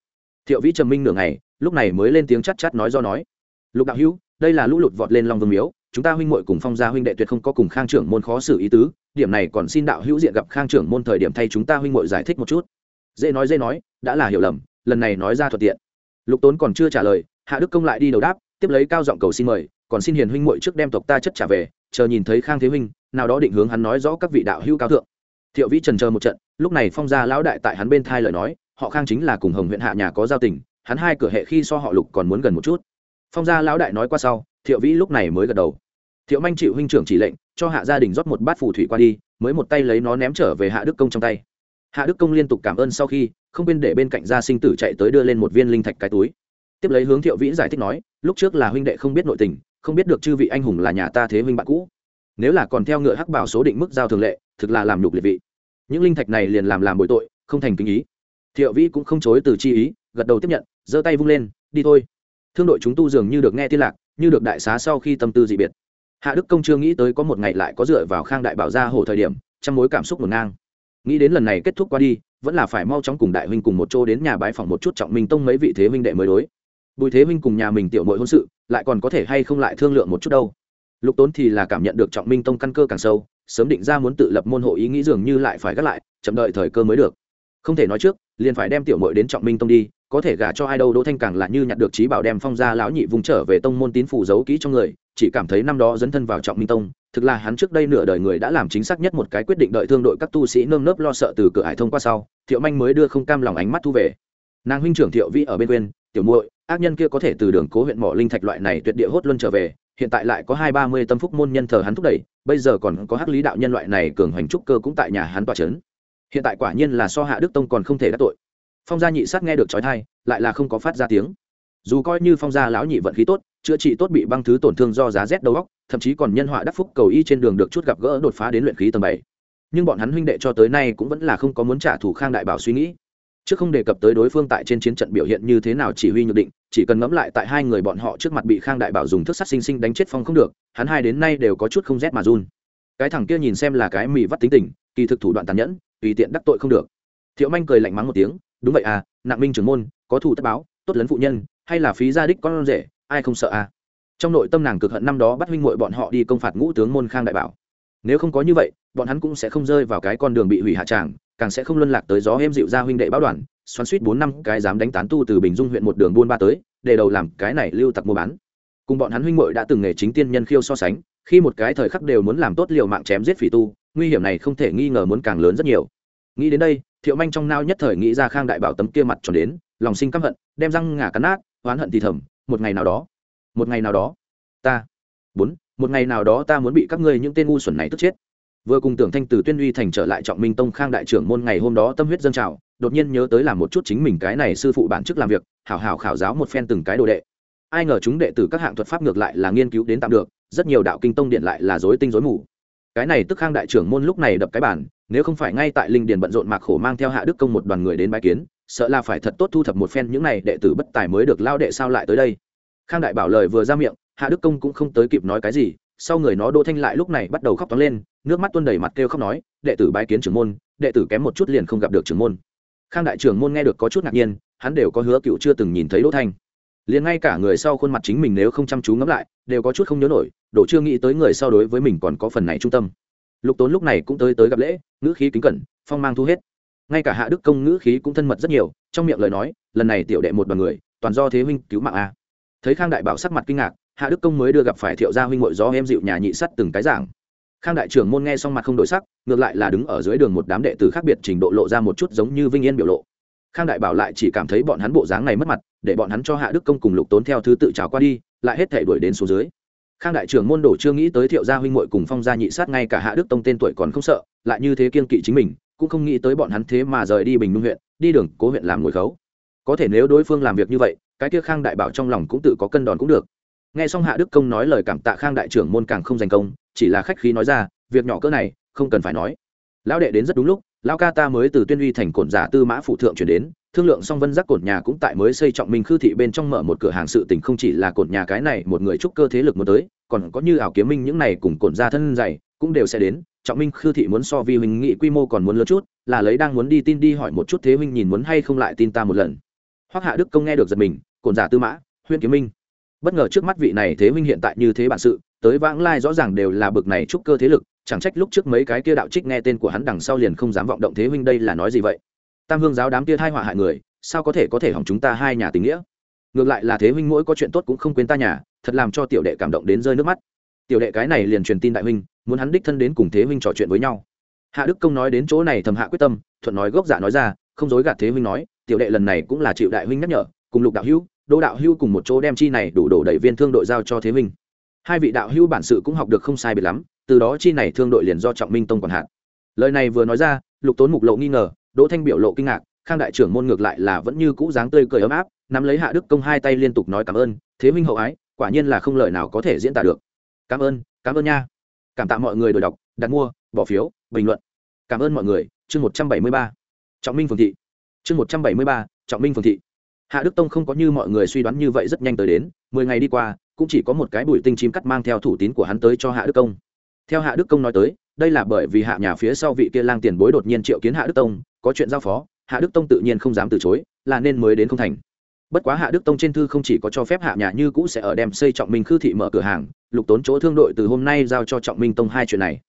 Speaker 1: Thiệu vĩ trầm minh nửa ngày lúc này mới lên tiếng chắc chắc nói do nói. Lục đạo hữu, đây là lũ lụt vọt lên long vương miếu, chúng ta huynh muội cùng phong gia huynh đệ tuyệt không có cùng khang trưởng môn khó xử ý tứ, điểm này còn xin đạo hữu diện gặp khang trưởng môn thời điểm thay chúng ta huynh muội giải thích một chút. Dễ nói dễ nói, đã là hiểu lầm, lần này nói ra thuận tiện. Lục tốn còn chưa trả lời, hạ đức công lại đi đầu đáp, tiếp lấy cao giọng cầu xin mời, còn xin hiền huynh muội trước đem tộc ta chất trả về, chờ nhìn thấy khang thế huynh, nào đó định hướng hắn nói rõ các vị đạo hữu cao thượng. Thiệu vĩ trần chờ một trận, lúc này phong gia lão đại tại hắn bên thai lời nói, họ khang chính là cùng hồng huyện hạ nhà có giao tình hắn hai cửa hệ khi so họ lục còn muốn gần một chút. Phong gia lão đại nói qua sau, thiệu vĩ lúc này mới gật đầu. Thiệu manh chịu huynh trưởng chỉ lệnh, cho hạ gia đình rót một bát phù thủy qua đi, mới một tay lấy nó ném trở về hạ đức công trong tay. Hạ đức công liên tục cảm ơn sau khi, không quên để bên cạnh gia sinh tử chạy tới đưa lên một viên linh thạch cái túi. Tiếp lấy hướng thiệu vĩ giải thích nói, lúc trước là huynh đệ không biết nội tình, không biết được chư vị anh hùng là nhà ta thế huynh bạn cũ. Nếu là còn theo ngựa hắc bảo số định mức giao thường lệ, thực là làm nhục liệt vị. Những linh thạch này liền làm làm bội tội, không thành kinh ý. Thiệu vĩ cũng không chối từ chi ý gật đầu tiếp nhận, giơ tay vung lên, đi thôi. Thương đội chúng tu dường như được nghe tin lạc, như được đại xá sau khi tâm tư dị biệt. Hạ đức công chưa nghĩ tới có một ngày lại có dựa vào khang đại bảo ra hồ thời điểm trong mối cảm xúc ngổn ngang. Nghĩ đến lần này kết thúc qua đi, vẫn là phải mau chóng cùng đại huynh cùng một chỗ đến nhà bái phòng một chút trọng minh tông mấy vị thế huynh đệ mới đối. Bùi thế huynh cùng nhà mình tiểu mội hôn sự, lại còn có thể hay không lại thương lượng một chút đâu. Lục tốn thì là cảm nhận được trọng minh tông căn cơ càng sâu, sớm định ra muốn tự lập môn hộ ý nghĩ dường như lại phải gác lại, chậm đợi thời cơ mới được. Không thể nói trước, liền phải đem tiểu mội đến trọng minh tông đi có thể gả cho ai đâu, đỗ thanh càng là như nhặt được trí bảo đem phong gia lão nhị vùng trở về tông môn tín phủ giấu kỹ trong người, chỉ cảm thấy năm đó dấn thân vào trọng minh tông, thực là hắn trước đây nửa đời người đã làm chính xác nhất một cái quyết định đợi thương đội các tu sĩ nơm nớp lo sợ từ cửa hải thông qua sau, thiệu manh mới đưa không cam lòng ánh mắt thu về. Nàng huynh trưởng thiệu vi ở bên quên, tiểu muội, ác nhân kia có thể từ đường cố huyện mỏ linh thạch loại này tuyệt địa hốt luân trở về, hiện tại lại có hai ba mươi tâm phúc môn nhân thờ hắn thúc đẩy, bây giờ còn có hắc lý đạo nhân loại này cường hoành trúc cơ cũng tại nhà hắn tòa c hiện tại quả nhiên là so hạ đức tông còn không thể đắc tội phong gia nhị sát nghe được trói thai, lại là không có phát ra tiếng. Dù coi như phong gia lão nhị vận khí tốt, chữa trị tốt bị băng thứ tổn thương do giá rét đầu óc, thậm chí còn nhân họa đắc phúc cầu y trên đường được chút gặp gỡ đột phá đến luyện khí tầng bảy. Nhưng bọn hắn huynh đệ cho tới nay cũng vẫn là không có muốn trả thù khang đại bảo suy nghĩ. Chứ không đề cập tới đối phương tại trên chiến trận biểu hiện như thế nào chỉ huy nhược định, chỉ cần ngẫm lại tại hai người bọn họ trước mặt bị khang đại bảo dùng thức sắt sinh sinh đánh chết phong không được, hắn hai đến nay đều có chút không rét mà run. Cái thằng kia nhìn xem là cái mì vắt tính tình, kỳ thực thủ đoạn tàn nhẫn, tùy tiện đắc tội không được. Thiệu manh cười lạnh mắng một tiếng đúng vậy à nặng minh trưởng môn, có thủ tất báo, tốt lấn phụ nhân, hay là phí gia đích con rể, ai không sợ à? Trong nội tâm nàng cực hận năm đó bắt huynh muội bọn họ đi công phạt ngũ tướng môn khang đại bảo. Nếu không có như vậy, bọn hắn cũng sẽ không rơi vào cái con đường bị hủy hạ tràng, càng sẽ không luân lạc tới gió êm dịu ra huynh đệ báo đoàn, xoắn suýt bốn năm cái dám đánh tán tu từ bình dung huyện một đường buôn ba tới, để đầu làm cái này lưu tặc mua bán. Cùng bọn hắn huynh muội đã từng nghề chính tiên nhân khiêu so sánh, khi một cái thời khắc đều muốn làm tốt liều mạng chém giết phỉ tu, nguy hiểm này không thể nghi ngờ muốn càng lớn rất nhiều. Nghĩ đến đây thiệu manh trong nao nhất thời nghĩ ra khang đại bảo tấm kia mặt tròn đến, lòng sinh căm hận, đem răng ngả cắn nát, oán hận thì thầm, một ngày nào đó, một ngày nào đó, ta bốn một ngày nào đó ta muốn bị các ngươi những tên ngu xuẩn này tức chết. Vừa cùng tưởng thanh từ tuyên uy thành trở lại trọng minh tông, khang đại trưởng môn ngày hôm đó tâm huyết dâng trào, đột nhiên nhớ tới làm một chút chính mình cái này sư phụ bản chức làm việc, hảo hảo khảo giáo một phen từng cái đồ đệ. Ai ngờ chúng đệ tử các hạng thuật pháp ngược lại là nghiên cứu đến tạm được, rất nhiều đạo kinh tông điện lại là dối tinh dối mù. Cái này tức khang đại trưởng môn lúc này đập cái bản nếu không phải ngay tại linh điền bận rộn mạc khổ mang theo hạ đức công một đoàn người đến bái kiến, sợ là phải thật tốt thu thập một phen những này đệ tử bất tài mới được lao đệ sao lại tới đây. Khang đại bảo lời vừa ra miệng, hạ đức công cũng không tới kịp nói cái gì, sau người nó đỗ thanh lại lúc này bắt đầu khóc toán lên, nước mắt tuôn đầy mặt kêu khóc nói, đệ tử bái kiến trưởng môn, đệ tử kém một chút liền không gặp được trưởng môn. Khang đại trưởng môn nghe được có chút ngạc nhiên, hắn đều có hứa cựu chưa từng nhìn thấy đỗ thanh. Liền ngay cả người sau khuôn mặt chính mình nếu không chăm chú ngẫm lại, đều có chút không nhớ nổi đỗ chưa nghĩ tới người sau đối với mình còn có phần này trung tâm lục tốn lúc này cũng tới tới gặp lễ, ngữ khí kính cẩn, phong mang thu hết. Ngay cả hạ đức công ngữ khí cũng thân mật rất nhiều, trong miệng lời nói, lần này tiểu đệ một đoàn người, toàn do thế huynh cứu mạng a. Thấy khang đại bảo sắc mặt kinh ngạc, hạ đức công mới đưa gặp phải thiệu gia huynh ngội gió em dịu nhà nhị sắt từng cái giảng. Khang đại trưởng môn nghe xong mặt không đổi sắc, ngược lại là đứng ở dưới đường một đám đệ tử khác biệt trình độ lộ ra một chút giống như vinh yên biểu lộ. Khang đại bảo lại chỉ cảm thấy bọn hắn bộ dáng này mất mặt, để bọn hắn cho hạ đức công cùng lục tốn theo thứ tự trào qua đi, lại hết thể đuổi đến số dưới khang đại trưởng môn đổ chưa nghĩ tới thiệu gia huynh muội cùng phong gia nhị sát ngay cả hạ đức tông tên tuổi còn không sợ, lại như thế kiên kỵ chính mình, cũng không nghĩ tới bọn hắn thế mà rời đi bình nhung huyện, đi đường cố huyện làm ngồi khấu. Có thể nếu đối phương làm việc như vậy, cái kia khang đại bảo trong lòng cũng tự có cân đòn cũng được. Nghe xong hạ đức công nói lời cảm tạ khang đại trưởng môn càng không giành công, chỉ là khách khí nói ra, việc nhỏ cỡ này, không cần phải nói. Lão đệ đến rất đúng lúc lão ca ta mới từ tuyên uy thành cổn giả tư mã phụ thượng chuyển đến, thương lượng song vân giác cổn nhà cũng tại mới xây trọng minh khư thị bên trong mở một cửa hàng sự tình không chỉ là cổn nhà cái này một người trúc cơ thế lực muốn tới, còn có như ảo kiếm minh những này cùng cổn gia thân dày, cũng đều sẽ đến. Trọng minh khư thị muốn so vi huynh nghị quy mô còn muốn lớn chút, là lấy đang muốn đi tin đi hỏi một chút thế huynh nhìn muốn hay không lại tin ta một lần. Hoắc hạ đức công nghe được giật mình, cổn giả tư mã huyên kiếm minh. Bất ngờ trước mắt vị này thế huynh hiện tại như thế bản sự tới vãng lai rõ ràng đều là bực này trúc cơ thế lực, chẳng trách lúc trước mấy cái kia đạo trích nghe tên của hắn đằng sau liền không dám vọng động thế huynh đây là nói gì vậy? Tam hương giáo đám kia thai họa hại người, sao có thể có thể hỏng chúng ta hai nhà tình nghĩa? Ngược lại là thế huynh mỗi có chuyện tốt cũng không quên ta nhà, thật làm cho tiểu đệ cảm động đến rơi nước mắt. Tiểu đệ cái này liền truyền tin đại huynh, muốn hắn đích thân đến cùng thế huynh trò chuyện với nhau. Hạ đức công nói đến chỗ này thầm hạ quyết tâm, thuận nói gốc giả nói ra, không dối gạt thế huynh nói, tiểu đệ lần này cũng là chịu đại huynh nhắc nhở, cùng lục đạo hữu, đỗ đạo hữu cùng một chỗ đem chi này đủ đổ đầy viên thương đội giao cho thế huynh hai vị đạo hữu bản sự cũng học được không sai biệt lắm, từ đó chi này thương đội liền do trọng minh tông còn hạn lời này vừa nói ra, lục tốn mục lộ nghi ngờ, đỗ thanh biểu lộ kinh ngạc, khang đại trưởng môn ngược lại là vẫn như cũ dáng tươi cười ấm áp, nắm lấy hạ đức công hai tay liên tục nói cảm ơn, thế minh hậu ái, quả nhiên là không lời nào có thể diễn tả được. Cảm ơn cảm ơn nha. Cảm tạ mọi người đổi đọc, đặt mua, bỏ phiếu, bình luận. Cảm ơn mọi người. Chương một trăm bảy mươi ba. Trọng minh phường thị. Chương một trăm bảy mươi ba, trọng minh phường thị. Hạ đức tông không có như mọi người suy đoán như vậy rất nhanh tới đến, mười ngày đi qua cũng chỉ có một cái bụi tinh chim cắt mang theo thủ tín của hắn tới cho hạ đức công. Theo hạ đức công nói tới, đây là bởi vì hạ nhà phía sau vị kia lang tiền bối đột nhiên triệu kiến hạ đức tông, có chuyện giao phó, hạ đức tông tự nhiên không dám từ chối, là nên mới đến không thành. Bất quá hạ đức tông trên thư không chỉ có cho phép hạ nhà như cũ sẽ ở đem xây trọng minh khư thị mở cửa hàng, lục tốn chỗ thương đội từ hôm nay giao cho trọng minh tông hai chuyện này.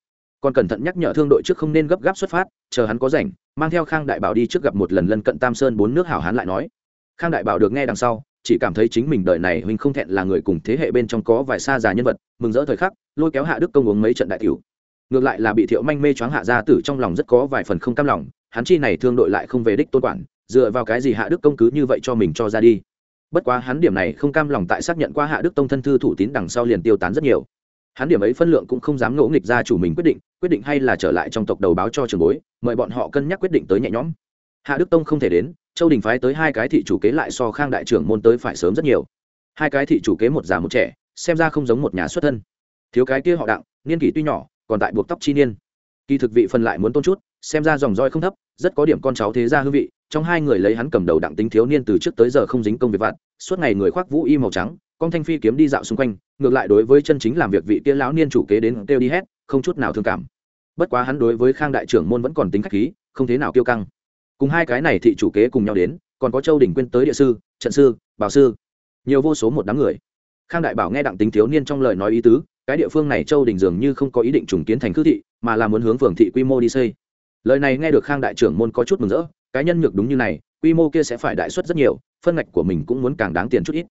Speaker 1: Còn cẩn thận nhắc nhở thương đội trước không nên gấp gáp xuất phát, chờ hắn có rảnh, mang theo khang đại bảo đi trước gặp một lần lân cận tam sơn bốn nước hảo hán lại nói. Khang đại bảo được nghe đằng sau chỉ cảm thấy chính mình đời này huynh không thẹn là người cùng thế hệ bên trong có vài xa già nhân vật, mừng rỡ thời khắc, lôi kéo hạ đức công uống mấy trận đại tiểu. Ngược lại là bị thiệu manh mê choáng hạ gia tử trong lòng rất có vài phần không cam lòng, hắn chi này thương đội lại không về đích tôn quản, dựa vào cái gì hạ đức công cứ như vậy cho mình cho ra đi. Bất quá hắn điểm này không cam lòng tại xác nhận qua hạ đức tông thân thư thủ tín đằng sau liền tiêu tán rất nhiều. Hắn điểm ấy phân lượng cũng không dám ngỗ nghịch ra chủ mình quyết định quyết định hay là trở lại trong tộc đầu báo cho trường bối, mời bọn họ cân nhắc quyết định tới nhẹ nhõm hạ đức tông không thể đến, châu đình phái tới hai cái thị chủ kế lại so khang đại trưởng môn tới phải sớm rất nhiều. Hai cái thị chủ kế một già một trẻ, xem ra không giống một nhà xuất thân. Thiếu cái kia họ đặng, niên kỷ tuy nhỏ, còn tại buộc tóc chi niên. Kỳ thực vị phần lại muốn tôn chút, xem ra dòng roi không thấp, rất có điểm con cháu thế gia hương vị, trong hai người lấy hắn cầm đầu đặng tính thiếu niên từ trước tới giờ không dính công việc vặt, suốt ngày người khoác vũ y màu trắng, con thanh phi kiếm đi dạo xung quanh, ngược lại đối với chân chính làm việc vị kia lão niên chủ kế đến kêu đi hết không chút nào thương cảm. Bất quá hắn đối với khang đại trưởng môn vẫn còn tính khách khí, không thế nào kiêu căng cùng hai cái này thị chủ kế cùng nhau đến, còn có châu đình quyên tới địa sư, trận sư, bảo sư. Nhiều vô số một đám người. Khang đại bảo nghe đặng tính thiếu niên trong lời nói ý tứ, cái địa phương này châu đình dường như không có ý định trùng kiến thành khư thị, mà là muốn hướng phường thị quy mô đi xây. Lời này nghe được khang đại trưởng môn có chút mừng rỡ, cái nhân nhược đúng như này, quy mô kia sẽ phải đại suất rất nhiều, phân ngạch của mình cũng muốn càng đáng tiền chút ít.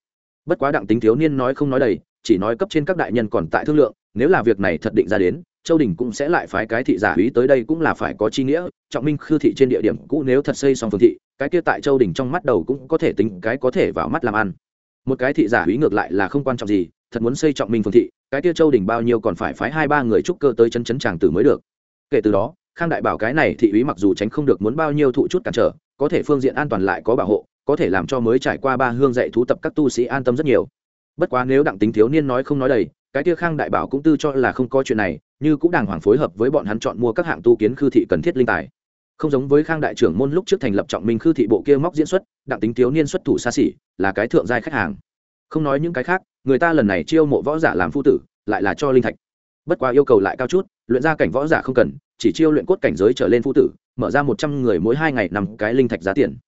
Speaker 1: Bất quá đặng tính thiếu niên nói không nói đầy, chỉ nói cấp trên các đại nhân còn tại thương lượng nếu là việc này thật định ra đến, châu đình cũng sẽ lại phái cái thị giả húy tới đây cũng là phải có chi nghĩa. Trọng minh khư thị trên địa điểm cũ nếu thật xây xong phương thị, cái kia tại châu đình trong mắt đầu cũng có thể tính cái có thể vào mắt làm ăn. Một cái thị giả húy ngược lại là không quan trọng gì, thật muốn xây trọng minh phương thị, cái kia châu đình bao nhiêu còn phải phái hai ba người trúc cơ tới chân chấn tràng tử mới được. Kể từ đó, khang đại bảo cái này thị úy mặc dù tránh không được muốn bao nhiêu thụ chút cản trở, có thể phương diện an toàn lại có bảo hộ, có thể làm cho mới trải qua ba hương dạy thú tập các tu sĩ an tâm rất nhiều. Bất quá nếu đặng tính thiếu niên nói không nói đầy cái kia khang đại bảo cũng tư cho là không có chuyện này, như cũng đàng hoàng phối hợp với bọn hắn chọn mua các hạng tu kiến khư thị cần thiết linh tài. Không giống với khang đại trưởng môn lúc trước thành lập trọng minh khư thị bộ kia móc diễn xuất, đặng tính thiếu niên xuất thủ xa xỉ, là cái thượng giai khách hàng. Không nói những cái khác, người ta lần này chiêu mộ võ giả làm phu tử, lại là cho linh thạch. Bất quá yêu cầu lại cao chút, luyện ra cảnh võ giả không cần, chỉ chiêu luyện cốt cảnh giới trở lên phu tử, mở ra một trăm người mỗi hai ngày nằm cái linh thạch giá tiền.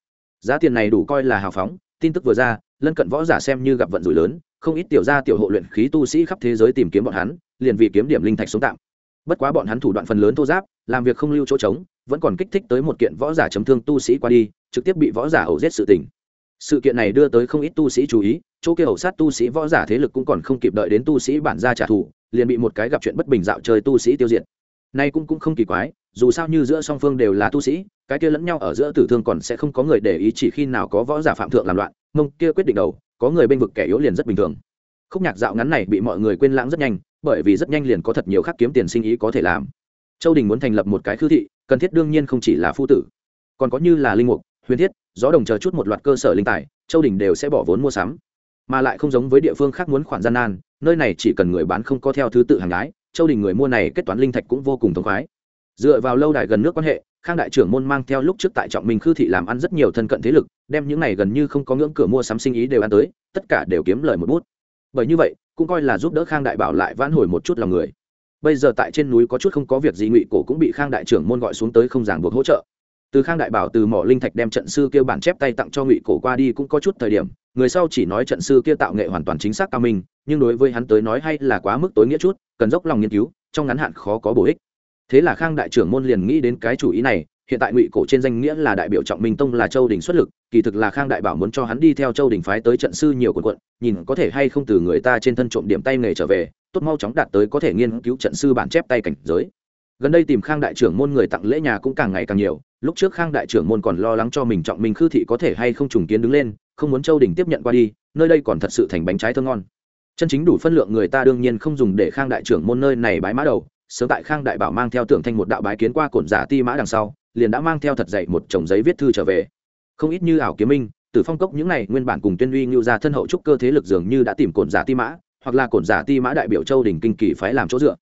Speaker 1: Giá tiền này đủ coi là hào phóng, tin tức vừa ra lân cận võ giả xem như gặp vận rủi lớn, không ít tiểu gia tiểu hộ luyện khí tu sĩ khắp thế giới tìm kiếm bọn hắn, liền vì kiếm điểm linh thạch sống tạm. Bất quá bọn hắn thủ đoạn phần lớn thô giáp, làm việc không lưu chỗ trống, vẫn còn kích thích tới một kiện võ giả chấm thương tu sĩ qua đi, trực tiếp bị võ giả ẩu giết sự tình. Sự kiện này đưa tới không ít tu sĩ chú ý, chỗ kia ẩu sát tu sĩ võ giả thế lực cũng còn không kịp đợi đến tu sĩ bản gia trả thù, liền bị một cái gặp chuyện bất bình dạo chơi tu sĩ tiêu diệt. Nay cũng cũng không kỳ quái dù sao như giữa song phương đều là tu sĩ, cái kia lẫn nhau ở giữa tử thương còn sẽ không có người để ý chỉ khi nào có võ giả phạm thượng làm loạn, mông kia quyết định đầu, có người bên vực kẻ yếu liền rất bình thường. Khúc nhạc dạo ngắn này bị mọi người quên lãng rất nhanh, bởi vì rất nhanh liền có thật nhiều khác kiếm tiền sinh ý có thể làm. Châu đình muốn thành lập một cái khư thị, cần thiết đương nhiên không chỉ là phu tử, còn có như là linh mục, huyền thiết, gió đồng chờ chút một loạt cơ sở linh tài, châu đình đều sẽ bỏ vốn mua sắm. Mà lại không giống với địa phương khác muốn khoản gian nan, nơi này chỉ cần người bán không có theo thứ tự hàng gái, châu đình người mua này kết toán linh thạch cũng vô cùng thống khoái dựa vào lâu đài gần nước quan hệ, khang đại trưởng môn mang theo lúc trước tại trọng minh khư thị làm ăn rất nhiều thân cận thế lực, đem những này gần như không có ngưỡng cửa mua sắm sinh ý đều ăn tới, tất cả đều kiếm lời một bút. Bởi như vậy, cũng coi là giúp đỡ khang đại bảo lại vãn hồi một chút lòng người. Bây giờ tại trên núi có chút không có việc gì, ngụy cổ cũng bị khang đại trưởng môn gọi xuống tới không ràng buộc hỗ trợ. Từ khang đại bảo từ mỏ linh thạch đem trận sư kêu bản chép tay tặng cho ngụy cổ qua đi cũng có chút thời điểm, người sau chỉ nói trận sư kia tạo nghệ hoàn toàn chính xác cao minh, nhưng đối với hắn tới nói hay là quá mức tối nghĩa chút, cần dốc lòng nghiên cứu, trong ngắn hạn khó có bổ ích thế là khang đại trưởng môn liền nghĩ đến cái chủ ý này, hiện tại ngụy cổ trên danh nghĩa là đại biểu trọng minh tông là châu đình xuất lực, kỳ thực là khang đại bảo muốn cho hắn đi theo châu đình phái tới trận sư nhiều quần quận, nhìn có thể hay không từ người ta trên thân trộm điểm tay nghề trở về, tốt mau chóng đạt tới có thể nghiên cứu trận sư bản chép tay cảnh giới. Gần đây tìm khang đại trưởng môn người tặng lễ nhà cũng càng ngày càng nhiều, lúc trước khang đại trưởng môn còn lo lắng cho mình trọng minh khư thị có thể hay không trùng kiến đứng lên, không muốn châu đình tiếp nhận qua đi, nơi đây còn thật sự thành bánh trái thơ ngon. Chân chính đủ phân lượng người ta đương nhiên không dùng để khang đại trưởng môn nơi này bái mã đầu sớm tại khang đại bảo mang theo tượng thanh một đạo bái kiến qua cổn giả ti mã đằng sau, liền đã mang theo thật dậy một chồng giấy viết thư trở về. Không ít như ảo kiếm minh từ phong cốc những này nguyên bản cùng tuyên uy ngưu ra thân hậu trúc cơ thế lực dường như đã tìm cổn giả ti mã, hoặc là cổn giả ti mã đại biểu châu đình kinh kỳ phái làm chỗ dựa.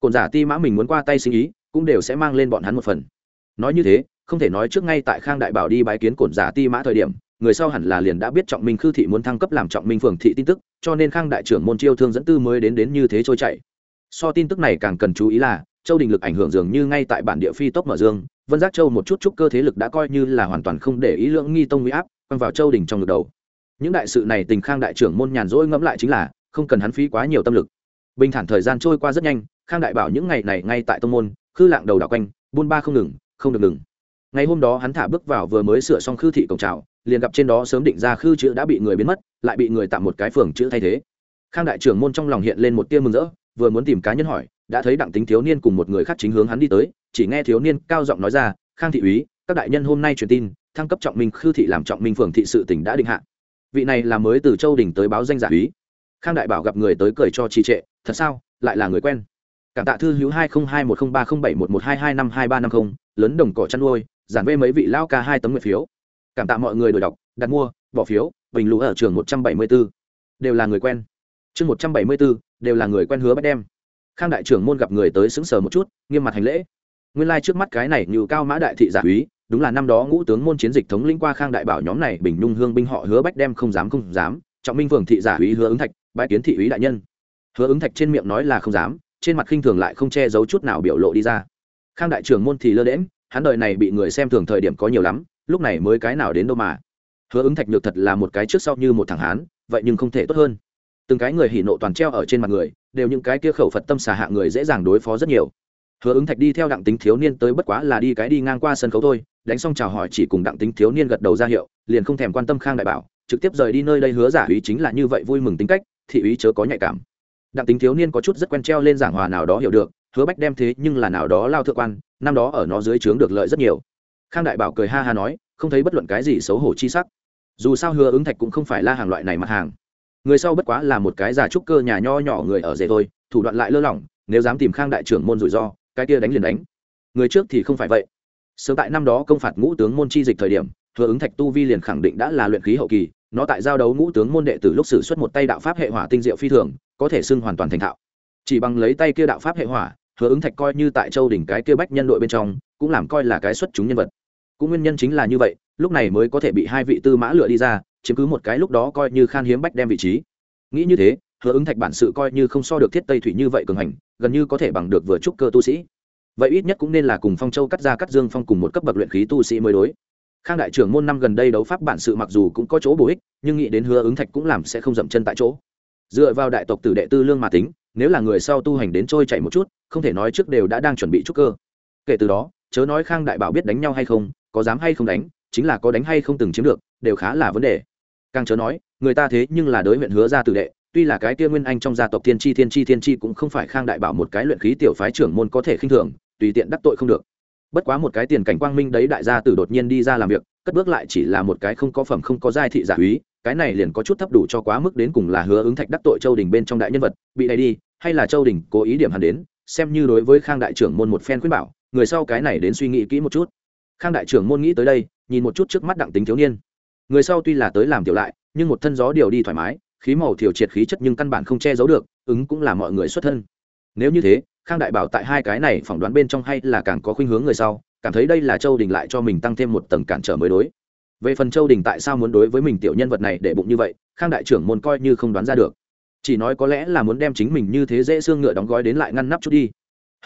Speaker 1: Cổn giả ti mã mình muốn qua tay sinh ý, cũng đều sẽ mang lên bọn hắn một phần. Nói như thế, không thể nói trước ngay tại khang đại bảo đi bái kiến cổn giả ti mã thời điểm, người sau hẳn là liền đã biết trọng minh khư thị muốn thăng cấp làm trọng minh phường thị tin tức, cho nên khang đại trưởng môn chiêu thương dẫn tư mới đến đến như thế trôi chảy so tin tức này càng cần chú ý là, châu đình lực ảnh hưởng dường như ngay tại bản địa phi tốc mở dương, vân giác châu một chút chút cơ thế lực đã coi như là hoàn toàn không để ý lượng nghi tông huy áp, quăng vào châu đình trong ngực đầu. Những đại sự này tình khang đại trưởng môn nhàn rỗi ngẫm lại chính là, không cần hắn phí quá nhiều tâm lực. Bình thản thời gian trôi qua rất nhanh, khang đại bảo những ngày này ngay tại tông môn, khư lạng đầu đảo quanh, buôn ba không ngừng, không được ngừng. Ngày hôm đó hắn thả bước vào vừa mới sửa xong khư thị cổng trào liền gặp trên đó sớm định ra khư chữ đã bị người biến mất, lại bị người tạm một cái phường chữ thay thế. Khang đại trưởng môn trong lòng hiện lên một tia mừng rỡ vừa muốn tìm cá nhân hỏi, đã thấy đặng tính thiếu niên cùng một người khác chính hướng hắn đi tới, chỉ nghe thiếu niên cao giọng nói ra, khang thị úy, các đại nhân hôm nay truyền tin, thăng cấp trọng minh, khư thị làm trọng minh phường thị sự tỉnh đã định hạ. Vị này là mới từ châu đình tới báo danh giả úy. Khang đại bảo gặp người tới cười cho trì trệ, thật sao? Lại là người quen. Cảm tạ thư hữu hai nghìn hai một không ba không bảy một một hai hai năm hai ba năm không, lớn đồng cỏ chăn nuôi, giản vê mấy vị lao ca hai tấm nguyện phiếu. Cảm tạ mọi người đổi đọc, đặt mua, bỏ phiếu, bình lũ ở trường một trăm bảy mươi bốn đều là người quen chương một trăm bảy mươi bốn đều là người quen hứa bắt đem. Khang đại trưởng môn gặp người tới xứng sờ một chút, nghiêm mặt hành lễ. Nguyên lai、like、trước mắt cái này như cao mã đại thị giả úy đúng là năm đó ngũ tướng môn chiến dịch thống linh qua khang đại bảo nhóm này, bình nhung hương binh họ hứa bách đem không dám không dám, trọng minh phường thị giả úy hứa ứng thạch bãi kiến thị úy đại nhân. Hứa ứng thạch trên miệng nói là không dám, trên mặt khinh thường lại không che giấu chút nào biểu lộ đi ra. Khang đại trưởng môn thì lơ đễm hắn đời này bị người xem thường thời điểm có nhiều lắm, lúc này mới cái nào đến đâu mà. Hứa ứng thạch nhược thật là một cái trước sau như một thằng hán, vậy nhưng không thể tốt hơn từng cái người hỉ nộ toàn treo ở trên mặt người, đều những cái kia khẩu phật tâm xà hạ người dễ dàng đối phó rất nhiều. Hứa ứng thạch đi theo đặng tính thiếu niên tới bất quá là đi cái đi ngang qua sân khấu thôi, đánh xong chào hỏi chỉ cùng đặng tính thiếu niên gật đầu ra hiệu, liền không thèm quan tâm khang đại bảo, trực tiếp rời đi nơi đây hứa giả ý chính là như vậy vui mừng tính cách, thị ý chớ có nhạy cảm. Đặng tính thiếu niên có chút rất quen treo lên giảng hòa nào đó hiểu được, hứa bách đem thế nhưng là nào đó lao thượng quan, năm đó ở nó dưới trướng được lợi rất nhiều. Khang đại bảo cười ha ha nói, không thấy bất luận cái gì xấu hổ chi sắc. Dù sao hứa ứng thạch cũng không phải la hàng loại này mặt hàng người sau bất quá là một cái già trúc cơ nhà nho nhỏ người ở rể thôi, thủ đoạn lại lơ lỏng, nếu dám tìm khang đại trưởng môn rủi ro, cái kia đánh liền đánh. Người trước thì không phải vậy. Sớm tại năm đó công phạt ngũ tướng môn chi dịch thời điểm thừa ứng thạch tu vi liền khẳng định đã là luyện khí hậu kỳ, nó tại giao đấu ngũ tướng môn đệ tử lúc xử xuất một tay đạo pháp hệ hỏa tinh diệu phi thường, có thể xưng hoàn toàn thành thạo. Chỉ bằng lấy tay kia đạo pháp hệ hỏa thừa ứng thạch coi như tại châu đỉnh cái kia bách nhân đội bên trong, cũng làm coi là cái xuất chúng nhân vật. Cũng nguyên nhân chính là như vậy, lúc này mới có thể bị hai vị tư mã lựa đi ra chiếm cứ một cái lúc đó coi như khan hiếm bách đem vị trí. Nghĩ như thế, hứa ứng thạch bản sự coi như không so được thiết tây thủy như vậy cường hành, gần như có thể bằng được vừa trúc cơ tu sĩ. Vậy ít nhất cũng nên là cùng phong châu cắt ra cắt dương phong cùng một cấp bậc luyện khí tu sĩ mới đối. Khang đại trưởng môn năm gần đây đấu pháp bản sự mặc dù cũng có chỗ bổ ích, nhưng nghĩ đến hứa ứng thạch cũng làm sẽ không dậm chân tại chỗ. Dựa vào đại tộc tử đệ tư lương mà tính, nếu là người sau tu hành đến trôi chạy một chút, không thể nói trước đều đã đang chuẩn bị trúc cơ. Kể từ đó, chớ nói khang đại bảo biết đánh nhau hay không, có dám hay không đánh, chính là có đánh hay không từng chiếm được, đều khá là vấn đề càng chớ nói, người ta thế nhưng là đối huyện hứa ra tử đệ, tuy là cái kia nguyên anh trong gia tộc thiên tri thiên tri thiên tri cũng không phải khang đại bảo một cái luyện khí tiểu phái trưởng môn có thể khinh thường, tùy tiện đắc tội không được. Bất quá một cái tiền cảnh quang minh đấy đại gia tử đột nhiên đi ra làm việc, cất bước lại chỉ là một cái không có phẩm, không có giai thị giả úy, cái này liền có chút thấp đủ cho quá mức đến cùng là hứa ứng thạch đắc tội châu đình bên trong đại nhân vật, bị đẩy đi, hay là châu đình cố ý điểm hẳn đến, xem như đối với khang đại trưởng môn một phen khuyên bảo, người sau cái này đến suy nghĩ kỹ một chút. Khang đại trưởng môn nghĩ tới đây, nhìn một chút trước mắt đặng tính thiếu niên người sau tuy là tới làm tiểu lại, nhưng một thân gió điều đi thoải mái, khí màu thiểu triệt khí chất nhưng căn bản không che giấu được, ứng cũng là mọi người xuất thân. Nếu như thế, khang đại bảo tại hai cái này phỏng đoán bên trong hay là càng có khuynh hướng người sau, cảm thấy đây là châu đình lại cho mình tăng thêm một tầng cản trở mới đối. Về phần châu đình tại sao muốn đối với mình tiểu nhân vật này để bụng như vậy, khang đại trưởng môn coi như không đoán ra được. Chỉ nói có lẽ là muốn đem chính mình như thế dễ xương ngựa đóng gói đến lại ngăn nắp chút đi.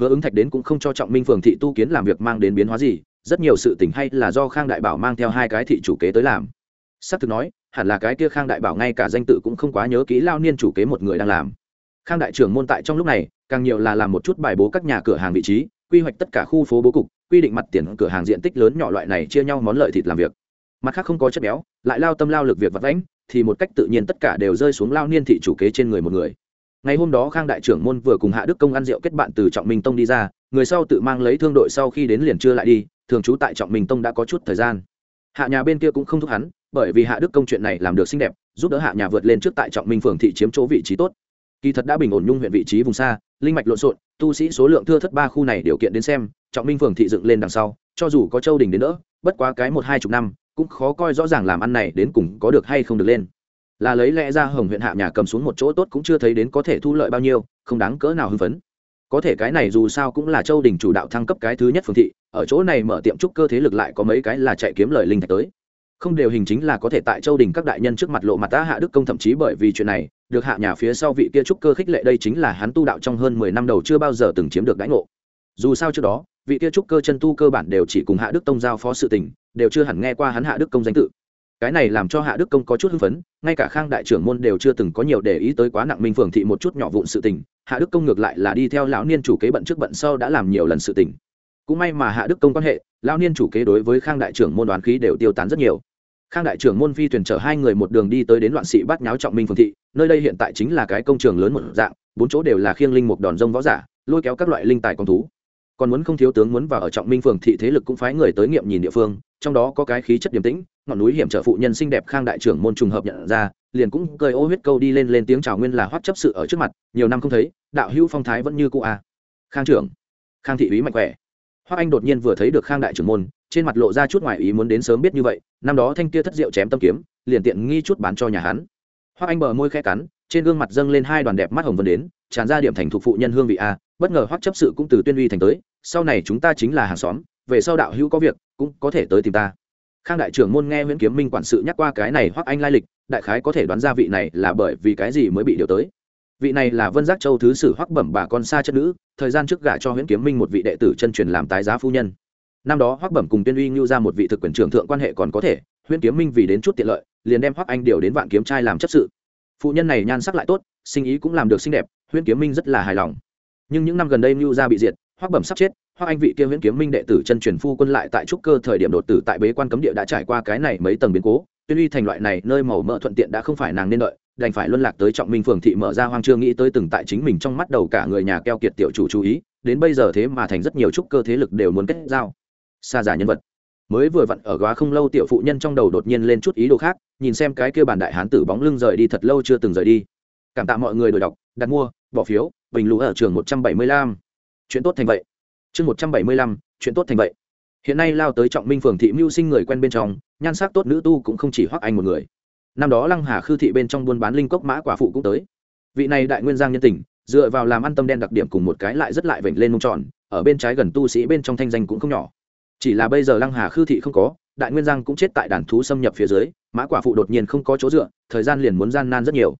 Speaker 1: Hứa ứng thạch đến cũng không cho trọng minh phường thị tu kiến làm việc mang đến biến hóa gì, rất nhiều sự tình hay là do khang đại bảo mang theo hai cái thị chủ kế tới làm s thực nói, hẳn là cái kia khang đại bảo ngay cả danh tự cũng không quá nhớ kỹ lao niên chủ kế một người đang làm. Khang đại trưởng môn tại trong lúc này, càng nhiều là làm một chút bài bố các nhà cửa hàng vị trí, quy hoạch tất cả khu phố bố cục, quy định mặt tiền cửa hàng diện tích lớn nhỏ loại này chia nhau món lợi thịt làm việc. Mặt khác không có chất béo, lại lao tâm lao lực việc vật vãnh, thì một cách tự nhiên tất cả đều rơi xuống lao niên thị chủ kế trên người một người. Ngày hôm đó khang đại trưởng môn vừa cùng hạ đức công ăn rượu kết bạn từ trọng minh tông đi ra, người sau tự mang lấy thương đội sau khi đến liền chưa lại đi, thường trú tại trọng minh tông đã có chút thời gian. Hạ nhà bên kia cũng không thúc hắn bởi vì hạ đức công chuyện này làm được xinh đẹp, giúp đỡ hạ nhà vượt lên trước tại trọng minh phường thị chiếm chỗ vị trí tốt. Kỳ thật đã bình ổn nhung huyện vị trí vùng xa, linh mạch lộn xộn, tu sĩ số lượng thưa thất ba khu này điều kiện đến xem, trọng minh phường thị dựng lên đằng sau, cho dù có châu đình đến nữa bất quá cái một hai chục năm, cũng khó coi rõ ràng làm ăn này đến cùng có được hay không được lên. Là lấy lẽ ra hồng huyện hạ nhà cầm xuống một chỗ tốt cũng chưa thấy đến có thể thu lợi bao nhiêu, không đáng cỡ nào hưng phấn. Có thể cái này dù sao cũng là châu đình chủ đạo thăng cấp cái thứ nhất phương thị, ở chỗ này mở tiệm trúc cơ thế lực lại có mấy cái là chạy kiếm lời linh thạch tới không đều hình chính là có thể tại châu đình các đại nhân trước mặt lộ mặt ta hạ đức công thậm chí bởi vì chuyện này, được hạ nhà phía sau vị kia trúc cơ khích lệ đây chính là hắn tu đạo trong hơn mười năm đầu chưa bao giờ từng chiếm được đãi ngộ. Dù sao trước đó, vị kia trúc cơ chân tu cơ bản đều chỉ cùng hạ đức tông giao phó sự tình, đều chưa hẳn nghe qua hắn hạ đức công danh tự. Cái này làm cho hạ đức công có chút hưng phấn, ngay cả khang đại trưởng môn đều chưa từng có nhiều để ý tới quá nặng minh phường thị một chút nhỏ vụn sự tình, hạ đức công ngược lại là đi theo lão niên chủ kế bận trước bận sau đã làm nhiều lần sự tình cũng may mà hạ đức công quan hệ, lão niên chủ kế đối với khang đại trưởng môn đoán khí đều tiêu tán rất nhiều. Khang đại trưởng môn phi thuyền chở hai người một đường đi tới đến loạn sĩ bát nháo trọng minh phường thị, nơi đây hiện tại chính là cái công trường lớn một dạng, bốn chỗ đều là khiêng linh một đòn rông võ giả, lôi kéo các loại linh tài con thú. Còn muốn không thiếu tướng muốn vào ở trọng minh phường thị thế lực cũng phái người tới nghiệm nhìn địa phương, trong đó có cái khí chất điềm tĩnh, ngọn núi hiểm trở phụ nhân xinh đẹp khang đại trưởng môn trùng hợp nhận ra, liền cũng cười ô huyết câu đi lên lên tiếng chào nguyên là hoắt chấp sự ở trước mặt, nhiều năm không thấy, đạo hữu phong thái vẫn như cũ a à. khang trưởng, khang thị úy mạnh khỏe hoắc anh đột nhiên vừa thấy được khang đại trưởng môn, trên mặt lộ ra chút ngoài ý muốn đến sớm biết như vậy, năm đó thanh kia thất rượu chém tâm kiếm, liền tiện nghi chút bán cho nhà hắn. Hoắc anh bờ môi khẽ cắn, trên gương mặt dâng lên hai đoàn đẹp mắt hồng vân đến, tràn ra điểm thành thuộc phụ nhân hương vị a, bất ngờ hoắc chấp sự cũng từ tuyên uy thành tới, sau này chúng ta chính là hàng xóm, về sau đạo hữu có việc, cũng có thể tới tìm ta. Khang đại trưởng môn nghe nguyễn kiếm minh quản sự nhắc qua cái này hoắc anh lai lịch, đại khái có thể đoán ra vị này là bởi vì cái gì mới bị điều tới vị này là vân giác châu thứ sử hoắc bẩm bà con xa chất nữ, thời gian trước gả cho Huyễn kiếm minh một vị đệ tử chân truyền làm tái giá phu nhân. Năm đó hoắc bẩm cùng tuyên uy ngưu ra một vị thực quyền trưởng thượng quan hệ còn có thể, Huyễn kiếm minh vì đến chút tiện lợi, liền đem hoắc anh điều đến vạn kiếm trai làm chấp sự. Phụ nhân này nhan sắc lại tốt, sinh ý cũng làm được xinh đẹp, Huyễn kiếm minh rất là hài lòng. Nhưng những năm gần đây ngưu ra bị diệt, hoắc bẩm sắp chết, hoắc anh vị kia nguyễn kiếm minh đệ tử chân truyền phu quân lại tại trúc cơ thời điểm đột tử tại bế quan cấm địa đã trải qua cái này mấy tầng biến cố. Tuyên uy thành loại này, nơi màu mỡ thuận tiện đã không phải nàng nên đợi đành phải luân lạc tới trọng minh phường thị mở ra hoang chưa nghĩ tới từng tại chính mình trong mắt đầu cả người nhà keo kiệt tiểu chủ chú ý, đến bây giờ thế mà thành rất nhiều trúc cơ thế lực đều muốn kết giao. Xa giả nhân vật. Mới vừa vặn ở góa không lâu tiểu phụ nhân trong đầu đột nhiên lên chút ý đồ khác, nhìn xem cái kia bản đại hán tử bóng lưng rời đi thật lâu chưa từng rời đi. Cảm tạ mọi người đổi đọc, đặt mua, bỏ phiếu, bình lũ ở trường một trăm bảy mươi lăm. Chuyện tốt thành vậy. Chương một trăm bảy mươi lăm, chuyện tốt thành vậy. Hiện nay lao tới trọng minh phường thị mưu sinh người quen bên trong, nhan sắc tốt nữ tu cũng không chỉ hoắc anh một người năm đó lăng hà khư thị bên trong buôn bán linh cốc mã quả phụ cũng tới. Vị này đại nguyên giang nhân tình, dựa vào làm ăn tâm đen đặc điểm cùng một cái lại rất lại vểnh lên mông tròn, ở bên trái gần tu sĩ bên trong thanh danh cũng không nhỏ. Chỉ là bây giờ lăng hà khư thị không có, đại nguyên giang cũng chết tại đàn thú xâm nhập phía dưới, mã quả phụ đột nhiên không có chỗ dựa, thời gian liền muốn gian nan rất nhiều.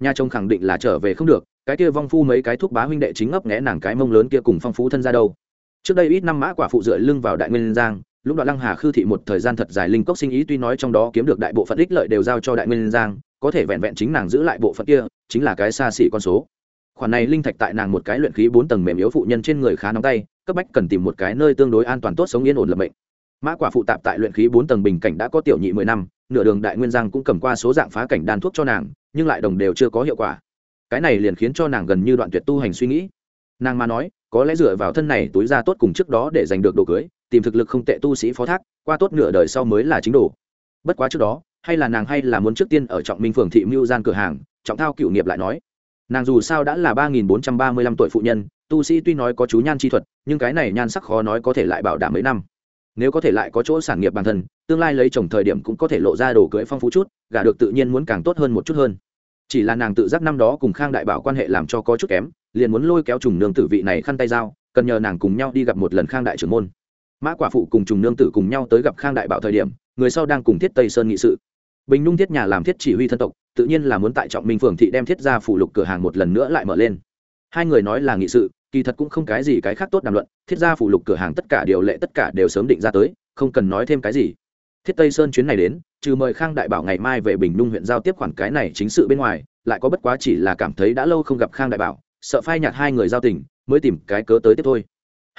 Speaker 1: Nhà chồng khẳng định là trở về không được, cái kia vong phu mấy cái thuốc bá huynh đệ chính ngấp nghẽ nàng cái mông lớn kia cùng phong phú thân ra đâu. Trước đây ít năm mã quả phụ dựa lưng vào đại nguyên giang lúc đoạn lăng hà khư thị một thời gian thật dài linh cốc sinh ý tuy nói trong đó kiếm được đại bộ phận ích lợi đều giao cho đại nguyên giang, có thể vẹn vẹn chính nàng giữ lại bộ phận kia, chính là cái xa xỉ con số. Khoản này linh thạch tại nàng một cái luyện khí bốn tầng mềm yếu phụ nhân trên người khá nóng tay, cấp bách cần tìm một cái nơi tương đối an toàn tốt sống yên ổn lập mệnh. Mã quả phụ tạp tại luyện khí bốn tầng bình cảnh đã có tiểu nhị mười năm, nửa đường đại nguyên giang cũng cầm qua số dạng phá cảnh đan thuốc cho nàng, nhưng lại đồng đều chưa có hiệu quả. Cái này liền khiến cho nàng gần như đoạn tuyệt tu hành suy nghĩ. Nàng mà nói, có lẽ dựa vào thân này túi ra tốt cùng trước đó để giành được đồ cưới tìm thực lực không tệ tu sĩ phó thác, qua tốt nửa đời sau mới là chính đồ. Bất quá trước đó, hay là nàng hay là muốn trước tiên ở trọng minh phường thị mưu gian cửa hàng, trọng thao cựu nghiệp lại nói. Nàng dù sao đã là ba nghìn bốn trăm ba mươi lăm tuổi phụ nhân, tu sĩ tuy nói có chú nhan chi thuật, nhưng cái này nhan sắc khó nói có thể lại bảo đảm mấy năm. Nếu có thể lại có chỗ sản nghiệp bản thân, tương lai lấy chồng thời điểm cũng có thể lộ ra đồ cưỡi phong phú chút, gả được tự nhiên muốn càng tốt hơn một chút hơn. Chỉ là nàng tự giác năm đó cùng khang đại bảo quan hệ làm cho có chút kém, liền muốn lôi kéo trùng nương tử vị này khăn tay dao, cần nhờ nàng cùng nhau đi gặp một lần khang đại trưởng môn mã quả phụ cùng trùng nương tử cùng nhau tới gặp khang đại bảo thời điểm, người sau đang cùng thiết tây sơn nghị sự. Bình nhung thiết nhà làm thiết chỉ huy thân tộc, tự nhiên là muốn tại trọng minh phường thị đem thiết ra phủ lục cửa hàng một lần nữa lại mở lên. Hai người nói là nghị sự, kỳ thật cũng không cái gì cái khác tốt đàm luận, thiết ra phủ lục cửa hàng tất cả điều lệ tất cả đều sớm định ra tới, không cần nói thêm cái gì. Thiết tây sơn chuyến này đến, trừ mời khang đại bảo ngày mai về bình nhung huyện giao tiếp khoản cái này chính sự bên ngoài, lại có bất quá chỉ là cảm thấy đã lâu không gặp khang đại bảo, sợ phai nhạt hai người giao tình, mới tìm cái cớ tới tiếp thôi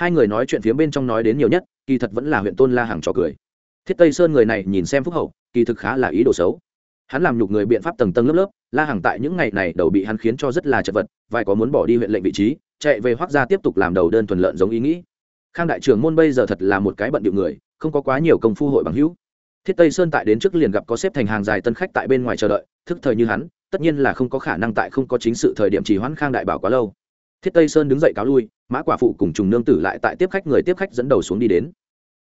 Speaker 1: hai người nói chuyện phía bên trong nói đến nhiều nhất, kỳ thật vẫn là huyện tôn la hàng trò cười. Thiết tây sơn người này nhìn xem phúc hậu, kỳ thực khá là ý đồ xấu. Hắn làm nhục người biện pháp tầng tầng lớp lớp, la hàng tại những ngày này đầu bị hắn khiến cho rất là chật vật, vài có muốn bỏ đi huyện lệnh vị trí, chạy về hoác gia tiếp tục làm đầu đơn thuần lợn giống ý nghĩ. Khang đại trưởng môn bây giờ thật là một cái bận điệu người, không có quá nhiều công phu hội bằng hữu. Thiết tây sơn tại đến trước liền gặp có xếp thành hàng dài tân khách tại bên ngoài chờ đợi, thức thời như hắn, tất nhiên là không có khả năng tại không có chính sự thời điểm chỉ hoãn khang đại bảo quá lâu thiết tây sơn đứng dậy cáo lui, mã quả phụ cùng trùng nương tử lại tại tiếp khách người tiếp khách dẫn đầu xuống đi đến.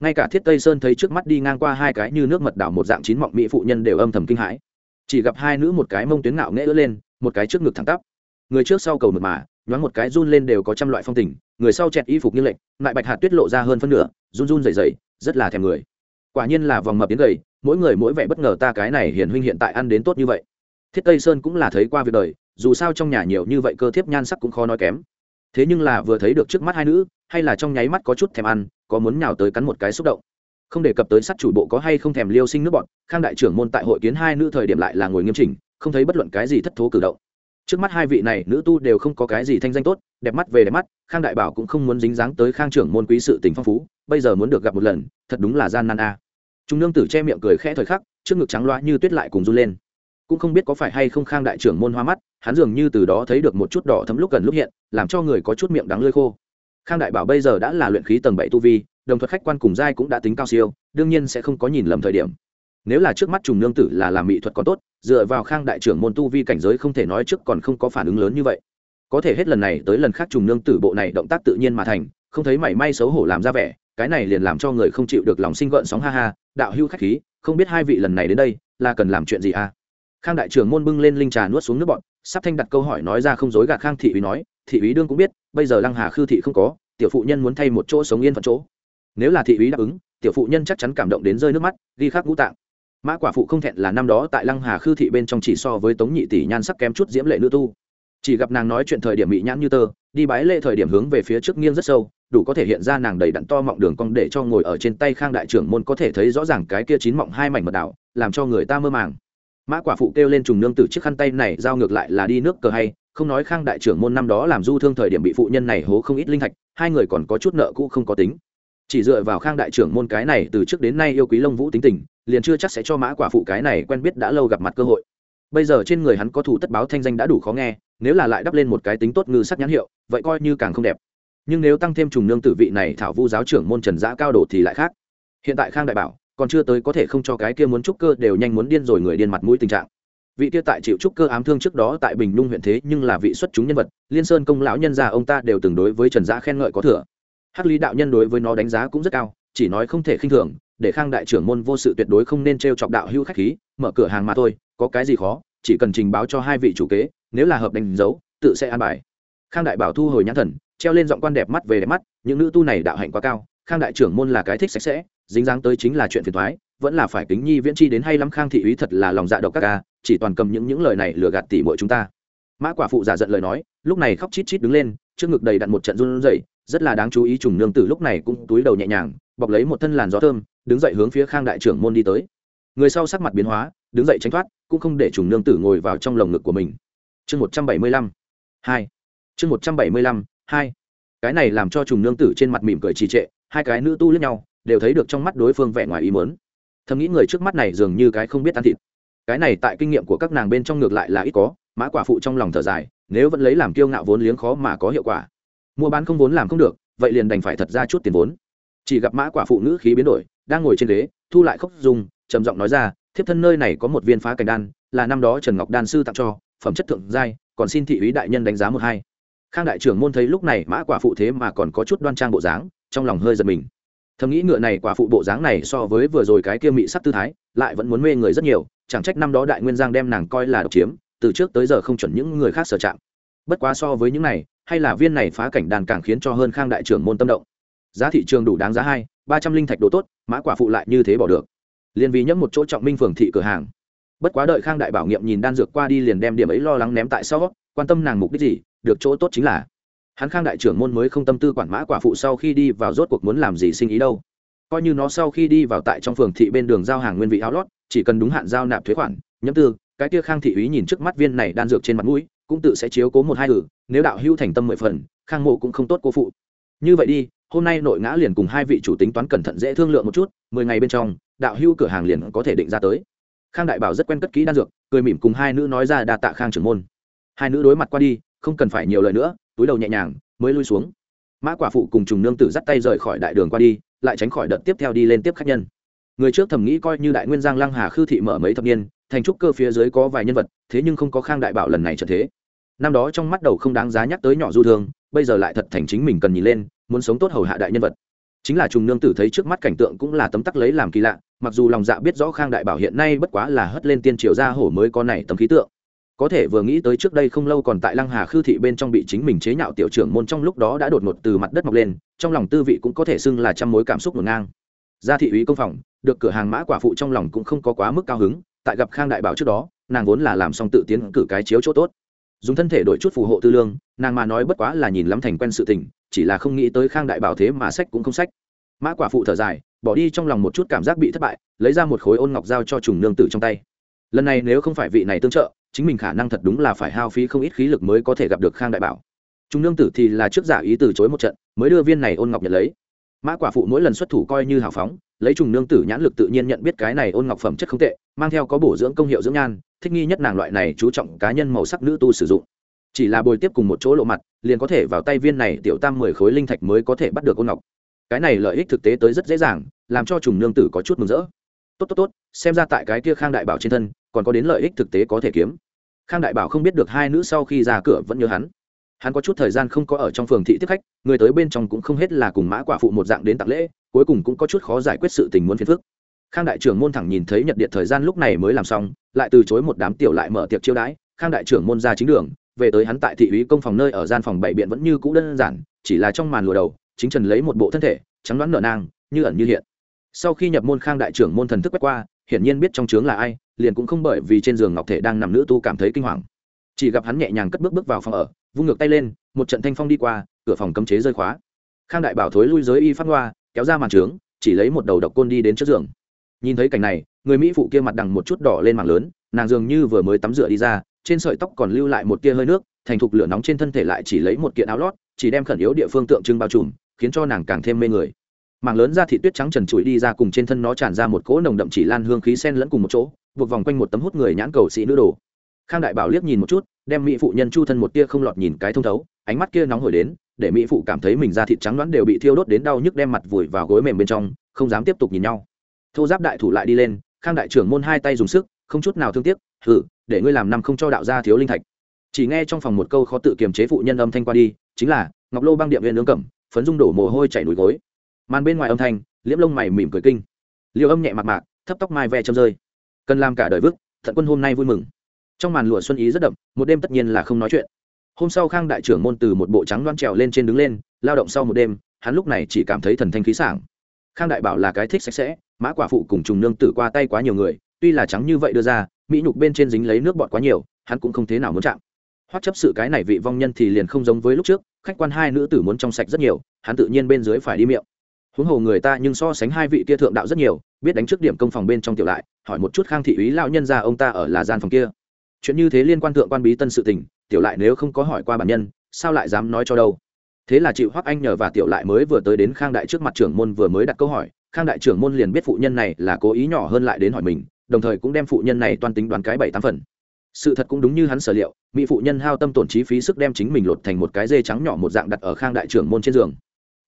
Speaker 1: Ngay cả thiết tây sơn thấy trước mắt đi ngang qua hai cái như nước mật đảo một dạng chín mọng mỹ phụ nhân đều âm thầm kinh hãi. Chỉ gặp hai nữ một cái mông tuyến ngạo nghễ ứa lên, một cái trước ngực thẳng tắp. Người trước sau cầu mực mà, nhoáng một cái run lên đều có trăm loại phong tình, người sau chẹt y phục như lệnh, lại bạch hạt tuyết lộ ra hơn phân nửa, run run dày dày rất là thèm người. Quả nhiên là vòng mập đến gầy, mỗi người mỗi vẻ bất ngờ ta cái này hiển huynh hiện tại ăn đến tốt như vậy. Thiết tây sơn cũng là thấy qua việc đời dù sao trong nhà nhiều như vậy cơ thiếp nhan sắc cũng khó nói kém. Thế nhưng là vừa thấy được trước mắt hai nữ, hay là trong nháy mắt có chút thèm ăn, có muốn nhào tới cắn một cái xúc động. Không đề cập tới sát chủ bộ có hay không thèm liêu sinh nước bọn, khang đại trưởng môn tại hội kiến hai nữ thời điểm lại là ngồi nghiêm chỉnh, không thấy bất luận cái gì thất thố cử động. Trước mắt hai vị này, nữ tu đều không có cái gì thanh danh tốt, đẹp mắt về đẹp mắt, khang đại bảo cũng không muốn dính dáng tới khang trưởng môn quý sự tình phong phú, bây giờ muốn được gặp một lần, thật đúng là gian nan a. À. chúng nương tử che miệng cười khẽ thời khắc, trước ngực trắng loa như tuyết lại cùng run lên cũng không biết có phải hay không khang đại trưởng môn hoa mắt, hắn dường như từ đó thấy được một chút đỏ thấm lúc gần lúc hiện, làm cho người có chút miệng đắng lơi khô. Khang đại bảo bây giờ đã là luyện khí tầng bảy tu vi, đồng thuật khách quan cùng giai cũng đã tính cao siêu, đương nhiên sẽ không có nhìn lầm thời điểm. Nếu là trước mắt trùng nương tử là làm mỹ thuật có tốt, dựa vào khang đại trưởng môn tu vi cảnh giới không thể nói trước còn không có phản ứng lớn như vậy. Có thể hết lần này tới lần khác trùng nương tử bộ này động tác tự nhiên mà thành, không thấy mảy may xấu hổ làm ra vẻ, cái này liền làm cho người không chịu được lòng sinh gợn sóng ha ha, đạo hưu khách khí, không biết hai vị lần này đến đây, là cần làm chuyện gì à? Khang đại trưởng môn bưng lên linh trà nuốt xuống nước bọn sắp thanh đặt câu hỏi nói ra không dối gạt khang thị ủy nói, thị ủy đương cũng biết, bây giờ lăng hà khư thị không có, tiểu phụ nhân muốn thay một chỗ sống yên phận chỗ. Nếu là thị ủy đáp ứng, tiểu phụ nhân chắc chắn cảm động đến rơi nước mắt, ghi khắc ngũ tạng. Mã quả phụ không thẹn là năm đó tại lăng hà khư thị bên trong chỉ so với tống nhị tỷ nhan sắc kém chút diễm lệ nữ tu. Chỉ gặp nàng nói chuyện thời điểm bị nhãn như tơ, đi bái lễ thời điểm hướng về phía trước nghiêng rất sâu, đủ có thể hiện ra nàng đầy đặn to mọng đường cong để cho ngồi ở trên tay khang đại trưởng môn có thể thấy rõ ràng cái kia chín mọng hai mảnh mật đảo làm cho người ta mơ màng mã quả phụ kêu lên trùng nương tử chiếc khăn tay này giao ngược lại là đi nước cờ hay, không nói khang đại trưởng môn năm đó làm du thương thời điểm bị phụ nhân này hố không ít linh thạch, hai người còn có chút nợ cũ không có tính. Chỉ dựa vào khang đại trưởng môn cái này từ trước đến nay yêu quý lông vũ tính tình, liền chưa chắc sẽ cho mã quả phụ cái này quen biết đã lâu gặp mặt cơ hội. Bây giờ trên người hắn có thủ tất báo thanh danh đã đủ khó nghe, nếu là lại đắp lên một cái tính tốt ngư sắc nhãn hiệu, vậy coi như càng không đẹp. Nhưng nếu tăng thêm trùng nương tử vị này thảo vu giáo trưởng môn trần giã cao độ thì lại khác. Hiện tại khang đại bảo còn chưa tới có thể không cho cái kia muốn trúc cơ đều nhanh muốn điên rồi người điên mặt mũi tình trạng. Vị kia tại chịu trúc cơ ám thương trước đó tại bình nhung huyện thế nhưng là vị xuất chúng nhân vật, liên sơn công lão nhân già ông ta đều từng đối với trần giã khen ngợi có thừa. Hắc lý đạo nhân đối với nó đánh giá cũng rất cao, chỉ nói không thể khinh thường, để khang đại trưởng môn vô sự tuyệt đối không nên t r e o chọc đạo hữu khách khí, mở cửa hàng mà thôi, có cái gì khó, chỉ cần trình báo cho hai vị chủ kế, nếu là hợp đánh dấu, tự sẽ an bài. Khang đại bảo thu hồi nhãn thần, treo lên giọng quan đẹp mắt về đẹp mắt, những nữ tu này đạo hạnh quá cao, khang đại trưởng môn là cái thích sạch sẽ dính dáng tới chính là chuyện phiền thoái, vẫn là phải kính nhi viễn chi đến hay lắm khang thị úy thật là lòng dạ độc các ca, chỉ toàn cầm những những lời này lừa gạt tỉ mọi chúng ta. Mã quả phụ giả giận lời nói, lúc này khóc chít chít đứng lên, trước ngực đầy đặn một trận run rẩy, rất là đáng chú ý trùng nương tử lúc này cũng túi đầu nhẹ nhàng, bọc lấy một thân làn gió thơm, đứng dậy hướng phía khang đại trưởng môn đi tới. Người sau sắc mặt biến hóa, đứng dậy tránh thoát, cũng không để trùng nương tử ngồi vào trong lồng ngực của mình. Chương một trăm bảy mươi lăm, hai. Chương một trăm bảy mươi lăm, hai. Cái này làm cho trùng nương tử trên mặt mỉm cười trì trệ, hai cái nữ tu lướt nhau đều thấy được trong mắt đối phương vẻ ngoài ý muốn, thầm nghĩ người trước mắt này dường như cái không biết ăn thịt. Cái này tại kinh nghiệm của các nàng bên trong ngược lại là ít có mã quả phụ trong lòng thở dài nếu vẫn lấy làm kiêu ngạo vốn liếng khó mà có hiệu quả. Mua bán không vốn làm không được vậy liền đành phải thật ra chút tiền vốn. Chỉ gặp mã quả phụ nữ khí biến đổi đang ngồi trên ghế thu lại khóc dùng trầm giọng nói ra thiếp thân nơi này có một viên phá cảnh đan là năm đó trần ngọc đan sư tặng cho phẩm chất thượng giai còn xin thị úy đại nhân đánh giá một hai. Khang đại trưởng môn thấy lúc này mã quả phụ thế mà còn có chút đoan trang bộ dáng trong lòng hơi giật mình thầm nghĩ ngựa này quả phụ bộ dáng này so với vừa rồi cái kia mị sắc tư thái, lại vẫn muốn mê người rất nhiều, chẳng trách năm đó đại nguyên giang đem nàng coi là độc chiếm, từ trước tới giờ không chuẩn những người khác sở chạm. Bất quá so với những này, hay là viên này phá cảnh đàn càng khiến cho hơn khang đại trưởng môn tâm động. Giá thị trường đủ đáng giá hai, ba trăm linh thạch đồ tốt, mã quả phụ lại như thế bỏ được. Liền vì nhẫm một chỗ trọng minh phường thị cửa hàng. Bất quá đợi khang đại bảo nghiệm nhìn đan dược qua đi liền đem điểm ấy lo lắng ném tại sau, quan tâm nàng mục đích gì, được chỗ tốt chính là hắn khang đại trưởng môn mới không tâm tư quản mã quả phụ sau khi đi vào rốt cuộc muốn làm gì sinh ý đâu. Coi như nó sau khi đi vào tại trong phường thị bên đường giao hàng nguyên vị áo lót, chỉ cần đúng hạn giao nạp thuế khoản nhấm tư, cái kia khang thị úy nhìn trước mắt viên này đan dược trên mặt mũi, cũng tự sẽ chiếu cố một hai ử. nếu đạo hữu thành tâm mười phần, khang mộ cũng không tốt cô phụ. Như vậy đi, hôm nay nội ngã liền cùng hai vị chủ tính toán cẩn thận dễ thương lượng một chút, mười ngày bên trong, đạo hưu cửa hàng liền có thể định ra tới. Khang đại bảo rất quen cất kỹ đan dược, cười mỉm cùng hai nữ nói ra đa tạ khang trưởng môn. Hai nữ đối mặt qua đi, không cần phải nhiều lời nữa túi đầu nhẹ nhàng, mới lui xuống. Mã quả phụ cùng trùng nương tử dắt tay rời khỏi đại đường qua đi, lại tránh khỏi đợt tiếp theo đi lên tiếp khách nhân. Người trước thầm nghĩ coi như đại nguyên giang lăng hà khư thị mở mấy thập niên, thành trúc cơ phía dưới có vài nhân vật, thế nhưng không có khang đại bảo lần này trở thế. Năm đó trong mắt đầu không đáng giá nhắc tới nhỏ du thương, bây giờ lại thật thành chính mình cần nhìn lên, muốn sống tốt hầu hạ đại nhân vật. Chính là trùng nương tử thấy trước mắt cảnh tượng cũng là tấm tắc lấy làm kỳ lạ, mặc dù lòng dạ biết rõ khang đại bảo hiện nay bất quá là hất lên tiên triều gia hổ mới có này tấm khí tượng có thể vừa nghĩ tới trước đây không lâu còn tại lăng hà khư thị bên trong bị chính mình chế nhạo tiểu trưởng môn trong lúc đó đã đột ngột từ mặt đất mọc lên, trong lòng tư vị cũng có thể xưng là trăm mối cảm xúc ngổn ngang. Ra thị úy công phòng, được cửa hàng mã quả phụ trong lòng cũng không có quá mức cao hứng, tại gặp khang đại bảo trước đó, nàng vốn là làm xong tự tiến cử cái chiếu chỗ tốt. Dùng thân thể đổi chút phù hộ tư lương, nàng mà nói bất quá là nhìn lắm thành quen sự tình, chỉ là không nghĩ tới khang đại bảo thế mà sách cũng không sách. Mã quả phụ thở dài, bỏ đi trong lòng một chút cảm giác bị thất bại, lấy ra một khối ôn ngọc dao cho trùng nương tử trong tay. Lần này nếu không phải vị này tương trợ chính mình khả năng thật đúng là phải hao phí không ít khí lực mới có thể gặp được khang đại bảo. Chúng nương tử thì là trước giả ý từ chối một trận, mới đưa viên này ôn ngọc nhận lấy. Mã quả phụ mỗi lần xuất thủ coi như hào phóng, lấy trùng nương tử nhãn lực tự nhiên nhận biết cái này ôn ngọc phẩm chất không tệ, mang theo có bổ dưỡng công hiệu dưỡng nhan, thích nghi nhất nàng loại này chú trọng cá nhân màu sắc nữ tu sử dụng. Chỉ là bồi tiếp cùng một chỗ lộ mặt, liền có thể vào tay viên này tiểu tam mười khối linh thạch mới có thể bắt được ôn ngọc. Cái này lợi ích thực tế tới rất dễ dàng, làm cho trùng nương tử có chút mừng rỡ. Tốt tốt tốt, xem ra tại cái kia khang đại bảo trên thân còn có đến lợi ích thực tế có thể kiếm. Khang đại bảo không biết được hai nữ sau khi ra cửa vẫn nhớ hắn. Hắn có chút thời gian không có ở trong phường thị tiếp khách, người tới bên trong cũng không hết là cùng mã quả phụ một dạng đến tặng lễ, cuối cùng cũng có chút khó giải quyết sự tình muốn phiền phức. Khang đại trưởng môn thẳng nhìn thấy nhật điện thời gian lúc này mới làm xong, lại từ chối một đám tiểu lại mở tiệc chiêu đãi, khang đại trưởng môn ra chính đường, về tới hắn tại thị úy công phòng nơi ở gian phòng bảy biện vẫn như cũ đơn giản, chỉ là trong màn lùa đầu, chính trần lấy một bộ thân thể, trắng đoán nở nang, như ẩn như hiện. Sau khi nhập môn khang đại trưởng môn thần thức quét qua hiển nhiên biết trong trướng là ai, liền cũng không bởi vì trên giường ngọc thể đang nằm nữ tu cảm thấy kinh hoàng. Chỉ gặp hắn nhẹ nhàng cất bước bước vào phòng ở, vung ngược tay lên, một trận thanh phong đi qua, cửa phòng cấm chế rơi khóa. Khang đại bảo thối lui giới y phát hoa, kéo ra màn trướng chỉ lấy một đầu độc côn đi đến trước giường. Nhìn thấy cảnh này, người mỹ phụ kia mặt đằng một chút đỏ lên mảng lớn, nàng dường như vừa mới tắm rửa đi ra, trên sợi tóc còn lưu lại một tia hơi nước, thành thục lửa nóng trên thân thể lại chỉ lấy một kiện áo lót, chỉ đem khẩn yếu địa phương tượng trưng bao trùm, khiến cho nàng càng thêm mê người mảng lớn ra thị tuyết trắng trần trụi đi ra cùng trên thân nó tràn ra một cỗ nồng đậm chỉ lan hương khí sen lẫn cùng một chỗ, buộc vòng quanh một tấm hút người nhãn cầu sĩ nữ đồ. Khang đại bảo liếc nhìn một chút, đem mỹ phụ nhân chu thân một tia không lọt nhìn cái thông thấu, ánh mắt kia nóng hổi đến, để mỹ phụ cảm thấy mình da thịt trắng đoán đều bị thiêu đốt đến đau nhức đem mặt vùi vào gối mềm bên trong, không dám tiếp tục nhìn nhau. Thô giáp đại thủ lại đi lên, khang đại trưởng môn hai tay dùng sức, không chút nào thương tiếc hử để ngươi làm năm không cho đạo gia thiếu linh thạch. Chỉ nghe trong phòng một câu khó tự kiềm chế phụ nhân âm thanh qua đi, chính là, ngọc lô băng điện viên nướng cẩm, phấn dung đổ mồ hôi chảy núi gối màn bên ngoài âm thanh, liễm lông mày mỉm cười kinh. Liều âm nhẹ mặt mạc, thấp tóc mai ve châm rơi. Cần làm cả đời vức, thận quân hôm nay vui mừng. Trong màn lụa xuân ý rất đậm, một đêm tất nhiên là không nói chuyện. Hôm sau khang đại trưởng môn từ một bộ trắng đoan trèo lên trên đứng lên, lao động sau một đêm, hắn lúc này chỉ cảm thấy thần thanh khí sảng. Khang đại bảo là cái thích sạch sẽ, mã quả phụ cùng trùng nương tử qua tay quá nhiều người, tuy là trắng như vậy đưa ra, mỹ nhục bên trên dính lấy nước bọt quá nhiều, hắn cũng không thế nào muốn chạm. Hoắc chấp sự cái này vị vong nhân thì liền không giống với lúc trước, khách quan hai nữ tử muốn trong sạch rất nhiều, hắn tự nhiên bên dưới phải đi miệng huống hồ người ta nhưng so sánh hai vị kia thượng đạo rất nhiều, biết đánh trước điểm công phòng bên trong tiểu lại, hỏi một chút khang thị úy lão nhân ra ông ta ở là gian phòng kia. Chuyện như thế liên quan thượng quan bí tân sự tình, tiểu lại nếu không có hỏi qua bản nhân, sao lại dám nói cho đâu? Thế là chịu hoắc anh nhờ và tiểu lại mới vừa tới đến khang đại trước mặt trưởng môn vừa mới đặt câu hỏi, khang đại trưởng môn liền biết phụ nhân này là cố ý nhỏ hơn lại đến hỏi mình, đồng thời cũng đem phụ nhân này toan tính đoán cái bảy tám phần. Sự thật cũng đúng như hắn sở liệu, mỹ phụ nhân hao tâm tổn chi phí sức đem chính mình lột thành một cái dê trắng nhỏ một dạng đặt ở khang đại trưởng môn trên giường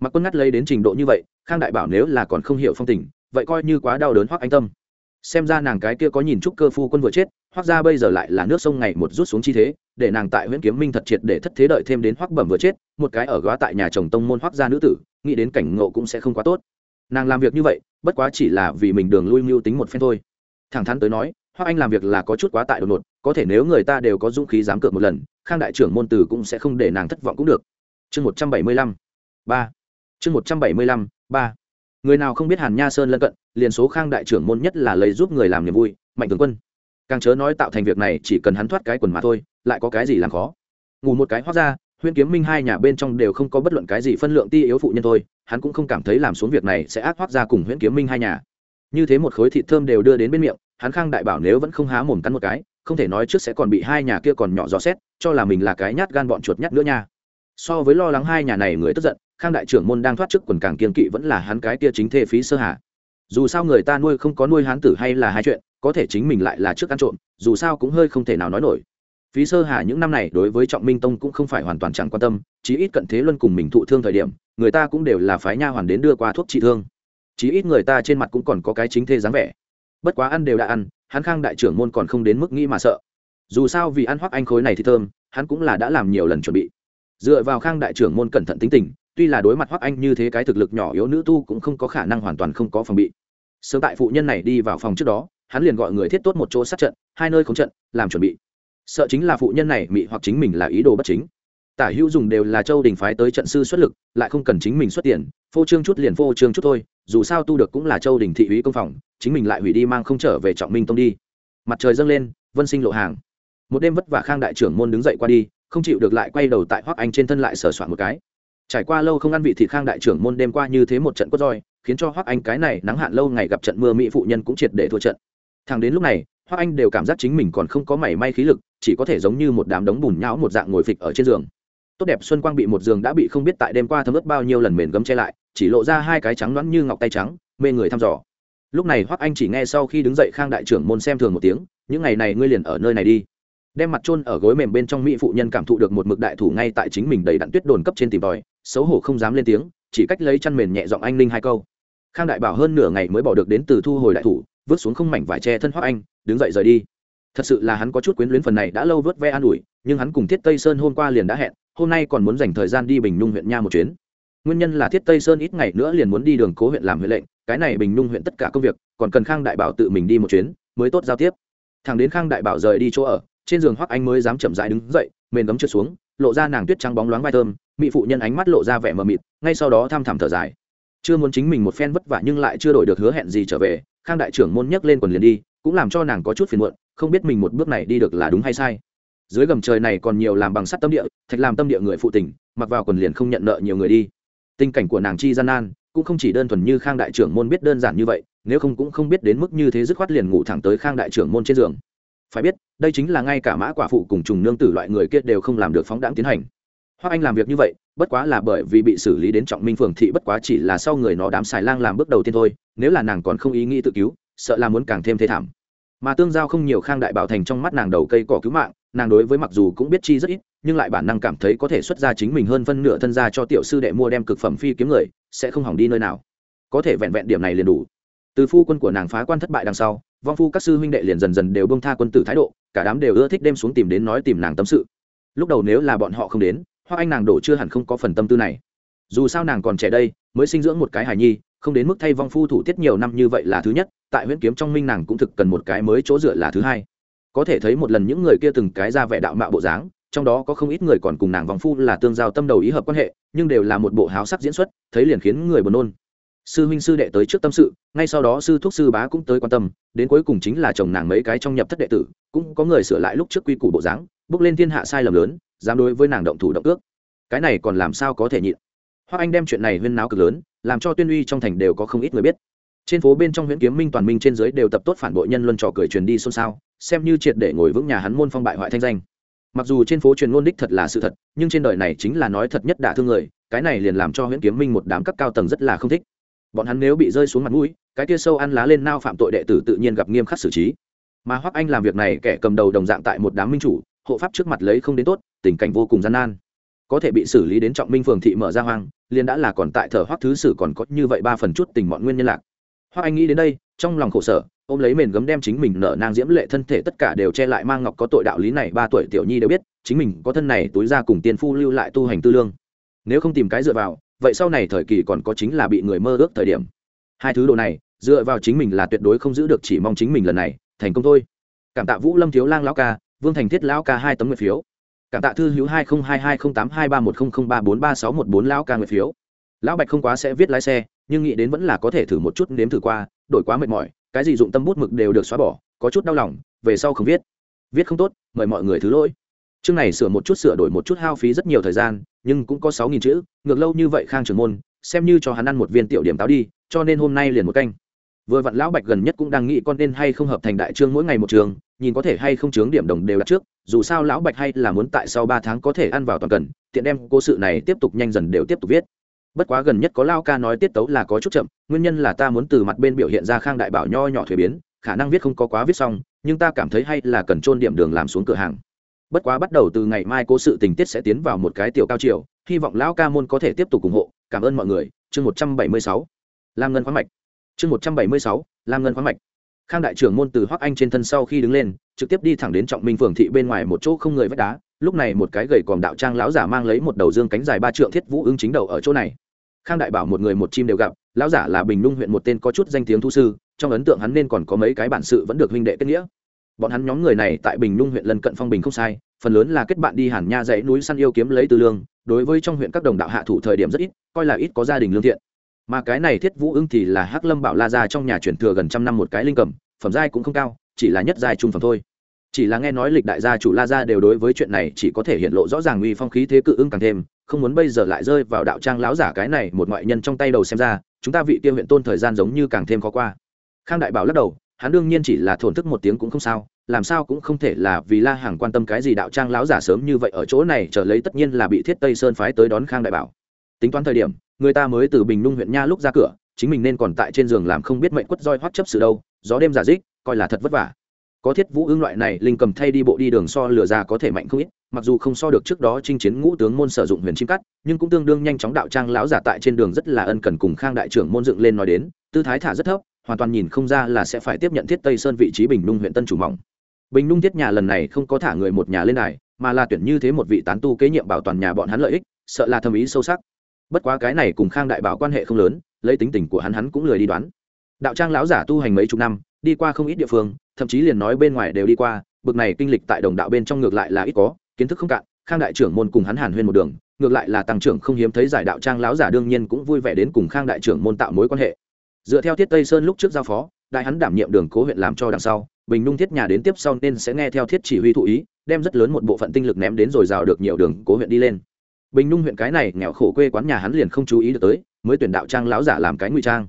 Speaker 1: mặc quân ngắt lấy đến trình độ như vậy, khang đại bảo nếu là còn không hiểu phong tình, vậy coi như quá đau đớn hoắc anh tâm. Xem ra nàng cái kia có nhìn chúc cơ phu quân vừa chết, hoắc ra bây giờ lại là nước sông ngày một rút xuống chi thế, để nàng tại huyện kiếm minh thật triệt để thất thế đợi thêm đến hoắc bẩm vừa chết, một cái ở góa tại nhà chồng tông môn hoắc gia nữ tử, nghĩ đến cảnh ngộ cũng sẽ không quá tốt. Nàng làm việc như vậy, bất quá chỉ là vì mình đường lui mưu tính một phen thôi. Thẳng thắn tới nói, hoắc anh làm việc là có chút quá tại đột ngột, có thể nếu người ta đều có dũng khí dám cược một lần, khang đại trưởng môn tử cũng sẽ không để nàng thất vọng cũng được. Chương một trăm bảy mươi lăm, ba chương một trăm bảy mươi lăm, ba. Người nào không biết hàn nha sơn lân cận, liền số khang đại trưởng môn nhất là lấy giúp người làm niềm vui, mạnh tướng quân. Càng chớ nói tạo thành việc này chỉ cần hắn thoát cái quần mà thôi, lại có cái gì làm khó. Ngủ một cái hoác ra, huyên kiếm minh hai nhà bên trong đều không có bất luận cái gì phân lượng ti yếu phụ nhân thôi, hắn cũng không cảm thấy làm xuống việc này sẽ ác hoác ra cùng huyễn kiếm minh hai nhà. Như thế một khối thịt thơm đều đưa đến bên miệng, hắn khang đại bảo nếu vẫn không há mồm cắn một cái, không thể nói trước sẽ còn bị hai nhà kia còn nhỏ dò xét cho là mình là cái nhát gan bọn chuột nhát nữa nha. So với lo lắng hai nhà này người tức giận khang đại trưởng môn đang thoát chức quần càng kiên kỵ vẫn là hắn cái kia chính thê phí sơ hà. Dù sao người ta nuôi không có nuôi hán tử hay là hai chuyện, có thể chính mình lại là trước ăn trộm, dù sao cũng hơi không thể nào nói nổi. Phí sơ hà những năm này đối với trọng minh tông cũng không phải hoàn toàn chẳng quan tâm, chí ít cận thế luân cùng mình thụ thương thời điểm, người ta cũng đều là phái nha hoàn đến đưa qua thuốc trị thương. Chí ít người ta trên mặt cũng còn có cái chính thê dáng vẻ. Bất quá ăn đều đã ăn, hắn khang đại trưởng môn còn không đến mức nghĩ mà sợ. Dù sao vì ăn hoắc anh khối này thì thơm, hắn cũng là đã làm nhiều lần chuẩn bị. Dựa vào khang đại trưởng môn cẩn thận tính tình tuy là đối mặt hoắc anh như thế cái thực lực nhỏ yếu nữ tu cũng không có khả năng hoàn toàn không có phòng bị. Sớm tại phụ nhân này đi vào phòng trước đó, hắn liền gọi người thiết tốt một chỗ sát trận, hai nơi không trận, làm chuẩn bị. Sợ chính là phụ nhân này mị hoặc chính mình là ý đồ bất chính. Tả hữu dùng đều là châu đình phái tới trận sư xuất lực, lại không cần chính mình xuất tiền, phô trương chút liền phô trương chút thôi, dù sao tu được cũng là châu đình thị úy công phòng, chính mình lại hủy đi mang không trở về trọng minh tông đi. Mặt trời dâng lên, vân sinh lộ hàng. Một đêm vất vả khang đại trưởng môn đứng dậy qua đi, không chịu được lại quay đầu tại hoắc anh trên thân lại sờ soạn một cái trải qua lâu không ăn vị thịt khang đại trưởng môn đêm qua như thế một trận quất roi, khiến cho hoắc anh cái này nắng hạn lâu ngày gặp trận mưa mỹ phụ nhân cũng triệt để thua trận. Thằng đến lúc này, hoắc anh đều cảm giác chính mình còn không có mảy may khí lực, chỉ có thể giống như một đám đống bùn nhão một dạng ngồi phịch ở trên giường. Tốt đẹp xuân quang bị một giường đã bị không biết tại đêm qua thấm ướt bao nhiêu lần mền gấm che lại, chỉ lộ ra hai cái trắng loãng như ngọc tay trắng, mê người thăm dò. Lúc này hoắc anh chỉ nghe sau khi đứng dậy khang đại trưởng môn xem thường một tiếng, những ngày này ngươi liền ở nơi này đi đem mặt chôn ở gối mềm bên trong mỹ phụ nhân cảm thụ được một mực đại thủ ngay tại chính mình đầy đặn tuyết đồn cấp trên tìm tòi, xấu hổ không dám lên tiếng, chỉ cách lấy chăn mền nhẹ giọng anh linh hai câu. Khang đại bảo hơn nửa ngày mới bỏ được đến từ thu hồi đại thủ, vứt xuống không mảnh vải che thân hoác anh, đứng dậy rời đi. Thật sự là hắn có chút quyến luyến phần này đã lâu vớt ve an ủi, nhưng hắn cùng thiết tây sơn hôm qua liền đã hẹn, hôm nay còn muốn dành thời gian đi bình nhung huyện nha một chuyến. Nguyên nhân là thiết tây sơn ít ngày nữa liền muốn đi đường cố huyện làm huyện lệnh, cái này bình nhung huyện tất cả công việc, còn cần khang đại bảo tự mình đi một chuyến, mới tốt giao tiếp. Thằng đến khang đại bảo rời đi chỗ ở trên giường hoắc anh mới dám chậm rãi đứng dậy mềm gấm trượt xuống, lộ ra nàng tuyết trắng bóng loáng vai thơm, mỹ phụ nhân ánh mắt lộ ra vẻ mờ mịt, ngay sau đó tham thảm thở dài. Chưa muốn chính mình một phen vất vả nhưng lại chưa đổi được hứa hẹn gì trở về, khang đại trưởng môn nhấc lên quần liền đi, cũng làm cho nàng có chút phiền muộn, không biết mình một bước này đi được là đúng hay sai. Dưới gầm trời này còn nhiều làm bằng sắt tâm địa, thạch làm tâm địa người phụ tình, mặc vào quần liền không nhận nợ nhiều người đi. Tình cảnh của nàng chi gian nan, cũng không chỉ đơn thuần như khang đại trưởng môn biết đơn giản như vậy, nếu không cũng không biết đến mức như thế dứt khoát liền ngủ thẳng tới khang đại trưởng môn trên giường phải biết, đây chính là ngay cả mã quả phụ cùng trùng nương tử loại người kia đều không làm được phóng đáng tiến hành. Hoa anh làm việc như vậy, bất quá là bởi vì bị xử lý đến trọng minh phường thị bất quá chỉ là sau người nó đám xài lang làm bước đầu tiên thôi, nếu là nàng còn không ý nghĩ tự cứu, sợ là muốn càng thêm thê thảm. Mà tương giao không nhiều khang đại bảo thành trong mắt nàng đầu cây cỏ cứu mạng, nàng đối với mặc dù cũng biết chi rất ít, nhưng lại bản năng cảm thấy có thể xuất ra chính mình hơn phân nửa thân ra cho tiểu sư đệ mua đem cực phẩm phi kiếm người, sẽ không hỏng đi nơi nào. Có thể vẹn vẹn điểm này liền đủ. Từ phu quân của nàng phá quan thất bại đằng sau vong phu các sư huynh đệ liền dần dần đều bông tha quân tử thái độ, cả đám đều ưa thích đem xuống tìm đến nói tìm nàng tâm sự. Lúc đầu nếu là bọn họ không đến, hoa anh nàng đổ chưa hẳn không có phần tâm tư này. Dù sao nàng còn trẻ đây, mới sinh dưỡng một cái hài nhi, không đến mức thay vong phu thủ tiết nhiều năm như vậy là thứ nhất, tại huyễn kiếm trong minh nàng cũng thực cần một cái mới chỗ dựa là thứ hai. Có thể thấy một lần những người kia từng cái ra vẻ đạo mạo bộ dáng, trong đó có không ít người còn cùng nàng vong phu là tương giao tâm đầu ý hợp quan hệ, nhưng đều là một bộ háo sắc diễn xuất, thấy liền khiến người buồn nôn sư huynh sư đệ tới trước tâm sự, ngay sau đó sư thuốc sư bá cũng tới quan tâm, đến cuối cùng chính là chồng nàng mấy cái trong nhập thất đệ tử, cũng có người sửa lại lúc trước quy củ bộ dáng, bước lên thiên hạ sai lầm lớn, dám đối với nàng động thủ động ước cái này còn làm sao có thể nhịn? Hoặc anh đem chuyện này huyên náo cực lớn, làm cho tuyên uy trong thành đều có không ít người biết. Trên phố bên trong huyện kiếm minh toàn minh trên dưới đều tập tốt phản bội nhân luân trò cười truyền đi xôn xao, xem như triệt để ngồi vững nhà hắn môn phong bại hoại thanh danh. Mặc dù trên phố truyền ngôn đích thật là sự thật, nhưng trên đời này chính là nói thật nhất đả thương người, cái này liền làm cho huyện kiếm minh một đám cấp cao tầng rất là không thích bọn hắn nếu bị rơi xuống mặt mũi, cái kia sâu ăn lá lên nao phạm tội đệ tử tự nhiên gặp nghiêm khắc xử trí. Mà hoắc anh làm việc này, kẻ cầm đầu đồng dạng tại một đám minh chủ, hộ pháp trước mặt lấy không đến tốt, tình cảnh vô cùng gian nan. Có thể bị xử lý đến trọng minh phường thị mở ra hoang, liền đã là còn tại thở hoắc thứ sử còn có như vậy ba phần chút tình mọn nguyên nhân lạc. Hoắc anh nghĩ đến đây, trong lòng khổ sở, ôm lấy mền gấm đem chính mình nở nang diễm lệ thân thể tất cả đều che lại mang ngọc có tội đạo lý này, ba tuổi tiểu nhi đều biết, chính mình có thân này túi ra cùng tiên phu lưu lại tu hành tư lương. Nếu không tìm cái dựa vào vậy sau này thời kỳ còn có chính là bị người mơ ước thời điểm. Hai thứ đồ này, dựa vào chính mình là tuyệt đối không giữ được chỉ mong chính mình lần này, thành công thôi. Cảm tạ vũ lâm thiếu lang lão ca, vương thành thiết lão ca hai tấm nguyện phiếu. Cảm tạ thư hữu hai nghìn hai hai không tám hai ba một không không ba bốn ba sáu một bốn lão ca nguyện phiếu. Lão bạch không quá sẽ viết lái xe, nhưng nghĩ đến vẫn là có thể thử một chút nếm thử qua, đổi quá mệt mỏi, cái gì dụng tâm bút mực đều được xóa bỏ, có chút đau lòng, về sau không viết. Viết không tốt, mời mọi người thứ lỗi chương này sửa một chút sửa đổi một chút hao phí rất nhiều thời gian, nhưng cũng có sáu nghìn chữ, ngược lâu như vậy khang trưởng môn, xem như cho hắn ăn một viên tiểu điểm táo đi, cho nên hôm nay liền một canh. Vừa vặn lão bạch gần nhất cũng đang nghĩ con nên hay không hợp thành đại trương mỗi ngày một trường, nhìn có thể hay không chướng điểm đồng đều đặt trước, dù sao lão bạch hay là muốn tại sau ba tháng có thể ăn vào toàn cần, tiện đem cố sự này tiếp tục nhanh dần đều tiếp tục viết. Bất quá gần nhất có lao ca nói tiết tấu là có chút chậm, nguyên nhân là ta muốn từ mặt bên biểu hiện ra khang đại bảo nho nhỏ thuế biến, khả năng viết không có quá viết xong, nhưng ta cảm thấy hay là cần trôn điểm đường làm xuống cửa hàng bất quá bắt đầu từ ngày mai cố sự tình tiết sẽ tiến vào một cái tiểu cao chiều hy vọng lão ca môn có thể tiếp tục ủng hộ. Cảm ơn mọi người. Chương một trăm bảy mươi sáu. Lam ngân khoáng mạch. Chương một trăm bảy mươi sáu. Lam ngân khoáng mạch. Khang đại trưởng môn từ hoắc anh trên thân sau khi đứng lên, trực tiếp đi thẳng đến trọng minh phường thị bên ngoài một chỗ không người vách đá. Lúc này một cái gầy còm đạo trang lão giả mang lấy một đầu dương cánh dài ba trượng thiết vũ ứng chính đầu ở chỗ này. Khang đại bảo một người một chim đều gặp, lão giả là bình nung huyện một tên có chút danh tiếng thu sư, trong ấn tượng hắn nên còn có mấy cái bản sự vẫn được huynh đệ kết nghĩa bọn hắn nhóm người này tại bình nung huyện lân cận phong bình không sai, phần lớn là kết bạn đi hàn nha dãy núi săn yêu kiếm lấy tư lương, đối với trong huyện các đồng đạo hạ thủ thời điểm rất ít, coi là ít có gia đình lương thiện. Mà cái này thiết vũ ưng thì là hắc lâm bảo la gia trong nhà truyền thừa gần trăm năm một cái linh cầm, phẩm giai cũng không cao, chỉ là nhất giai trung phẩm thôi. Chỉ là nghe nói lịch đại gia chủ la gia đều đối với chuyện này chỉ có thể hiện lộ rõ ràng uy phong khí thế cự ưng càng thêm, không muốn bây giờ lại rơi vào đạo trang lão giả cái này một ngoại nhân trong tay đầu xem ra, chúng ta vị tiêu huyện tôn thời gian giống như càng thêm khó qua. Khang đại bảo lắc đầu hắn đương nhiên chỉ là thổn thức một tiếng cũng không sao, làm sao cũng không thể là vì la hàng quan tâm cái gì đạo trang lão giả sớm như vậy ở chỗ này trở lấy tất nhiên là bị thiết tây sơn phái tới đón khang đại bảo. Tính toán thời điểm, người ta mới từ bình nung huyện nha lúc ra cửa, chính mình nên còn tại trên giường làm không biết mệnh quất roi hoắt chấp sự đâu, gió đêm giả dích, coi là thật vất vả. Có thiết vũ ương loại này, linh cầm thay đi bộ đi đường so lửa ra có thể mạnh không ít, mặc dù không so được trước đó chinh chiến ngũ tướng môn sử dụng huyền chim cắt, nhưng cũng tương đương nhanh chóng đạo trang lão giả tại trên đường rất là ân cần cùng khang đại trưởng môn dựng lên nói đến, tư thái thả rất thấp hoàn toàn nhìn không ra là sẽ phải tiếp nhận thiết tây sơn vị trí bình nung huyện tân chủ mỏng. Bình nung thiết nhà lần này không có thả người một nhà lên này mà là tuyển như thế một vị tán tu kế nhiệm bảo toàn nhà bọn hắn lợi ích, sợ là thâm ý sâu sắc. Bất quá cái này cùng khang đại bảo quan hệ không lớn, lấy tính tình của hắn hắn cũng lười đi đoán. Đạo trang lão giả tu hành mấy chục năm, đi qua không ít địa phương, thậm chí liền nói bên ngoài đều đi qua, bực này kinh lịch tại đồng đạo bên trong ngược lại là ít có, kiến thức không cạn, khang đại trưởng môn cùng hắn hàn huyên một đường, ngược lại là tăng trưởng không hiếm thấy giải đạo trang lão giả đương nhiên cũng vui vẻ đến cùng khang đại trưởng môn tạo mối quan hệ dựa theo thiết tây sơn lúc trước giao phó, đại hắn đảm nhiệm đường cố huyện làm cho đằng sau, bình nung thiết nhà đến tiếp sau nên sẽ nghe theo thiết chỉ huy thụ ý, đem rất lớn một bộ phận tinh lực ném đến rồi rào được nhiều đường cố huyện đi lên. Bình nung huyện cái này nghèo khổ quê quán nhà hắn liền không chú ý được tới, mới tuyển đạo trang lão giả làm cái ngụy trang.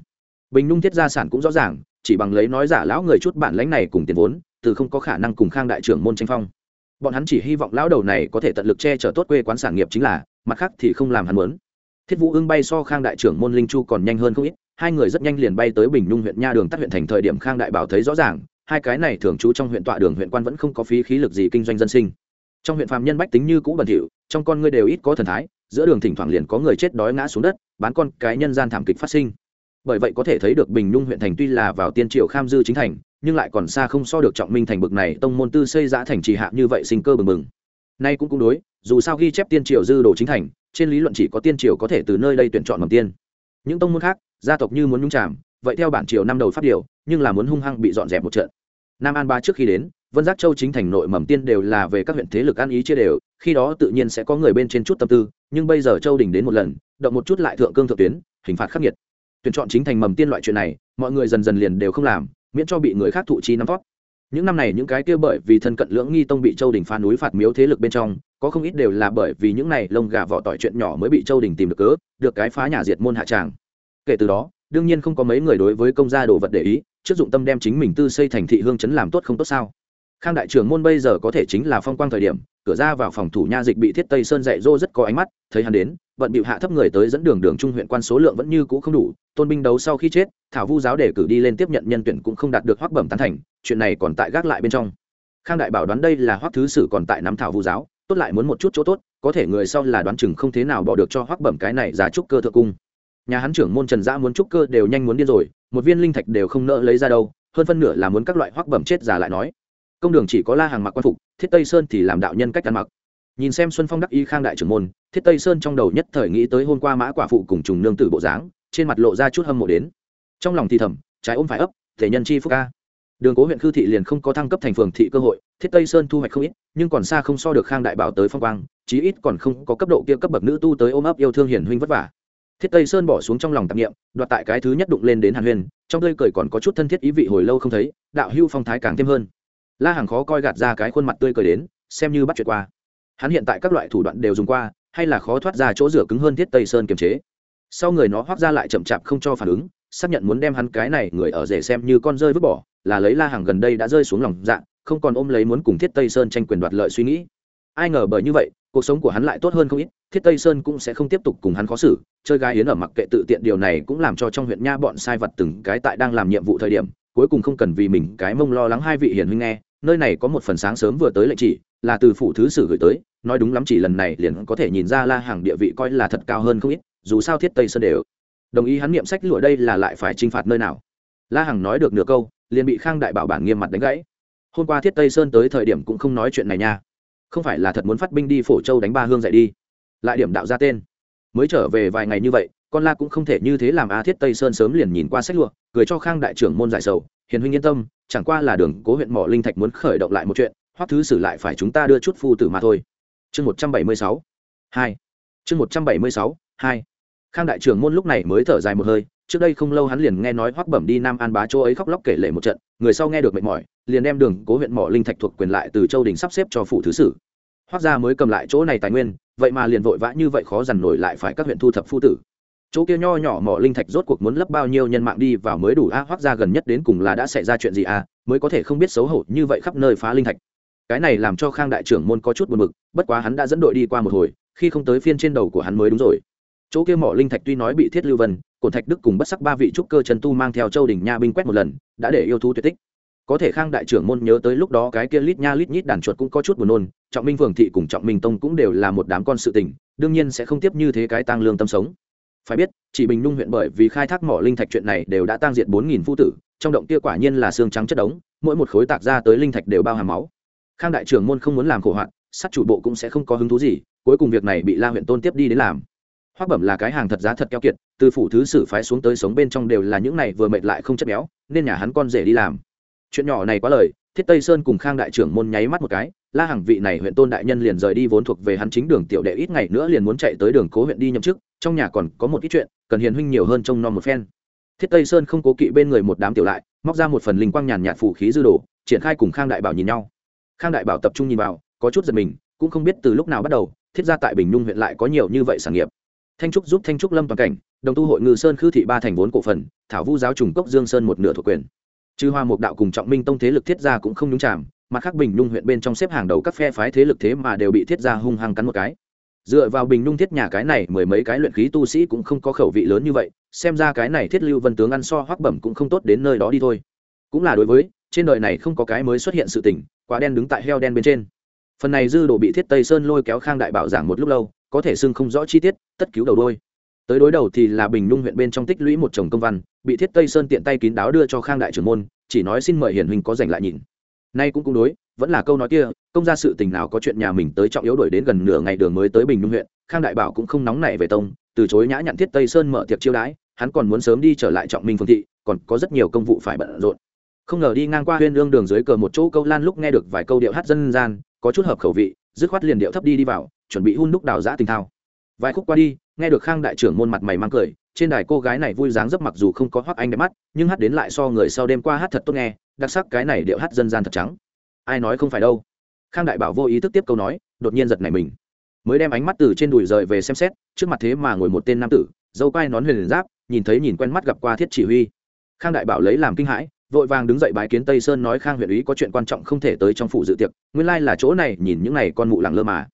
Speaker 1: Bình nung thiết gia sản cũng rõ ràng, chỉ bằng lấy nói giả lão người chút bản lãnh này cùng tiền vốn, từ không có khả năng cùng khang đại trưởng môn tranh phong. Bọn hắn chỉ hy vọng lão đầu này có thể tận lực che chở tốt quê quán sản nghiệp chính là, mặt khác thì không làm hắn muốn. Thiết vũ ưng bay so khang đại trưởng môn linh chu còn nhanh hơn không ít hai người rất nhanh liền bay tới bình nhung huyện nha đường tắt huyện thành thời điểm khang đại bảo thấy rõ ràng, hai cái này thường trú trong huyện tọa đường huyện quan vẫn không có phí khí lực gì kinh doanh dân sinh. Trong huyện phạm nhân bách tính như cũ bẩn thỉu, trong con ngươi đều ít có thần thái, giữa đường thỉnh thoảng liền có người chết đói ngã xuống đất, bán con cái nhân gian thảm kịch phát sinh. Bởi vậy có thể thấy được bình nhung huyện thành tuy là vào tiên triều kham dư chính thành, nhưng lại còn xa không so được trọng minh thành bực này tông môn tư xây giã thành trì hạ như vậy sinh cơ bừng bừng. Nay cũng cũng đối, dù sao ghi chép tiên triều dư đồ chính thành, trên lý luận chỉ có tiên triều có thể từ nơi đây tuyển chọn mầm tiên. Những tông môn khác gia tộc như muốn nhung chạm vậy theo bản triều năm đầu phát điều, nhưng là muốn hung hăng bị dọn dẹp một trận. Nam an ba trước khi đến, vân giác châu chính thành nội mầm tiên đều là về các huyện thế lực ăn ý chia đều, khi đó tự nhiên sẽ có người bên trên chút tâm tư, nhưng bây giờ châu đình đến một lần, động một chút lại thượng cương thượng tuyến, hình phạt khắc nghiệt. Tuyển chọn chính thành mầm tiên loại chuyện này, mọi người dần dần liền đều không làm, miễn cho bị người khác thụ chi nắm vót. Những năm này những cái kia bởi vì thân cận lưỡng nghi tông bị châu đình phá núi phạt miếu thế lực bên trong, có không ít đều là bởi vì những này lông gà vỏ tỏi chuyện nhỏ mới bị châu đình tìm được cớ, được cái phá nhà diệt môn hạ tràng kể từ đó, đương nhiên không có mấy người đối với công gia đồ vật để ý, trước dụng tâm đem chính mình tư xây thành thị hương chấn làm tốt không tốt sao? Khang đại trưởng môn bây giờ có thể chính là phong quang thời điểm, cửa ra vào phòng thủ nha dịch bị thiết tây sơn dạy dỗ rất có ánh mắt, thấy hắn đến vận bịu hạ thấp người tới dẫn đường đường trung huyện quan số lượng vẫn như cũ không đủ, tôn binh đấu sau khi chết, thảo vu giáo để cử đi lên tiếp nhận nhân tuyển cũng không đạt được hoắc bẩm tán thành, chuyện này còn tại gác lại bên trong. Khang đại bảo đoán đây là hoắc thứ sử còn tại nắm thảo vu giáo, tốt lại muốn một chút chỗ tốt, có thể người sau là đoán chừng không thế nào bỏ được cho hoắc bẩm cái này giá trúc cơ thượng cung nhà hắn trưởng môn trần giã muốn trúc cơ đều nhanh muốn điên rồi, một viên linh thạch đều không nỡ lấy ra đâu, hơn phân nửa là muốn các loại hoắc bẩm chết giả lại nói. Công đường chỉ có la hàng mặc quan phục, thiết tây sơn thì làm đạo nhân cách ăn mặc. Nhìn xem xuân phong đắc y khang đại trưởng môn, thiết tây sơn trong đầu nhất thời nghĩ tới hôm qua mã quả phụ cùng trùng nương tử bộ dáng, trên mặt lộ ra chút hâm mộ đến. Trong lòng thì thầm, trái ôm phải ấp, thể nhân chi phúc ca đường cố huyện khư thị liền không có thăng cấp thành phường thị cơ hội, thiết tây sơn thu hoạch không ít, nhưng còn xa không so được khang đại bảo tới phong quang, chí ít còn không có cấp độ kia cấp bậc nữ tu tới ôm ấp yêu thương hiển huynh vất vả thiết tây sơn bỏ xuống trong lòng tạp nghiệm đoạt tại cái thứ nhất đụng lên đến hàn huyền, trong tươi cười còn có chút thân thiết ý vị hồi lâu không thấy, đạo hưu phong thái càng thêm hơn. La hàng khó coi gạt ra cái khuôn mặt tươi cười đến, xem như bắt chuyện qua. Hắn hiện tại các loại thủ đoạn đều dùng qua, hay là khó thoát ra chỗ rửa cứng hơn thiết tây sơn kiềm chế. Sau người nó hoác ra lại chậm chạp không cho phản ứng, xác nhận muốn đem hắn cái này người ở rể xem như con rơi vứt bỏ, là lấy la hàng gần đây đã rơi xuống lòng dạ không còn ôm lấy muốn cùng thiết tây sơn tranh quyền đoạt lợi suy nghĩ. Ai ngờ bởi như vậy, cuộc sống của hắn lại tốt hơn không ít thiết tây sơn cũng sẽ không tiếp tục cùng hắn khó xử, chơi gái yến ở mặc kệ tự tiện, điều này cũng làm cho trong huyện nha bọn sai vật từng cái tại đang làm nhiệm vụ thời điểm, cuối cùng không cần vì mình cái mông lo lắng hai vị hiển huynh nghe, nơi này có một phần sáng sớm vừa tới lệnh chỉ, là từ phủ thứ sử gửi tới, nói đúng lắm chỉ lần này liền có thể nhìn ra la hàng địa vị coi là thật cao hơn không ít, dù sao thiết tây sơn đều đồng ý hắn niệm sách lụa đây là lại phải t r i n h phạt nơi nào. La hằng nói được nửa câu, liền bị khang đại bảo bản nghiêm mặt đánh gãy. Hôm qua thiết tây sơn tới thời điểm cũng không nói chuyện này nha. Không phải là thật muốn phát binh đi phổ châu đánh ba hương dạy đi lại điểm đạo ra tên. Mới trở về vài ngày như vậy, con la cũng không thể như thế làm a thiết tây sơn sớm liền nhìn qua sách lụa, cười cho khang đại trưởng môn giải sầu, hiền huynh yên tâm, chẳng qua là đường cố huyện mỏ linh thạch muốn khởi động lại một chuyện hoặc thứ xử lại phải chúng ta đưa chút phu tử mà thôi. Chương một trăm bảy mươi sáu, hai. Chương một trăm bảy mươi sáu, hai. Khang đại trưởng môn lúc này mới thở dài một hơi, trước đây không lâu hắn liền nghe nói hoắc bẩm đi nam an bá châu ấy khóc lóc kể lệ một trận, người sau nghe được mệt mỏi, liền đem đường cố huyện mỏ linh thạch thuộc quyền lại từ châu đình sắp xếp cho phủ thứ sử. Hoắc gia mới cầm lại chỗ này tài nguyên vậy mà liền vội vã như vậy khó dằn nổi lại phải các huyện thu thập phu tử. Chỗ kia nho nhỏ mỏ linh thạch rốt cuộc muốn lấp bao nhiêu nhân mạng đi vào mới đủ, a hoác ra gần nhất đến cùng là đã xảy ra chuyện gì, a, mới có thể không biết xấu hổ như vậy khắp nơi phá linh thạch. Cái này làm cho khang đại trưởng môn có chút buồn bực, bất quá hắn đã dẫn đội đi qua một hồi, khi không tới phiên trên đầu của hắn mới đúng rồi. Chỗ kia mỏ linh thạch tuy nói bị thiết lưu vân, cổn thạch đức cùng bất sắc ba vị trúc cơ trần tu mang theo châu đình nha binh quét một lần, đã để yêu thú tuyệt tích có thể khang đại trưởng môn nhớ tới lúc đó cái kia lít nha lít nhít đàn chuột cũng có chút buồn nôn, trọng minh phường thị cùng trọng minh tông cũng đều là một đám con sự tình, đương nhiên sẽ không tiếp như thế cái tăng lương tâm sống. Phải biết, chỉ bình nhung huyện bởi vì khai thác mỏ linh thạch chuyện này đều đã tăng diện bốn nghìn phu tử, trong động kia quả nhiên là xương trắng chất đống, mỗi một khối tạc ra tới linh thạch đều bao hàm máu. Khang đại trưởng môn không muốn làm khổ hoạn, sát chủ bộ cũng sẽ không có hứng thú gì, cuối cùng việc này bị la huyện tôn tiếp đi đến làm. Hoác bẩm là cái hàng thật giá thật keo kiệt, từ phủ thứ sử phái xuống tới sống bên trong đều là những này vừa mệt lại không chất béo, nên nhà hắn con rể đi làm chuyện nhỏ này quá lời, thiết tây sơn cùng khang đại trưởng môn nháy mắt một cái, la hằng vị này huyện tôn đại nhân liền rời đi vốn thuộc về hắn chính đường tiểu đệ ít ngày nữa liền muốn chạy tới đường cố huyện đi nhậm chức, trong nhà còn có một ít chuyện, cần hiền huynh nhiều hơn trông nom một phen. Thiết tây sơn không cố kỵ bên người một đám tiểu lại, móc ra một phần linh quang nhàn nhạt phủ khí dư đồ, triển khai cùng khang đại bảo nhìn nhau. Khang đại bảo tập trung nhìn vào, có chút giật mình, cũng không biết từ lúc nào bắt đầu, thiết ra tại bình nhung huyện lại có nhiều như vậy sản nghiệp. Thanh trúc giúp thanh trúc lâm toàn cảnh, đồng tu hội ngư sơn khư thị ba thành vốn cổ phần, thảo vu giáo trùng cốc dương sơn một nửa thuộc quyền chư hoa mục đạo cùng trọng minh tông thế lực thiết gia cũng không nhúng chạm mặt khác bình nhung huyện bên trong xếp hàng đầu các phe phái thế lực thế mà đều bị thiết gia hung hăng cắn một cái. Dựa vào bình nhung thiết nhà cái này, mười mấy cái luyện khí tu sĩ cũng không có khẩu vị lớn như vậy, xem ra cái này thiết lưu vân tướng ăn so hoắc bẩm cũng không tốt đến nơi đó đi thôi. Cũng là đối với, trên đời này không có cái mới xuất hiện sự tình, quá đen đứng tại heo đen bên trên. Phần này dư đồ bị thiết tây sơn lôi kéo khang đại bảo giảng một lúc lâu, có thể xưng không rõ chi tiết, tất cứu đầu đôi. Tới đối đầu thì là bình nhung huyện bên trong tích lũy một chồng công văn bị thiết tây sơn tiện tay kín đáo đưa cho khang đại trưởng môn, chỉ nói xin mời hiển huynh có dành lại nhìn. Nay cũng cũng đối, vẫn là câu nói kia, công ra sự tình nào có chuyện nhà mình tới trọng yếu đổi đến gần nửa ngày đường mới tới bình nhung huyện, khang đại bảo cũng không nóng nảy về tông, từ chối nhã nhặn thiết tây sơn mở tiệc chiêu đãi, hắn còn muốn sớm đi trở lại trọng minh phương thị, còn có rất nhiều công vụ phải bận rộn. Không ngờ đi ngang qua huyên lương đường dưới cờ một chỗ câu lan lúc nghe được vài câu điệu hát dân gian, có chút hợp khẩu vị, dứt khoát liền điệu thấp đi đi vào, chuẩn bị hun đúc đào giã tình thao. Vài khúc qua đi nghe được khang đại trưởng môn mặt mày mang cười, trên đài cô gái này vui dáng dấp mặc dù không có hoắc anh đẹp mắt, nhưng hát đến lại so người sau đêm qua hát thật tốt nghe, đặc sắc cái này điệu hát dân gian thật trắng. Ai nói không phải đâu. Khang đại bảo vô ý thức tiếp câu nói, đột nhiên giật nảy mình. Mới đem ánh mắt từ trên đùi rời về xem xét, trước mặt thế mà ngồi một tên nam tử, dâu quai nón huyền giáp, nhìn thấy nhìn quen mắt gặp qua thiết chỉ huy. Khang đại bảo lấy làm kinh hãi, vội vàng đứng dậy bái kiến tây sơn nói khang huyện ý có chuyện quan trọng không thể tới trong phủ dự tiệc, nguyên lai là chỗ này, nhìn những n à y con mụ làng lơ mà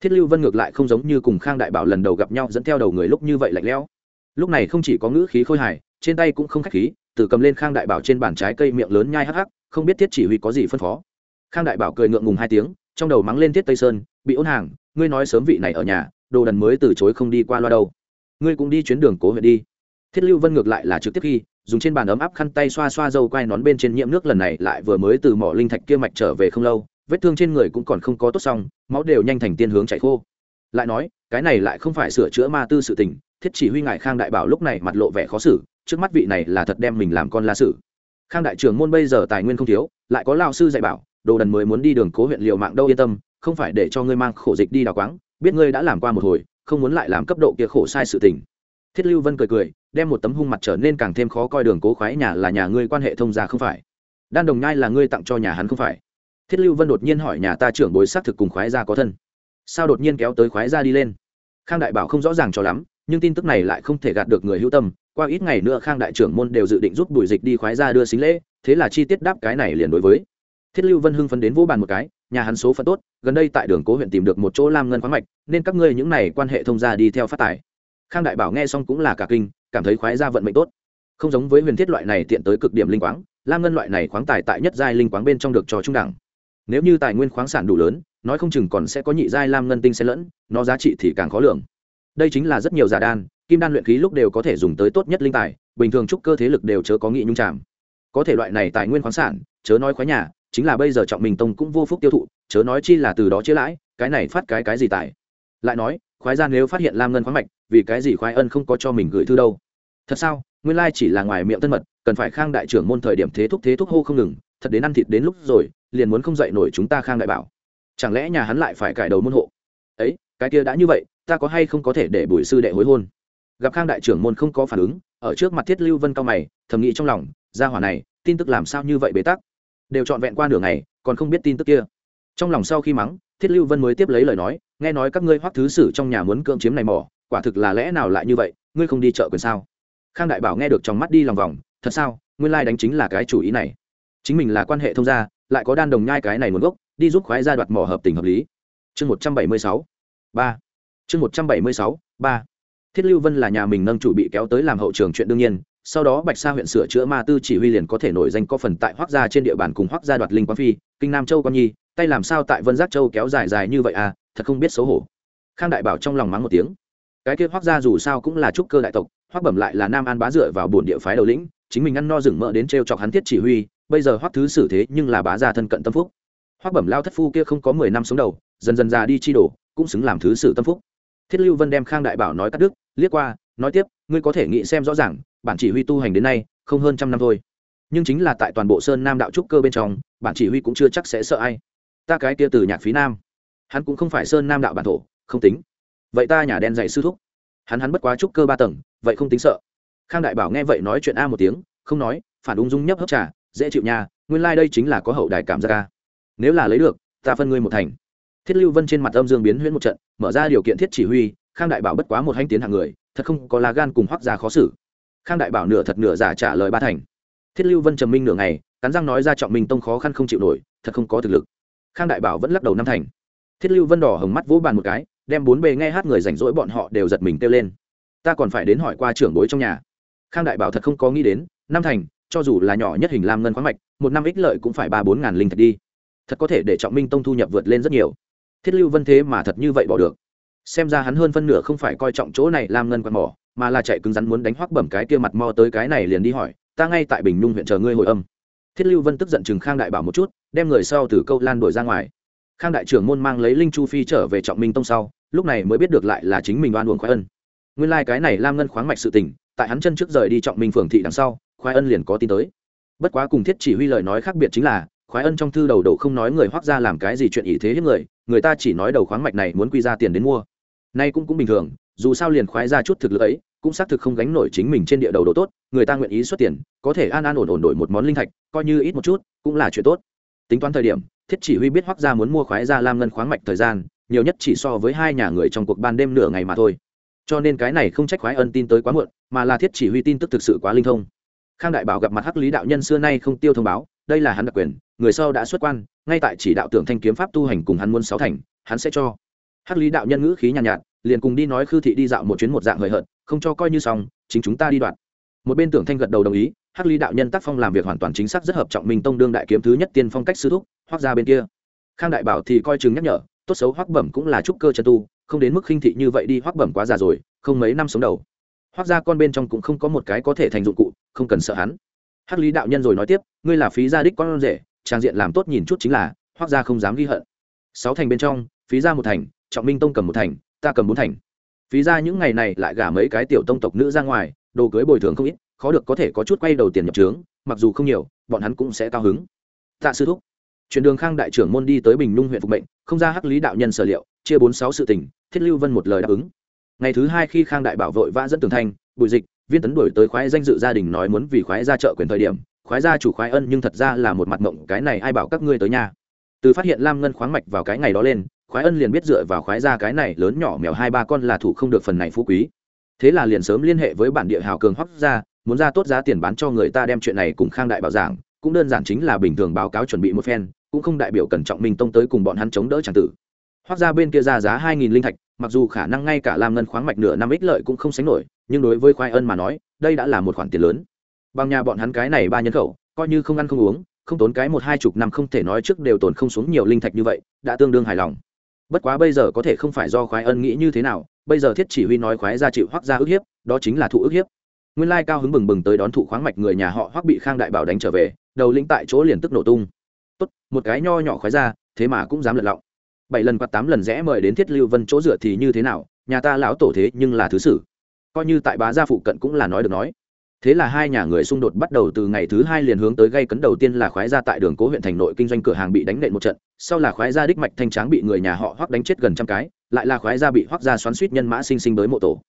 Speaker 1: thiết lưu vân ngược lại không giống như cùng khang đại bảo lần đầu gặp nhau dẫn theo đầu người lúc như vậy lạnh lẽo. Lúc này không chỉ có ngữ khí khôi hài, trên tay cũng không khách khí, từ cầm lên khang đại bảo trên bàn trái cây miệng lớn nhai hắc hắc, không biết thiết chỉ huy có gì phân phó. Khang đại bảo cười ngượng ngùng hai tiếng, trong đầu mắng lên thiết tây sơn, bị ôn hàng, ngươi nói sớm vị này ở nhà, đồ đần mới từ chối không đi qua loa đâu. Ngươi cũng đi chuyến đường cố huyện đi. Thiết lưu vân ngược lại là trực tiếp khi dùng trên bàn ấm áp khăn tay xoa xoa dâu quai nón bên trên nhiễm nước lần này lại vừa mới từ mỏ linh thạch kia mạch trở về không lâu vết thương trên người cũng còn không có tốt xong, máu đều nhanh thành tiên hướng chạy khô. Lại nói, cái này lại không phải sửa chữa ma tư sự tình, thiết chỉ huy ngại khang đại bảo lúc này mặt lộ vẻ khó xử, trước mắt vị này là thật đem mình làm con la sử. Khang đại trưởng môn bây giờ tài nguyên không thiếu, lại có lao sư dạy bảo, đồ đần mới muốn đi đường cố huyện liều mạng đâu yên tâm, không phải để cho ngươi mang khổ dịch đi đào quáng, biết ngươi đã làm qua một hồi, không muốn lại làm cấp độ kia khổ sai sự tình. Thiết lưu vân cười cười, đem một tấm hung mặt trở nên càng thêm khó coi đường cố khoái nhà là nhà ngươi quan hệ thông gia không phải. Đan đồng nhai là ngươi tặng cho nhà hắn không phải thiết lưu vân đột nhiên hỏi nhà ta trưởng bối xác thực cùng khoái gia có thân. Sao đột nhiên kéo tới khoái gia đi lên? Khang đại bảo không rõ ràng cho lắm, nhưng tin tức này lại không thể gạt được người hữu tâm. Qua ít ngày nữa khang đại trưởng môn đều dự định giúp bùi dịch đi khoái gia đưa xính lễ, thế là chi tiết đáp cái này liền đối với. Thiết lưu vân hưng phấn đến vô bàn một cái, nhà hắn số phận tốt, gần đây tại đường cố huyện tìm được một chỗ lam ngân khoáng mạch, nên các ngươi những này quan hệ thông gia đi theo phát tài. Khang đại bảo nghe xong cũng là cả kinh, cảm thấy khoái ra vận mệnh tốt. Không giống với huyền thiết loại này tiện tới cực điểm linh quáng, lam ngân loại này khoáng tài tại nhất giai linh quáng bên trong được cho trung đẳng nếu như tài nguyên khoáng sản đủ lớn, nói không chừng còn sẽ có nhị giai lam ngân tinh xen lẫn, nó giá trị thì càng khó lường. Đây chính là rất nhiều giả đan, kim đan luyện khí lúc đều có thể dùng tới tốt nhất linh tài, bình thường trúc cơ thế lực đều chớ có nghị nhung tràm có thể loại này tài nguyên khoáng sản, chớ nói khoái nhà, chính là bây giờ trọng mình tông cũng vô phúc tiêu thụ, chớ nói chi là từ đó chia lãi, cái này phát cái cái gì tài. Lại nói, khoái ra nếu phát hiện lam ngân khoáng mạch, vì cái gì khoái ân không có cho mình gửi thư đâu? Thật sao? Nguyên lai chỉ là ngoài miệng thân mật, cần phải khang đại trưởng môn thời điểm thế thúc thế thúc hô không ngừng, thật đến ăn thịt đến lúc rồi liền muốn không dậy nổi chúng ta khang đại bảo. Chẳng lẽ nhà hắn lại phải cải đầu môn hộ? Ấy, cái kia đã như vậy, ta có hay không có thể để bùi sư đệ hối hôn? Gặp khang đại trưởng môn không có phản ứng, ở trước mặt thiết lưu vân cao mày, thầm nghĩ trong lòng, gia hỏa này, tin tức làm sao như vậy bế tắc? Đều trọn vẹn qua nửa ngày, còn không biết tin tức kia. Trong lòng sau khi mắng, thiết lưu vân mới tiếp lấy lời nói, nghe nói các ngươi hoắc thứ sử trong nhà muốn cưỡng chiếm này mỏ, quả thực là lẽ nào lại như vậy, ngươi không đi chợ quyền sao? Khang đại bảo nghe được trong mắt đi lòng vòng, thật sao, nguyên lai đánh chính là cái chủ ý này. Chính mình là quan hệ thông gia lại có đan đồng nhai cái này nguồn gốc, đi giúp khoái gia đoạt mỏ hợp tình hợp lý. Chương một trăm bảy mươi sáu, ba. Chương một trăm bảy mươi sáu, ba. Thiết lưu vân là nhà mình nâng chủ bị kéo tới làm hậu trường chuyện đương nhiên, sau đó bạch sa huyện sửa chữa ma tư chỉ huy liền có thể nổi danh có phần tại hoác gia trên địa bàn cùng hoác gia đoạt linh quan phi, kinh nam châu con nhi, tay làm sao tại vân giác châu kéo dài dài như vậy à thật không biết xấu hổ. Khang đại bảo trong lòng mắng một tiếng. Cái kia hoác gia dù sao cũng là trúc cơ đại tộc hoác bẩm lại là nam an bá dựa vào buồn địa phái đầu lĩnh, chính mình ăn no rừng mỡ đến t chọc hắn thiết chỉ huy bây giờ hoắc thứ xử thế nhưng là bá gia thân cận tâm phúc. Hoắc bẩm lao thất phu kia không có mười năm sống đầu, dần dần già đi chi đổ cũng xứng làm thứ sử tâm phúc. Thiết lưu vân đem khang đại bảo nói cắt đứt, liếc qua, nói tiếp, ngươi có thể nghĩ xem rõ ràng, bản chỉ huy tu hành đến nay, không hơn trăm năm thôi. Nhưng chính là tại toàn bộ sơn nam đạo trúc cơ bên trong, bản chỉ huy cũng chưa chắc sẽ sợ ai. Ta cái kia từ nhạc phí nam, hắn cũng không phải sơn nam đạo bản thổ, không tính. Vậy ta nhà đen dạy sư thúc. Hắn hắn bất quá trúc cơ ba tầng, vậy không tính sợ. Khang đại bảo nghe vậy nói chuyện a một tiếng, không nói, phản ung dung nhấp hấp trà dễ chịu nha, nguyên lai、like、đây chính là có hậu đài cảm giác ca nếu là lấy được, ta phân ngươi một thành. Thiết lưu vân trên mặt âm dương biến huyễn một trận, mở ra điều kiện thiết chỉ huy, khang đại bảo bất quá một hanh tiến hàng người, thật không có lá gan cùng hoác ra khó xử. Khang đại bảo nửa thật nửa giả trả lời ba thành. Thiết lưu vân trầm minh nửa ngày, cắn răng nói ra trọng minh tông khó khăn không chịu nổi, thật không có thực lực. Khang đại bảo vẫn lắc đầu năm thành. Thiết lưu vân đỏ hồng mắt vỗ bàn một cái, đem bốn bề nghe hát người rảnh rỗi bọn họ đều giật mình kêu lên. Ta còn phải đến hỏi qua trưởng bối trong nhà. Khang đại bảo thật không có nghĩ đến, năm thành cho dù là nhỏ nhất hình lam ngân khoáng mạch, một năm ích lợi cũng phải ba bốn ngàn linh thạch đi. Thật có thể để trọng minh tông thu nhập vượt lên rất nhiều. Thiết lưu vân thế mà thật như vậy bỏ được. Xem ra hắn hơn phân nửa không phải coi trọng chỗ này làm ngân quạt mỏ, mà là chạy cứng rắn muốn đánh hoắc bẩm cái kia mặt mo tới cái này liền đi hỏi, ta ngay tại bình nhung huyện chờ ngươi hồi âm. Thiết lưu vân tức giận chừng khang đại bảo một chút, đem người sau từ câu lan đổi ra ngoài. Khang đại trưởng môn mang lấy linh chu phi trở về trọng minh tông sau, lúc này mới biết được lại là chính mình oan uổng khoái ân. Nguyên lai、like、cái này lam ngân khoáng mạch sự tình, tại hắn chân trước rời đi trọng minh phường thị đằng sau khoái ân liền có tin tới. Bất quá cùng thiết chỉ huy lời nói khác biệt chính là, khoái ân trong thư đầu đầu không nói người hoác ra làm cái gì chuyện ý thế hết người người ta chỉ nói đầu khoáng mạch này muốn quy ra tiền đến mua. Nay cũng cũng bình thường, dù sao liền khoái ra chút thực lực ấy, cũng xác thực không gánh nổi chính mình trên địa đầu đồ tốt, người ta nguyện ý xuất tiền, có thể an an ổn ổn đổi một món linh thạch, coi như ít một chút, cũng là chuyện tốt. Tính toán thời điểm, thiết chỉ huy biết hoác ra muốn mua khoái ra lam ngân khoáng mạch thời gian, nhiều nhất chỉ so với hai nhà người trong cuộc ban đêm nửa ngày mà thôi. Cho nên cái này không trách khoái ân tin tới quá muộn, mà là thiết chỉ huy tin tức thực sự quá linh thông khang đại bảo gặp mặt hắc lý đạo nhân xưa nay không tiêu thông báo đây là hắn đặc quyền người sau đã xuất quan ngay tại chỉ đạo tưởng thanh kiếm pháp tu hành cùng hắn muôn sáu thành hắn sẽ cho. Hắc lý đạo nhân ngữ khí nhàn nhạt, nhạt liền cùng đi nói khư thị đi dạo một chuyến một dạng hời hợt không cho coi như xong chính chúng ta đi đoạn. Một bên tưởng thanh gật đầu đồng ý hắc lý đạo nhân tác phong làm việc hoàn toàn chính xác rất hợp trọng minh tông đương đại kiếm thứ nhất tiên phong cách sư thúc hoác ra bên kia. Khang đại bảo thì coi chừng nhắc nhở tốt xấu hoác bẩm cũng là trúc cơ chân tu không đến mức khinh thị như vậy đi hoác bẩm quá già rồi không mấy năm sống đầu hoác ra con bên trong cũng không có một cái có thể thành dụng cụ, không cần sợ hắn. Hắc lý đạo nhân rồi nói tiếp, ngươi là phí gia đích con rể, trang diện làm tốt nhìn chút chính là hoác ra không dám ghi hận. Sáu thành bên trong, phí ra một thành, trọng minh tông cầm một thành, ta cầm bốn thành. Phí ra những ngày này lại gả mấy cái tiểu tông tộc nữ ra ngoài, đồ cưới bồi thường không ít, khó được có thể có chút quay đầu tiền nhập trướng, mặc dù không nhiều, bọn hắn cũng sẽ cao hứng. Tạ sư thúc. Chuyển đường khang đại trưởng môn đi tới bình nhung huyện phục mệnh, không ra hắc lý đạo nhân sở liệu, chia bốn sáu sự tình, thiết lưu vân một lời đáp ứng ngày thứ hai khi khang đại bảo vội vã dẫn tường thanh, bùi dịch, viên tấn đuổi tới khoái danh dự gia đình nói muốn vì khoái ra chợ quyền thời điểm, khoái gia chủ khoái ân nhưng thật ra là một mặt mộng, cái này ai bảo các ngươi tới nhà? Từ phát hiện lam ngân khoáng mạch vào cái ngày đó lên, khoái ân liền biết dựa vào khoái gia cái này lớn nhỏ mèo hai ba con là thủ không được phần này phú quý. Thế là liền sớm liên hệ với bản địa hào cường hoắc gia, muốn ra tốt giá tiền bán cho người ta đem chuyện này cùng khang đại bảo giảng, cũng đơn giản chính là bình thường báo cáo chuẩn bị một phen, cũng không đại biểu cần trọng minh tông tới cùng bọn hắn chống đỡ tràng tử. Hoác ra bên kia ra giá hai nghìn linh thạch mặc dù khả năng ngay cả làm ngân khoáng mạch nửa năm ích lợi cũng không sánh nổi, nhưng đối với khoai ân mà nói, đây đã là một khoản tiền lớn. Bằng nhà bọn hắn cái này ba nhân khẩu, coi như không ăn không uống, không tốn cái một hai chục năm không thể nói trước đều tồn không xuống nhiều linh thạch như vậy, đã tương đương hài lòng. Bất quá bây giờ có thể không phải do khoái ân nghĩ như thế nào, bây giờ thiết chỉ huy nói khoái ra chịu hoác ra ức hiếp, đó chính là thụ ức hiếp. Nguyên lai cao hứng bừng bừng tới đón thụ khoáng mạch người nhà họ hoác bị khang đại bảo đánh trở về, đầu lĩnh tại chỗ liền tức nổ tung. Tốt, một cái nho nhỏ khoái ra thế mà cũng dám lật lọng bảy lần quạt tám lần rẽ mời đến thiết lưu vân chỗ dựa thì như thế nào? Nhà ta lão tổ thế nhưng là thứ sử. Coi như tại bá gia phụ cận cũng là nói được nói. Thế là hai nhà người xung đột bắt đầu từ ngày thứ hai liền hướng tới gây cấn đầu tiên là khoái gia tại đường cố huyện thành nội kinh doanh cửa hàng bị đánh nện một trận, sau là khoái gia đích mạch thanh tráng bị người nhà họ hoắc đánh chết gần trăm cái, lại là khoái gia bị hoắc gia xoắn suýt nhân mã sinh sinh tới mộ tổ.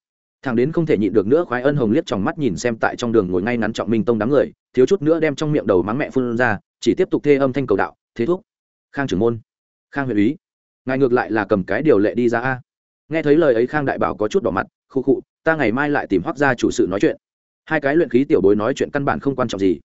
Speaker 1: Thằng đến không thể nhịn được nữa, khoái ân hồng liếc trong mắt nhìn xem tại trong đường ngồi ngay ngắn trọng minh tông đám người, thiếu chút nữa đem trong miệng đầu mắng mẹ phun ra, chỉ tiếp tục thê âm thanh cầu đạo, thế thúc, khang trưởng môn, khang huyện úy ngài ngược lại là cầm cái điều lệ đi ra a. Nghe thấy lời ấy khang đại bảo có chút đỏ mặt, khu khụ ta ngày mai lại tìm hoác gia chủ sự nói chuyện. Hai cái luyện khí tiểu bối nói chuyện căn bản không quan trọng gì.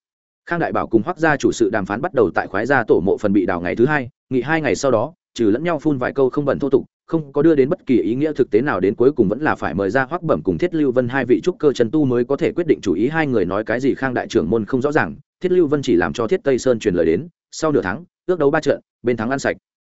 Speaker 1: Khang đại bảo cùng hoác gia chủ sự đàm phán bắt đầu tại khoái gia tổ mộ phần bị đào ngày thứ hai, nghỉ hai ngày sau đó, trừ lẫn nhau phun vài câu không bẩn thô tục, không có đưa đến bất kỳ ý nghĩa thực tế nào đến cuối cùng vẫn là phải mời ra hoác bẩm cùng thiết lưu vân hai vị trúc cơ chân tu mới có thể quyết định chủ ý hai người nói cái gì khang đại trưởng môn không rõ ràng, thiết lưu vân chỉ làm cho thiết tây sơn truyền lời đến, sau nửa tháng, ước đấu ba trận, bên thắng ăn sạch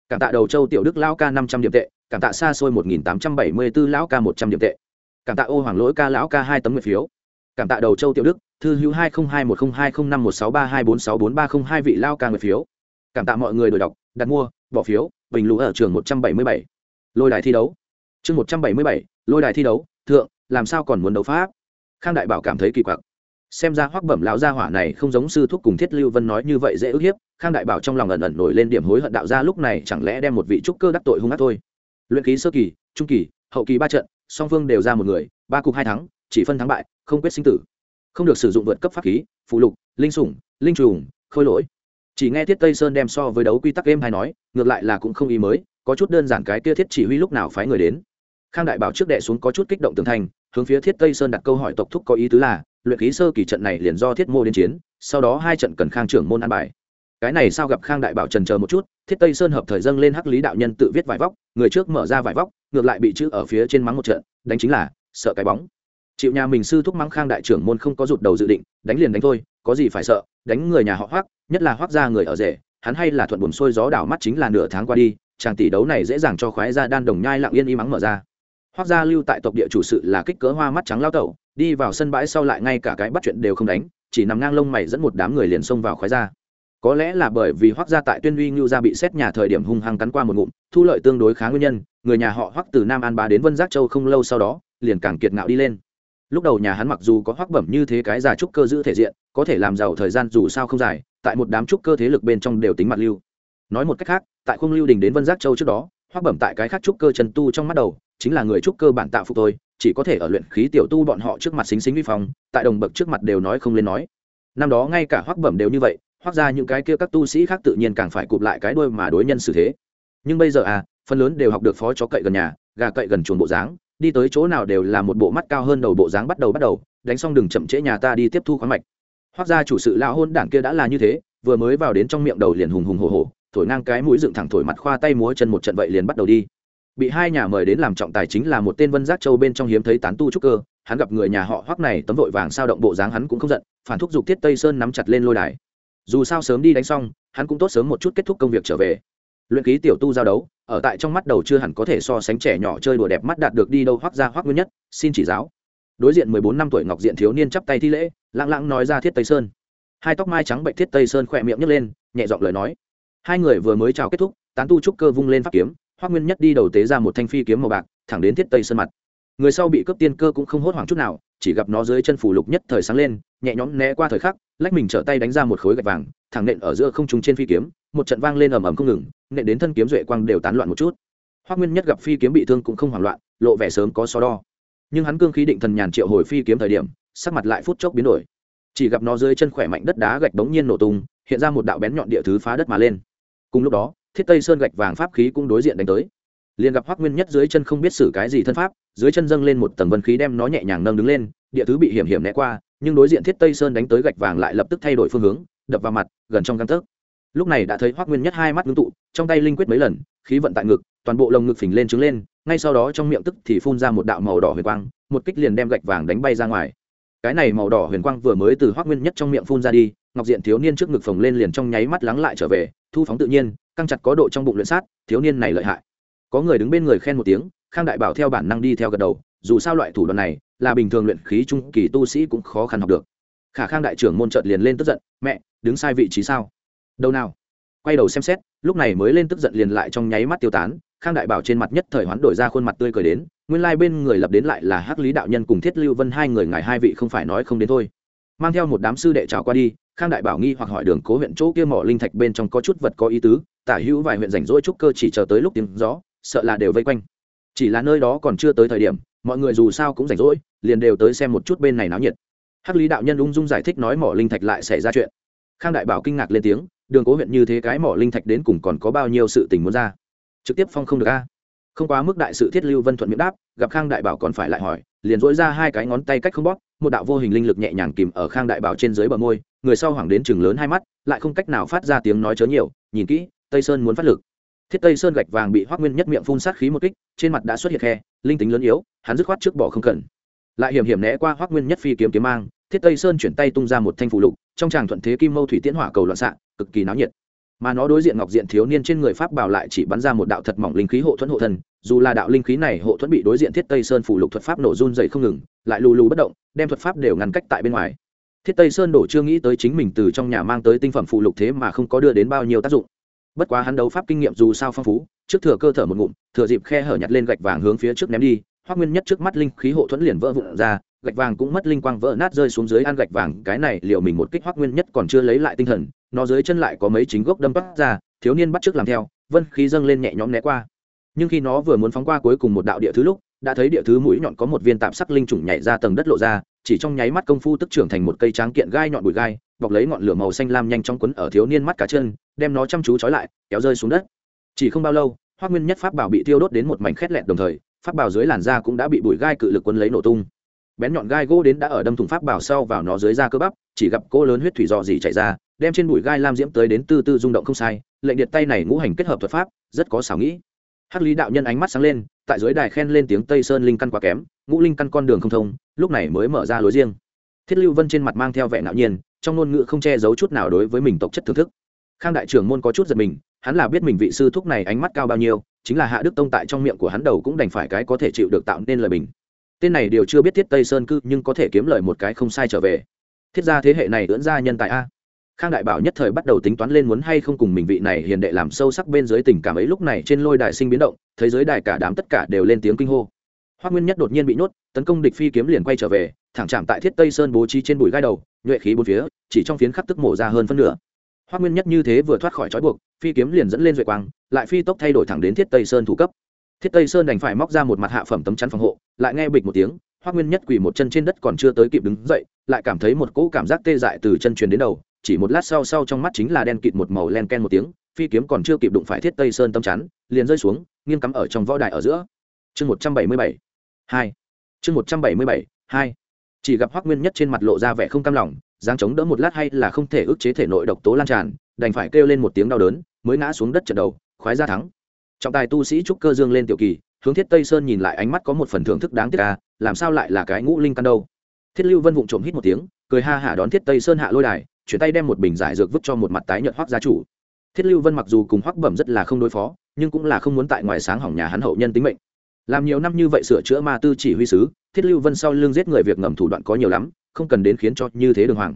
Speaker 1: cảm tạ đầu châu tiểu đức lão ca năm trăm điểm tệ, cảm tạ xa xôi một nghìn tám trăm bảy mươi b ố lão ca một trăm điểm tệ. Cảm tạ ô hoàng lỗi ca lão ca hai tấm nguyện phiếu. Cảm tạ đầu châu tiểu đức, thư hữu hai nghìn hai một hai nghìn năm một sáu ba hai bốn sáu bốn ba không hai vị lao ca nguyện phiếu. Cảm tạ mọi người đổi đọc, đặt mua, bỏ phiếu, bình lũ ở trường một trăm bảy mươi bảy. Lôi đài thi đấu. Chương một trăm bảy mươi bảy, lôi đài thi đấu, thượng, làm sao còn muốn đấu pháp? Khang đại bảo cảm thấy kỳ quặc xem ra hoắc bẩm lão gia hỏa này không giống sư thúc cùng thiết lưu vân nói như vậy dễ ức hiếp, khang đại bảo trong lòng ẩn ẩn nổi lên điểm hối hận đạo gia lúc này chẳng lẽ đem một vị trúc cơ đắc tội hung ác thôi. Luyện ký sơ kỳ, trung kỳ, hậu kỳ ba trận, song phương đều ra một người, ba cục hai thắng, chỉ phân thắng bại, không quyết sinh tử. Không được sử dụng vượt cấp pháp khí phụ lục, linh sủng, linh trùng, khôi lỗi. Chỉ nghe thiết tây sơn đem so với đấu quy tắc game hay nói, ngược lại là cũng không ý mới, có chút đơn giản cái kia thiết chỉ huy lúc nào phái người đến. Khang đại bảo trước đệ xuống có chút kích động tường thành hướng phía thiết tây sơn đặt câu hỏi tộc thúc có ý tứ là, luyện khí sơ kỳ trận này liền do thiết mô đến chiến, sau đó hai trận cần khang trưởng môn an bài. Cái này sao gặp khang đại bảo trần chờ một chút, thiết tây sơn hợp thời dâng lên hắc lý đạo nhân tự viết vải vóc, người trước mở ra vải vóc, ngược lại bị chữ ở phía trên mắng một trận, đánh chính là, sợ cái bóng. Chịu nhà mình sư thúc mắng khang đại trưởng môn không có rụt đầu dự định, đánh liền đánh thôi, có gì phải sợ, đánh người nhà họ hoác nhất là hoác ra người ở rể, hắn hay là thuận buồn xuôi gió đảo mắt chính là nửa tháng qua đi, chàng tỷ đấu này dễ dàng cho khoái ra đan đồng nhai lặng yên y mắng mở ra hoác gia lưu tại tộc địa chủ sự là kích cỡ hoa mắt trắng lao tẩu, đi vào sân bãi sau lại ngay cả cái bắt chuyện đều không đánh, chỉ nằm ngang lông mày dẫn một đám người liền xông vào khoái ra có lẽ là bởi vì hoác gia tại tuyên uy ngưu gia bị xét nhà thời điểm hung hăng cắn qua một ngụm, thu lợi tương đối khá nguyên nhân, người nhà họ hoác từ nam an bá đến vân giác châu không lâu sau đó, liền càng kiệt ngạo đi lên. Lúc đầu nhà hắn mặc dù có hoác bẩm như thế cái già trúc cơ giữ thể diện, có thể làm giàu thời gian dù sao không dài, tại một đám trúc cơ thế lực bên trong đều tính mặt lưu. Nói một cách khác, tại khung lưu đình đến vân giác châu trước đó hoác bẩm tại cái khác trúc cơ trần tu trong mắt đầu chính là người trúc cơ bản tạo phục tôi, chỉ có thể ở luyện khí tiểu tu bọn họ trước mặt xính xính vi phong, tại đồng bậc trước mặt đều nói không lên nói. Năm đó ngay cả hoắc bẩm đều như vậy hoác ra những cái kia các tu sĩ khác tự nhiên càng phải cụp lại cái đuôi mà đối nhân xử thế. Nhưng bây giờ à phần lớn đều học được phó chó cậy gần nhà, gà cậy gần chuồng bộ dáng, đi tới chỗ nào đều là một bộ mắt cao hơn đầu bộ dáng bắt đầu bắt đầu, đánh xong đừng chậm trễ nhà ta đi tiếp thu khoáng mạch. Hoắc ra chủ sự lão hôn đảng kia đã là như thế, vừa mới vào đến trong miệng đầu liền hùng hùng hổ hổ, thổi ngang cái mũi dựng thẳng thổi mặt khoa tay múa chân một trận vậy liền bắt đầu đi bị hai nhà mời đến làm trọng tài chính là một tên vân giác châu bên trong hiếm thấy tán tu trúc cơ. Hắn gặp người nhà họ hoắc này tấm vội vàng sao động bộ dáng hắn cũng không giận, phản thúc giục thiết tây sơn nắm chặt lên lôi đài. Dù sao sớm đi đánh xong, hắn cũng tốt sớm một chút kết thúc công việc trở về. Luyện ký tiểu tu giao đấu, ở tại trong mắt đầu chưa hẳn có thể so sánh trẻ nhỏ chơi đùa đẹp mắt đạt được đi đâu hoắc ra hoắc nguyên nhất, xin chỉ giáo. Đối diện mười bốn năm tuổi ngọc diện thiếu niên chắp tay thi lễ lãng lãng nói ra thiết tây sơn. Hai tóc mai trắng bệnh thiết tây sơn khỏe miệng nhấc lên, nhẹ giọng lời nói. Hai người vừa mới chào kết thúc, tán tu trúc cơ vung lên pháp kiếm hoắc nguyên nhất đi đầu tế ra một thanh phi kiếm màu bạc, thẳng đến thiết tây sơn mặt. Người sau bị cướp tiên cơ cũng không hốt hoảng chút nào, chỉ gặp nó dưới chân phủ lục nhất thời sáng lên, nhẹ nhõm né qua thời khắc, lách mình trở tay đánh ra một khối gạch vàng, thẳng nện ở giữa không trung trên phi kiếm, một trận vang lên ầm ầm không ngừng, nện đến thân kiếm duệ quang đều tán loạn một chút. Hoắc nguyên nhất gặp phi kiếm bị thương cũng không hoảng loạn, lộ vẻ sớm có so đo. Nhưng hắn cương khí định thần nhàn triệu hồi phi kiếm thời điểm, sắc mặt lại phút chốc biến đổi. Chỉ gặp nó dưới chân khỏe mạnh đất đá gạch bỗng nhiên nổ tung, hiện ra một đạo bén nhọn địa thứ phá đất mà lên. Cùng lúc đó thiết tây sơn gạch vàng pháp khí cũng đối diện đánh tới liền gặp hoắc nguyên nhất dưới chân không biết xử cái gì thân pháp dưới chân dâng lên một tầng vân khí đem nó nhẹ nhàng nâng đứng lên địa thứ bị hiểm hiểm né qua nhưng đối diện thiết tây sơn đánh tới gạch vàng lại lập tức thay đổi phương hướng đập vào mặt gần trong găng tấc lúc này đã thấy hoác nguyên nhất hai mắt ngưng tụ trong tay linh quyết mấy lần khí vận tại ngực toàn bộ lồng ngực phình lên trứng lên ngay sau đó trong miệng tức thì phun ra một đạo màu đỏ huyền quang một kích liền đem gạch vàng đánh bay ra ngoài cái này màu đỏ huyền quang vừa mới từ hoác nguyên nhất trong miệng phun ra đi ngọc diện thiếu niên trước ngực phồng lên liền trong nháy mắt lắng lại trở về thu phóng tự nhiên căng chặt có độ trong bụng luyện sát, thiếu niên này lợi hại. Có người đứng bên người khen một tiếng, khang đại bảo theo bản năng đi theo gật đầu, dù sao loại thủ đoạn này, là bình thường luyện khí trung kỳ tu sĩ cũng khó khăn học được. Khả khang đại trưởng môn trợt liền lên tức giận, mẹ, đứng sai vị trí sao? Đâu nào. Quay đầu xem xét, lúc này mới lên tức giận liền lại trong nháy mắt tiêu tán, khang đại bảo trên mặt nhất thời hoán đổi ra khuôn mặt tươi cười đến, nguyên lai bên người lập đến lại là hắc lý đạo nhân cùng thiết lưu vân hai người ngài hai vị không phải nói không đến thôi. Mang theo một đám sư đệ trào qua đi, khang đại bảo nghi hoặc hỏi đường cố huyện chỗ kia mỏ linh thạch bên trong có chút vật có ý tứ tả hữu vài huyện rảnh rỗi trúc cơ chỉ chờ tới lúc tiếng gió, sợ là đều vây quanh. Chỉ là nơi đó còn chưa tới thời điểm, mọi người dù sao cũng rảnh rỗi, liền đều tới xem một chút bên này náo nhiệt. Hắc lý đạo nhân ung dung giải thích nói mỏ linh thạch lại xảy ra chuyện. Khang đại bảo kinh ngạc lên tiếng, đường cố huyện như thế cái mỏ linh thạch đến cùng còn có bao nhiêu sự tình muốn ra? Trực tiếp phong không được a. Không quá mức đại sự thiết lưu vân thuận miệng đáp, gặp khang đại bảo còn phải lại hỏi, liền dỗi ra hai cái ngón tay cách không bóp, một đạo vô hình linh lực nhẹ nhàng kìm ở khang đại bảo trên dưới bờ môi, người sau hoảng đến chừng lớn hai mắt, lại không cách nào phát ra tiếng nói chớ nhiều, nhìn kỹ tây sơn muốn phát lực thiết tây sơn gạch vàng bị hoác nguyên nhất miệng phun sát khí một kích trên mặt đã xuất hiện khe linh tính lớn yếu hắn dứt khoát trước bỏ không cần lại hiểm hiểm né qua hoác nguyên nhất phi kiếm kiếm mang thiết tây sơn chuyển tay tung ra một thanh phụ lục trong tràng thuận thế kim mâu thủy tiễn hỏa cầu loạn xạ cực kỳ náo nhiệt mà nó đối diện ngọc diện thiếu niên trên người pháp bảo lại chỉ bắn ra một đạo thật mỏng linh khí hộ thuẫn hộ thần, dù là đạo linh khí này hộ thuẫn bị đối diện thiết tây sơn phủ lục thuật pháp nổ run dày không ngừng lại lù lù bất động đem thuật pháp đều ngăn cách tại bên ngoài thiết tây sơn đổ chưa nghĩ tới chính mình từ trong nhà mang tới tinh phẩm phụ lục thế mà không có đưa đến bao nhiêu tác dụng bất quá hắn đấu pháp kinh nghiệm dù sao phong phú, trước thừa cơ thở một ngụm, thừa dịp khe hở nhặt lên gạch vàng hướng phía trước ném đi hoác nguyên nhất trước mắt linh khí hộ thuẫn liền vỡ vụn ra, gạch vàng cũng mất linh quang vỡ nát rơi xuống dưới ăn gạch vàng, cái này liệu mình một kích hoác nguyên nhất còn chưa lấy lại tinh thần, nó dưới chân lại có mấy chính gốc đâm bắt ra, thiếu niên bắt trước làm theo, vân khí dâng lên nhẹ nhõm né qua. Nhưng khi nó vừa muốn phóng qua cuối cùng một đạo địa thứ lúc, đã thấy địa thứ mũi nhọn có một viên tạp sắc linh trùng nhảy ra tầng đất lộ ra, chỉ trong nháy mắt công phu tức trưởng thành một cây tráng kiện gai nhọn bụi gai, bọc lấy ngọn lửa màu xanh lam nhanh trong quấn ở thiếu niên mắt cá chân đem nó chăm chú trói lại, kéo rơi xuống đất. Chỉ không bao lâu hoác nguyên nhất pháp bảo bị tiêu đốt đến một mảnh khét lẹt đồng thời, pháp bảo dưới làn da cũng đã bị bụi gai cự lực quân lấy nổ tung. Bén nhọn gai gỗ đến đã ở đâm thùng pháp bảo sau vào nó dưới da cơ bắp, chỉ gặp cô lớn huyết thủy dò dỉ chạy ra, đem trên bụi gai lam diễm tới đến tư tư rung động không sai, lệnh điện tay này ngũ hành kết hợp thuật pháp, rất có xảo nghĩ. Hắc lý đạo nhân ánh mắt sáng lên, tại dưới đài khen lên tiếng tây sơn linh căn quá kém, ngũ linh căn con đường không thông, lúc này mới mở ra lối riêng. Thiết lưu vân trên mặt mang theo vẻ ngạo nhiên, trong ngôn ngữ không che giấu chút nào đối với mình tộc chất thưởng thức khang đại trưởng môn có chút giật mình, hắn là biết mình vị sư thúc này ánh mắt cao bao nhiêu, chính là hạ đức tông tại trong miệng của hắn đầu cũng đành phải cái có thể chịu được tạo nên lời mình tên này đều chưa biết thiết tây sơn cư nhưng có thể kiếm lời một cái không sai trở về. Thiết ra thế hệ này ưỡn ra nhân tài a. Khang đại bảo nhất thời bắt đầu tính toán lên muốn hay không cùng mình vị này hiền đệ làm sâu sắc bên dưới tình cảm ấy lúc này trên lôi đài sinh biến động thế giới đài cả đám tất cả đều lên tiếng kinh hô. Hoa nguyên nhất đột nhiên bị nhốt, tấn công địch phi kiếm liền quay trở về, thẳng chạm tại thiết tây sơn bố trí trên bụi gai đầu, nhuệ khí bốn phía, chỉ trong phiến khắc tức mổ ra hơn phân nửa. Hoắc nguyên nhất như thế vừa thoát khỏi trói buộc, phi kiếm liền dẫn lên duệ quang, lại phi tốc thay đổi thẳng đến thiết tây sơn thủ cấp. Thiết tây sơn đành phải móc ra một mặt hạ phẩm tấm chắn phòng hộ, lại nghe bịch một tiếng, Hoắc nguyên nhất quỳ một chân trên đất còn chưa tới kịp đứng dậy, lại cảm thấy một cỗ cảm giác tê dại từ chân truyền đến đầu, chỉ một lát sau sau trong mắt chính là đen kịt một màu len ken một tiếng, phi kiếm còn chưa kịp đụng phải thiết tây sơn tấm chắn, liền rơi xuống, nghiêng cắm ở trong võ đài ở giữa. Chương một trăm bảy mươi bảy, hai. Chương một trăm bảy mươi bảy, hai. Chỉ gặp Hoắc nguyên nhất trên mặt lộ ra vẻ không cam lòng dáng chống đỡ một lát hay là không thể ức chế thể nội độc tố lan tràn, đành phải kêu lên một tiếng đau đớn, mới ngã xuống đất trận đầu, khoái ra thắng. Trọng tài tu sĩ trúc cơ dương lên tiểu kỳ, hướng thiết tây sơn nhìn lại ánh mắt có một phần thưởng thức đáng tiếc ca làm sao lại là cái ngũ linh căn đâu? Thiết lưu vân vụng trộm hít một tiếng, cười ha hả đón thiết tây sơn hạ lôi đài, chuyển tay đem một bình giải dược vứt cho một mặt tái nhợt hoắc gia chủ. Thiết lưu vân mặc dù cùng hoắc bẩm rất là không đối phó, nhưng cũng là không muốn tại ngoài sáng hỏng nhà hắn hậu nhân tính mệnh làm nhiều năm như vậy sửa chữa ma tư chỉ huy sứ, thiết lưu vân sau lưng giết người việc ngầm thủ đoạn có nhiều lắm, không cần đến khiến cho như thế đường hoàng.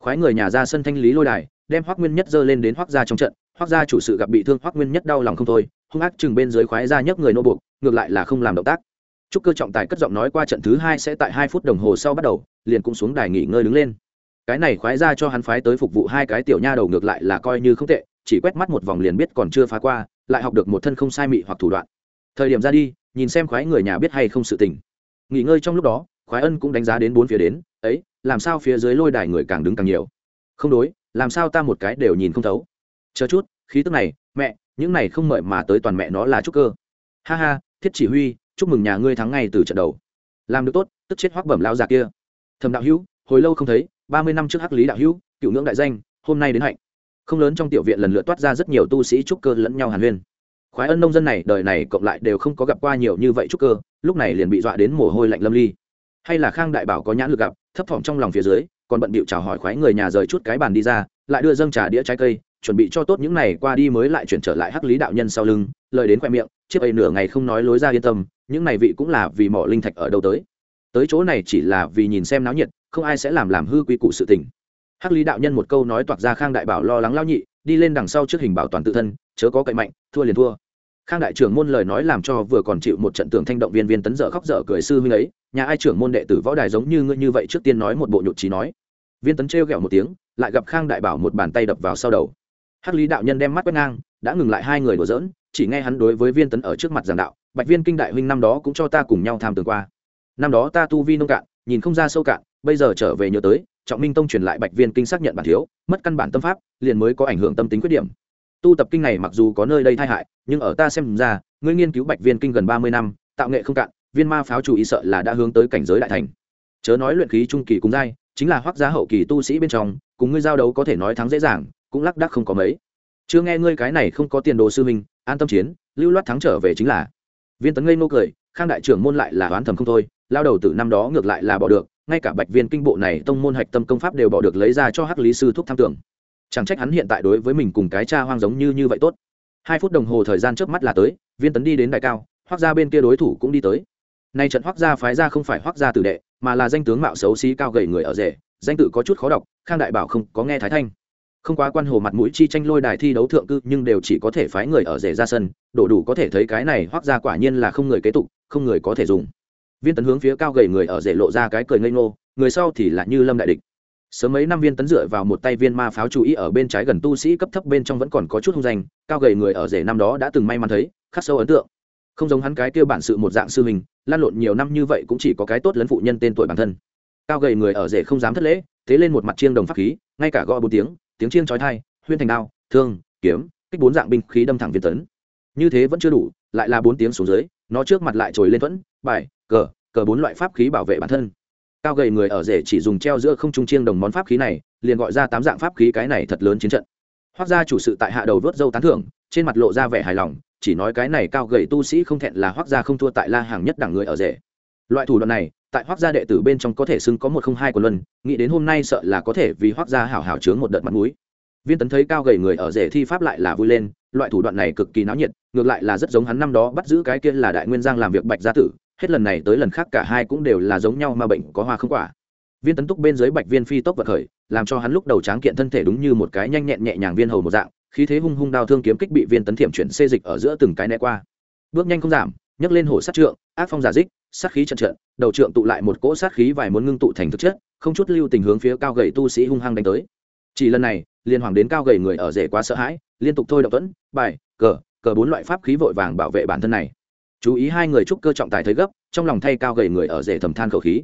Speaker 1: Khoái người nhà ra sân thanh lý lôi đài, đem hoắc nguyên nhất dơ lên đến hoắc gia trong trận, hoắc gia chủ sự gặp bị thương, hoắc nguyên nhất đau lòng không thôi, hung ác chừng bên dưới khoái gia nhấc người nô buộc, ngược lại là không làm động tác. Chúc cơ trọng tài cất giọng nói qua trận thứ hai sẽ tại hai phút đồng hồ sau bắt đầu, liền cũng xuống đài nghỉ ngơi đứng lên. Cái này khoái ra cho hắn phái tới phục vụ hai cái tiểu nha đầu ngược lại là coi như không tệ, chỉ quét mắt một vòng liền biết còn chưa phá qua, lại học được một thân không sai mị hoặc thủ đoạn. Thời điểm ra đi nhìn xem khoái người nhà biết hay không sự tình. Nghỉ ngơi trong lúc đó, khoái ân cũng đánh giá đến bốn phía đến, ấy, làm sao phía dưới lôi đài người càng đứng càng nhiều? Không đối, làm sao ta một cái đều nhìn không thấu. Chờ chút, khí tức này, mẹ, những này không mời mà tới toàn mẹ nó là trúc cơ. Ha ha, thiết chỉ huy, chúc mừng nhà ngươi thắng ngay từ trận đầu. Làm được tốt, tức chết hoắc bẩm lao già kia. Thầm đạo hữu, hồi lâu không thấy, ba mươi năm trước hắc lý đạo hữu, cựu ngưỡng đại danh, hôm nay đến hạnh. Không lớn trong tiểu viện lần lượt toát ra rất nhiều tu sĩ trúc cơ lẫn nhau hàn huyên khoái ân nông dân này, đời này cộng lại đều không có gặp qua nhiều như vậy trúc cơ, lúc này liền bị dọa đến mồ hôi lạnh lâm ly. Hay là khang đại bảo có nhãn lực gặp, thấp thỏm trong lòng phía dưới, còn bận bịu chào hỏi khoái người nhà rời chút cái bàn đi ra, lại đưa dâng trà đĩa trái cây, chuẩn bị cho tốt những này qua đi mới lại chuyển trở lại hắc lý đạo nhân sau lưng, lời đến khoe miệng, chiếc ấy nửa ngày không nói lối ra yên tâm, những này vị cũng là vì mỏ linh thạch ở đâu tới. Tới chỗ này chỉ là vì nhìn xem náo nhiệt, không ai sẽ làm làm hư quy củ sự tình. Hắc lý đạo nhân một câu nói toạc ra khang đại bảo lo lắng lao nhị, đi lên đằng sau trước hình bảo toàn tự thân, chớ có cậy mạnh, thua liền thua khang đại trưởng môn lời nói làm cho vừa còn chịu một trận tưởng thanh động viên viên tấn dở khóc dở cười sư huynh ấy, nhà ai trưởng môn đệ tử võ đài giống như ngươi như vậy trước tiên nói một bộ nhụt trí nói. Viên tấn trêu ghẹo một tiếng, lại gặp khang đại bảo một bàn tay đập vào sau đầu. Hắc lý đạo nhân đem mắt quét ngang, đã ngừng lại hai người đùa giỡn, chỉ nghe hắn đối với viên tấn ở trước mặt giảng đạo, bạch viên kinh đại huynh năm đó cũng cho ta cùng nhau tham tường qua. Năm đó ta tu vi nông cạn, nhìn không ra sâu cạn, bây giờ trở về nhớ tới, trọng minh tông truyền lại bạch viên kinh xác nhận bản thiếu, mất căn bản tâm pháp, liền mới có ảnh hưởng tâm tính khuyết điểm tu tập kinh này mặc dù có nơi đây tai hại, nhưng ở ta xem ra, ngươi nghiên cứu bạch viên kinh gần ba mươi năm, tạo nghệ không cạn, viên ma pháo chủ ý sợ là đã hướng tới cảnh giới đại thành. Chớ nói luyện khí trung kỳ cùng giai, chính là hoác gia hậu kỳ tu sĩ bên trong, cùng ngươi giao đấu có thể nói thắng dễ dàng, cũng lắc đắc không có mấy. Chưa nghe ngươi cái này không có tiền đồ sư minh an tâm chiến, lưu loát thắng trở về chính là. Viên tấn ngây nô cười, khang đại trưởng môn lại là oán thầm không thôi, lao đầu từ năm đó ngược lại là bỏ được, ngay cả bạch viên kinh bộ này tông môn hạch tâm công pháp đều bỏ được lấy ra cho hắc lý sư thúc tham tưởng chẳng trách hắn hiện tại đối với mình cùng cái cha hoang giống như như vậy tốt. Hai phút đồng hồ thời gian trước mắt là tới, viên tấn đi đến đại cao hoác gia bên kia đối thủ cũng đi tới. Nay trận hoác gia phái ra không phải hoác gia tử đệ, mà là danh tướng mạo xấu xí cao gầy người ở rể, danh tự có chút khó đọc, khang đại bảo không có nghe thái thanh. Không quá quan hồ mặt mũi chi tranh lôi đài thi đấu thượng cư, nhưng đều chỉ có thể phái người ở rể ra sân, đổ đủ có thể thấy cái này hoác gia quả nhiên là không người kế tục, không người có thể dùng. Viên tấn hướng phía cao gầy người ở rể lộ ra cái cười ngây ngô, người sau thì là như lâm đại địch sớm mấy năm viên tấn dựa vào một tay viên ma pháo chú ý ở bên trái gần tu sĩ cấp thấp bên trong vẫn còn có chút hung danh, cao gầy người ở rể năm đó đã từng may mắn thấy, khắc sâu ấn tượng. Không giống hắn cái kêu bản sự một dạng sư hình lan lộn nhiều năm như vậy cũng chỉ có cái tốt lấn phụ nhân tên tuổi bản thân. Cao gầy người ở rể không dám thất lễ, thế lên một mặt chiêng đồng pháp khí, ngay cả gõ bốn tiếng tiếng chiêng chói thai huyên thành đao, thương, kiếm, kích bốn dạng binh khí đâm thẳng viên tấn. Như thế vẫn chưa đủ, lại là bốn tiếng xuống dưới, nó trước mặt lại trồi lên thuẫn, bài, cờ cờ bốn loại pháp khí bảo vệ bản thân cao gầy người ở rể chỉ dùng treo giữa không trung chiêng đồng món pháp khí này, liền gọi ra tám dạng pháp khí cái này thật lớn chiến trận. Hoác gia chủ sự tại hạ đầu vớt dâu tán thưởng, trên mặt lộ ra vẻ hài lòng, chỉ nói cái này cao gầy tu sĩ không thẹn là hoác gia không thua tại la hàng nhất đẳng người ở rể. Loại thủ đoạn này, tại hoác gia đệ tử bên trong có thể xưng có một không hai của luân, nghĩ đến hôm nay sợ là có thể vì hoác gia hảo hảo chướng một đợt mặt mũi. Viên tấn thấy cao gầy người ở rể thi pháp lại là vui lên, loại thủ đoạn này cực kỳ náo nhiệt, ngược lại là rất giống hắn năm đó bắt giữ cái kia là đại nguyên giang làm việc bạch gia tử hết lần này tới lần khác cả hai cũng đều là giống nhau mà bệnh có hoa không quả. Viên tấn túc bên dưới bạch viên phi tốc vật khởi, làm cho hắn lúc đầu tráng kiện thân thể đúng như một cái nhanh nhẹn nhẹ nhàng viên hầu một dạng, khí thế hung hung đao thương kiếm kích bị viên tấn thiểm chuyển xê dịch ở giữa từng cái né qua. Bước nhanh không giảm, nhấc lên hổ sát trượng, ác phong giả dích, sát khí trận trận, đầu trượng tụ lại một cỗ sát khí vài muốn ngưng tụ thành thực chất, không chút lưu tình hướng phía cao gầy tu sĩ hung hăng đánh tới. Chỉ lần này, liên hoàng đến cao gầy người ở rể quá sợ hãi, liên tục thôi động tuẫn, bài, cờ cờ bốn loại pháp khí vội vàng bảo vệ bản thân này chú ý hai người trúc cơ trọng tài thấy gấp, trong lòng thay cao gầy người ở rể thầm than khẩu khí.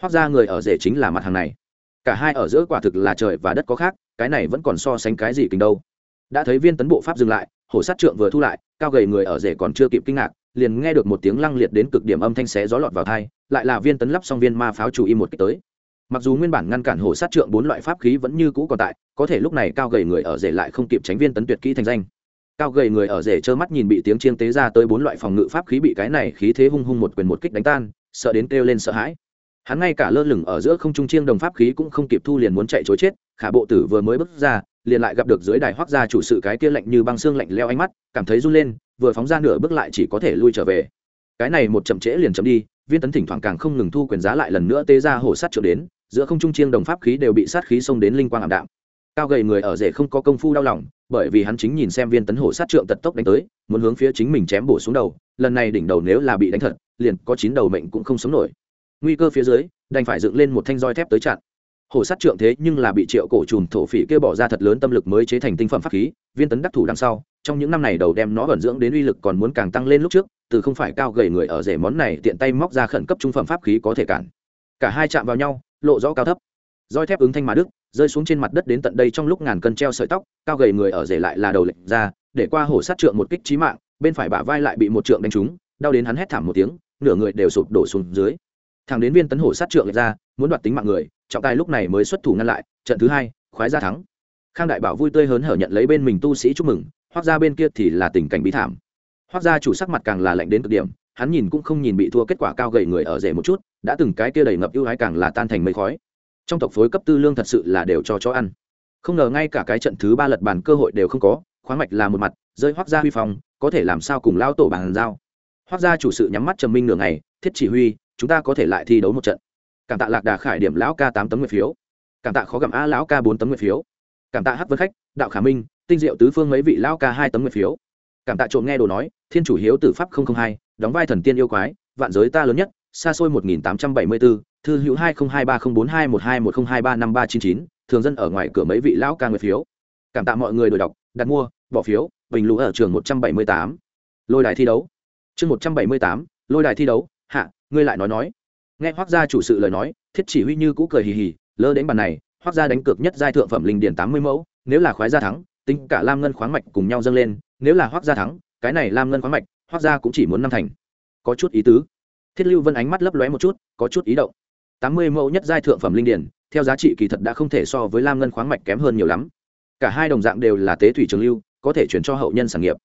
Speaker 1: Hoác ra người ở rể chính là mặt hàng này. Cả hai ở giữa quả thực là trời và đất có khác, cái này vẫn còn so sánh cái gì kinh đâu. Đã thấy viên tấn bộ pháp dừng lại, hổ sát trượng vừa thu lại, cao gầy người ở rể còn chưa kịp kinh ngạc, liền nghe được một tiếng lăng liệt đến cực điểm âm thanh xé gió lọt vào thai lại là viên tấn lắp xong viên ma pháo chủ y một kích tới. Mặc dù nguyên bản ngăn cản hổ sát trượng bốn loại pháp khí vẫn như cũ còn tại, có thể lúc này cao gầy người ở rể lại không kịp tránh viên tấn tuyệt kỹ thành danh cao gầy người ở rể trơ mắt nhìn bị tiếng chiêng tế ra tới bốn loại phòng ngự pháp khí bị cái này khí thế hung hung một quyền một kích đánh tan, sợ đến kêu lên sợ hãi. Hắn ngay cả lơ lửng ở giữa không trung chiêng đồng pháp khí cũng không kịp thu liền muốn chạy chối chết, khả bộ tử vừa mới bước ra, liền lại gặp được dưới đài hoác gia chủ sự cái kia lạnh như băng xương lạnh leo ánh mắt, cảm thấy run lên, vừa phóng ra nửa bước lại chỉ có thể lui trở về. Cái này một chậm trễ liền chậm đi, viên tấn thỉnh thoảng càng không ngừng thu quyền giá lại lần nữa tế ra hổ sát trở đến, giữa không trung chiêng đồng pháp khí đều bị sát khí xông đến linh quang ảm đạm. Cao gầy người ở rể không có công phu đau lòng bởi vì hắn chính nhìn xem viên tấn hổ sát trượng tật tốc đánh tới, muốn hướng phía chính mình chém bổ xuống đầu, lần này đỉnh đầu nếu là bị đánh thật, liền có chín đầu mệnh cũng không sống nổi. Nguy cơ phía dưới, đành phải dựng lên một thanh roi thép tới chặn. Hổ sát trượng thế nhưng là bị triệu cổ trùm thổ phỉ kêu bỏ ra thật lớn tâm lực mới chế thành tinh phẩm pháp khí, viên tấn đắc thủ đằng sau, trong những năm này đầu đem nó vẩn dưỡng đến uy lực còn muốn càng tăng lên lúc trước, từ không phải cao gầy người ở rể món này tiện tay móc ra khẩn cấp trung phẩm pháp khí có thể cản. Cả hai chạm vào nhau, lộ rõ cao thấp roi thép ứng thanh mà đức, rơi xuống trên mặt đất đến tận đây trong lúc ngàn cân treo sợi tóc, cao gầy người ở rể lại là đầu lệnh ra, để qua hổ sát trượng một kích trí mạng, bên phải bả vai lại bị một trượng đánh trúng, đau đến hắn hét thảm một tiếng, nửa người đều sụp đổ xuống dưới. Thằng đến viên tấn hổ sát trượng lệch ra, muốn đoạt tính mạng người, trọng tài lúc này mới xuất thủ ngăn lại, trận thứ hai, khoái ra thắng. Khang đại bảo vui tươi hớn hở nhận lấy bên mình tu sĩ chúc mừng hoác ra bên kia thì là tình cảnh bí thảm. Hoác ra chủ sắc mặt càng là lạnh đến cực điểm, hắn nhìn cũng không nhìn bị thua kết quả cao gầy người ở rể một chút, đã từng cái kia đầy ngập ưu hái càng là tan thành mây khói trong tộc phối cấp tư lương thật sự là đều cho chó ăn. Không ngờ ngay cả cái trận thứ ba lật bàn cơ hội đều không có, khoáng mạch là một mặt, rơi hoác gia huy phong, có thể làm sao cùng lao tổ bàn giao. Hoác gia chủ sự nhắm mắt trầm minh nửa ngày, thiết chỉ huy, chúng ta có thể lại thi đấu một trận. Cảm tạ lạc đà khải điểm lão ca tám tấm nguyện phiếu. Cảm tạ khó gặm a lão ca bốn tấm nguyện phiếu. Cảm tạ hát vân khách, đạo khả minh, tinh diệu tứ phương mấy vị lão ca hai tấm nguyện phiếu. Cảm tạ trộm nghe đồ nói, thiên chủ hiếu tử pháp hai, đóng vai thần tiên yêu quái, vạn giới ta lớn nhất xa xôi một nghìn tám trăm bảy mươi bốn thư hữu hai nghìn hai ba không bốn hai một hai một không hai ba năm ba chín chín, thường dân ở ngoài cửa mấy vị lão ca người phiếu. Cảm tạ mọi người đổi đọc, đặt mua, bỏ phiếu, bình lũ ở trường một trăm bảy mươi tám. Lôi đài thi đấu. Chương một trăm bảy mươi tám, lôi đài thi đấu, hạ, ngươi lại nói nói. Nghe hoắc gia chủ sự lời nói, thiết chỉ huy như cũ cười hì hì, lơ đến bàn này, hoắc gia đánh cược nhất giai thượng phẩm linh điển tám mươi mẫu, nếu là khoái gia thắng, tính cả lam ngân khoáng mạch cùng nhau dâng lên, nếu là hoắc gia thắng, cái này lam ngân khoáng mạch, hoắc gia cũng chỉ muốn năm thành. Có chút ý tứ thiết lưu vân ánh mắt lấp lóe một chút, có chút ý động. Tám mươi mẫu nhất giai thượng phẩm linh điển, theo giá trị kỳ thật đã không thể so với lam ngân khoáng mạch kém hơn nhiều lắm. Cả hai đồng dạng đều là tế thủy trường lưu, có thể chuyển cho hậu nhân sản nghiệp.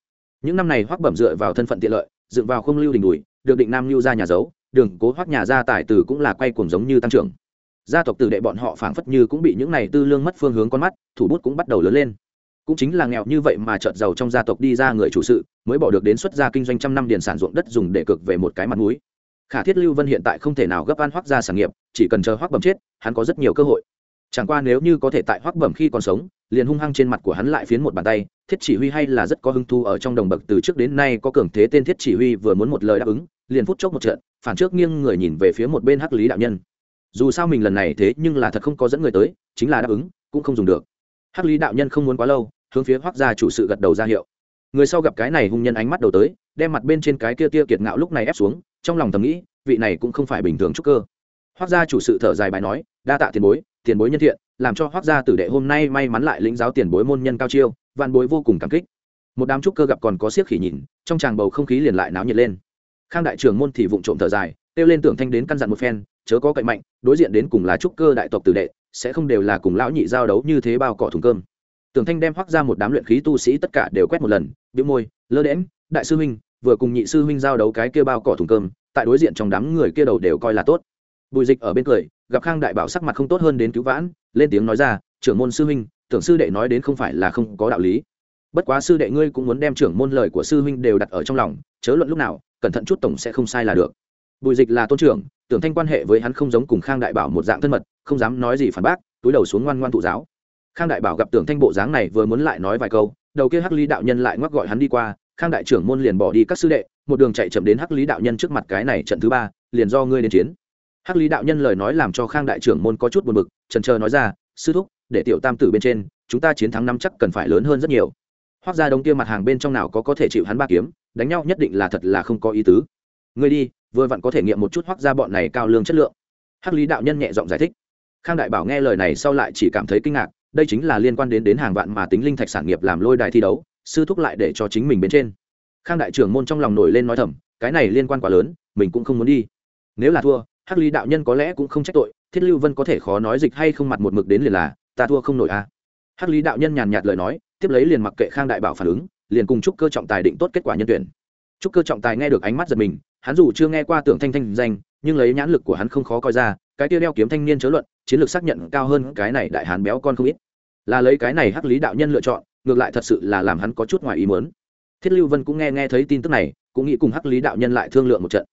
Speaker 1: Những năm này hoắc bẩm dựa vào thân phận tiện lợi, dựng vào không lưu đình đùi, được định nam lưu ra nhà giấu, đường cố hoắc nhà gia tài tử cũng là quay cuồng giống như tăng trưởng. Gia tộc tử đệ bọn họ phảng phất như cũng bị những này tư lương mất phương hướng con mắt, thủ bút cũng bắt đầu lớn lên. Cũng chính là nghèo như vậy mà chợt giàu trong gia tộc đi ra người chủ sự, mới bỏ được đến xuất gia kinh doanh trăm năm điền sản ruộng đất dùng để cực về một cái mặt mũi khả thiết lưu vân hiện tại không thể nào gấp an hoác ra sản nghiệp, chỉ cần chờ hoác bẩm chết, hắn có rất nhiều cơ hội. Chẳng qua nếu như có thể tại hoác bẩm khi còn sống, liền hung hăng trên mặt của hắn lại phiến một bàn tay, thiết chỉ huy hay là rất có hưng thu ở trong đồng bậc từ trước đến nay có cường thế tên thiết chỉ huy vừa muốn một lời đáp ứng, liền phút chốc một trận, phản trước nghiêng người nhìn về phía một bên hắc lý đạo nhân. Dù sao mình lần này thế nhưng là thật không có dẫn người tới, chính là đáp ứng, cũng không dùng được. Hắc lý đạo nhân không muốn quá lâu, hướng phía hoác gia chủ sự gật đầu ra hiệu. Người sau gặp cái này hung nhân ánh mắt đầu tới, đem mặt bên trên cái kia tia kiệt ngạo lúc này ép xuống trong lòng thầm nghĩ, vị này cũng không phải bình thường trúc cơ. Hoác gia chủ sự thở dài bài nói, đa tạ tiền bối tiền bối nhân thiện, làm cho hoác gia tử đệ hôm nay may mắn lại lĩnh giáo tiền bối môn nhân cao chiêu, vạn bối vô cùng cảm kích. Một đám trúc cơ gặp còn có siếc khỉ nhìn, trong tràng bầu không khí liền lại náo nhiệt lên. Khang đại trưởng môn thì vụng trộm thở dài, kêu lên tưởng thanh đến căn dặn một phen, chớ có cậy mạnh, đối diện đến cùng là trúc cơ đại tộc tử đệ, sẽ không đều là cùng lão nhị giao đấu như thế bao cỏ thùng cơm. Tưởng thanh đem hoác ra một đám luyện khí tu sĩ tất cả đều quét một lần biếu môi, lơ đễm đại sư huynh vừa cùng nhị sư huynh giao đấu cái kia bao cỏ thùng cơm, tại đối diện trong đám người kia đầu đều coi là tốt. Bùi dịch ở bên cười, gặp khang đại bảo sắc mặt không tốt hơn đến cứu vãn, lên tiếng nói ra, trưởng môn sư huynh, tưởng sư đệ nói đến không phải là không có đạo lý. Bất quá sư đệ ngươi cũng muốn đem trưởng môn lời của sư huynh đều đặt ở trong lòng, chớ luận lúc nào, cẩn thận chút tổng sẽ không sai là được. Bùi dịch là tôn trưởng, tưởng thanh quan hệ với hắn không giống cùng khang đại bảo một dạng thân mật, không dám nói gì phản bác, túi đầu xuống ngoan ngoan thụ giáo. Khang đại bảo gặp tưởng thanh bộ dáng này vừa muốn lại nói vài câu, đầu kia hắc Ly đạo nhân lại ngoắc gọi hắn đi qua khang đại trưởng môn liền bỏ đi các sư đệ, một đường chạy chậm đến hắc lý đạo nhân trước mặt cái này trận thứ ba, liền do ngươi đến chiến. Hắc lý đạo nhân lời nói làm cho khang đại trưởng môn có chút buồn bực trần trờ nói ra, sư thúc, để tiểu tam tử bên trên, chúng ta chiến thắng năm chắc cần phải lớn hơn rất nhiều. Hoác ra đông kia mặt hàng bên trong nào có có thể chịu hắn ba kiếm, đánh nhau nhất định là thật là không có ý tứ. Ngươi đi, vừa vặn có thể nghiệm một chút hoác ra bọn này cao lương chất lượng. Hắc lý đạo nhân nhẹ giọng giải thích. Khang đại bảo nghe lời này sau lại chỉ cảm thấy kinh ngạc, đây chính là liên quan đến đến hàng vạn mà tính linh thạch sản nghiệp làm lôi đài thi đấu sư thúc lại để cho chính mình bên trên. Khang đại trưởng môn trong lòng nổi lên nói thầm, cái này liên quan quá lớn, mình cũng không muốn đi. Nếu là thua, hắc lý đạo nhân có lẽ cũng không trách tội, thiết lưu vân có thể khó nói dịch hay không mặt một mực đến liền là, ta thua không nổi a à. hắc lý đạo nhân nhàn nhạt lời nói, tiếp lấy liền mặc kệ khang đại bảo phản ứng, liền cùng chúc cơ trọng tài định tốt kết quả nhân tuyển. Chúc cơ trọng tài nghe được ánh mắt giật mình, hắn dù chưa nghe qua tưởng thanh thanh danh, nhưng lấy nhãn lực của hắn không khó coi ra, cái tiêu đeo kiếm thanh niên chớ luận, chiến lược xác nhận cao hơn cái này đại hán béo con không ít. Là lấy cái này hắc lý đạo nhân lựa chọn ngược lại thật sự là làm hắn có chút ngoài ý muốn. Thiết lưu vân cũng nghe nghe thấy tin tức này, cũng nghĩ cùng hắc lý đạo nhân lại thương lượng một trận.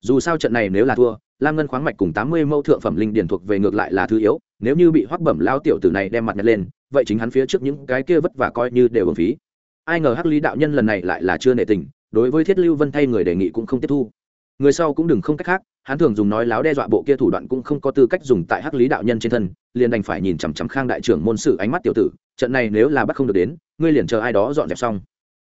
Speaker 1: Dù sao trận này nếu là thua, lam ngân khoáng mạch cùng tám mươi mẫu thượng phẩm linh điển thuộc về ngược lại là thứ yếu, nếu như bị hoắc bẩm lao tiểu tử này đem mặt nhặt lên, vậy chính hắn phía trước những cái kia vất vả coi như đều hưởng phí. Ai ngờ hắc lý đạo nhân lần này lại là chưa nể tình, đối với thiết lưu vân thay người đề nghị cũng không tiếp thu người sau cũng đừng không cách khác, hắn thường dùng nói láo đe dọa bộ kia thủ đoạn cũng không có tư cách dùng tại hắc lý đạo nhân trên thân, liền đành phải nhìn chằm chằm khang đại trưởng môn sự ánh mắt tiểu tử, trận này nếu là bắt không được đến, ngươi liền chờ ai đó dọn dẹp xong.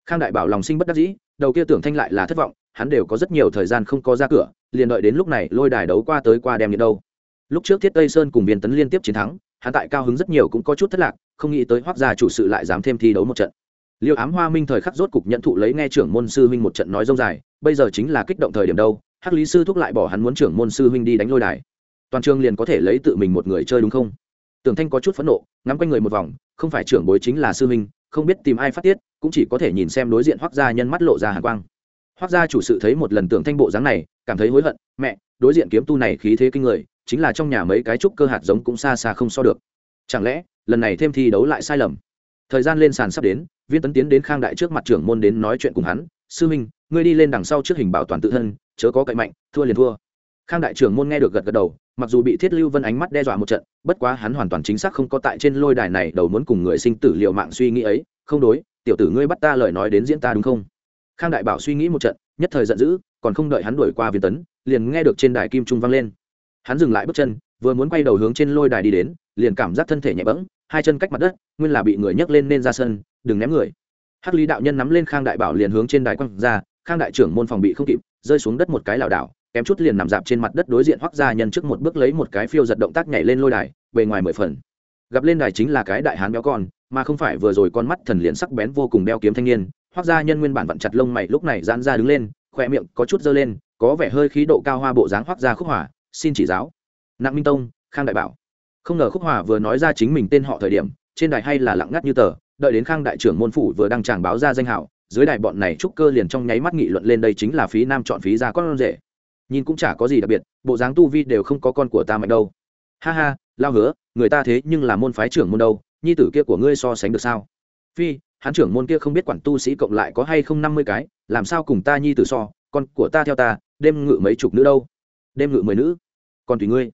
Speaker 1: Khang đại bảo lòng sinh bất đắc dĩ, đầu kia tưởng thanh lại là thất vọng, hắn đều có rất nhiều thời gian không có ra cửa, liền đợi đến lúc này lôi đài đấu qua tới qua đem đến đâu. Lúc trước thiết tây sơn cùng viên tấn liên tiếp chiến thắng, hắn tại cao hứng rất nhiều cũng có chút thất lạc, không nghĩ tới hoác gia chủ sự lại dám thêm thi đấu một trận liêu ám hoa minh thời khắc rốt cục nhận thụ lấy nghe trưởng môn sư huynh một trận nói rông dài, bây giờ chính là kích động thời điểm đâu, hắc lý sư thúc lại bỏ hắn muốn trưởng môn sư huynh đi đánh lôi đài. Toàn trường liền có thể lấy tự mình một người chơi đúng không? Tưởng thanh có chút phẫn nộ, ngắm quanh người một vòng, không phải trưởng bối chính là sư huynh, không biết tìm ai phát tiết, cũng chỉ có thể nhìn xem đối diện hoác gia nhân mắt lộ ra hàn quang. Hoác gia chủ sự thấy một lần tưởng thanh bộ dáng này, cảm thấy hối hận, mẹ, đối diện kiếm tu này khí thế kinh người, chính là trong nhà mấy cái trúc cơ hạt giống cũng xa xa không so được. Chẳng lẽ, lần này thêm thi đấu lại sai lầm? Thời gian lên sàn sắp đến viên tấn tiến đến khang đại trước mặt trưởng môn đến nói chuyện cùng hắn, sư minh, ngươi đi lên đằng sau trước hình bảo toàn tự thân, chớ có cậy mạnh, thua liền thua. Khang đại trưởng môn nghe được gật gật đầu, mặc dù bị thiết lưu vân ánh mắt đe dọa một trận, bất quá hắn hoàn toàn chính xác không có tại trên lôi đài này đầu muốn cùng người sinh tử liệu mạng suy nghĩ ấy, không đối, tiểu tử ngươi bắt ta lời nói đến diễn ta đúng không? Khang đại bảo suy nghĩ một trận, nhất thời giận dữ, còn không đợi hắn đuổi qua viên tấn, liền nghe được trên đài kim trung vang lên. Hắn dừng lại bước chân, vừa muốn quay đầu hướng trên lôi đài đi đến, liền cảm giác thân thể nhẹ bẫng, hai chân cách mặt đất, nguyên là bị người nhấc lên nên ra sân đừng ném người. Hắc lý đạo nhân nắm lên khang đại bảo liền hướng trên đài quăng ra, khang đại trưởng môn phòng bị không kịp, rơi xuống đất một cái lảo đảo, kém chút liền nằm dạp trên mặt đất đối diện hoắc gia nhân trước một bước lấy một cái phiêu giật động tác nhảy lên lôi đài, bề ngoài mười phần. Gặp lên đài chính là cái đại hán béo con, mà không phải vừa rồi con mắt thần liền sắc bén vô cùng đeo kiếm thanh niên. Hoắc gia nhân nguyên bản vặn chặt lông mày lúc này giãn ra đứng lên khỏe miệng có chút dơ lên, có vẻ hơi khí độ cao hoa bộ dáng hoắc gia khúc hỏa, xin chỉ giáo. Nặng minh tông, khang đại bảo. Không ngờ khúc hòa vừa nói ra chính mình tên họ thời điểm, trên đài hay là lặng ngắt như tờ đợi đến khang đại trưởng môn phủ vừa đăng tràng báo ra danh hảo, dưới đài bọn này trúc cơ liền trong nháy mắt nghị luận lên đây chính là phí nam chọn phí ra con rể. Nhìn cũng chả có gì đặc biệt, bộ dáng tu vi đều không có con của ta mạnh đâu. Ha ha, lao hứa, người ta thế nhưng là môn phái trưởng môn đâu, nhi tử kia của ngươi so sánh được sao? Phi hán trưởng môn kia không biết quản tu sĩ cộng lại có hay không năm mươi cái, làm sao cùng ta nhi tử so, con của ta theo ta, đêm ngự mấy chục nữ đâu? Đêm ngự mười nữ. Còn tùy ngươi.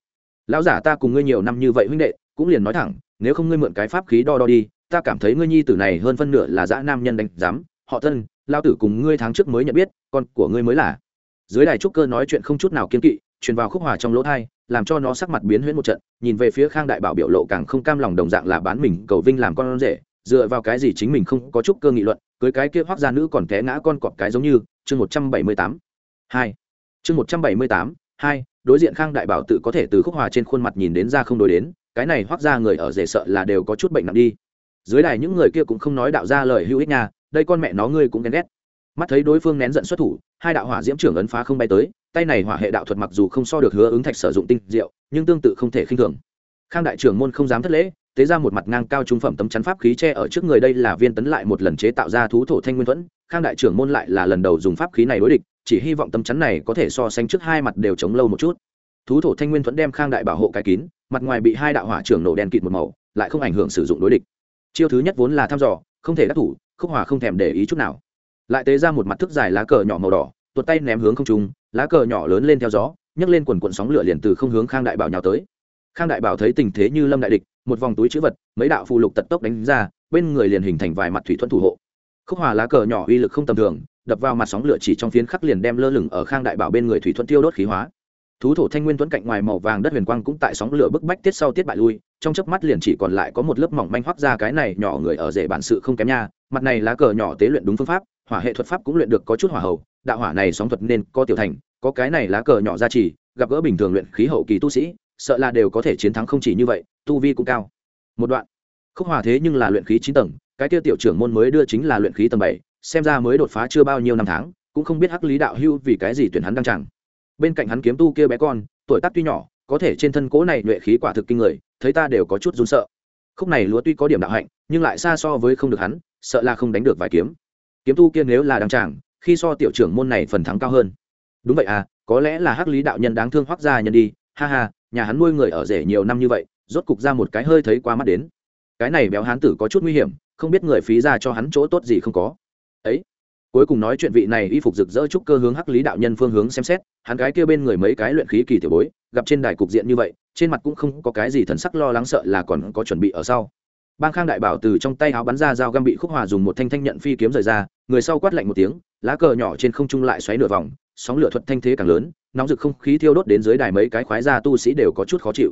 Speaker 1: Lão giả ta cùng ngươi nhiều năm như vậy huynh đệ, cũng liền nói thẳng, nếu không ngươi mượn cái pháp khí đo đo đi ta cảm thấy ngươi nhi tử này hơn phân nửa là dã nam nhân đánh giám, họ thân, lao tử cùng ngươi tháng trước mới nhận biết, con của ngươi mới là. Dưới đài trúc cơ nói chuyện không chút nào kiên kỵ, truyền vào khúc hòa trong lỗ thai, làm cho nó sắc mặt biến huyễn một trận, nhìn về phía khang đại bảo biểu lộ càng không cam lòng đồng dạng là bán mình cầu vinh làm con rể, dựa vào cái gì chính mình không có trúc cơ nghị luận, cưới cái kia hoác gia nữ còn té ngã con cọp cái giống như, chương một trăm bảy mươi tám, hai, chương một trăm bảy mươi tám, hai, đối diện khang đại bảo tự có thể từ khúc hòa trên khuôn mặt nhìn đến ra không đối đến, cái này hoác ra người ở rể sợ là đều có chút bệnh nặng đi dưới đài những người kia cũng không nói đạo ra lời hữu ích nha, đây con mẹ nó ngươi cũng ghen ghét. Mắt thấy đối phương nén giận xuất thủ, hai đạo hỏa diễm trưởng ấn phá không bay tới, tay này hỏa hệ đạo thuật mặc dù không so được hứa ứng thạch sử dụng tinh diệu, nhưng tương tự không thể khinh thường. Khang đại trưởng môn không dám thất lễ, tế ra một mặt ngang cao trung phẩm tấm chắn pháp khí che ở trước người đây là viên tấn lại một lần chế tạo ra thú thổ thanh nguyên thuẫn, khang đại trưởng môn lại là lần đầu dùng pháp khí này đối địch, chỉ hy vọng tấm chắn này có thể so sánh trước hai mặt đều chống lâu một chút. Thú thổ thanh nguyên thuẫn đem khang đại bảo hộ cái kín, mặt ngoài bị hai đạo hỏa trưởng nổ đen kịt một màu, lại không ảnh hưởng sử dụng đối địch chiêu thứ nhất vốn là thăm dò, không thể đắc thủ, khúc hòa không thèm để ý chút nào. Lại tế ra một mặt thức dài lá cờ nhỏ màu đỏ, tuột tay ném hướng không trung, lá cờ nhỏ lớn lên theo gió, nhấc lên quần quần sóng lửa liền từ không hướng khang đại bảo nhào tới. Khang đại bảo thấy tình thế như lâm đại địch, một vòng túi chữ vật, mấy đạo phù lục tật tốc đánh ra, bên người liền hình thành vài mặt thủy thuẫn thủ hộ. Khúc hòa lá cờ nhỏ uy lực không tầm thường, đập vào mặt sóng lửa chỉ trong phiến khắc liền đem lơ lửng ở khang đại bảo bên người thủy thuận tiêu đốt khí hóa. Thú thổ thanh nguyên tuấn cạnh ngoài màu vàng đất huyền quang cũng tại sóng lửa bức bách tiết sau tiết bại lui trong chớp mắt liền chỉ còn lại có một lớp mỏng manh hoác ra cái này nhỏ người ở rể bản sự không kém nha. Mặt này lá cờ nhỏ tế luyện đúng phương pháp, hỏa hệ thuật pháp cũng luyện được có chút hỏa hậu đạo hỏa này sóng thuật nên có tiểu thành, có cái này lá cờ nhỏ ra chỉ, gặp gỡ bình thường luyện khí hậu kỳ tu sĩ, sợ là đều có thể chiến thắng không chỉ như vậy, tu vi cũng cao. Một đoạn. Khúc hòa thế nhưng là luyện khí chín tầng, cái tiêu tiểu trưởng môn mới đưa chính là luyện khí tầng bảy, xem ra mới đột phá chưa bao nhiêu năm tháng, cũng không biết hắc lý đạo hưu vì cái gì tuyển hắn đăng chẳng bên cạnh hắn kiếm tu kia bé con, tuổi tác tuy nhỏ, có thể trên thân cố này nhuệ khí quả thực kinh người thấy ta đều có chút run sợ. Khúc này lúa tuy có điểm đạo hạnh, nhưng lại xa so với không được hắn, sợ là không đánh được vài kiếm. Kiếm tu kia nếu là đăng tràng, khi so tiểu trưởng môn này phần thắng cao hơn. Đúng vậy à có lẽ là hắc lý đạo nhân đáng thương hoác gia nhân đi, ha ha, nhà hắn nuôi người ở rể nhiều năm như vậy, rốt cục ra một cái hơi thấy qua mắt đến. Cái này béo hán tử có chút nguy hiểm, không biết người phí ra cho hắn chỗ tốt gì không có. Ấy cuối cùng nói chuyện vị này y phục rực rỡ trúc cơ hướng hắc lý đạo nhân phương hướng xem xét, hắn gái kia bên người mấy cái luyện khí kỳ tiểu bối, gặp trên đài cục diện như vậy, trên mặt cũng không có cái gì thần sắc lo lắng sợ là còn có chuẩn bị ở sau. Bang khang đại bảo từ trong tay áo bắn ra dao găm bị khúc hòa dùng một thanh thanh nhận phi kiếm rời ra, người sau quát lạnh một tiếng, lá cờ nhỏ trên không trung lại xoáy nửa vòng, sóng lửa thuật thanh thế càng lớn, nóng rực không khí thiêu đốt đến dưới đài mấy cái khoái gia tu sĩ đều có chút khó chịu.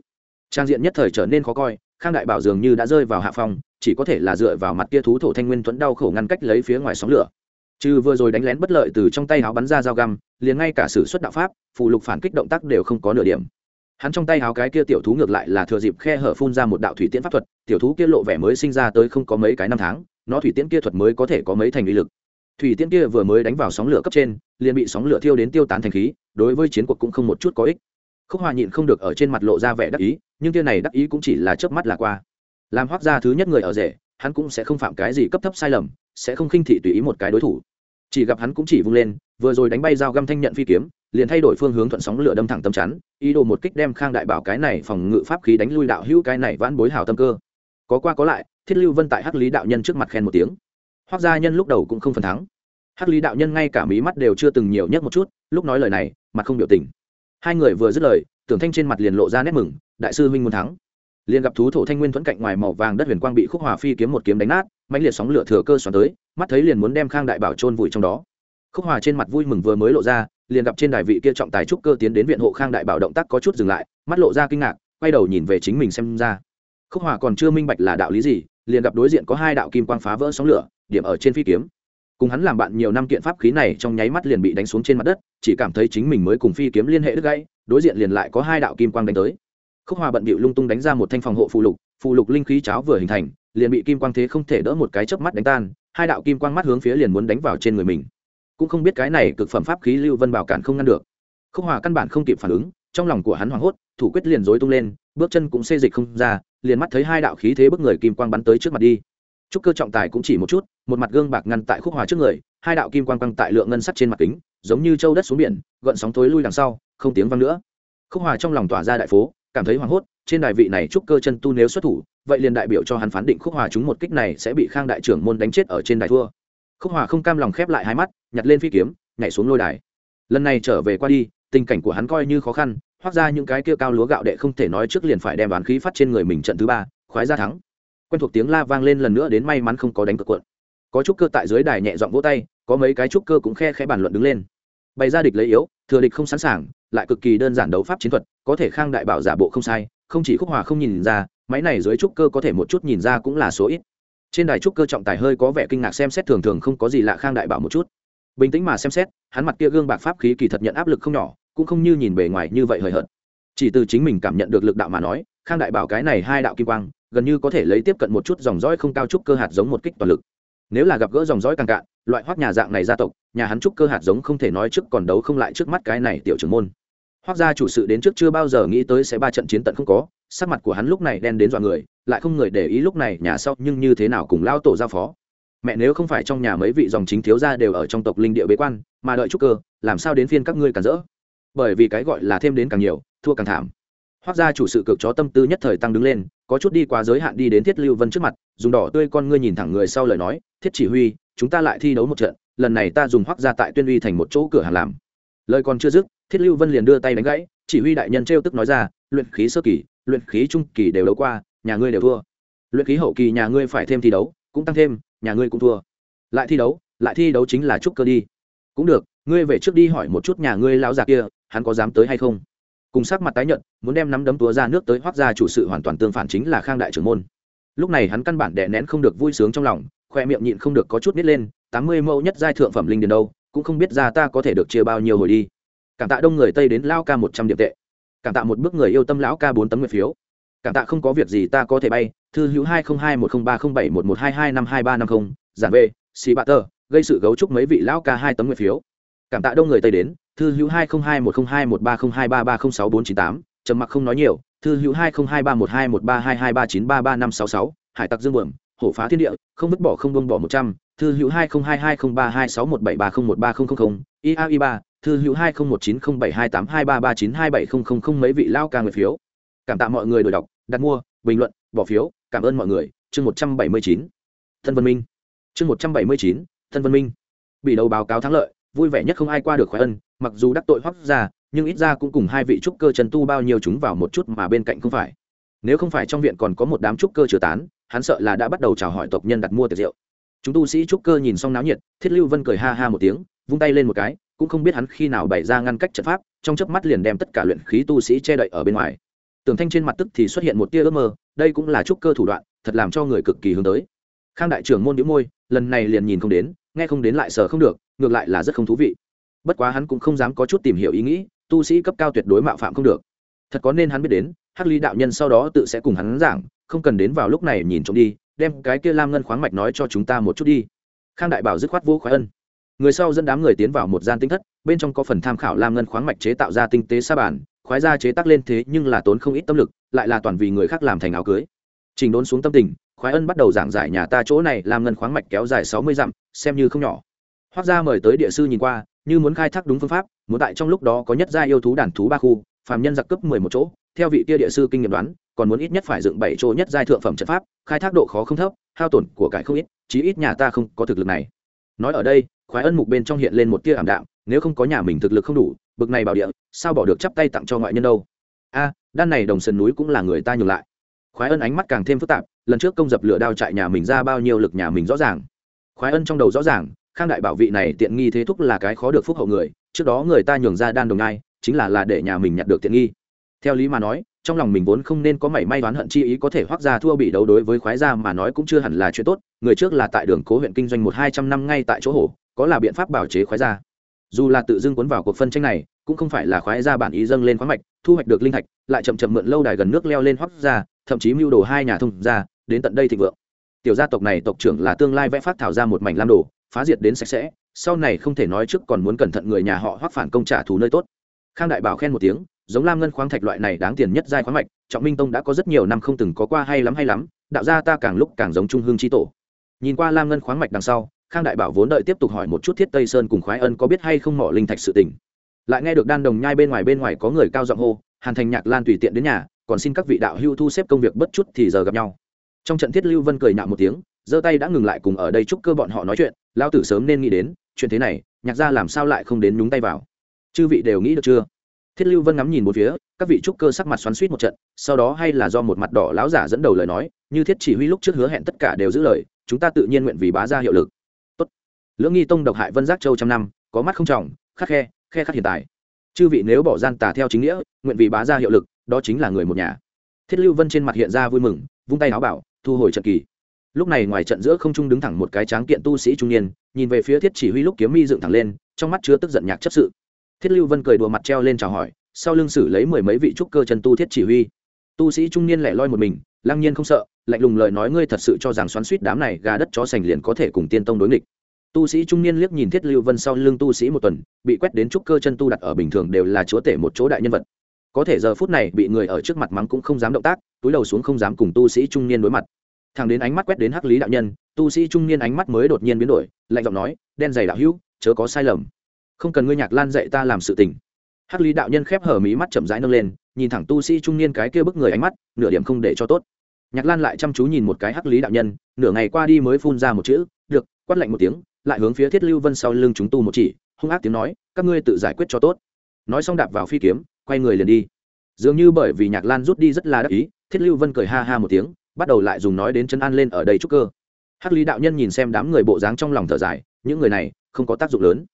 Speaker 1: Trang diện nhất thời trở nên khó coi, khang đại bảo dường như đã rơi vào hạ phong, chỉ có thể là dựa vào mặt kia thú thổ thanh nguyên thuẫn đau khổ ngăn cách lấy phía ngoài sóng lửa trừ vừa rồi đánh lén bất lợi từ trong tay háo bắn ra dao găm, liền ngay cả sử xuất đạo pháp phụ lục phản kích động tác đều không có nửa điểm. Hắn trong tay háo cái kia tiểu thú ngược lại là thừa dịp khe hở phun ra một đạo thủy tiễn pháp thuật, tiểu thú kia lộ vẻ mới sinh ra tới không có mấy cái năm tháng, nó thủy tiễn kia thuật mới có thể có mấy thành uy lực. Thủy tiễn kia vừa mới đánh vào sóng lửa cấp trên, liền bị sóng lửa thiêu đến tiêu tán thành khí, đối với chiến cuộc cũng không một chút có ích. Khúc hòa nhịn không được ở trên mặt lộ ra vẻ đắc ý, nhưng tia này đắc ý cũng chỉ là chớp mắt là qua. Làm hoác ra thứ nhất người ở rể, hắn cũng sẽ không phạm cái gì cấp thấp sai lầm sẽ không khinh thị tùy ý một cái đối thủ. Chỉ gặp hắn cũng chỉ vung lên, vừa rồi đánh bay dao găm thanh nhận phi kiếm, liền thay đổi phương hướng thuận sóng lửa đâm thẳng tâm chắn, ý đồ một kích đem khang đại bảo cái này phòng ngự pháp khí đánh lui đạo hữu cái này vãn bối hào tâm cơ. Có qua có lại, thiết lưu vân tại hắc lý đạo nhân trước mặt khen một tiếng. Hoác gia nhân lúc đầu cũng không phần thắng. Hắc lý đạo nhân ngay cả mí mắt đều chưa từng nhiều nhất một chút, lúc nói lời này, mặt không biểu tình. Hai người vừa dứt lời, tưởng thanh trên mặt liền lộ ra nét mừng, đại sư huynh muốn thắng. Liền gặp thú thổ thanh nguyên thuẫn cạnh ngoài màu vàng đất huyền quang bị khúc hòa phi kiếm một kiếm đánh nát mạnh liệt sóng lửa thừa cơ xoắn tới, mắt thấy liền muốn đem khang đại bảo trôn vùi trong đó. Khúc hòa trên mặt vui mừng vừa mới lộ ra, liền gặp trên đài vị kia trọng tài trúc cơ tiến đến viện hộ khang đại bảo động tác có chút dừng lại, mắt lộ ra kinh ngạc, quay đầu nhìn về chính mình xem ra. Khúc hòa còn chưa minh bạch là đạo lý gì, liền gặp đối diện có hai đạo kim quang phá vỡ sóng lửa, điểm ở trên phi kiếm. Cùng hắn làm bạn nhiều năm kiện pháp khí này trong nháy mắt liền bị đánh xuống trên mặt đất, chỉ cảm thấy chính mình mới cùng phi kiếm liên hệ đứt gãy, đối diện liền lại có hai đạo kim quang đánh tới. Khúc hòa bận bịu lung tung đánh ra một thanh phòng hộ phụ lục phụ lục linh khí cháo vừa hình thành liền bị kim quang thế không thể đỡ một cái chớp mắt đánh tan, hai đạo kim quang mắt hướng phía liền muốn đánh vào trên người mình. Cũng không biết cái này cực phẩm pháp khí lưu vân bảo cản không ngăn được. Khúc hòa căn bản không kịp phản ứng, trong lòng của hắn hoảng hốt, thủ quyết liền rối tung lên, bước chân cũng xê dịch không ra, liền mắt thấy hai đạo khí thế bức người kim quang bắn tới trước mặt đi. Trúc cơ trọng tài cũng chỉ một chút, một mặt gương bạc ngăn tại khúc hòa trước người, hai đạo kim quang quăng tại lượng ngân sắc trên mặt kính, giống như châu đất xuống biển, gợn sóng tối lui đằng sau, không tiếng vang nữa. Khúc hòa trong lòng tỏa ra đại phố, cảm thấy hoảng hốt trên đài vị này trúc cơ chân tu nếu xuất thủ, vậy liền đại biểu cho hắn phán định khúc hòa chúng một kích này sẽ bị khang đại trưởng môn đánh chết ở trên đài thua. Khúc hòa không cam lòng khép lại hai mắt, nhặt lên phi kiếm, nhảy xuống lôi đài. Lần này trở về qua đi, tình cảnh của hắn coi như khó khăn, hoác ra những cái kia cao lúa gạo đệ không thể nói trước liền phải đem bán khí phát trên người mình trận thứ ba, khoái ra thắng. Quen thuộc tiếng la vang lên lần nữa đến may mắn không có đánh cược cuộn. Có trúc cơ tại dưới đài nhẹ giọng vỗ tay, có mấy cái trúc cơ cũng khe khẽ bàn luận đứng lên. Bày ra địch lấy yếu, thừa địch không sẵn sàng, lại cực kỳ đơn giản đấu pháp chiến thuật, có thể khang đại bảo giả bộ không sai không chỉ khúc hòa không nhìn ra, máy này dưới trúc cơ có thể một chút nhìn ra cũng là số ít. Trên đài trúc cơ trọng tài hơi có vẻ kinh ngạc xem xét thường thường không có gì lạ khang đại bảo một chút. Bình tĩnh mà xem xét, hắn mặt kia gương bạc pháp khí kỳ thật nhận áp lực không nhỏ, cũng không như nhìn bề ngoài như vậy hời hợt. Chỉ từ chính mình cảm nhận được lực đạo mà nói, khang đại bảo cái này hai đạo kim quang, gần như có thể lấy tiếp cận một chút dòng dõi không cao trúc cơ hạt giống một kích toàn lực. Nếu là gặp gỡ dòng dõi càng cạn, loại hoác nhà dạng này gia tộc, nhà hắn trúc cơ hạt giống không thể nói trước còn đấu không lại trước mắt cái này tiểu trưởng môn. Hoắc gia chủ sự đến trước chưa bao giờ nghĩ tới sẽ ba trận chiến tận không có, sắc mặt của hắn lúc này đen đến dọa người, lại không người để ý lúc này nhà sau nhưng như thế nào cùng lao tổ giao phó. Mẹ nếu không phải trong nhà mấy vị dòng chính thiếu gia đều ở trong tộc linh địa bế quan, mà đợi chút cơ, làm sao đến phiên các ngươi cản rỡ? Bởi vì cái gọi là thêm đến càng nhiều, thua càng thảm. Hoắc gia chủ sự cực chó tâm tư nhất thời tăng đứng lên, có chút đi qua giới hạn đi đến thiết lưu vân trước mặt, dùng đỏ tươi con ngươi nhìn thẳng người sau lời nói, thiết chỉ huy, chúng ta lại thi đấu một trận, lần này ta dùng Hoắc gia tại tuyên uy thành một chỗ cửa hàng làm. Lời còn chưa dứt thiết lưu vân liền đưa tay đánh gãy, chỉ huy đại nhân t tức nói ra, luyện khí sơ kỳ, luyện khí trung kỳ đều đấu qua, nhà ngươi đều thua. Luyện khí hậu kỳ nhà ngươi phải thêm thi đấu, cũng tăng thêm, nhà ngươi cũng thua. Lại thi đấu, lại thi đấu chính là trúc cơ đi. Cũng được, ngươi về trước đi hỏi một chút nhà ngươi lão già kia, hắn có dám tới hay không? Cùng sắc mặt tái nhận muốn đem nắm đấm túa ra nước tới hoác ra chủ sự hoàn toàn tương phản chính là khang đại trưởng môn. Lúc này hắn căn bản đè nén không được vui sướng trong lòng, khoe miệng nhịn không được có chút nít lên, tám mươi mẫu nhất giai thượng phẩm linh điền đâu, cũng không biết ra ta có thể được chia bao nhiêu hồi đi cảm tạ đông người tây đến lao ca một trăm điểm tệ cảm tạ một bước người yêu tâm lão ca bốn tấm nguyện phiếu cảm tạ không có việc gì ta có thể bay thư hữu hai không hai một không ba không bảy một một hai hai năm hai ba năm không giản về xì bạ tơ gây sự gấu trúc mấy vị lão ca hai tấm nguyện phiếu cảm tạ đông người tây đến thư hữu hai không hai một không hai một ba không hai ba ba không sáu bốn chín tám trầm mặc không nói nhiều thư hữu hai không hai ba một hai một ba hai hai ba chín ba ba năm sáu sáu hải tặc dương buồm hổ phá thiên địa không vứt bỏ không bông bỏ một trăm thư hữu hai không hai hai không ba hai sáu một bảy ba không một ba không không không ia i ba thư hữu hai không một chín không bảy hai tám hai ba ba chín hai bảy không không không mấy vị lao ca người phiếu. Cảm tạ mọi người đổi đọc, đặt mua, bình luận, bỏ phiếu. Cảm ơn mọi người. Chương một trăm bảy mươi chín. Thân vân minh. Chương một trăm bảy mươi chín, thân vân minh. Bị đầu báo cáo thắng lợi, vui vẻ nhất không ai qua được khoái ân, mặc dù đắc tội hoắc ra nhưng ít ra cũng cùng hai vị trúc cơ trần tu bao nhiêu chúng vào một chút mà bên cạnh không phải. Nếu không phải trong viện còn có một đám trúc cơ chưa tán, hắn sợ là đã bắt đầu chào hỏi tộc nhân đặt mua tiệc rượu. Chúng tu sĩ trúc cơ nhìn xong náo nhiệt, thiết lưu vân cười ha ha một tiếng, vung tay lên một cái cũng không biết hắn khi nào bày ra ngăn cách trận pháp, trong chớp mắt liền đem tất cả luyện khí tu sĩ che đậy ở bên ngoài. Tường thanh trên mặt tức thì xuất hiện một tia ước mơ, đây cũng là trúc cơ thủ đoạn, thật làm cho người cực kỳ hướng tới. Khang đại trưởng môn đĩu môi, lần này liền nhìn không đến, nghe không đến lại sờ không được, ngược lại là rất không thú vị. Bất quá hắn cũng không dám có chút tìm hiểu ý nghĩ, tu sĩ cấp cao tuyệt đối mạo phạm không được. Thật có nên hắn biết đến, hắc ly đạo nhân sau đó tự sẽ cùng hắn giảng, không cần đến vào lúc này nhìn trộm đi, đem cái kia lam ngân khoáng mạch nói cho chúng ta một chút đi. Khang đại bảo dứt khoát vô khoái ân người sau dẫn đám người tiến vào một gian tinh thất bên trong có phần tham khảo lam ngân khoáng mạch chế tạo ra tinh tế sa bàn, khoái ra chế tác lên thế nhưng là tốn không ít tâm lực lại là toàn vì người khác làm thành áo cưới. Trình đốn xuống tâm tình khoái ân bắt đầu giảng giải nhà ta chỗ này làm ngân khoáng mạch kéo dài sáu mươi dặm xem như không nhỏ. Hoác ra mời tới địa sư nhìn qua như muốn khai thác đúng phương pháp muốn tại trong lúc đó có nhất gia yêu thú đàn thú ba khu phàm nhân giặc cướp mười một chỗ theo vị kia địa sư kinh nghiệm đoán còn muốn ít nhất phải dựng bảy chỗ nhất giai thượng phẩm trận pháp khai thác độ khó không thấp hao tổn của cải không ít chí ít nhà ta không có thực lực này. Nói ở đây khoái ân mục bên trong hiện lên một tia ảm đạm, nếu không có nhà mình thực lực không đủ, bực này bảo địa, sao bỏ được chắp tay tặng cho ngoại nhân đâu? A, đan này đồng sườn núi cũng là người ta nhường lại. Khoái ân ánh mắt càng thêm phức tạp, lần trước công dập lửa đao chạy nhà mình ra bao nhiêu lực nhà mình rõ ràng. Khoái ân trong đầu rõ ràng, khang đại bảo vị này tiện nghi thế thúc là cái khó được phúc hậu người, trước đó người ta nhường ra đan đồng ngai, chính là là để nhà mình nhặt được tiện nghi. Theo lý mà nói, trong lòng mình vốn không nên có mảy may đoán hận chi ý có thể hoác ra thua bị đấu đối với khoái gia mà nói cũng chưa hẳn là chuyện tốt, người trước là tại đường cố huyện kinh doanh một hai trăm năm ngay tại chỗ hổ có là biện pháp bảo chế khoái gia. Dù là tự dưng cuốn vào cuộc phân tranh này cũng không phải là khoái gia bản ý dâng lên khoáng mạch thu hoạch được linh thạch lại chậm chậm mượn lâu đài gần nước leo lên hoắc ra thậm chí mưu đồ hai nhà thông ra, đến tận đây thịnh vượng. Tiểu gia tộc này tộc trưởng là tương lai vẽ phát thảo ra một mảnh lam đồ phá diệt đến sạch sẽ sau này không thể nói trước còn muốn cẩn thận người nhà họ hoắc phản công trả thù nơi tốt. Khang đại bảo khen một tiếng giống lam ngân khoáng thạch loại này đáng tiền nhất giai khoáng mạch trọng minh tông đã có rất nhiều năm không từng có qua hay lắm hay lắm đạo gia ta càng lúc càng giống trung hương chi tổ. Nhìn qua lam ngân khoáng mạch đằng sau khang đại bảo vốn đợi tiếp tục hỏi một chút thiết tây sơn cùng khoái ân có biết hay không mỏ linh thạch sự tình. Lại nghe được đan đồng nhai bên ngoài bên ngoài có người cao giọng hô, hàn thành nhạc lan tùy tiện đến nhà, còn xin các vị đạo hưu thu xếp công việc bất chút thì giờ gặp nhau. Trong trận thiết lưu vân cười nạo một tiếng, giơ tay đã ngừng lại cùng ở đây chúc cơ bọn họ nói chuyện lao tử sớm nên nghĩ đến, chuyện thế này, nhạc gia làm sao lại không đến nhúng tay vào. Chư vị đều nghĩ được chưa? Thiết lưu vân ngắm nhìn một phía, các vị trúc cơ sắc mặt xoắn suýt một trận, sau đó hay là do một mặt đỏ lão giả dẫn đầu lời nói, như thiết chỉ huy lúc trước hứa hẹn tất cả đều giữ lời, chúng ta tự nhiên nguyện vì bá ra hiệu lực lưỡng nghi tông độc hại vân giác châu trăm năm, có mắt không trọng, khắc khe khe khắc hiện tại. Chư vị nếu bỏ gian tà theo chính nghĩa, nguyện vì bá ra hiệu lực, đó chính là người một nhà. Thiết lưu vân trên mặt hiện ra vui mừng, vung tay áo bảo, thu hồi trận kỳ. Lúc này ngoài trận giữa không trung đứng thẳng một cái tráng kiện tu sĩ trung niên, nhìn về phía thiết chỉ huy lúc kiếm mi dựng thẳng lên, trong mắt chứa tức giận nhạc chấp sự. Thiết lưu vân cười đùa mặt treo lên chào hỏi, sau lưng sử lấy mười mấy vị trúc cơ chân tu thiết chỉ huy. Tu sĩ trung niên lẻ loi một mình, lăng nhiên không sợ, lạnh lùng lời nói ngươi thật sự cho rằng xoắn suýt đám này gà đất chó sành liền có thể cùng tiên tông đối nghịch tu sĩ trung niên liếc nhìn thiết lưu vân sau lưng tu sĩ một tuần, bị quét đến trúc cơ chân tu đặt ở bình thường đều là chúa tể một chỗ đại nhân vật. Có thể giờ phút này bị người ở trước mặt mắng cũng không dám động tác, túi đầu xuống không dám cùng tu sĩ trung niên đối mặt. Thằng đến ánh mắt quét đến hắc lý đạo nhân, tu sĩ trung niên ánh mắt mới đột nhiên biến đổi, lạnh giọng nói, đen dày đạo hữu, chớ có sai lầm. Không cần ngươi nhạc lan dạy ta làm sự tình. Hắc lý đạo nhân khép hở mí mắt chậm rãi nâng lên, nhìn thẳng tu sĩ trung niên cái kia bức người ánh mắt, nửa điểm không để cho tốt. Nhạc lan lại chăm chú nhìn một cái hắc lý đạo nhân, nửa ngày qua đi mới phun ra một chữ, được, quát lạnh một tiếng lại hướng phía thiết lưu vân sau lưng chúng tu một chỉ, hung ác tiếng nói, các ngươi tự giải quyết cho tốt. Nói xong đạp vào phi kiếm, quay người liền đi. Dường như bởi vì nhạc lan rút đi rất là đắc ý, thiết lưu vân cười ha ha một tiếng, bắt đầu lại dùng nói đến chân an lên ở đây trúc cơ. Hắc lý đạo nhân nhìn xem đám người bộ dáng trong lòng thở dài, những người này không có tác dụng lớn.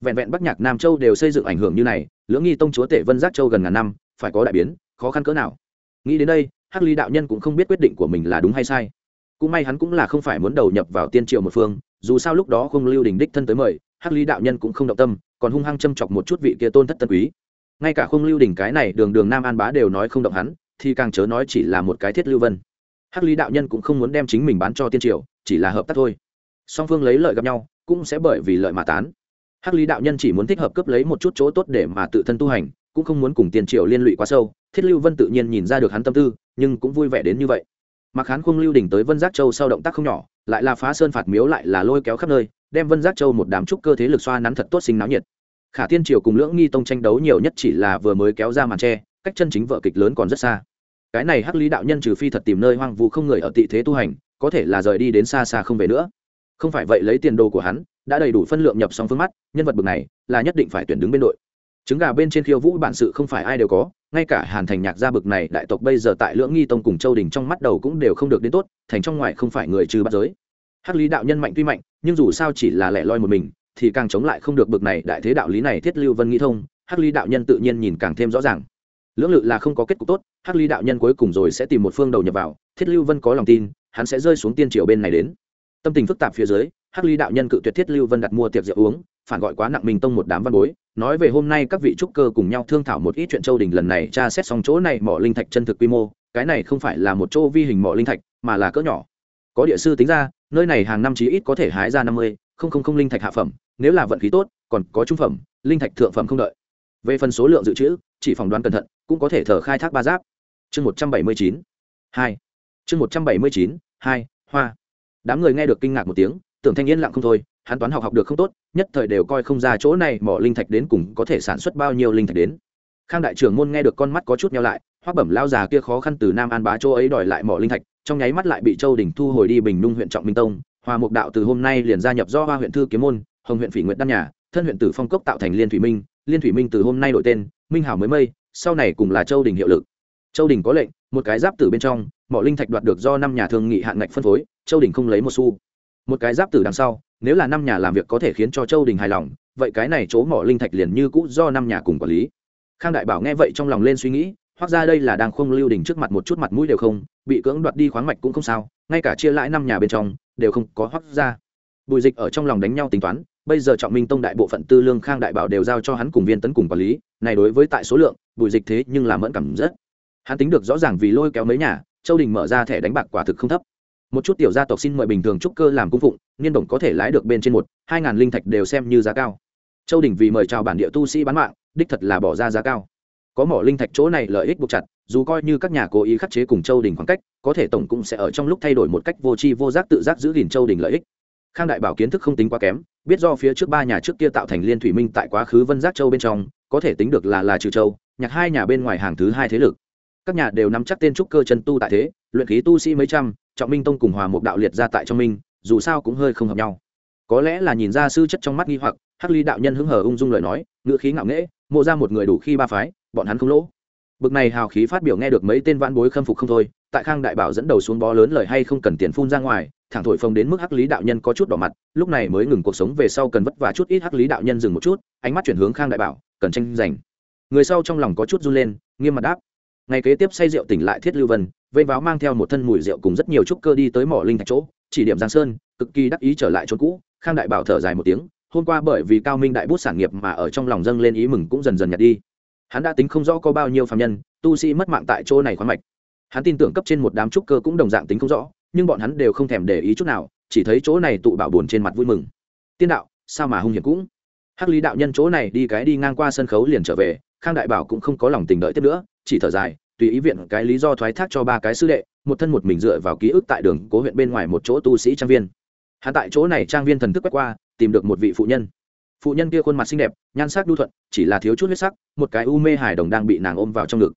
Speaker 1: Vẹn vẹn bắc nhạc nam châu đều xây dựng ảnh hưởng như này, lưỡng nghi tông chúa tể vân giác châu gần ngàn năm, phải có đại biến, khó khăn cỡ nào? Nghĩ đến đây, hắc ly đạo nhân cũng không biết quyết định của mình là đúng hay sai. Cũng may hắn cũng là không phải muốn đầu nhập vào tiên triệu một phương dù sao lúc đó không lưu đình đích thân tới mời, hắc ly đạo nhân cũng không động tâm, còn hung hăng châm chọc một chút vị kia tôn thất tân quý. Ngay cả không lưu đình cái này đường đường nam an bá đều nói không động hắn, thì càng chớ nói chỉ là một cái thiết lưu vân. Hắc ly đạo nhân cũng không muốn đem chính mình bán cho tiên triều, chỉ là hợp tác thôi. Song phương lấy lợi gặp nhau, cũng sẽ bởi vì lợi mà tán. Hắc lý đạo nhân chỉ muốn thích hợp cấp lấy một chút chỗ tốt để mà tự thân tu hành, cũng không muốn cùng tiền triệu liên lụy quá sâu, thiết lưu vân tự nhiên nhìn ra được hắn tâm tư, nhưng cũng vui vẻ đến như vậy. Mặc hán khung lưu đỉnh tới vân giác châu sau động tác không nhỏ lại là phá sơn phạt miếu lại là lôi kéo khắp nơi, đem vân giác châu một đám trúc cơ thế lực xoa nắn thật tốt sinh náo nhiệt. Khả tiên triều cùng lưỡng nghi tông tranh đấu nhiều nhất chỉ là vừa mới kéo ra màn tre, cách chân chính vợ kịch lớn còn rất xa. Cái này hắc lý đạo nhân trừ phi thật tìm nơi hoang vu không người ở tị thế tu hành, có thể là rời đi đến xa xa không về nữa. Không phải vậy lấy tiền đồ của hắn, đã đầy đủ phân lượng nhập xong phương mắt, nhân vật bực này là nhất định phải tuyển đứng bên đội trứng gà bên trên khiêu vũ bản sự không phải ai đều có, ngay cả hàn thành nhạc gia bực này đại tộc bây giờ tại lưỡng nghi tông cùng châu đình trong mắt đầu cũng đều không được đến tốt, thành trong ngoài không phải người trừ bắt giới. Hắc lý đạo nhân mạnh tuy mạnh, nhưng dù sao chỉ là lẻ loi một mình, thì càng chống lại không được bực này đại thế đạo lý này thiết lưu vân nghĩ thông, hắc lý đạo nhân tự nhiên nhìn càng thêm rõ ràng. Lưỡng lự là không có kết cục tốt, hắc lý đạo nhân cuối cùng rồi sẽ tìm một phương đầu nhập vào, thiết lưu vân có lòng tin, hắn sẽ rơi xuống tiên triều bên này đến. Tâm tình phức tạp phía dưới, hắc lý đạo nhân cự tuyệt thiết lưu vân đặt mua tiệc rượu uống phản gọi quá nặng mình tông một đám văn bối, nói về hôm nay các vị trúc cơ cùng nhau thương thảo một ít chuyện châu đình lần này tra xét xong chỗ này mỏ linh thạch chân thực quy mô, cái này không phải là một chỗ vi hình mỏ linh thạch, mà là cỡ nhỏ. Có địa sư tính ra, nơi này hàng năm chí ít có thể hái ra năm mươi, không không không linh thạch hạ phẩm, nếu là vận khí tốt, còn có trung phẩm, linh thạch thượng phẩm không đợi. Về phần số lượng dự trữ, chỉ phỏng đoán cẩn thận, cũng có thể thở khai thác ba giáp. Chương một trăm bảy mươi chín, hai. Chương một trăm bảy mươi chín, hai, hoa. Đám người nghe được kinh ngạc một tiếng, tưởng thanh yên lặng không thôi hắn toán học học được không tốt, nhất thời đều coi không ra chỗ này mỏ linh thạch đến cùng có thể sản xuất bao nhiêu linh thạch đến. Khang đại trưởng môn nghe được con mắt có chút nhau lại, hoắc bẩm lao già kia khó khăn từ nam an bá chỗ ấy đòi lại mỏ linh thạch, trong nháy mắt lại bị châu đình thu hồi đi bình nung huyện trọng minh tông hòa mục đạo từ hôm nay liền gia nhập do hoa huyện thư kiếm môn, hồng huyện phỉ nguyện đan nhà, thân huyện tử phong cốc tạo thành liên thủy minh, liên thủy minh từ hôm nay đổi tên, minh hảo mới mây, sau này cùng là châu đình hiệu lực. Châu đình có lệnh, một cái giáp tử bên trong, mỏ linh thạch đoạt được do năm nhà thương nghị hạn ngạch phân phối, châu đình không lấy một xu. Một cái giáp tử đằng sau nếu là năm nhà làm việc có thể khiến cho châu đình hài lòng, vậy cái này chỗ mỏ linh thạch liền như cũ do năm nhà cùng quản lý. Khang đại bảo nghe vậy trong lòng lên suy nghĩ hoặc ra đây là đang không lưu đình trước mặt một chút mặt mũi đều không, bị cưỡng đoạt đi khoáng mạch cũng không sao, ngay cả chia lãi năm nhà bên trong, đều không có hoác ra. Bùi dịch ở trong lòng đánh nhau tính toán, bây giờ trọng minh tông đại bộ phận tư lương khang đại bảo đều giao cho hắn cùng viên tấn cùng quản lý, này đối với tại số lượng, bùi dịch thế nhưng là mẫn cảm rất. Hắn tính được rõ ràng vì lôi kéo mấy nhà, châu đình mở ra thẻ đánh bạc quả thực không thấp một chút tiểu gia tộc xin mời bình thường trúc cơ làm cung phụng, niên đồng có thể lái được bên trên một, hai ngàn linh thạch đều xem như giá cao. Châu đình vì mời chào bản địa tu sĩ bán mạng, đích thật là bỏ ra giá cao. Có mỏ linh thạch chỗ này lợi ích buộc chặt, dù coi như các nhà cố ý khắc chế cùng châu đình khoảng cách, có thể tổng cũng sẽ ở trong lúc thay đổi một cách vô tri vô giác tự giác giữ gìn châu đình lợi ích. Khang đại bảo kiến thức không tính quá kém, biết do phía trước ba nhà trước kia tạo thành liên thủy minh tại quá khứ vân giác châu bên trong, có thể tính được là là trừ châu, nhạc hai nhà bên ngoài hàng thứ hai thế lực. Các nhà đều nắm chắc tên trúc cơ chân tu tại thế, luyện khí tu sĩ mấy trăm trọng minh tông cùng hòa một đạo liệt ra tại trong minh, dù sao cũng hơi không hợp nhau. Có lẽ là nhìn ra sư chất trong mắt nghi hoặc, hắc ly đạo nhân hứng hờ ung dung lời nói ngựa khí ngạo nghễ, mộ ra một người đủ khi ba phái, bọn hắn không lỗ. Bực này hào khí phát biểu nghe được mấy tên vãn bối khâm phục không thôi, tại khang đại bảo dẫn đầu xuống bó lớn lời hay không cần tiền phun ra ngoài, thẳng thổi phồng đến mức hắc lý đạo nhân có chút đỏ mặt, lúc này mới ngừng cuộc sống về sau cần vất vả chút ít hắc lý đạo nhân dừng một chút, ánh mắt chuyển hướng khang đại bảo, cần tranh giành. Người sau trong lòng có chút run lên, nghiêm mặt đáp. Ngày kế tiếp say rượu tỉnh lại thiết lưu vân vây váo mang theo một thân mùi rượu cùng rất nhiều trúc cơ đi tới mỏ linh thạch chỗ, chỉ điểm giang sơn, cực kỳ đắc ý trở lại chỗ cũ. Khang đại bảo thở dài một tiếng, hôm qua bởi vì cao minh đại bút sản nghiệp mà ở trong lòng dâng lên ý mừng cũng dần dần nhạt đi. Hắn đã tính không rõ có bao nhiêu phạm nhân, tu sĩ mất mạng tại chỗ này khoáng mạch. Hắn tin tưởng cấp trên một đám trúc cơ cũng đồng dạng tính không rõ, nhưng bọn hắn đều không thèm để ý chút nào, chỉ thấy chỗ này tụ bảo buồn trên mặt vui mừng. Tiên đạo, sao mà hung hiểm cũng? Hắc lý đạo nhân chỗ này đi cái đi ngang qua sân khấu liền trở về, khang đại bảo cũng không có lòng tình đợi tiếp nữa, chỉ thở dài tùy ý viện cái lý do thoái thác cho ba cái sư đệ, một thân một mình dựa vào ký ức tại đường cố huyện bên ngoài một chỗ tu sĩ trang viên. Hắn tại chỗ này trang viên thần thức quét qua, tìm được một vị phụ nhân. Phụ nhân kia khuôn mặt xinh đẹp, nhan sắc đu thuận, chỉ là thiếu chút huyết sắc, một cái u mê hài đồng đang bị nàng ôm vào trong ngực.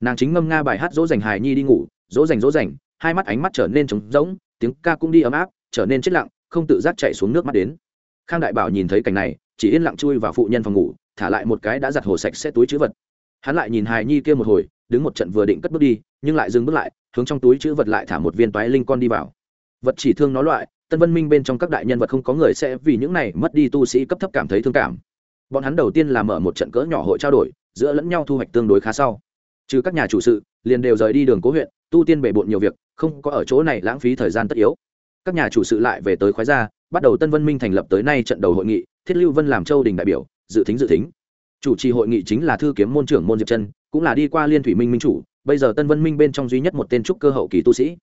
Speaker 1: Nàng chính ngâm nga bài hát dỗ dành hài nhi đi ngủ, dỗ dành dỗ dành, hai mắt ánh mắt trở nên trống rỗng, tiếng ca cũng đi ấm áp, trở nên chết lặng, không tự giác chạy xuống nước mắt đến. Khang đại bảo nhìn thấy cảnh này, chỉ yên lặng chui vào phụ nhân phòng ngủ, thả lại một cái đã giặt hồ sạch sẽ túi chữ vật. Hắn lại nhìn hài nhi kia một hồi đứng một trận vừa định cất bước đi nhưng lại dừng bước lại hướng trong túi chữ vật lại thả một viên toái linh con đi vào. Vật chỉ thương nó loại tân văn minh bên trong các đại nhân vật không có người sẽ vì những này mất đi tu sĩ cấp thấp cảm thấy thương cảm. Bọn hắn đầu tiên là mở một trận cỡ nhỏ hội trao đổi giữa lẫn nhau thu hoạch tương đối khá sau. Trừ các nhà chủ sự liền đều rời đi đường cố huyện tu tiên bể bộn nhiều việc không có ở chỗ này lãng phí thời gian tất yếu. Các nhà chủ sự lại về tới khoái gia bắt đầu tân vân minh thành lập tới nay trận đầu hội nghị thiết lưu vân làm châu đình đại biểu dự tính dự tính, chủ trì hội nghị chính là thư kiếm môn trưởng môn diệp chân cũng là đi qua liên thủy minh minh chủ, bây giờ tân vân minh bên trong duy nhất một tên trúc cơ hậu kỳ tu sĩ.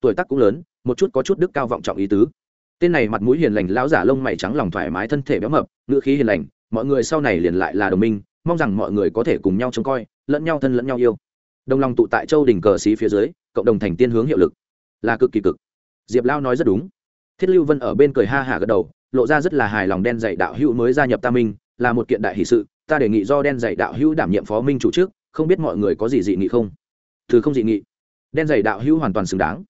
Speaker 1: Tuổi tác cũng lớn, một chút có chút đức cao vọng trọng ý tứ. Tên này mặt mũi hiền lành, lão giả lông mày trắng lòng thoải mái, thân thể béo mập ngựa khí hiền lành, mọi người sau này liền lại là đồng minh, mong rằng mọi người có thể cùng nhau trông coi, lẫn nhau thân lẫn nhau yêu. Đồng lòng tụ tại châu đỉnh cờ xí phía dưới, cộng đồng thành tiên hướng hiệu lực. Là cực kỳ cực. Diệp lao nói rất đúng. Thiết lưu vân ở bên cười ha hả gật đầu, lộ ra rất là hài lòng đen dạy đạo hữu mới gia nhập ta minh, là một kiện đại hỷ sự, ta đề nghị do đen dạy đạo hữu đảm nhiệm phó minh chủ trước không biết mọi người có gì dị nghị không? Thứ không dị nghị. Đen giày đạo hữu hoàn toàn xứng đáng.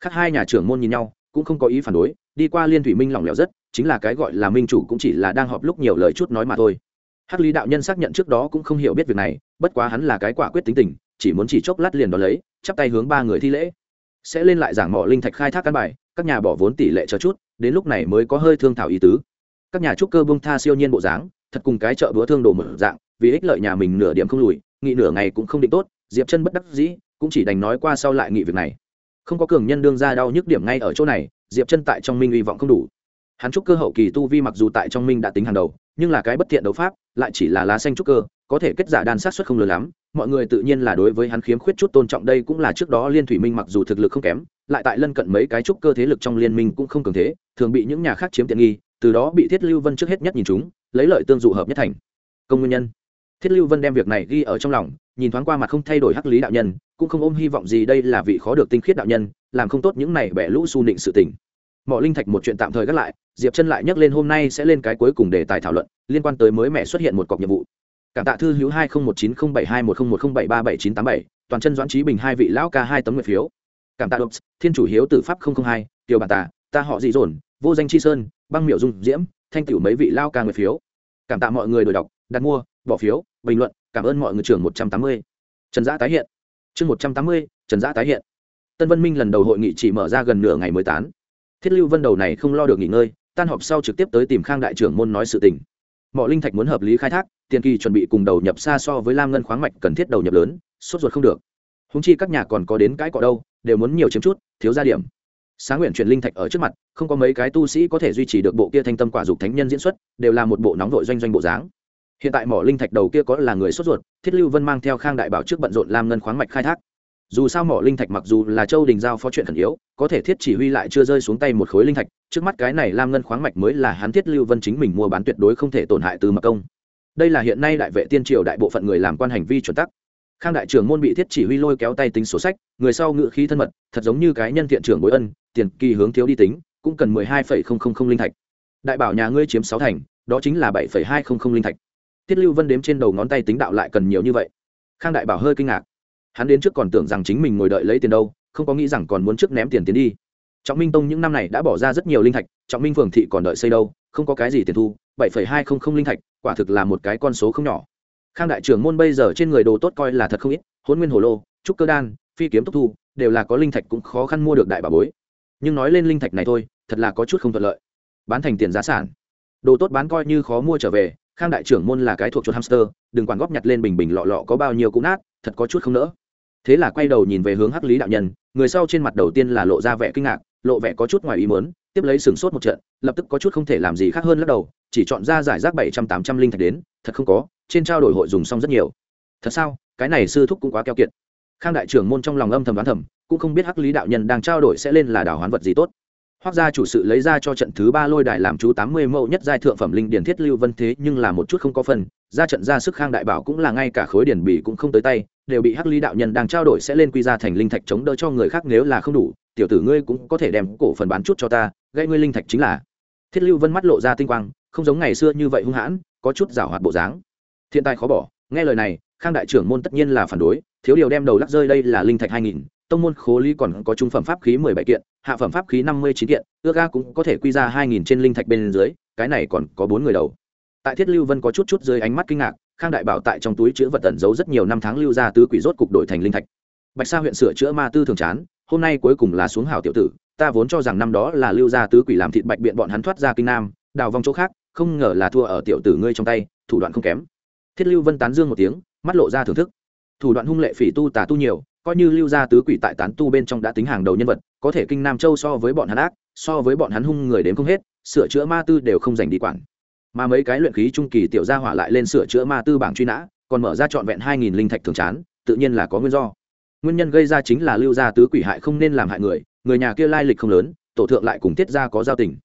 Speaker 1: Khác hai nhà trưởng môn nhìn nhau, cũng không có ý phản đối, đi qua liên thủy minh lỏng lẻo rất, chính là cái gọi là minh chủ cũng chỉ là đang họp lúc nhiều lời chút nói mà thôi. Hắc lý đạo nhân xác nhận trước đó cũng không hiểu biết việc này, bất quá hắn là cái quả quyết tính tình, chỉ muốn chỉ chốc lát liền đ ó lấy, chắp tay hướng ba người thi lễ. Sẽ lên lại giảng mỏ linh thạch khai thác căn bài, các nhà bỏ vốn tỷ lệ cho chút, đến lúc này mới có hơi thương thảo ý tứ. Các nhà trúc cơ bông tha siêu nhiên bộ dáng, thật cùng cái chợ búa thương đồ mở dạng, vì ích lợi nhà mình nửa điểm không lùi nghị nửa ngày cũng không định tốt, diệp chân bất đắc dĩ, cũng chỉ đành nói qua sau lại nghị việc này. Không có cường nhân đương ra đau nhức điểm ngay ở chỗ này, diệp chân tại trong minh hy vọng không đủ. Hắn trúc cơ hậu kỳ tu vi mặc dù tại trong minh đã tính hàng đầu, nhưng là cái bất thiện đấu pháp, lại chỉ là lá xanh trúc cơ, có thể kết giả đan sát xuất không lớn lắm, mọi người tự nhiên là đối với hắn khiếm khuyết chút tôn trọng, đây cũng là trước đó liên thủy minh mặc dù thực lực không kém, lại tại lân cận mấy cái trúc cơ thế lực trong liên minh cũng không cường thế, thường bị những nhà khác chiếm tiện nghi, từ đó bị thiết lưu vân trước hết nhất nhìn chúng, lấy lợi tương dụ hợp nhất thành. Công nguyên nhân thiết lưu vân đem việc này ghi ở trong lòng, nhìn thoáng qua mặt không thay đổi hắc lý đạo nhân, cũng không ôm hy vọng gì đây là vị khó được tinh khiết đạo nhân, làm không tốt những này bẻ lũ su nịnh sự tình. Mỏ linh thạch một chuyện tạm thời gác lại, diệp chân lại nhắc lên hôm nay sẽ lên cái cuối cùng để tài thảo luận, liên quan tới mới mẹ xuất hiện một cọc nhiệm vụ. Cảm tạ thư hữu hai nghìn một chín không bảy hai một không một không bảy ba bảy chín tám bảy, toàn chân doãn trí bình hai vị lão ca hai tấm nguyệt phiếu. Cảm tạ độc thiên chủ hiếu tử pháp hai, tiểu bà tà, ta họ dị dồn, vô danh chi sơn, băng miểu dung diễm, thanh tiểu mấy vị lao ca nguyệt phiếu. Cảm tạ mọi người đổi đọc, đặt mua bỏ phiếu, bình luận, cảm ơn mọi người trưởng một trăm tám mươi. Trần giã tái hiện. Chương một trăm tám mươi, trần giã tái hiện. Tân vân minh lần đầu hội nghị chỉ mở ra gần nửa ngày mới tán. Thiết lưu vân đầu này không lo được nghỉ ngơi, tan họp sau trực tiếp tới tìm khang đại trưởng môn nói sự tình. Mọi linh thạch muốn hợp lý khai thác, tiền kỳ chuẩn bị cùng đầu nhập xa so với lam ngân khoáng mạch cần thiết đầu nhập lớn, sốt ruột không được. Húng chi các nhà còn có đến cái cọ đâu, đều muốn nhiều chiếm chút, thiếu gia điểm. Sáng nguyện chuyển linh thạch ở trước mặt, không có mấy cái tu sĩ có thể duy trì được bộ kia thanh tâm quả dục thánh nhân diễn xuất, đều là một bộ nóng vội doanh doanh bộ dáng hiện tại mỏ linh thạch đầu kia có là người sốt ruột, thiết lưu vân mang theo khang đại bảo trước bận rộn làm ngân khoáng mạch khai thác. Dù sao mỏ linh thạch mặc dù là châu đình giao phó chuyện khẩn yếu, có thể thiết chỉ huy lại chưa rơi xuống tay một khối linh thạch, trước mắt cái này lam ngân khoáng mạch mới là hắn thiết lưu vân chính mình mua bán tuyệt đối không thể tổn hại từ mật công. Đây là hiện nay đại vệ tiên triều đại bộ phận người làm quan hành vi chuẩn tắc. Khang đại trưởng môn bị thiết chỉ huy lôi kéo tay tính sổ sách, người sau ngự khí thân mật, thật giống như cái nhân thiện trưởng bối ân, tiền kỳ hướng thiếu đi tính, cũng cần mười hai phẩy không không không linh thạch. Đại bảo nhà ngươi chiếm sáu thành, đó chính là bảy phẩy hai không không linh thạch tiết lưu vân đếm trên đầu ngón tay tính đạo lại cần nhiều như vậy. Khang đại bảo hơi kinh ngạc. Hắn đến trước còn tưởng rằng chính mình ngồi đợi lấy tiền đâu, không có nghĩ rằng còn muốn trước ném tiền tiến đi. Trọng minh tông những năm này đã bỏ ra rất nhiều linh thạch, trọng minh phường thị còn đợi xây đâu, không có cái gì tiền thu, bảy phẩy hai không không linh thạch, quả thực là một cái con số không nhỏ. Khang đại trưởng môn bây giờ trên người đồ tốt coi là thật không ít hôn nguyên hồ lô, trúc cơ đan, phi kiếm tốc thu, đều là có linh thạch cũng khó khăn mua được đại bà bối. Nhưng nói lên linh thạch này thôi, thật là có chút không thuận lợi. Bán thành tiền giá sản. Đồ tốt bán coi như khó mua trở về khang đại trưởng môn là cái thuộc chuột hamster, đừng quản góp nhặt lên bình bình lọ lọ có bao nhiêu cũng nát, thật có chút không nỡ. Thế là quay đầu nhìn về hướng hắc lý đạo nhân, người sau trên mặt đầu tiên là lộ ra vẻ kinh ngạc, lộ vẻ có chút ngoài ý mớn tiếp lấy sừng sốt một trận, lập tức có chút không thể làm gì khác hơn lắc đầu, chỉ chọn ra giải rác bảy trăm tám trăm linh thạch đến, thật không có, trên trao đổi hội dùng xong rất nhiều. Thật sao, cái này sư thúc cũng quá keo kiệt. Khang đại trưởng môn trong lòng âm thầm đoán thầm, cũng không biết hắc lý đạo nhân đang trao đổi sẽ lên là đảo hoán vật gì tốt. Hoắc gia chủ sự lấy ra cho trận thứ ba lôi đài làm chú tám mươi mẫu nhất giai thượng phẩm linh điển thiết lưu vân thế, nhưng là một chút không có phần, ra trận ra sức khang đại bảo cũng là ngay cả khối điển bỉ cũng không tới tay, đều bị hắc lý đạo nhân đang trao đổi sẽ lên quy ra thành linh thạch chống đỡ cho người khác nếu là không đủ, tiểu tử ngươi cũng có thể đem cổ phần bán chút cho ta gây ngươi linh thạch chính là. Thiết lưu vân mắt lộ ra tinh quang, không giống ngày xưa như vậy hung hãn, có chút giảo hoạt bộ dáng. Thiện tài khó bỏ, nghe lời này, khang đại trưởng môn tất nhiên là phản đối, thiếu điều đem đầu lắc rơi đây là linh thạch hai nghìn tông môn khố lý còn có trung phẩm pháp khí mười bảy kiện, hạ phẩm pháp khí năm mươi chín kiện, ước ga cũng có thể quy ra hai nghìn trên linh thạch bên dưới, cái này còn có bốn người đầu. Tại thiết lưu vân có chút chút dưới ánh mắt kinh ngạc, khang đại bảo tại trong túi chữ vật tẩn giấu rất nhiều năm tháng lưu ra tứ quỷ rốt cục đổi thành linh thạch. Bạch sa huyện sửa chữa ma tư thường chán, hôm nay cuối cùng là xuống hảo tiểu tử, ta vốn cho rằng năm đó là lưu ra tứ quỷ làm thịt bạch biện bọn hắn thoát ra kinh nam, đào vong chỗ khác, không ngờ là thua ở tiểu tử ngươi trong tay, thủ đoạn không kém. Thiết lưu vân tán dương một tiếng, mắt lộ ra thưởng thức. Thủ đoạn hung lệ phỉ tu tà tu nhiều coi như lưu gia tứ quỷ tại tán tu bên trong đã tính hàng đầu nhân vật, có thể kinh nam châu so với bọn hắn ác, so với bọn hắn hung người đến không hết, sửa chữa ma tư đều không dành đi quản. Mà mấy cái luyện khí trung kỳ tiểu gia hỏa lại lên sửa chữa ma tư bảng truy nã, còn mở ra trọn vẹn hai nghìn linh thạch thường chán, tự nhiên là có nguyên do. Nguyên nhân gây ra chính là lưu gia tứ quỷ hại không nên làm hại người người nhà kia lai lịch không lớn, tổ thượng lại cùng tiết gia có giao tình.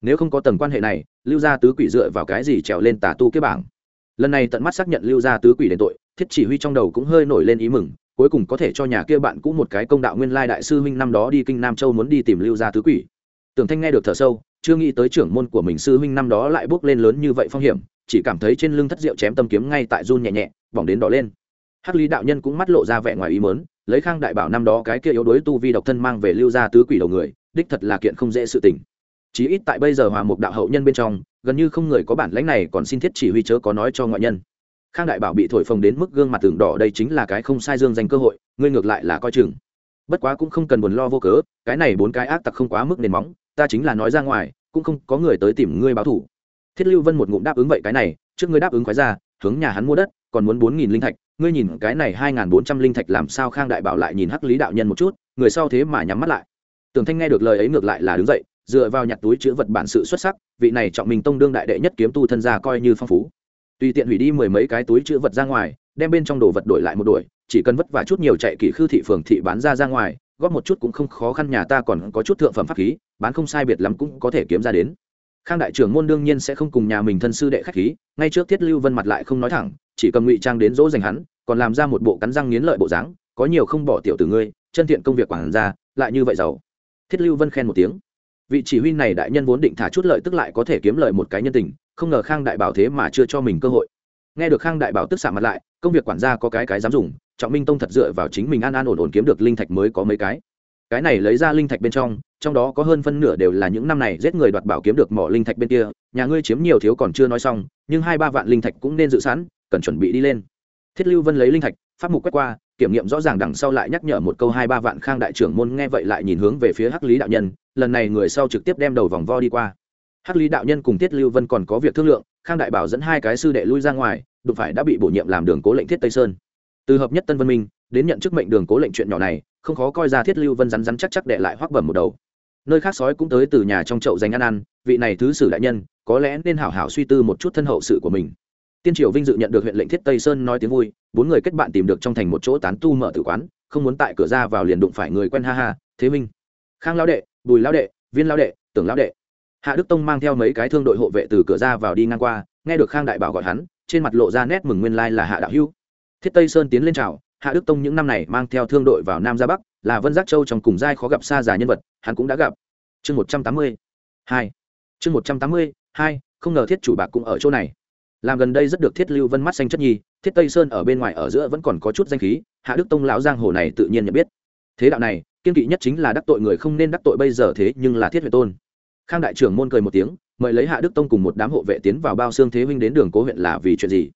Speaker 1: Nếu không có tầng quan hệ này, lưu gia tứ quỷ dựa vào cái gì trèo lên tà tu cái bảng? Lần này tận mắt xác nhận lưu gia tứ quỷ đền tội, thiết chỉ huy trong đầu cũng hơi nổi lên ý mừng cuối cùng có thể cho nhà kia bạn cũ một cái công đạo nguyên lai đại sư huynh năm đó đi kinh nam châu muốn đi tìm lưu gia tứ quỷ. Tưởng thanh nghe được thở sâu, chưa nghĩ tới trưởng môn của mình sư huynh năm đó lại bước lên lớn như vậy phong hiểm, chỉ cảm thấy trên lưng thất diệu chém tâm kiếm ngay tại run nhẹ nhẹ, bỏng đến đỏ lên. Hắc lý đạo nhân cũng mắt lộ ra vẻ ngoài ý mớn lấy khang đại bảo năm đó cái kia yếu đuối tu vi độc thân mang về lưu gia tứ quỷ đầu người, đích thật là kiện không dễ sự tình. Chí ít tại bây giờ hòa mục đạo hậu nhân bên trong, gần như không người có bản lãnh này còn xin thiết chỉ huy chớ có nói cho ngoại nhân khang đại bảo bị thổi phồng đến mức gương mặt tường đỏ đây chính là cái không sai dương dành cơ hội, ngươi ngược lại là coi chừng. Bất quá cũng không cần buồn lo vô cớ, cái này bốn cái ác tặc không quá mức nền móng, ta chính là nói ra ngoài, cũng không có người tới tìm ngươi báo thủ. Thiết lưu vân một ngụm đáp ứng vậy cái này, trước ngươi đáp ứng khoái ra, hướng nhà hắn mua đất, còn muốn bốn nghìn linh thạch, ngươi nhìn cái này hai nghìn bốn trăm linh thạch làm sao khang đại bảo lại nhìn hắc lý đạo nhân một chút, người sau thế mà nhắm mắt lại. Tưởng thanh nghe được lời ấy ngược lại là đứng dậy, dựa vào nhặt túi chữ vật bản sự xuất sắc, vị này trọng mình tông đương đại đệ nhất kiếm tu thân gia coi như phong phú tùy tiện hủy đi mười mấy cái túi chữ vật ra ngoài, đem bên trong đồ vật đổi lại một đổi chỉ cần vất vả chút nhiều chạy kỹ khư thị phường thị bán ra ra ngoài, góp một chút cũng không khó khăn nhà ta còn có chút thượng phẩm pháp khí, bán không sai biệt lắm cũng có thể kiếm ra đến. Khang đại trưởng môn đương nhiên sẽ không cùng nhà mình thân sư đệ khách khí, ngay trước thiết lưu vân mặt lại không nói thẳng, chỉ cầm ngụy trang đến dỗ dành hắn, còn làm ra một bộ cắn răng nghiến lợi bộ dáng, có nhiều không bỏ tiểu từ ngươi, chân thiện công việc quản ra lại như vậy giàu. Thiết lưu vân khen một tiếng. Vị chỉ huy này đại nhân vốn định thả chút lợi tức lại có thể kiếm lợi một cái nhân tình không ngờ khang đại bảo thế mà chưa cho mình cơ hội. Nghe được khang đại bảo tức xạ mặt lại, công việc quản gia có cái cái dám dùng, trọng minh tông thật dựa vào chính mình an an ổn ổn kiếm được linh thạch mới có mấy cái. Cái này lấy ra linh thạch bên trong trong đó có hơn phân nửa đều là những năm này giết người đoạt bảo kiếm được mỏ linh thạch bên kia, nhà ngươi chiếm nhiều thiếu còn chưa nói xong, nhưng hai ba vạn linh thạch cũng nên dự sẵn, cần chuẩn bị đi lên. Thiết lưu vân lấy linh thạch phát mục quét qua, kiểm nghiệm rõ ràng đằng sau lại nhắc nhở một câu hai ba vạn khang đại trưởng môn nghe vậy lại nhìn hướng về phía hắc lý đạo nhân, lần này người sau trực tiếp đem đầu vòng vo đi qua hắc lý đạo nhân cùng tiết lưu vân còn có việc thương lượng, khang đại bảo dẫn hai cái sư đệ lui ra ngoài, đụng phải đã bị bổ nhiệm làm đường cố lệnh thiết tây sơn. Từ hợp nhất tân vân minh, đến nhận chức mệnh đường cố lệnh chuyện nhỏ này, không khó coi ra thiết lưu vân rắn rắn chắc chắc đệ lại hoắc bẩm một đầu. Nơi khác sói cũng tới từ nhà trong chậu dành ăn ăn, vị này thứ sử đại nhân, có lẽ nên hảo hảo suy tư một chút thân hậu sự của mình. Tiên triều vinh dự nhận được huyện lệnh thiết tây sơn nói tiếng vui, bốn người kết bạn tìm được trong thành một chỗ tán tu mở tử quán, không muốn tại cửa ra vào liền đụng phải người quen ha ha, thế minh. Khang lão đệ, bùi lão đệ, viên lão đệ, tưởng lão đệ hạ đức tông mang theo mấy cái thương đội hộ vệ từ cửa ra vào đi ngang qua, nghe được khang đại bảo gọi hắn, trên mặt lộ ra nét mừng nguyên lai là hạ đạo hữu. Thiết tây sơn tiến lên chào, hạ đức tông những năm này mang theo thương đội vào nam ra bắc, là vân giác châu trong cùng giai khó gặp xa già nhân vật, hắn cũng đã gặp. Chương một trăm tám mươi hai, chương một trăm tám mươi hai, không ngờ thiết chủ bạc cũng ở chỗ này. Làm gần đây rất được thiết lưu vân mắt xanh chất nhi, thiết tây sơn ở bên ngoài ở giữa vẫn còn có chút danh khí, hạ đức tông lão giang hồ này tự nhiên nhận biết. Thế đạo này, kiên kỵ nhất chính là đắc tội người không nên đắc tội bây giờ thế nhưng là thiết huệ tôn khang đại trưởng môn cười một tiếng, mời lấy hạ đức tông cùng một đám hộ vệ tiến vào bao xương thế huynh đến đường cố huyện là vì chuyện gì?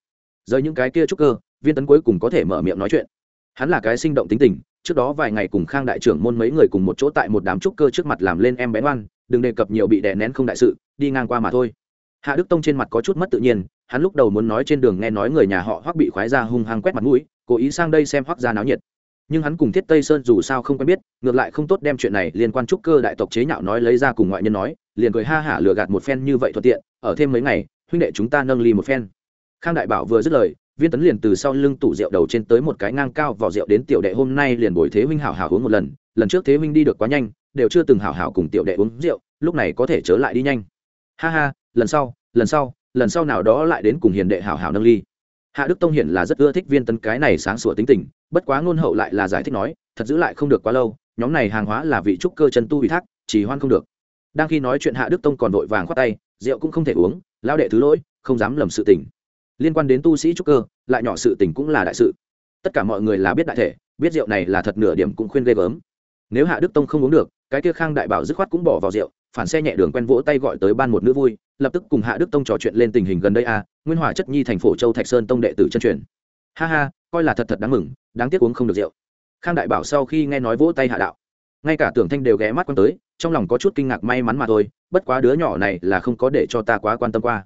Speaker 1: Rời những cái kia trúc cơ, viên tấn cuối cùng có thể mở miệng nói chuyện. Hắn là cái sinh động tính tình, trước đó vài ngày cùng khang đại trưởng môn mấy người cùng một chỗ tại một đám trúc cơ trước mặt làm lên em bé oan đừng đề cập nhiều bị đè nén không đại sự, đi ngang qua mà thôi. Hạ đức tông trên mặt có chút mất tự nhiên, hắn lúc đầu muốn nói trên đường nghe nói người nhà họ hoắc bị khoái ra hung hăng quét mặt mũi, cố ý sang đây xem hoắc ra náo nhiệt nhưng hắn cùng thiết tây sơn dù sao không quen biết ngược lại không tốt đem chuyện này liên quan trúc cơ đại tộc chế nhạo nói lấy ra cùng ngoại nhân nói liền cười ha hả lừa gạt một phen như vậy thuận tiện ở thêm mấy ngày huynh đệ chúng ta nâng ly một phen khang đại bảo vừa dứt lời viên tấn liền từ sau lưng tủ rượu đầu trên tới một cái ngang cao vào rượu đến tiểu đệ hôm nay liền bồi thế huynh hảo hảo uống một lần lần trước thế huynh đi được quá nhanh đều chưa từng hảo hảo cùng tiểu đệ uống rượu lúc này có thể trở lại đi nhanh ha ha lần sau lần sau lần sau nào đó lại đến cùng hiền đệ hảo hảo nâng ly hạ đức tông hiển là rất ưa thích viên tấn cái này sáng sủa tính tình bất quá ngôn hậu lại là giải thích nói, thật giữ lại không được quá lâu, nhóm này hàng hóa là vị trúc cơ chân tu ủy thác, chỉ hoan không được. Đang khi nói chuyện hạ đức tông còn vội vàng khoát tay, rượu cũng không thể uống lao đệ thứ lỗi, không dám lầm sự tình. Liên quan đến tu sĩ trúc cơ, lại nhỏ sự tình cũng là đại sự. Tất cả mọi người là biết đại thể, biết rượu này là thật nửa điểm cũng khuyên ghê gớm. Nếu hạ đức tông không uống được, cái kia khang đại bảo dứt khoát cũng bỏ vào rượu, phản xe nhẹ đường quen vỗ tay gọi tới ban một nữ vui, lập tức cùng hạ đức tông trò chuyện lên tình hình gần đây a, nguyên hòa chất nhi thành phố châu thạch sơn tông đệ tử chân truyền. Ha ha coi là thật thật đáng mừng, đáng tiếc uống không được rượu. Khang đại bảo sau khi nghe nói vỗ tay hạ đạo, ngay cả tưởng thanh đều ghé mắt quan tới, trong lòng có chút kinh ngạc may mắn mà thôi, bất quá đứa nhỏ này là không có để cho ta quá quan tâm qua.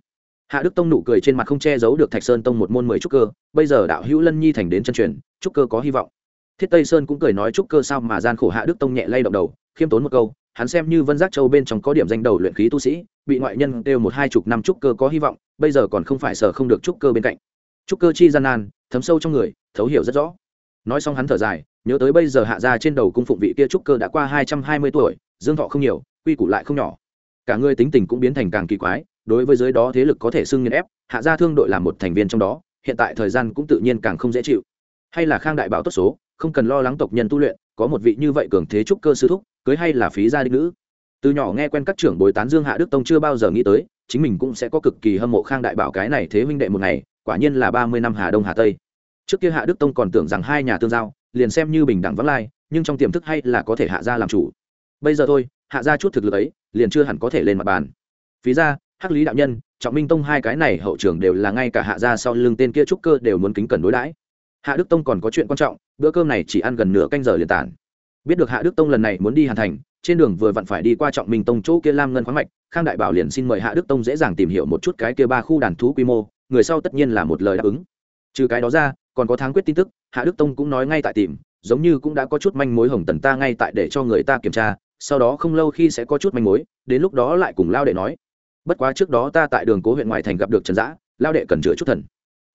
Speaker 1: Hạ đức tông nụ cười trên mặt không che giấu được thạch sơn tông một môn mười trúc cơ, bây giờ đạo hữu lân nhi thành đến chân truyền, trúc cơ có hy vọng. Thiết tây sơn cũng cười nói trúc cơ sao mà gian khổ hạ đức tông nhẹ lay động đầu, khiêm tốn một câu, hắn xem như vân giác châu bên trong có điểm danh đầu luyện khí tu sĩ, bị ngoại nhân kêu một hai chục năm trúc cơ có hy vọng, bây giờ còn không phải sở không được trúc cơ bên cạnh. Trúc cơ chi gian nan thấm sâu trong người, thấu hiểu rất rõ. Nói xong hắn thở dài, nhớ tới bây giờ hạ ra trên đầu cung phụng vị kia trúc cơ đã qua hai trăm hai mươi tuổi, dương thọ không nhiều, quy củ lại không nhỏ. Cả người tính tình cũng biến thành càng kỳ quái, đối với giới đó thế lực có thể xưng nghiên ép, hạ gia thương đội là một thành viên trong đó, hiện tại thời gian cũng tự nhiên càng không dễ chịu. Hay là khang đại bảo tốt số, không cần lo lắng tộc nhân tu luyện, có một vị như vậy cường thế trúc cơ sư thúc, cưới hay là phí gia đình nữ. Từ nhỏ nghe quen các trưởng bồi tán dương hạ đức tông chưa bao giờ nghĩ tới, chính mình cũng sẽ có cực kỳ hâm mộ khang đại bảo cái này thế huynh đệ một ngày quả nhiên là ba mươi năm hà đông hà tây. Trước kia hạ đức tông còn tưởng rằng hai nhà tương giao, liền xem như bình đẳng vắng lai, nhưng trong tiềm thức hay là có thể hạ gia làm chủ. Bây giờ thôi, hạ gia chút thực lực ấy, liền chưa hẳn có thể lên mặt bàn. Phí ra, hắc lý đạo nhân, trọng minh tông hai cái này hậu trường đều là ngay cả hạ gia sau lưng tên kia trúc cơ đều muốn kính cẩn đối đãi. Hạ đức tông còn có chuyện quan trọng, bữa cơm này chỉ ăn gần nửa canh giờ liền tản. Biết được hạ đức tông lần này muốn đi hàn thành, trên đường vừa vặn phải đi qua trọng minh tông chỗ kia lam ngân khoáng mạch, khang đại bảo liền xin mời hạ đức tông dễ dàng tìm hiểu một chút cái kia ba khu đàn thú quy mô người sau tất nhiên là một lời đáp ứng. Trừ cái đó ra, còn có tháng quyết tin tức, hạ đức tông cũng nói ngay tại tìm, giống như cũng đã có chút manh mối hồng tần ta ngay tại để cho người ta kiểm tra, sau đó không lâu khi sẽ có chút manh mối, đến lúc đó lại cùng lao đệ nói. Bất quá trước đó ta tại đường cố huyện ngoại thành gặp được trần giã lao đệ cần chữa chút thần.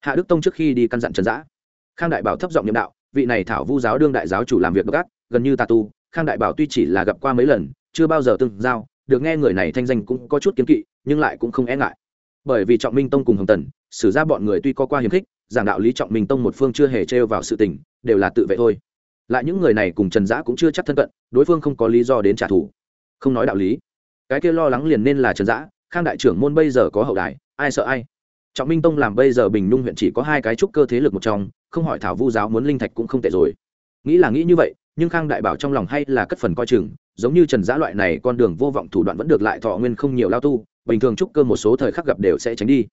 Speaker 1: Hạ đức tông trước khi đi căn dặn trần giã khang đại bảo thấp giọng nhiệm đạo, vị này thảo vu giáo đương đại giáo chủ làm việc độc ác gần như tà tu, khang đại bảo tuy chỉ là gặp qua mấy lần, chưa bao giờ từng giao, được nghe người này thanh danh cũng có chút kiến kỵ, nhưng lại cũng không e ngại bởi vì trọng minh tông cùng hồng tần xử ra bọn người tuy có qua hiếm khích, giảng đạo lý trọng minh tông một phương chưa hề trêu vào sự tình, đều là tự vệ thôi. Lại những người này cùng trần giã cũng chưa chắc thân cận, đối phương không có lý do đến trả thù. Không nói đạo lý. Cái kia lo lắng liền nên là trần giã, khang đại trưởng môn bây giờ có hậu đài, ai sợ ai? Trọng minh tông làm bây giờ bình nhung huyện chỉ có hai cái trúc cơ thế lực một trong, không hỏi thảo vu giáo muốn linh thạch cũng không tệ rồi. Nghĩ là nghĩ như vậy, nhưng khang đại bảo trong lòng hay là cất phần coi chừng, giống như trần giã loại này con đường vô vọng thủ đoạn vẫn được lại thọ nguyên không nhiều lao tu bình thường trúc cơ một số thời khắc gặp đều sẽ tránh đi.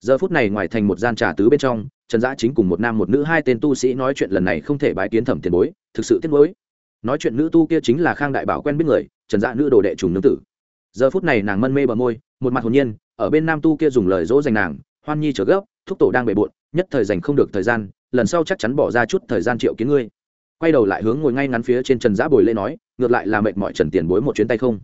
Speaker 1: Giờ phút này ngoài thành một gian trà tứ bên trong, trần giã chính cùng một nam một nữ hai tên tu sĩ nói chuyện lần này không thể bái kiến thẩm tiền bối, thực sự tiếc bối nói chuyện nữ tu kia chính là khang đại bảo quen biết người, trần giã nữ đồ đệ trùng nương tử. Giờ phút này nàng mân mê bờ môi, một mặt hồn nhiên, ở bên nam tu kia dùng lời dỗ dành nàng, hoan nhi trở gấp, thúc tổ đang bề bộn, nhất thời dành không được thời gian, lần sau chắc chắn bỏ ra chút thời gian triệu kiến ngươi. Quay đầu lại hướng ngồi ngay ngắn phía trên trần giã bồi lên nói, ngược lại là mệt mỏi trần tiền bối một chuyến tay không?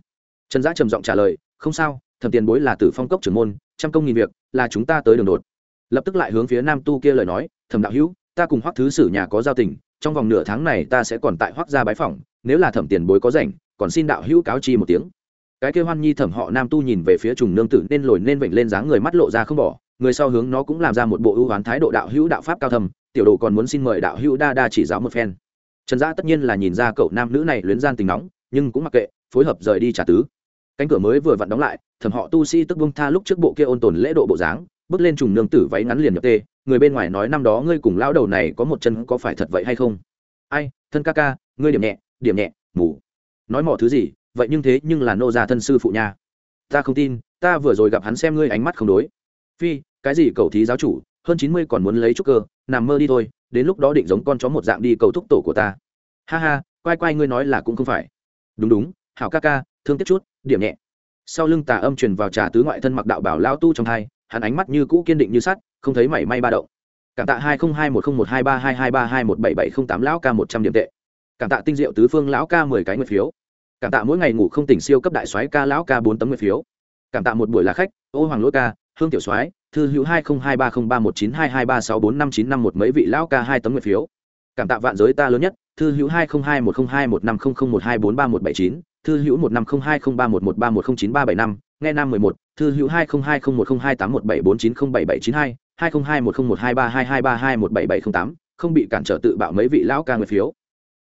Speaker 1: Trần giã trầm giọng trả lời, không sao thẩm tiền bối là tử phong cốc trưởng môn, trăm công nghìn việc, là chúng ta tới đường đột. Lập tức lại hướng phía nam tu kia lời nói, thẩm đạo hữu, ta cùng hoắc thứ sử nhà có giao tình, trong vòng nửa tháng này ta sẽ còn tại hoắc gia bái phỏng, nếu là thẩm tiền bối có rảnh, còn xin đạo hữu cáo chi một tiếng. Cái kêu hoan nhi thẩm họ nam tu nhìn về phía trùng nương tử nên lồi nên vểnh lên dáng người mắt lộ ra không bỏ, người sau hướng nó cũng làm ra một bộ ưu hoán thái độ đạo hữu đạo pháp cao thầm tiểu đồ còn muốn xin mời đạo hữu đa đa chỉ giáo một phen. Trần gia tất nhiên là nhìn ra cậu nam nữ này luyến gian tình nóng, nhưng cũng mặc kệ, phối hợp rời đi trả tứ. Cánh cửa mới vừa vặn đóng lại thẩm họ tu sĩ tức bông tha lúc trước bộ kia ôn tồn lễ độ bộ dáng, bước lên trùng nương tử váy ngắn liền nhập tê, người bên ngoài nói năm đó ngươi cùng lao đầu này có một chân có phải thật vậy hay không? Ai, thân ca ca, ngươi điểm nhẹ điểm nhẹ ngủ nói mỏ thứ gì, vậy nhưng thế nhưng là nô gia thân sư phụ nha. Ta không tin, ta vừa rồi gặp hắn xem ngươi ánh mắt không đối. Phi, cái gì cầu thí giáo chủ, hơn chín mươi còn muốn lấy chút cơ, nằm mơ đi thôi, đến lúc đó định giống con chó một dạng đi cầu thúc tổ của ta. Ha ha, quay quay ngươi nói là cũng không phải. Đúng đúng, hảo ca ca, thương tiếc chút, điểm nhẹ sau lưng tà âm truyền vào trà tứ ngoại thân mặc đạo bảo lao tu trong hai hắn ánh mắt như cũ kiên định như sắt, không thấy mảy may ba động. Cảm tạ hai không hai một không một hai ba hai hai ba hai một bảy bảy không tám lão ca một trăm điểm tệ. Cảm tạ tinh diệu tứ phương lão ca mười cái nguyệt phiếu. Cảm tạ mỗi ngày ngủ không tỉnh siêu cấp đại soái ca lão ca bốn tấm nguyệt phiếu. Cảm tạ một buổi là khách, ô hoàng lỗi ca, hương tiểu soái, thư hữu hai không hai ba không ba một chín hai hai ba sáu bốn năm chín năm một mấy vị lão ca hai tấm nguyệt phiếu. Cảm tạ vạn giới ta lớn nhất, thư hữu hai không hai một không hai một năm không không một hai bốn ba một bảy chín thư hữu một năm không hai không ba một một ba một không chín ba bảy năm, nghe nam mười một, thư hữu hai không hai không một không hai tám một bảy bốn chín không bảy bảy chín hai hai không hai một không một hai ba hai hai ba hai một bảy bảy không tám, không bị cản trở tự bạo mấy vị lão ca người phiếu.